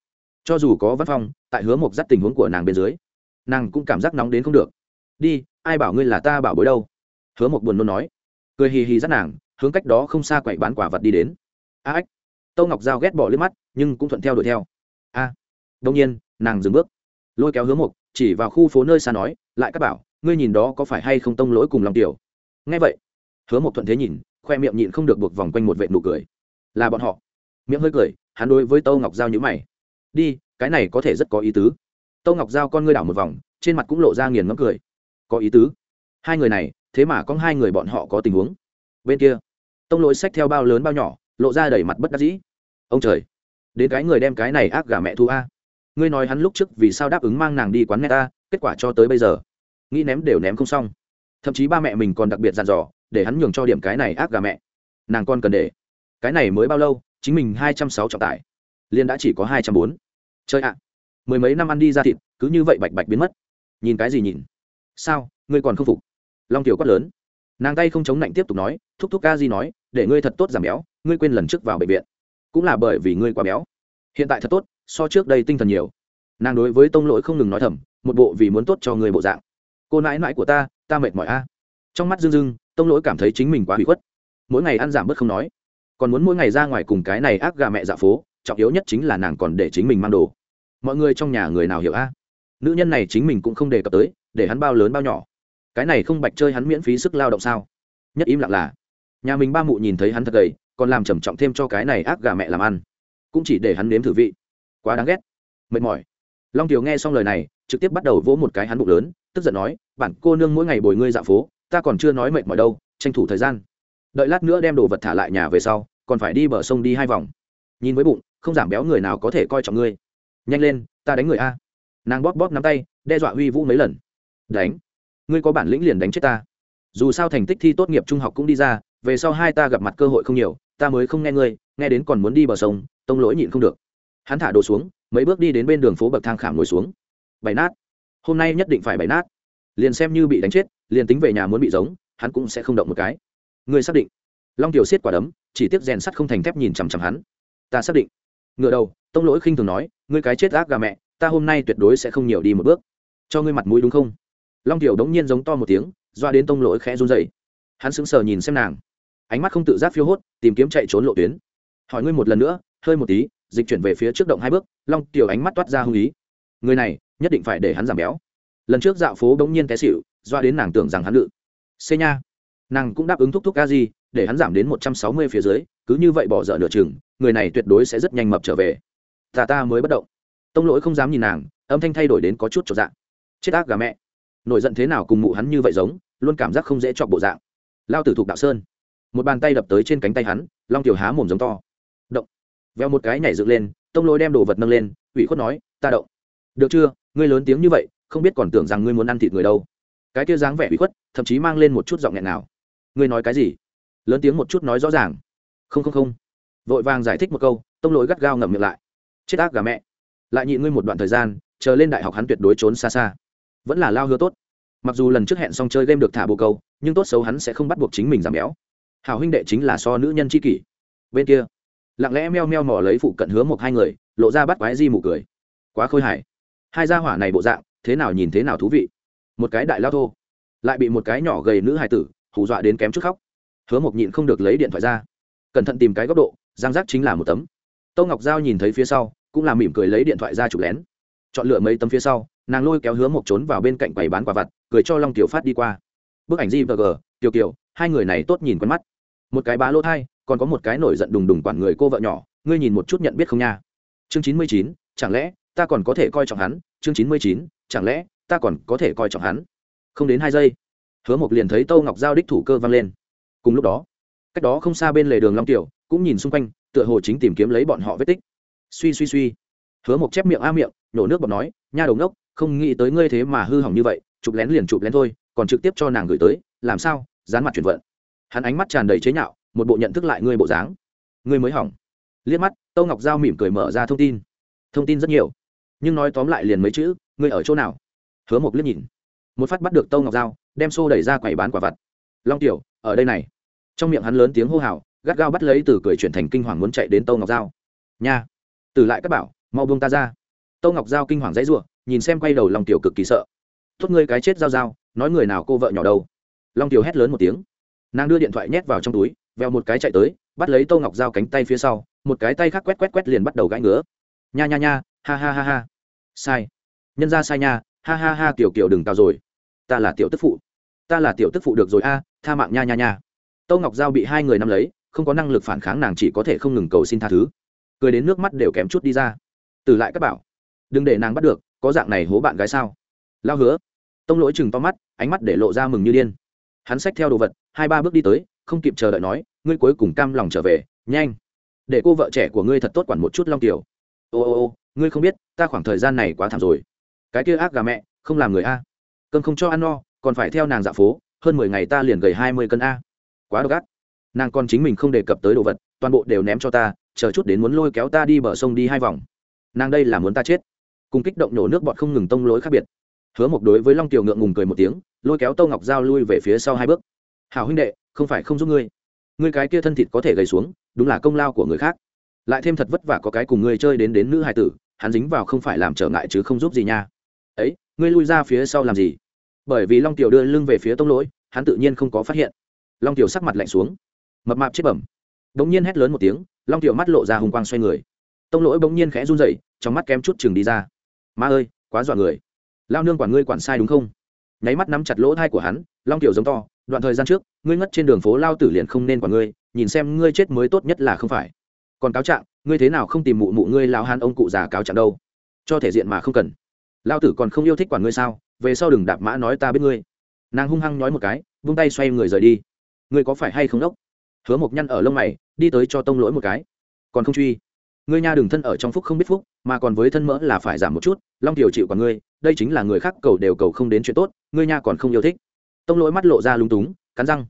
Cho dù có văn phòng tại hứa mộc dắt tình huống của nàng bên dưới, nàng cũng cảm giác nóng đến không được. Đi, ai bảo ngươi là ta bảo bối đâu? Hứa mộc buồn nôn nói. Cười hì hì dắt nàng, hướng cách đó không xa quậy bán quả vật đi đến. A ếch tâu ngọc giao ghét bỏ liếc mắt, nhưng cũng thuận theo đuổi theo. A. Đông nhiên, nàng dừng bước lôi kéo hứa mục, chỉ vào khu phố nơi xa nói, lại các bảo, ngươi nhìn đó có phải hay không tông lỗi cùng lòng tiểu? Ngay vậy. Hứa mục thuận thế nhìn, khoe miệng nhịn không được buộc vòng quanh một vệ nụ cười. Là bọn họ. Miệng hơi cười, hắn đối với tâu ngọc giao nhữ mày. Đi, cái này có thể rất có ý tứ. Tâu ngọc giao con ngươi đảo một vòng, trên mặt cũng lộ ra nghiền ngấm cười. Có ý tứ. Hai người này, thế mà có hai người bọn họ có tình huống. Bên kia, tông lỗi sách theo bao lớn bao nhỏ, lộ ra đẩy mặt bất đắc dĩ. Ông trời, đến cái người đem cái này ác gà mẹ thu a ngươi nói hắn lúc trước vì sao đáp ứng mang nàng đi quán nghe ta, kết quả cho tới bây giờ, nghĩ ném đều ném không xong. Thậm chí ba mẹ mình còn đặc biệt dặn dò, để hắn nhường cho điểm cái này ác gà mẹ. Nàng con cần để. Cái này mới bao lâu? Chính mình hai trăm sáu trọng tải. Liên đã chỉ có hai trăm bốn. Chơi ạ. Mười mấy năm ăn đi ra thịt, cứ như vậy bạch bạch biến mất. Nhìn cái gì nhìn? Sao? Ngươi còn không phục? Long tiểu quát lớn. Nàng tay không chống lạnh tiếp tục nói, thúc thúc ca di nói, để ngươi thật tốt giảm béo, ngươi quên lần trước vào bệnh viện. Cũng là bởi vì ngươi quá béo. Hiện tại thật tốt so trước đây tinh thần nhiều. Nàng đối với tông lỗi không ngừng nói thầm, một bộ vì muốn tốt cho người bộ dạng. Cô nãi nãi của ta ta mệt mỏi a. Trong mắt dưng dưng tông lỗi cảm thấy chính mình quá bị khuất. Mỗi ngày ăn giảm bớt không nói. Còn muốn mỗi ngày ra ngoài cùng cái này ác gà mẹ dạ phố, trọng yếu nhất chính là nàng còn để chính mình mang đồ. Mọi người trong nhà người nào hiểu a? Nữ nhân này chính mình cũng không đề cập tới, để hắn bao lớn bao nhỏ. Cái này không bạch chơi hắn miễn phí sức lao động sao? Nhất im lặng là, nhà mình ba mụ nhìn thấy hắn thật gầy, còn làm trầm trọng thêm cho cái này ác gà mẹ làm ăn. Cũng chỉ để hắn nếm thử vị quá đáng ghét. Mệt mỏi. Long tiểu nghe xong lời này, trực tiếp bắt đầu vỗ một cái hắn bụng lớn, tức giận nói, bản cô nương mỗi ngày bồi ngươi dạo phố, ta còn chưa nói mệt mỏi đâu, tranh thủ thời gian. Đợi lát nữa đem đồ vật thả lại nhà về sau, còn phải đi bờ sông đi hai vòng. Nhìn với bụng, không giảm béo người nào có thể coi trọng ngươi. Nhanh lên, ta đánh người a. Nàng bóp bóp nắm tay, đe dọa huy vũ mấy lần. Đánh? Ngươi có bản lĩnh liền đánh chết ta. Dù sao thành tích thi tốt nghiệp trung học cũng đi ra, về sau hai ta gặp mặt cơ hội không nhiều, ta mới không nghe ngươi, nghe đến còn muốn đi bờ sông, tông lỗi nhịn không được hắn thả đồ xuống, mấy bước đi đến bên đường phố bậc thang khảm ngồi xuống. Bày nát. Hôm nay nhất định phải bày nát. Liền xem như bị đánh chết, liền tính về nhà muốn bị giống, hắn cũng sẽ không động một cái. Người xác định. Long tiểu xiết quả đấm, chỉ tiếc rèn sắt không thành thép nhìn chằm chằm hắn. Ta xác định. Ngựa đầu, tông lỗi khinh thường nói, ngươi cái chết ác gà mẹ, ta hôm nay tuyệt đối sẽ không nhiều đi một bước. Cho ngươi mặt mũi đúng không? Long tiểu đống nhiên giống to một tiếng, doa đến tông lỗi khẽ run dậy hắn sững sờ nhìn xem nàng. Ánh mắt không tự giác phiêu hốt, tìm kiếm chạy trốn lộ tuyến. Hỏi ngươi một lần nữa, hơi một tí dịch chuyển về phía trước động hai bước, long tiểu ánh mắt toát ra hung ý. Người này, nhất định phải để hắn giảm béo. Lần trước dạo phố bỗng nhiên té xịu doa đến nàng tưởng rằng hắn lự xê nha. Nàng cũng đáp ứng thúc thúc a di, để hắn giảm đến một trăm sáu mươi phía dưới, cứ như vậy bỏ dở nửa chừng, người này tuyệt đối sẽ rất nhanh mập trở về. Ta ta mới bất động. Tông lỗi không dám nhìn nàng, âm thanh thay đổi đến có chút trọn dạng chết ác gà mẹ. Nổi giận thế nào cùng mụ hắn như vậy giống, luôn cảm giác không dễ chọc bộ dạng. Lao tử thục đạo sơn. Một bàn tay đập tới trên cánh tay hắn, long tiểu há mồm giống to veo một cái nhảy dựng lên, tông lôi đem đồ vật nâng lên, ủy khuất nói, ta động. Được chưa? Ngươi lớn tiếng như vậy, không biết còn tưởng rằng ngươi muốn ăn thịt người đâu. Cái kia dáng vẻ ủy khuất, thậm chí mang lên một chút giọng nghẹn nào ngươi nói cái gì? Lớn tiếng một chút nói rõ ràng. Không không không. Vội vàng giải thích một câu, tông lỗi gắt gao ngậm miệng lại. Chết ác gà mẹ. Lại nhịn ngươi một đoạn thời gian, chờ lên đại học hắn tuyệt đối trốn xa xa. Vẫn là lao hứa tốt. Mặc dù lần trước hẹn xong chơi game được thả bồ câu, nhưng tốt xấu hắn sẽ không bắt buộc chính mình giảm béo. Hào huynh đệ chính là so nữ nhân c h i kỷ. Bên kia lặng lẽ meo meo mò lấy phụ cận hứa một hai người, lộ ra bắt quái di mụ cười. Quá khôi hài. Hai gia hỏa này bộ dạng, thế nào nhìn thế nào thú vị. Một cái đại lao thô, lại bị một cái nhỏ gầy nữ hài tử, hù dọa đến kém chút khóc. Hứa một nhịn không được lấy điện thoại ra. Cẩn thận tìm cái góc độ giang giác chính là một tấm. Tô ngọc giao nhìn thấy phía sau, cũng là mỉm cười lấy điện thoại ra chụp lén. Chọn lựa mấy tấm phía sau, nàng lôi kéo hứa một trốn vào bên cạnh quầy bán quả vặt, cười cho long tiểu phát đi qua. Bức ảnh di và g tiểu kiều, hai người này tốt nhìn quen mắt. Một cái bá lỗ thai còn có một cái nổi giận đùng đùng quản người cô vợ nhỏ, ngươi nhìn một chút nhận biết không nha. Chương chín mươi chín, chẳng lẽ ta còn có thể coi trọng hắn? Chương chín mươi chín, chẳng lẽ ta còn có thể coi trọng hắn? Không đến hai giây, hứa mộc liền thấy tâu ngọc giao đích thủ cơ vang lên. Cùng lúc đó, cách đó không xa bên lề đường long tiểu, cũng nhìn xung quanh, tựa hồ chính tìm kiếm lấy bọn họ vết tích. Suy suy suy. Hứa mộc chép miệng a miệng, nhổ nước bọt nói, nha đầu ngốc, không nghĩ tới ngươi thế mà hư hỏng như vậy, chụp lén liền chụp lén thôi, còn trực tiếp cho nàng gửi tới, làm sao, dán mặt chuyển vận. Hắn ánh mắt tràn đầy chế nhạo một bộ nhận thức lại ngươi bộ dáng. Ngươi mới hỏng. Liếc mắt, tâu ngọc giao mỉm cười mở ra thông tin. Thông tin rất nhiều, nhưng nói tóm lại liền mấy chữ, ngươi ở chỗ nào? Hứa một liếc nhìn. Một phát bắt được tâu ngọc giao, đem xô đẩy ra quầy bán quả vặt. Long tiểu, ở đây này. Trong miệng hắn lớn tiếng hô hào, gắt gao bắt lấy từ cười chuyển thành kinh hoàng muốn chạy đến tâu ngọc giao. Nha. Từ lại các bảo, mau buông ta ra. Tâu ngọc giao kinh hoàng dãy ruộng nhìn xem quay đầu long tiểu cực kỳ sợ. Thốt ngươi cái chết giao giao, nói người nào cô vợ nhỏ đâu? Long tiểu hét lớn một tiếng. Nàng đưa điện thoại nhét vào trong túi vèo một cái chạy tới, bắt lấy tô ngọc giao cánh tay phía sau, một cái tay khác quét quét quét liền bắt đầu gãi ngứa. Nha nha nha, ha ha ha ha. Sai. Nhân ra sai nha, ha ha ha tiểu kiểu đừng cao rồi. Ta là tiểu tức phụ. Ta là tiểu tức phụ được rồi a, tha mạng nha nha nha. Tô ngọc giao bị hai người nắm lấy, không có năng lực phản kháng nàng chỉ có thể không ngừng cầu xin tha thứ. Cười đến nước mắt đều kém chút đi ra. Từ lại các bảo, đừng để nàng bắt được, có dạng này hố bạn gái sao? Lao hứa. Tông lỗi chừng to mắt, ánh mắt để lộ ra mừng như điên. Hắn xách theo đồ vật, hai ba bước đi tới không kịp chờ đợi nói, ngươi cuối cùng cam lòng trở về, nhanh. Để cô vợ trẻ của ngươi thật tốt quản một chút long tiểu ô ô ô, ngươi không biết, ta khoảng thời gian này quá thảm rồi. Cái kia ác gà mẹ, không làm người a. Cơm không cho ăn no, còn phải theo nàng dạ phố, hơn mười ngày ta liền gầy hai mươi cân a. Quá độc ác. Nàng còn chính mình không đề cập tới đồ vật, toàn bộ đều ném cho ta, chờ chút đến muốn lôi kéo ta đi bờ sông đi hai vòng. Nàng đây là muốn ta chết. Cùng kích động nổ nước bọt không ngừng tông lối khác biệt. Hứa mộc đối với long tiểu ngượng ngùng cười một tiếng, lôi kéo tâu ngọc dao lui về phía sau hai bước. Hào huynh đệ không phải không giúp ngươi. Ngươi cái kia thân thịt có thể gầy xuống, đúng là công lao của người khác. Lại thêm thật vất vả có cái cùng ngươi chơi đến đến nữ hài tử, hắn dính vào không phải làm trở ngại chứ không giúp gì nha. Ấy, ngươi lui ra phía sau làm gì? Bởi vì long tiểu đưa lưng về phía tông lỗi, hắn tự nhiên không có phát hiện. Long tiểu sắc mặt lạnh xuống. Mập mạp chết bẩm. Bỗng nhiên hét lớn một tiếng, long tiểu mắt lộ ra hùng quang xoay người. Tông lỗi bỗng nhiên khẽ run rẩy, trong mắt kém chút chừng đi ra. Ma ơi, quá dọa người. Lao nương quản ngươi quản sai đúng không? Nháy mắt nắm chặt lỗ thai của hắn, long tiểu giống to đoạn thời gian trước, ngươi ngất trên đường phố lao tử liền không nên quản ngươi, nhìn xem ngươi chết mới tốt nhất là không phải. Còn cáo trạng, ngươi thế nào không tìm mụ mụ ngươi lao hán ông cụ già cáo trạng đâu? Cho thể diện mà không cần. Lao tử còn không yêu thích quản ngươi sao? Về sau đừng đạp mã nói ta biết ngươi. Nàng hung hăng nói một cái, vung tay xoay người rời đi. Ngươi có phải hay không đốc? Hứa một nhăn ở lông mày, đi tới cho tông lỗi một cái. Còn không truy. Ngươi nha đừng thân ở trong phúc không biết phúc, mà còn với thân mỡ là phải giảm một chút, long tiểu chịu còn ngươi, đây chính là người khác cầu đều cầu không đến chuyện tốt, ngươi nha còn không yêu thích tông lỗi mắt lộ ra lúng túng, cắn răng.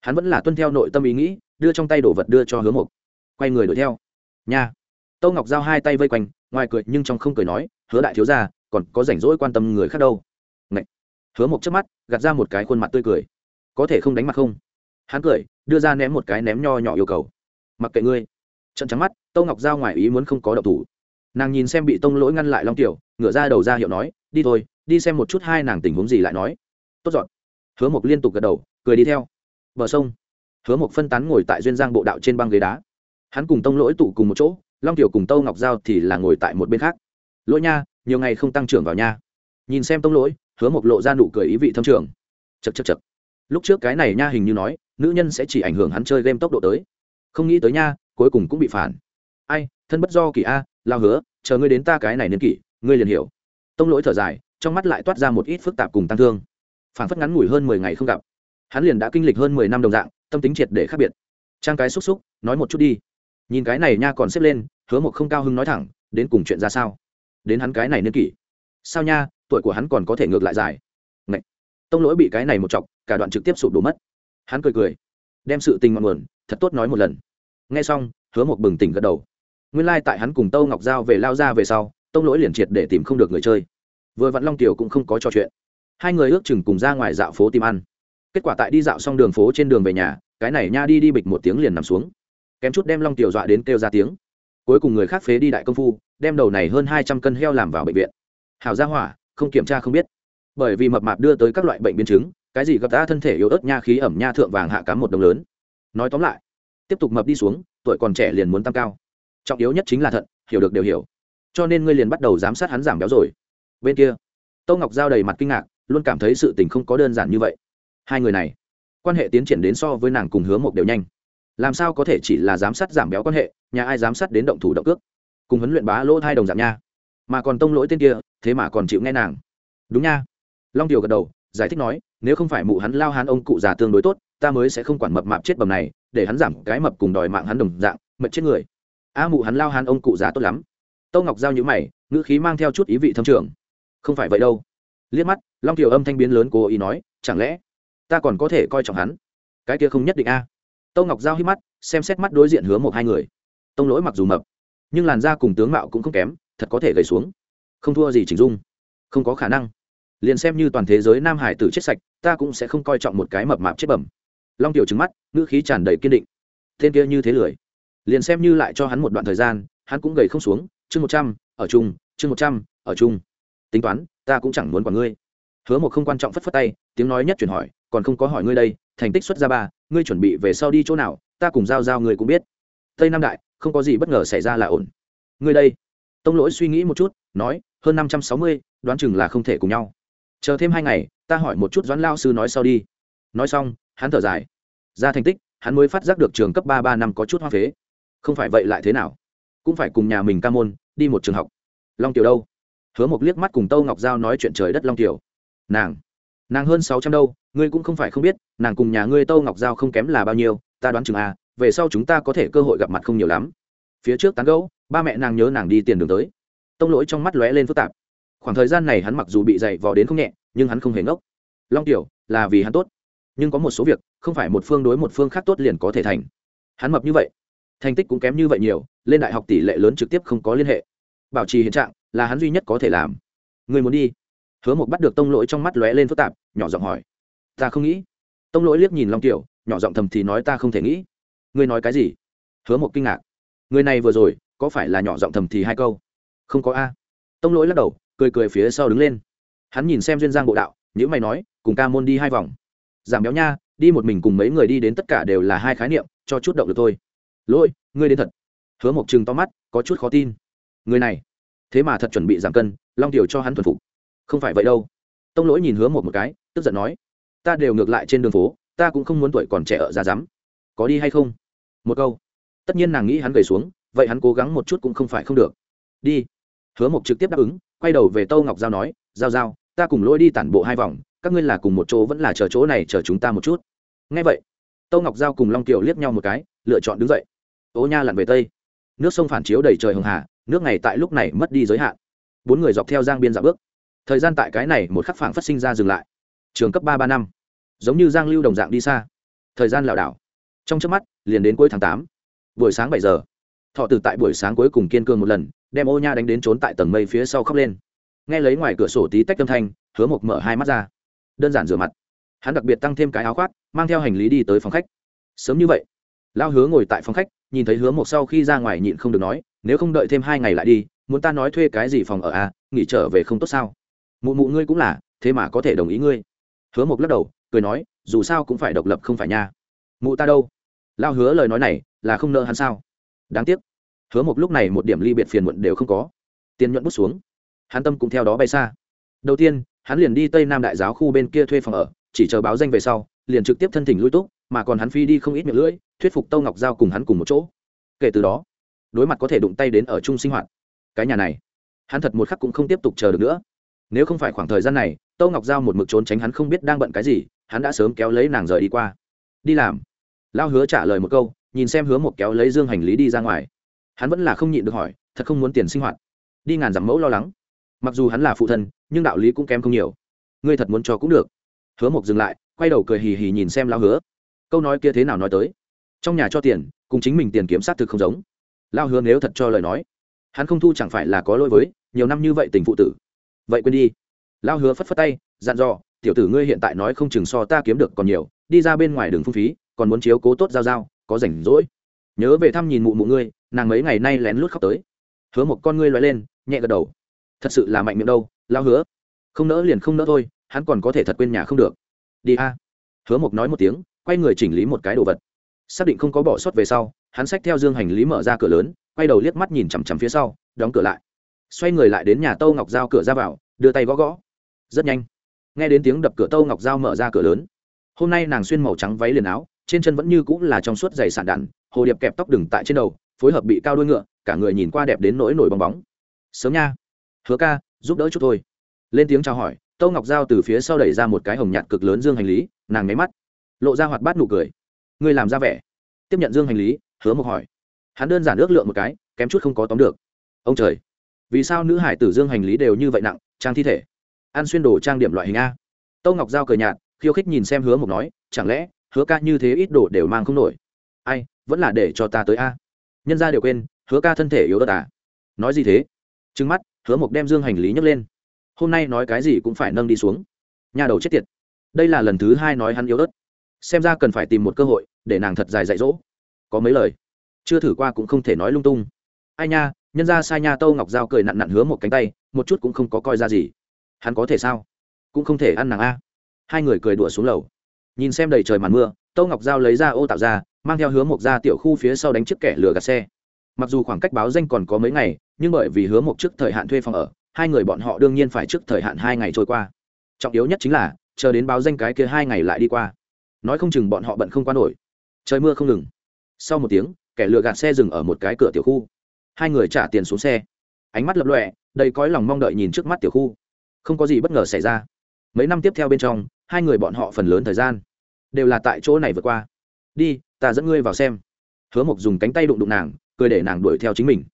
Hắn vẫn là tuân theo nội tâm ý nghĩ, đưa trong tay đồ vật đưa cho hứa mộc. Quay người đuổi theo. Nha. Tâu ngọc giao hai tay vây quanh, ngoài cười nhưng trong không cười nói, hứa đại thiếu ra còn có rảnh rỗi quan tâm người khác đâu. Ngậy. hứa mộc trước mắt, gạt ra một cái khuôn mặt tươi cười. Có thể không đánh mặt không? Hắn cười, đưa ra ném một cái ném nho nhỏ yêu cầu. Mặc kệ ngươi. Trận trắng mắt, tâu ngọc giao ngoài ý muốn không có độc thủ. Nàng nhìn xem bị tông lỗi ngăn lại long tiểu, ngửa ra đầu ra hiệu nói, đi thôi, đi xem một chút hai nàng tình huống gì lại nói. Tốt dọn hứa mộc liên tục gật đầu, cười đi theo. Bờ sông. Hứa mộc phân tán ngồi tại duyên giang bộ đạo trên băng ghế đá. Hắn cùng tông lỗi tụ cùng một chỗ, long tiểu cùng tâu ngọc giao thì là ngồi tại một bên khác. Lỗi nha, nhiều ngày không tăng trưởng vào nha. Nhìn xem tông lỗi, hứa mộc lộ ra nụ cười ý vị thâm trường. Chật chật chật lúc trước cái này nha hình như nói, nữ nhân sẽ chỉ ảnh hưởng hắn chơi game tốc độ tới. Không nghĩ tới nha, cuối cùng cũng bị phản. Ai, thân bất do kỳ a, lao hứa, chờ ngươi đến ta cái này niên kỷ, ngươi liền hiểu. Tông lỗi thở dài, trong mắt lại toát ra một ít phức tạp cùng tăng thương phản phất ngắn ngủi hơn mười ngày không gặp. Hắn liền đã kinh lịch hơn mười năm đồng dạng, tâm tính triệt để khác biệt. Trang cái xúc xúc, nói một chút đi. Nhìn cái này nha còn xếp lên, hứa một không cao hưng nói thẳng, đến cùng chuyện ra sao? Đến hắn cái này niên kỷ. Sao nha, tuổi của hắn còn có thể ngược lại dài. Ngậy! tông lỗi bị cái này một chọc, cả đoạn trực tiếp sụp đổ mất. Hắn cười cười. Đem sự tình ngọn nguồn, thật tốt nói một lần. Nghe xong, hứa một bừng tỉnh gật đầu. Nguyên lai tại hắn cùng tâu ngọc giao về lao ra về sau, tông lỗi liền triệt để tìm không được người chơi. Vừa vặn long tiểu cũng không có trò chuyện hai người ước chừng cùng ra ngoài dạo phố tìm ăn. Kết quả tại đi dạo xong đường phố trên đường về nhà, cái này nha đi đi bịch một tiếng liền nằm xuống. Kém chút đem long tiểu dọa đến kêu ra tiếng. Cuối cùng người khác phế đi đại công phu, đem đầu này hơn hai trăm cân heo làm vào bệnh viện. Hào gia hỏa, không kiểm tra không biết. Bởi vì mập mạp đưa tới các loại bệnh biến chứng, cái gì gặp ta thân thể yếu ớt nha khí ẩm nha thượng vàng hạ cám một đồng lớn. Nói tóm lại, tiếp tục mập đi xuống, tuổi còn trẻ liền muốn tăng cao. Trọng yếu nhất chính là thận, hiểu được đều hiểu. Cho nên ngươi liền bắt đầu giám sát hắn giảm béo rồi. Bên kia tâu ngọc giao đầy mặt kinh ngạc luôn cảm thấy sự tình không có đơn giản như vậy. Hai người này, quan hệ tiến triển đến so với nàng cùng hứa một đều nhanh. Làm sao có thể chỉ là giám sát giảm béo quan hệ, nhà ai giám sát đến động thủ động cước? Cùng huấn luyện bá lỗ hai đồng giảm nha. Mà còn tông lỗi tên kia, thế mà còn chịu nghe nàng. Đúng nha. Long điều gật đầu, giải thích nói, nếu không phải mụ hắn lao hắn ông cụ già tương đối tốt, ta mới sẽ không quản mập mạp chết bầm này, để hắn giảm cái mập cùng đòi mạng hắn đồng dạng mật chết người. A, mụ hắn lao hắn ông cụ già tốt lắm. Tâu ngọc giao nhữ mày, ngữ khí mang theo chút ý vị thâm trường. Không phải vậy đâu liếc mắt, long kiều âm thanh biến lớn cố ý nói, chẳng lẽ ta còn có thể coi trọng hắn? Cái kia không nhất định a. À. tâu ngọc giao hít mắt, xem xét mắt đối diện hứa một hai người. Tông lỗi mặc dù mập, nhưng làn da cùng tướng mạo cũng không kém, thật có thể gầy xuống. Không thua gì chỉnh dung, không có khả năng. Liền xem như toàn thế giới nam hải tử chết sạch, ta cũng sẽ không coi trọng một cái mập mạp chết bẩm. Long tiểu trứng mắt, ngữ khí tràn đầy kiên định. Tên kia như thế lười. Liền xem như lại cho hắn một đoạn thời gian, hắn cũng gầy không xuống. Chương một trăm, ở chung, chương một trăm, ở chung. Tính toán ta cũng chẳng muốn quản ngươi. Hứa một không quan trọng phất phất tay, tiếng nói nhất chuyển hỏi, còn không có hỏi ngươi đây, thành tích xuất ra ba, ngươi chuẩn bị về sau đi chỗ nào, ta cùng giao giao ngươi cũng biết. Tây nam đại, không có gì bất ngờ xảy ra là ổn. Ngươi đây. Tông lỗi suy nghĩ một chút, nói, hơn năm trăm sáu mươi, đoán chừng là không thể cùng nhau. Chờ thêm hai ngày, ta hỏi một chút doãn lao sư nói sau đi. Nói xong, hắn thở dài. Ra thành tích, hắn mới phát giác được trường cấp ba ba năm có chút hoa phế. Không phải vậy lại thế nào? Cũng phải cùng nhà mình ca môn, đi một trường học. Long tiểu đâu? Hứa một liếc mắt cùng tâu ngọc giao nói chuyện trời đất long tiểu. Nàng nàng hơn sáu trăm đâu, ngươi cũng không phải không biết, nàng cùng nhà ngươi tâu ngọc giao không kém là bao nhiêu, ta đoán chừng à về sau chúng ta có thể cơ hội gặp mặt không nhiều lắm. Phía trước tán gấu ba mẹ nàng nhớ nàng đi tiền đường tới. Tông lỗi trong mắt lóe lên phức tạp. Khoảng thời gian này hắn mặc dù bị dày vò đến không nhẹ, nhưng hắn không hề ngốc. Long tiểu, là vì hắn tốt. Nhưng có một số việc, không phải một phương đối một phương khác tốt liền có thể thành. Hắn mập như vậy, thành tích cũng kém như vậy nhiều, lên đại học tỷ lệ lớn trực tiếp không có liên hệ. Bảo trì hiện trạng là hắn duy nhất có thể làm. Người muốn đi? Hứa một bắt được tông lỗi trong mắt lóe lên phức tạp, nhỏ giọng hỏi. Ta không nghĩ. Tông lỗi liếc nhìn long tiểu nhỏ giọng thầm thì nói ta không thể nghĩ. Ngươi nói cái gì? Hứa một kinh ngạc. Người này vừa rồi, có phải là nhỏ giọng thầm thì hai câu? Không có a. Tông lỗi lắc đầu, cười cười phía sau đứng lên. Hắn nhìn xem duyên giang bộ đạo nhữ mày nói, cùng ca môn đi hai vòng. Giảm béo nha, đi một mình cùng mấy người đi đến tất cả đều là hai khái niệm, cho chút động được thôi. Lỗi, ngươi đến thật. Hứa một chừng to mắt, có chút khó tin. Người này thế mà thật chuẩn bị giảm cân, long điều cho hắn thuần phục. Không phải vậy đâu. Tông lỗi nhìn hứa một một cái, tức giận nói, ta đều ngược lại trên đường phố, ta cũng không muốn tuổi còn trẻ ở ra rắm có đi hay không? Một câu. Tất nhiên nàng nghĩ hắn gầy xuống, vậy hắn cố gắng một chút cũng không phải không được. Đi. Hứa mộc trực tiếp đáp ứng, quay đầu về tâu ngọc giao nói, giao giao, ta cùng lỗi đi tản bộ hai vòng, các ngươi là cùng một chỗ vẫn là chờ chỗ này chờ chúng ta một chút. Ngay vậy, tâu ngọc giao cùng long kiều liếc nhau một cái, lựa chọn đứng dậy. Ố nha lặn về tây. Nước sông phản chiếu đầy trời hồng hà nước này tại lúc này mất đi giới hạn. Bốn người dọc theo giang biên dạo bước. Thời gian tại cái này một khắc phảng phát sinh ra dừng lại. Trường cấp ba ba năm. Giống như giang lưu đồng dạng đi xa. Thời gian lảo đảo. Trong trước mắt, liền đến cuối tháng tám. Buổi sáng bảy giờ. Thọ từ tại buổi sáng cuối cùng kiên cường một lần, đem ô nha đánh đến trốn tại tầng mây phía sau khóc lên. Nghe lấy ngoài cửa sổ tí tách âm thanh, hứa mộc mở hai mắt ra. Đơn giản rửa mặt. Hắn đặc biệt tăng thêm cái áo khoác, mang theo hành lý đi tới phòng khách. Sớm như vậy, lao hứa ngồi tại phòng khách nhìn thấy hứa một sau khi ra ngoài nhịn không được nói, nếu không đợi thêm hai ngày lại đi, muốn ta nói thuê cái gì phòng ở à? Nghỉ trở về không tốt sao? Mụ mụ ngươi cũng là, thế mà có thể đồng ý ngươi. Hứa một lắc đầu, cười nói, dù sao cũng phải độc lập không phải nha. Mụ ta đâu? Lao hứa lời nói này, là không nợ hắn sao? Đáng tiếc. Hứa một lúc này một điểm ly biệt phiền muộn đều không có. Tiền nhuận bút xuống. Hắn tâm cũng theo đó bay xa. Đầu tiên, hắn liền đi tây nam đại giáo khu bên kia thuê phòng ở, chỉ chờ báo danh về sau, liền trực tiếp thân thỉnh lui túc mà còn hắn phi đi không ít miệng lưỡi, thuyết phục tâu ngọc giao cùng hắn cùng một chỗ. Kể từ đó, đối mặt có thể đụng tay đến ở chung sinh hoạt, cái nhà này, hắn thật một khắc cũng không tiếp tục chờ được nữa. Nếu không phải khoảng thời gian này, tâu ngọc giao một mực trốn tránh hắn không biết đang bận cái gì, hắn đã sớm kéo lấy nàng rời đi qua. Đi làm. Lao hứa trả lời một câu, nhìn xem hứa một kéo lấy dương hành lý đi ra ngoài. Hắn vẫn là không nhịn được hỏi, thật không muốn tiền sinh hoạt. Đi ngàn dặm mẫu lo lắng. Mặc dù hắn là phụ thân, nhưng đạo lý cũng kém không nhiều. Ngươi thật muốn cho cũng được. Hứa mộc dừng lại, quay đầu cười hì hì nhìn xem lao hứa câu nói kia thế nào nói tới? Trong nhà cho tiền, cùng chính mình tiền kiếm sát thực không giống. Lao hứa nếu thật cho lời nói, hắn không thu chẳng phải là có lỗi với, nhiều năm như vậy tình phụ tử. Vậy quên đi. Lao hứa phất phất tay, dặn dò, tiểu tử ngươi hiện tại nói không chừng so ta kiếm được còn nhiều, đi ra bên ngoài đường phung phí, còn muốn chiếu cố tốt giao giao, có rảnh rỗi. Nhớ về thăm nhìn mụ mụ ngươi, nàng mấy ngày nay lén lút khóc tới. Hứa một con ngươi loay lên, nhẹ gật đầu. Thật sự là mạnh miệng đâu, lao hứa. Không nỡ liền không nỡ thôi, hắn còn có thể thật quên nhà không được. Đi a. Hứa mộc nói một tiếng quay người chỉnh lý một cái đồ vật. Xác định không có bỏ sót về sau, hắn xách theo dương hành lý mở ra cửa lớn, quay đầu liếc mắt nhìn chằm chằm phía sau, đóng cửa lại. Xoay người lại đến nhà tâu ngọc giao cửa ra vào, đưa tay gõ gõ. Rất nhanh. Nghe đến tiếng đập cửa tâu ngọc giao mở ra cửa lớn. Hôm nay nàng xuyên màu trắng váy liền áo, trên chân vẫn như cũng là trong suốt giày sàn đạn, hồ điệp kẹp tóc đừng tại trên đầu, phối hợp bị cao đuôi ngựa, cả người nhìn qua đẹp đến nỗi nổi bong bóng. Sớm nha. Hứa ca, giúp đỡ chút thôi. Lên tiếng chào hỏi, tâu ngọc giao từ phía sau đẩy ra một cái hồng nhạt cực lớn dương hành lý, nàng nháy mắt lộ ra hoạt bát nụ cười. Ngươi làm ra vẻ. Tiếp nhận dương hành lý, hứa một hỏi. Hắn đơn giản ước lượng một cái, kém chút không có tóm được. Ông trời, vì sao nữ hải tử dương hành lý đều như vậy nặng, trang thi thể? Ăn xuyên đồ trang điểm loại hình a. Tâu ngọc giao cười nhạt, khiêu khích nhìn xem hứa một nói, chẳng lẽ, hứa ca như thế ít đồ đều mang không nổi? Ai, vẫn là để cho ta tới a. Nhân ra đều quên, hứa ca thân thể yếu đất à? Nói gì thế? Trứng mắt, hứa mộc đem dương hành lý nhấc lên. Hôm nay nói cái gì cũng phải nâng đi xuống. Nhà đầu chết tiệt. Đây là lần thứ hai nói hắn yếu ớt xem ra cần phải tìm một cơ hội để nàng thật dài dạy dỗ. Có mấy lời, chưa thử qua cũng không thể nói lung tung. Ai nha, nhân ra sai nha tâu ngọc giao cười nặn nặn hứa một cánh tay, một chút cũng không có coi ra gì. Hắn có thể sao? Cũng không thể ăn nàng a. Hai người cười đùa xuống lầu. Nhìn xem đầy trời màn mưa, tâu ngọc giao lấy ra ô tạo ra, mang theo hứa một ra tiểu khu phía sau đánh chiếc kẻ lừa gạt xe. Mặc dù khoảng cách báo danh còn có mấy ngày, nhưng bởi vì hứa một trước thời hạn thuê phòng ở, hai người bọn họ đương nhiên phải trước thời hạn hai ngày trôi qua. Trọng yếu nhất chính là, chờ đến báo danh cái kia hai ngày lại đi qua nói không chừng bọn họ bận không qua nổi. Trời mưa không ngừng. Sau một tiếng, kẻ lừa gạt xe dừng ở một cái cửa tiểu khu. Hai người trả tiền xuống xe. Ánh mắt lập lọe đầy cõi lòng mong đợi nhìn trước mắt tiểu khu. Không có gì bất ngờ xảy ra. Mấy năm tiếp theo bên trong, hai người bọn họ phần lớn thời gian đều là tại chỗ này vượt qua. Đi, ta dẫn ngươi vào xem. Hứa mộc dùng cánh tay đụng đụng nàng, cười để nàng đuổi theo chính mình.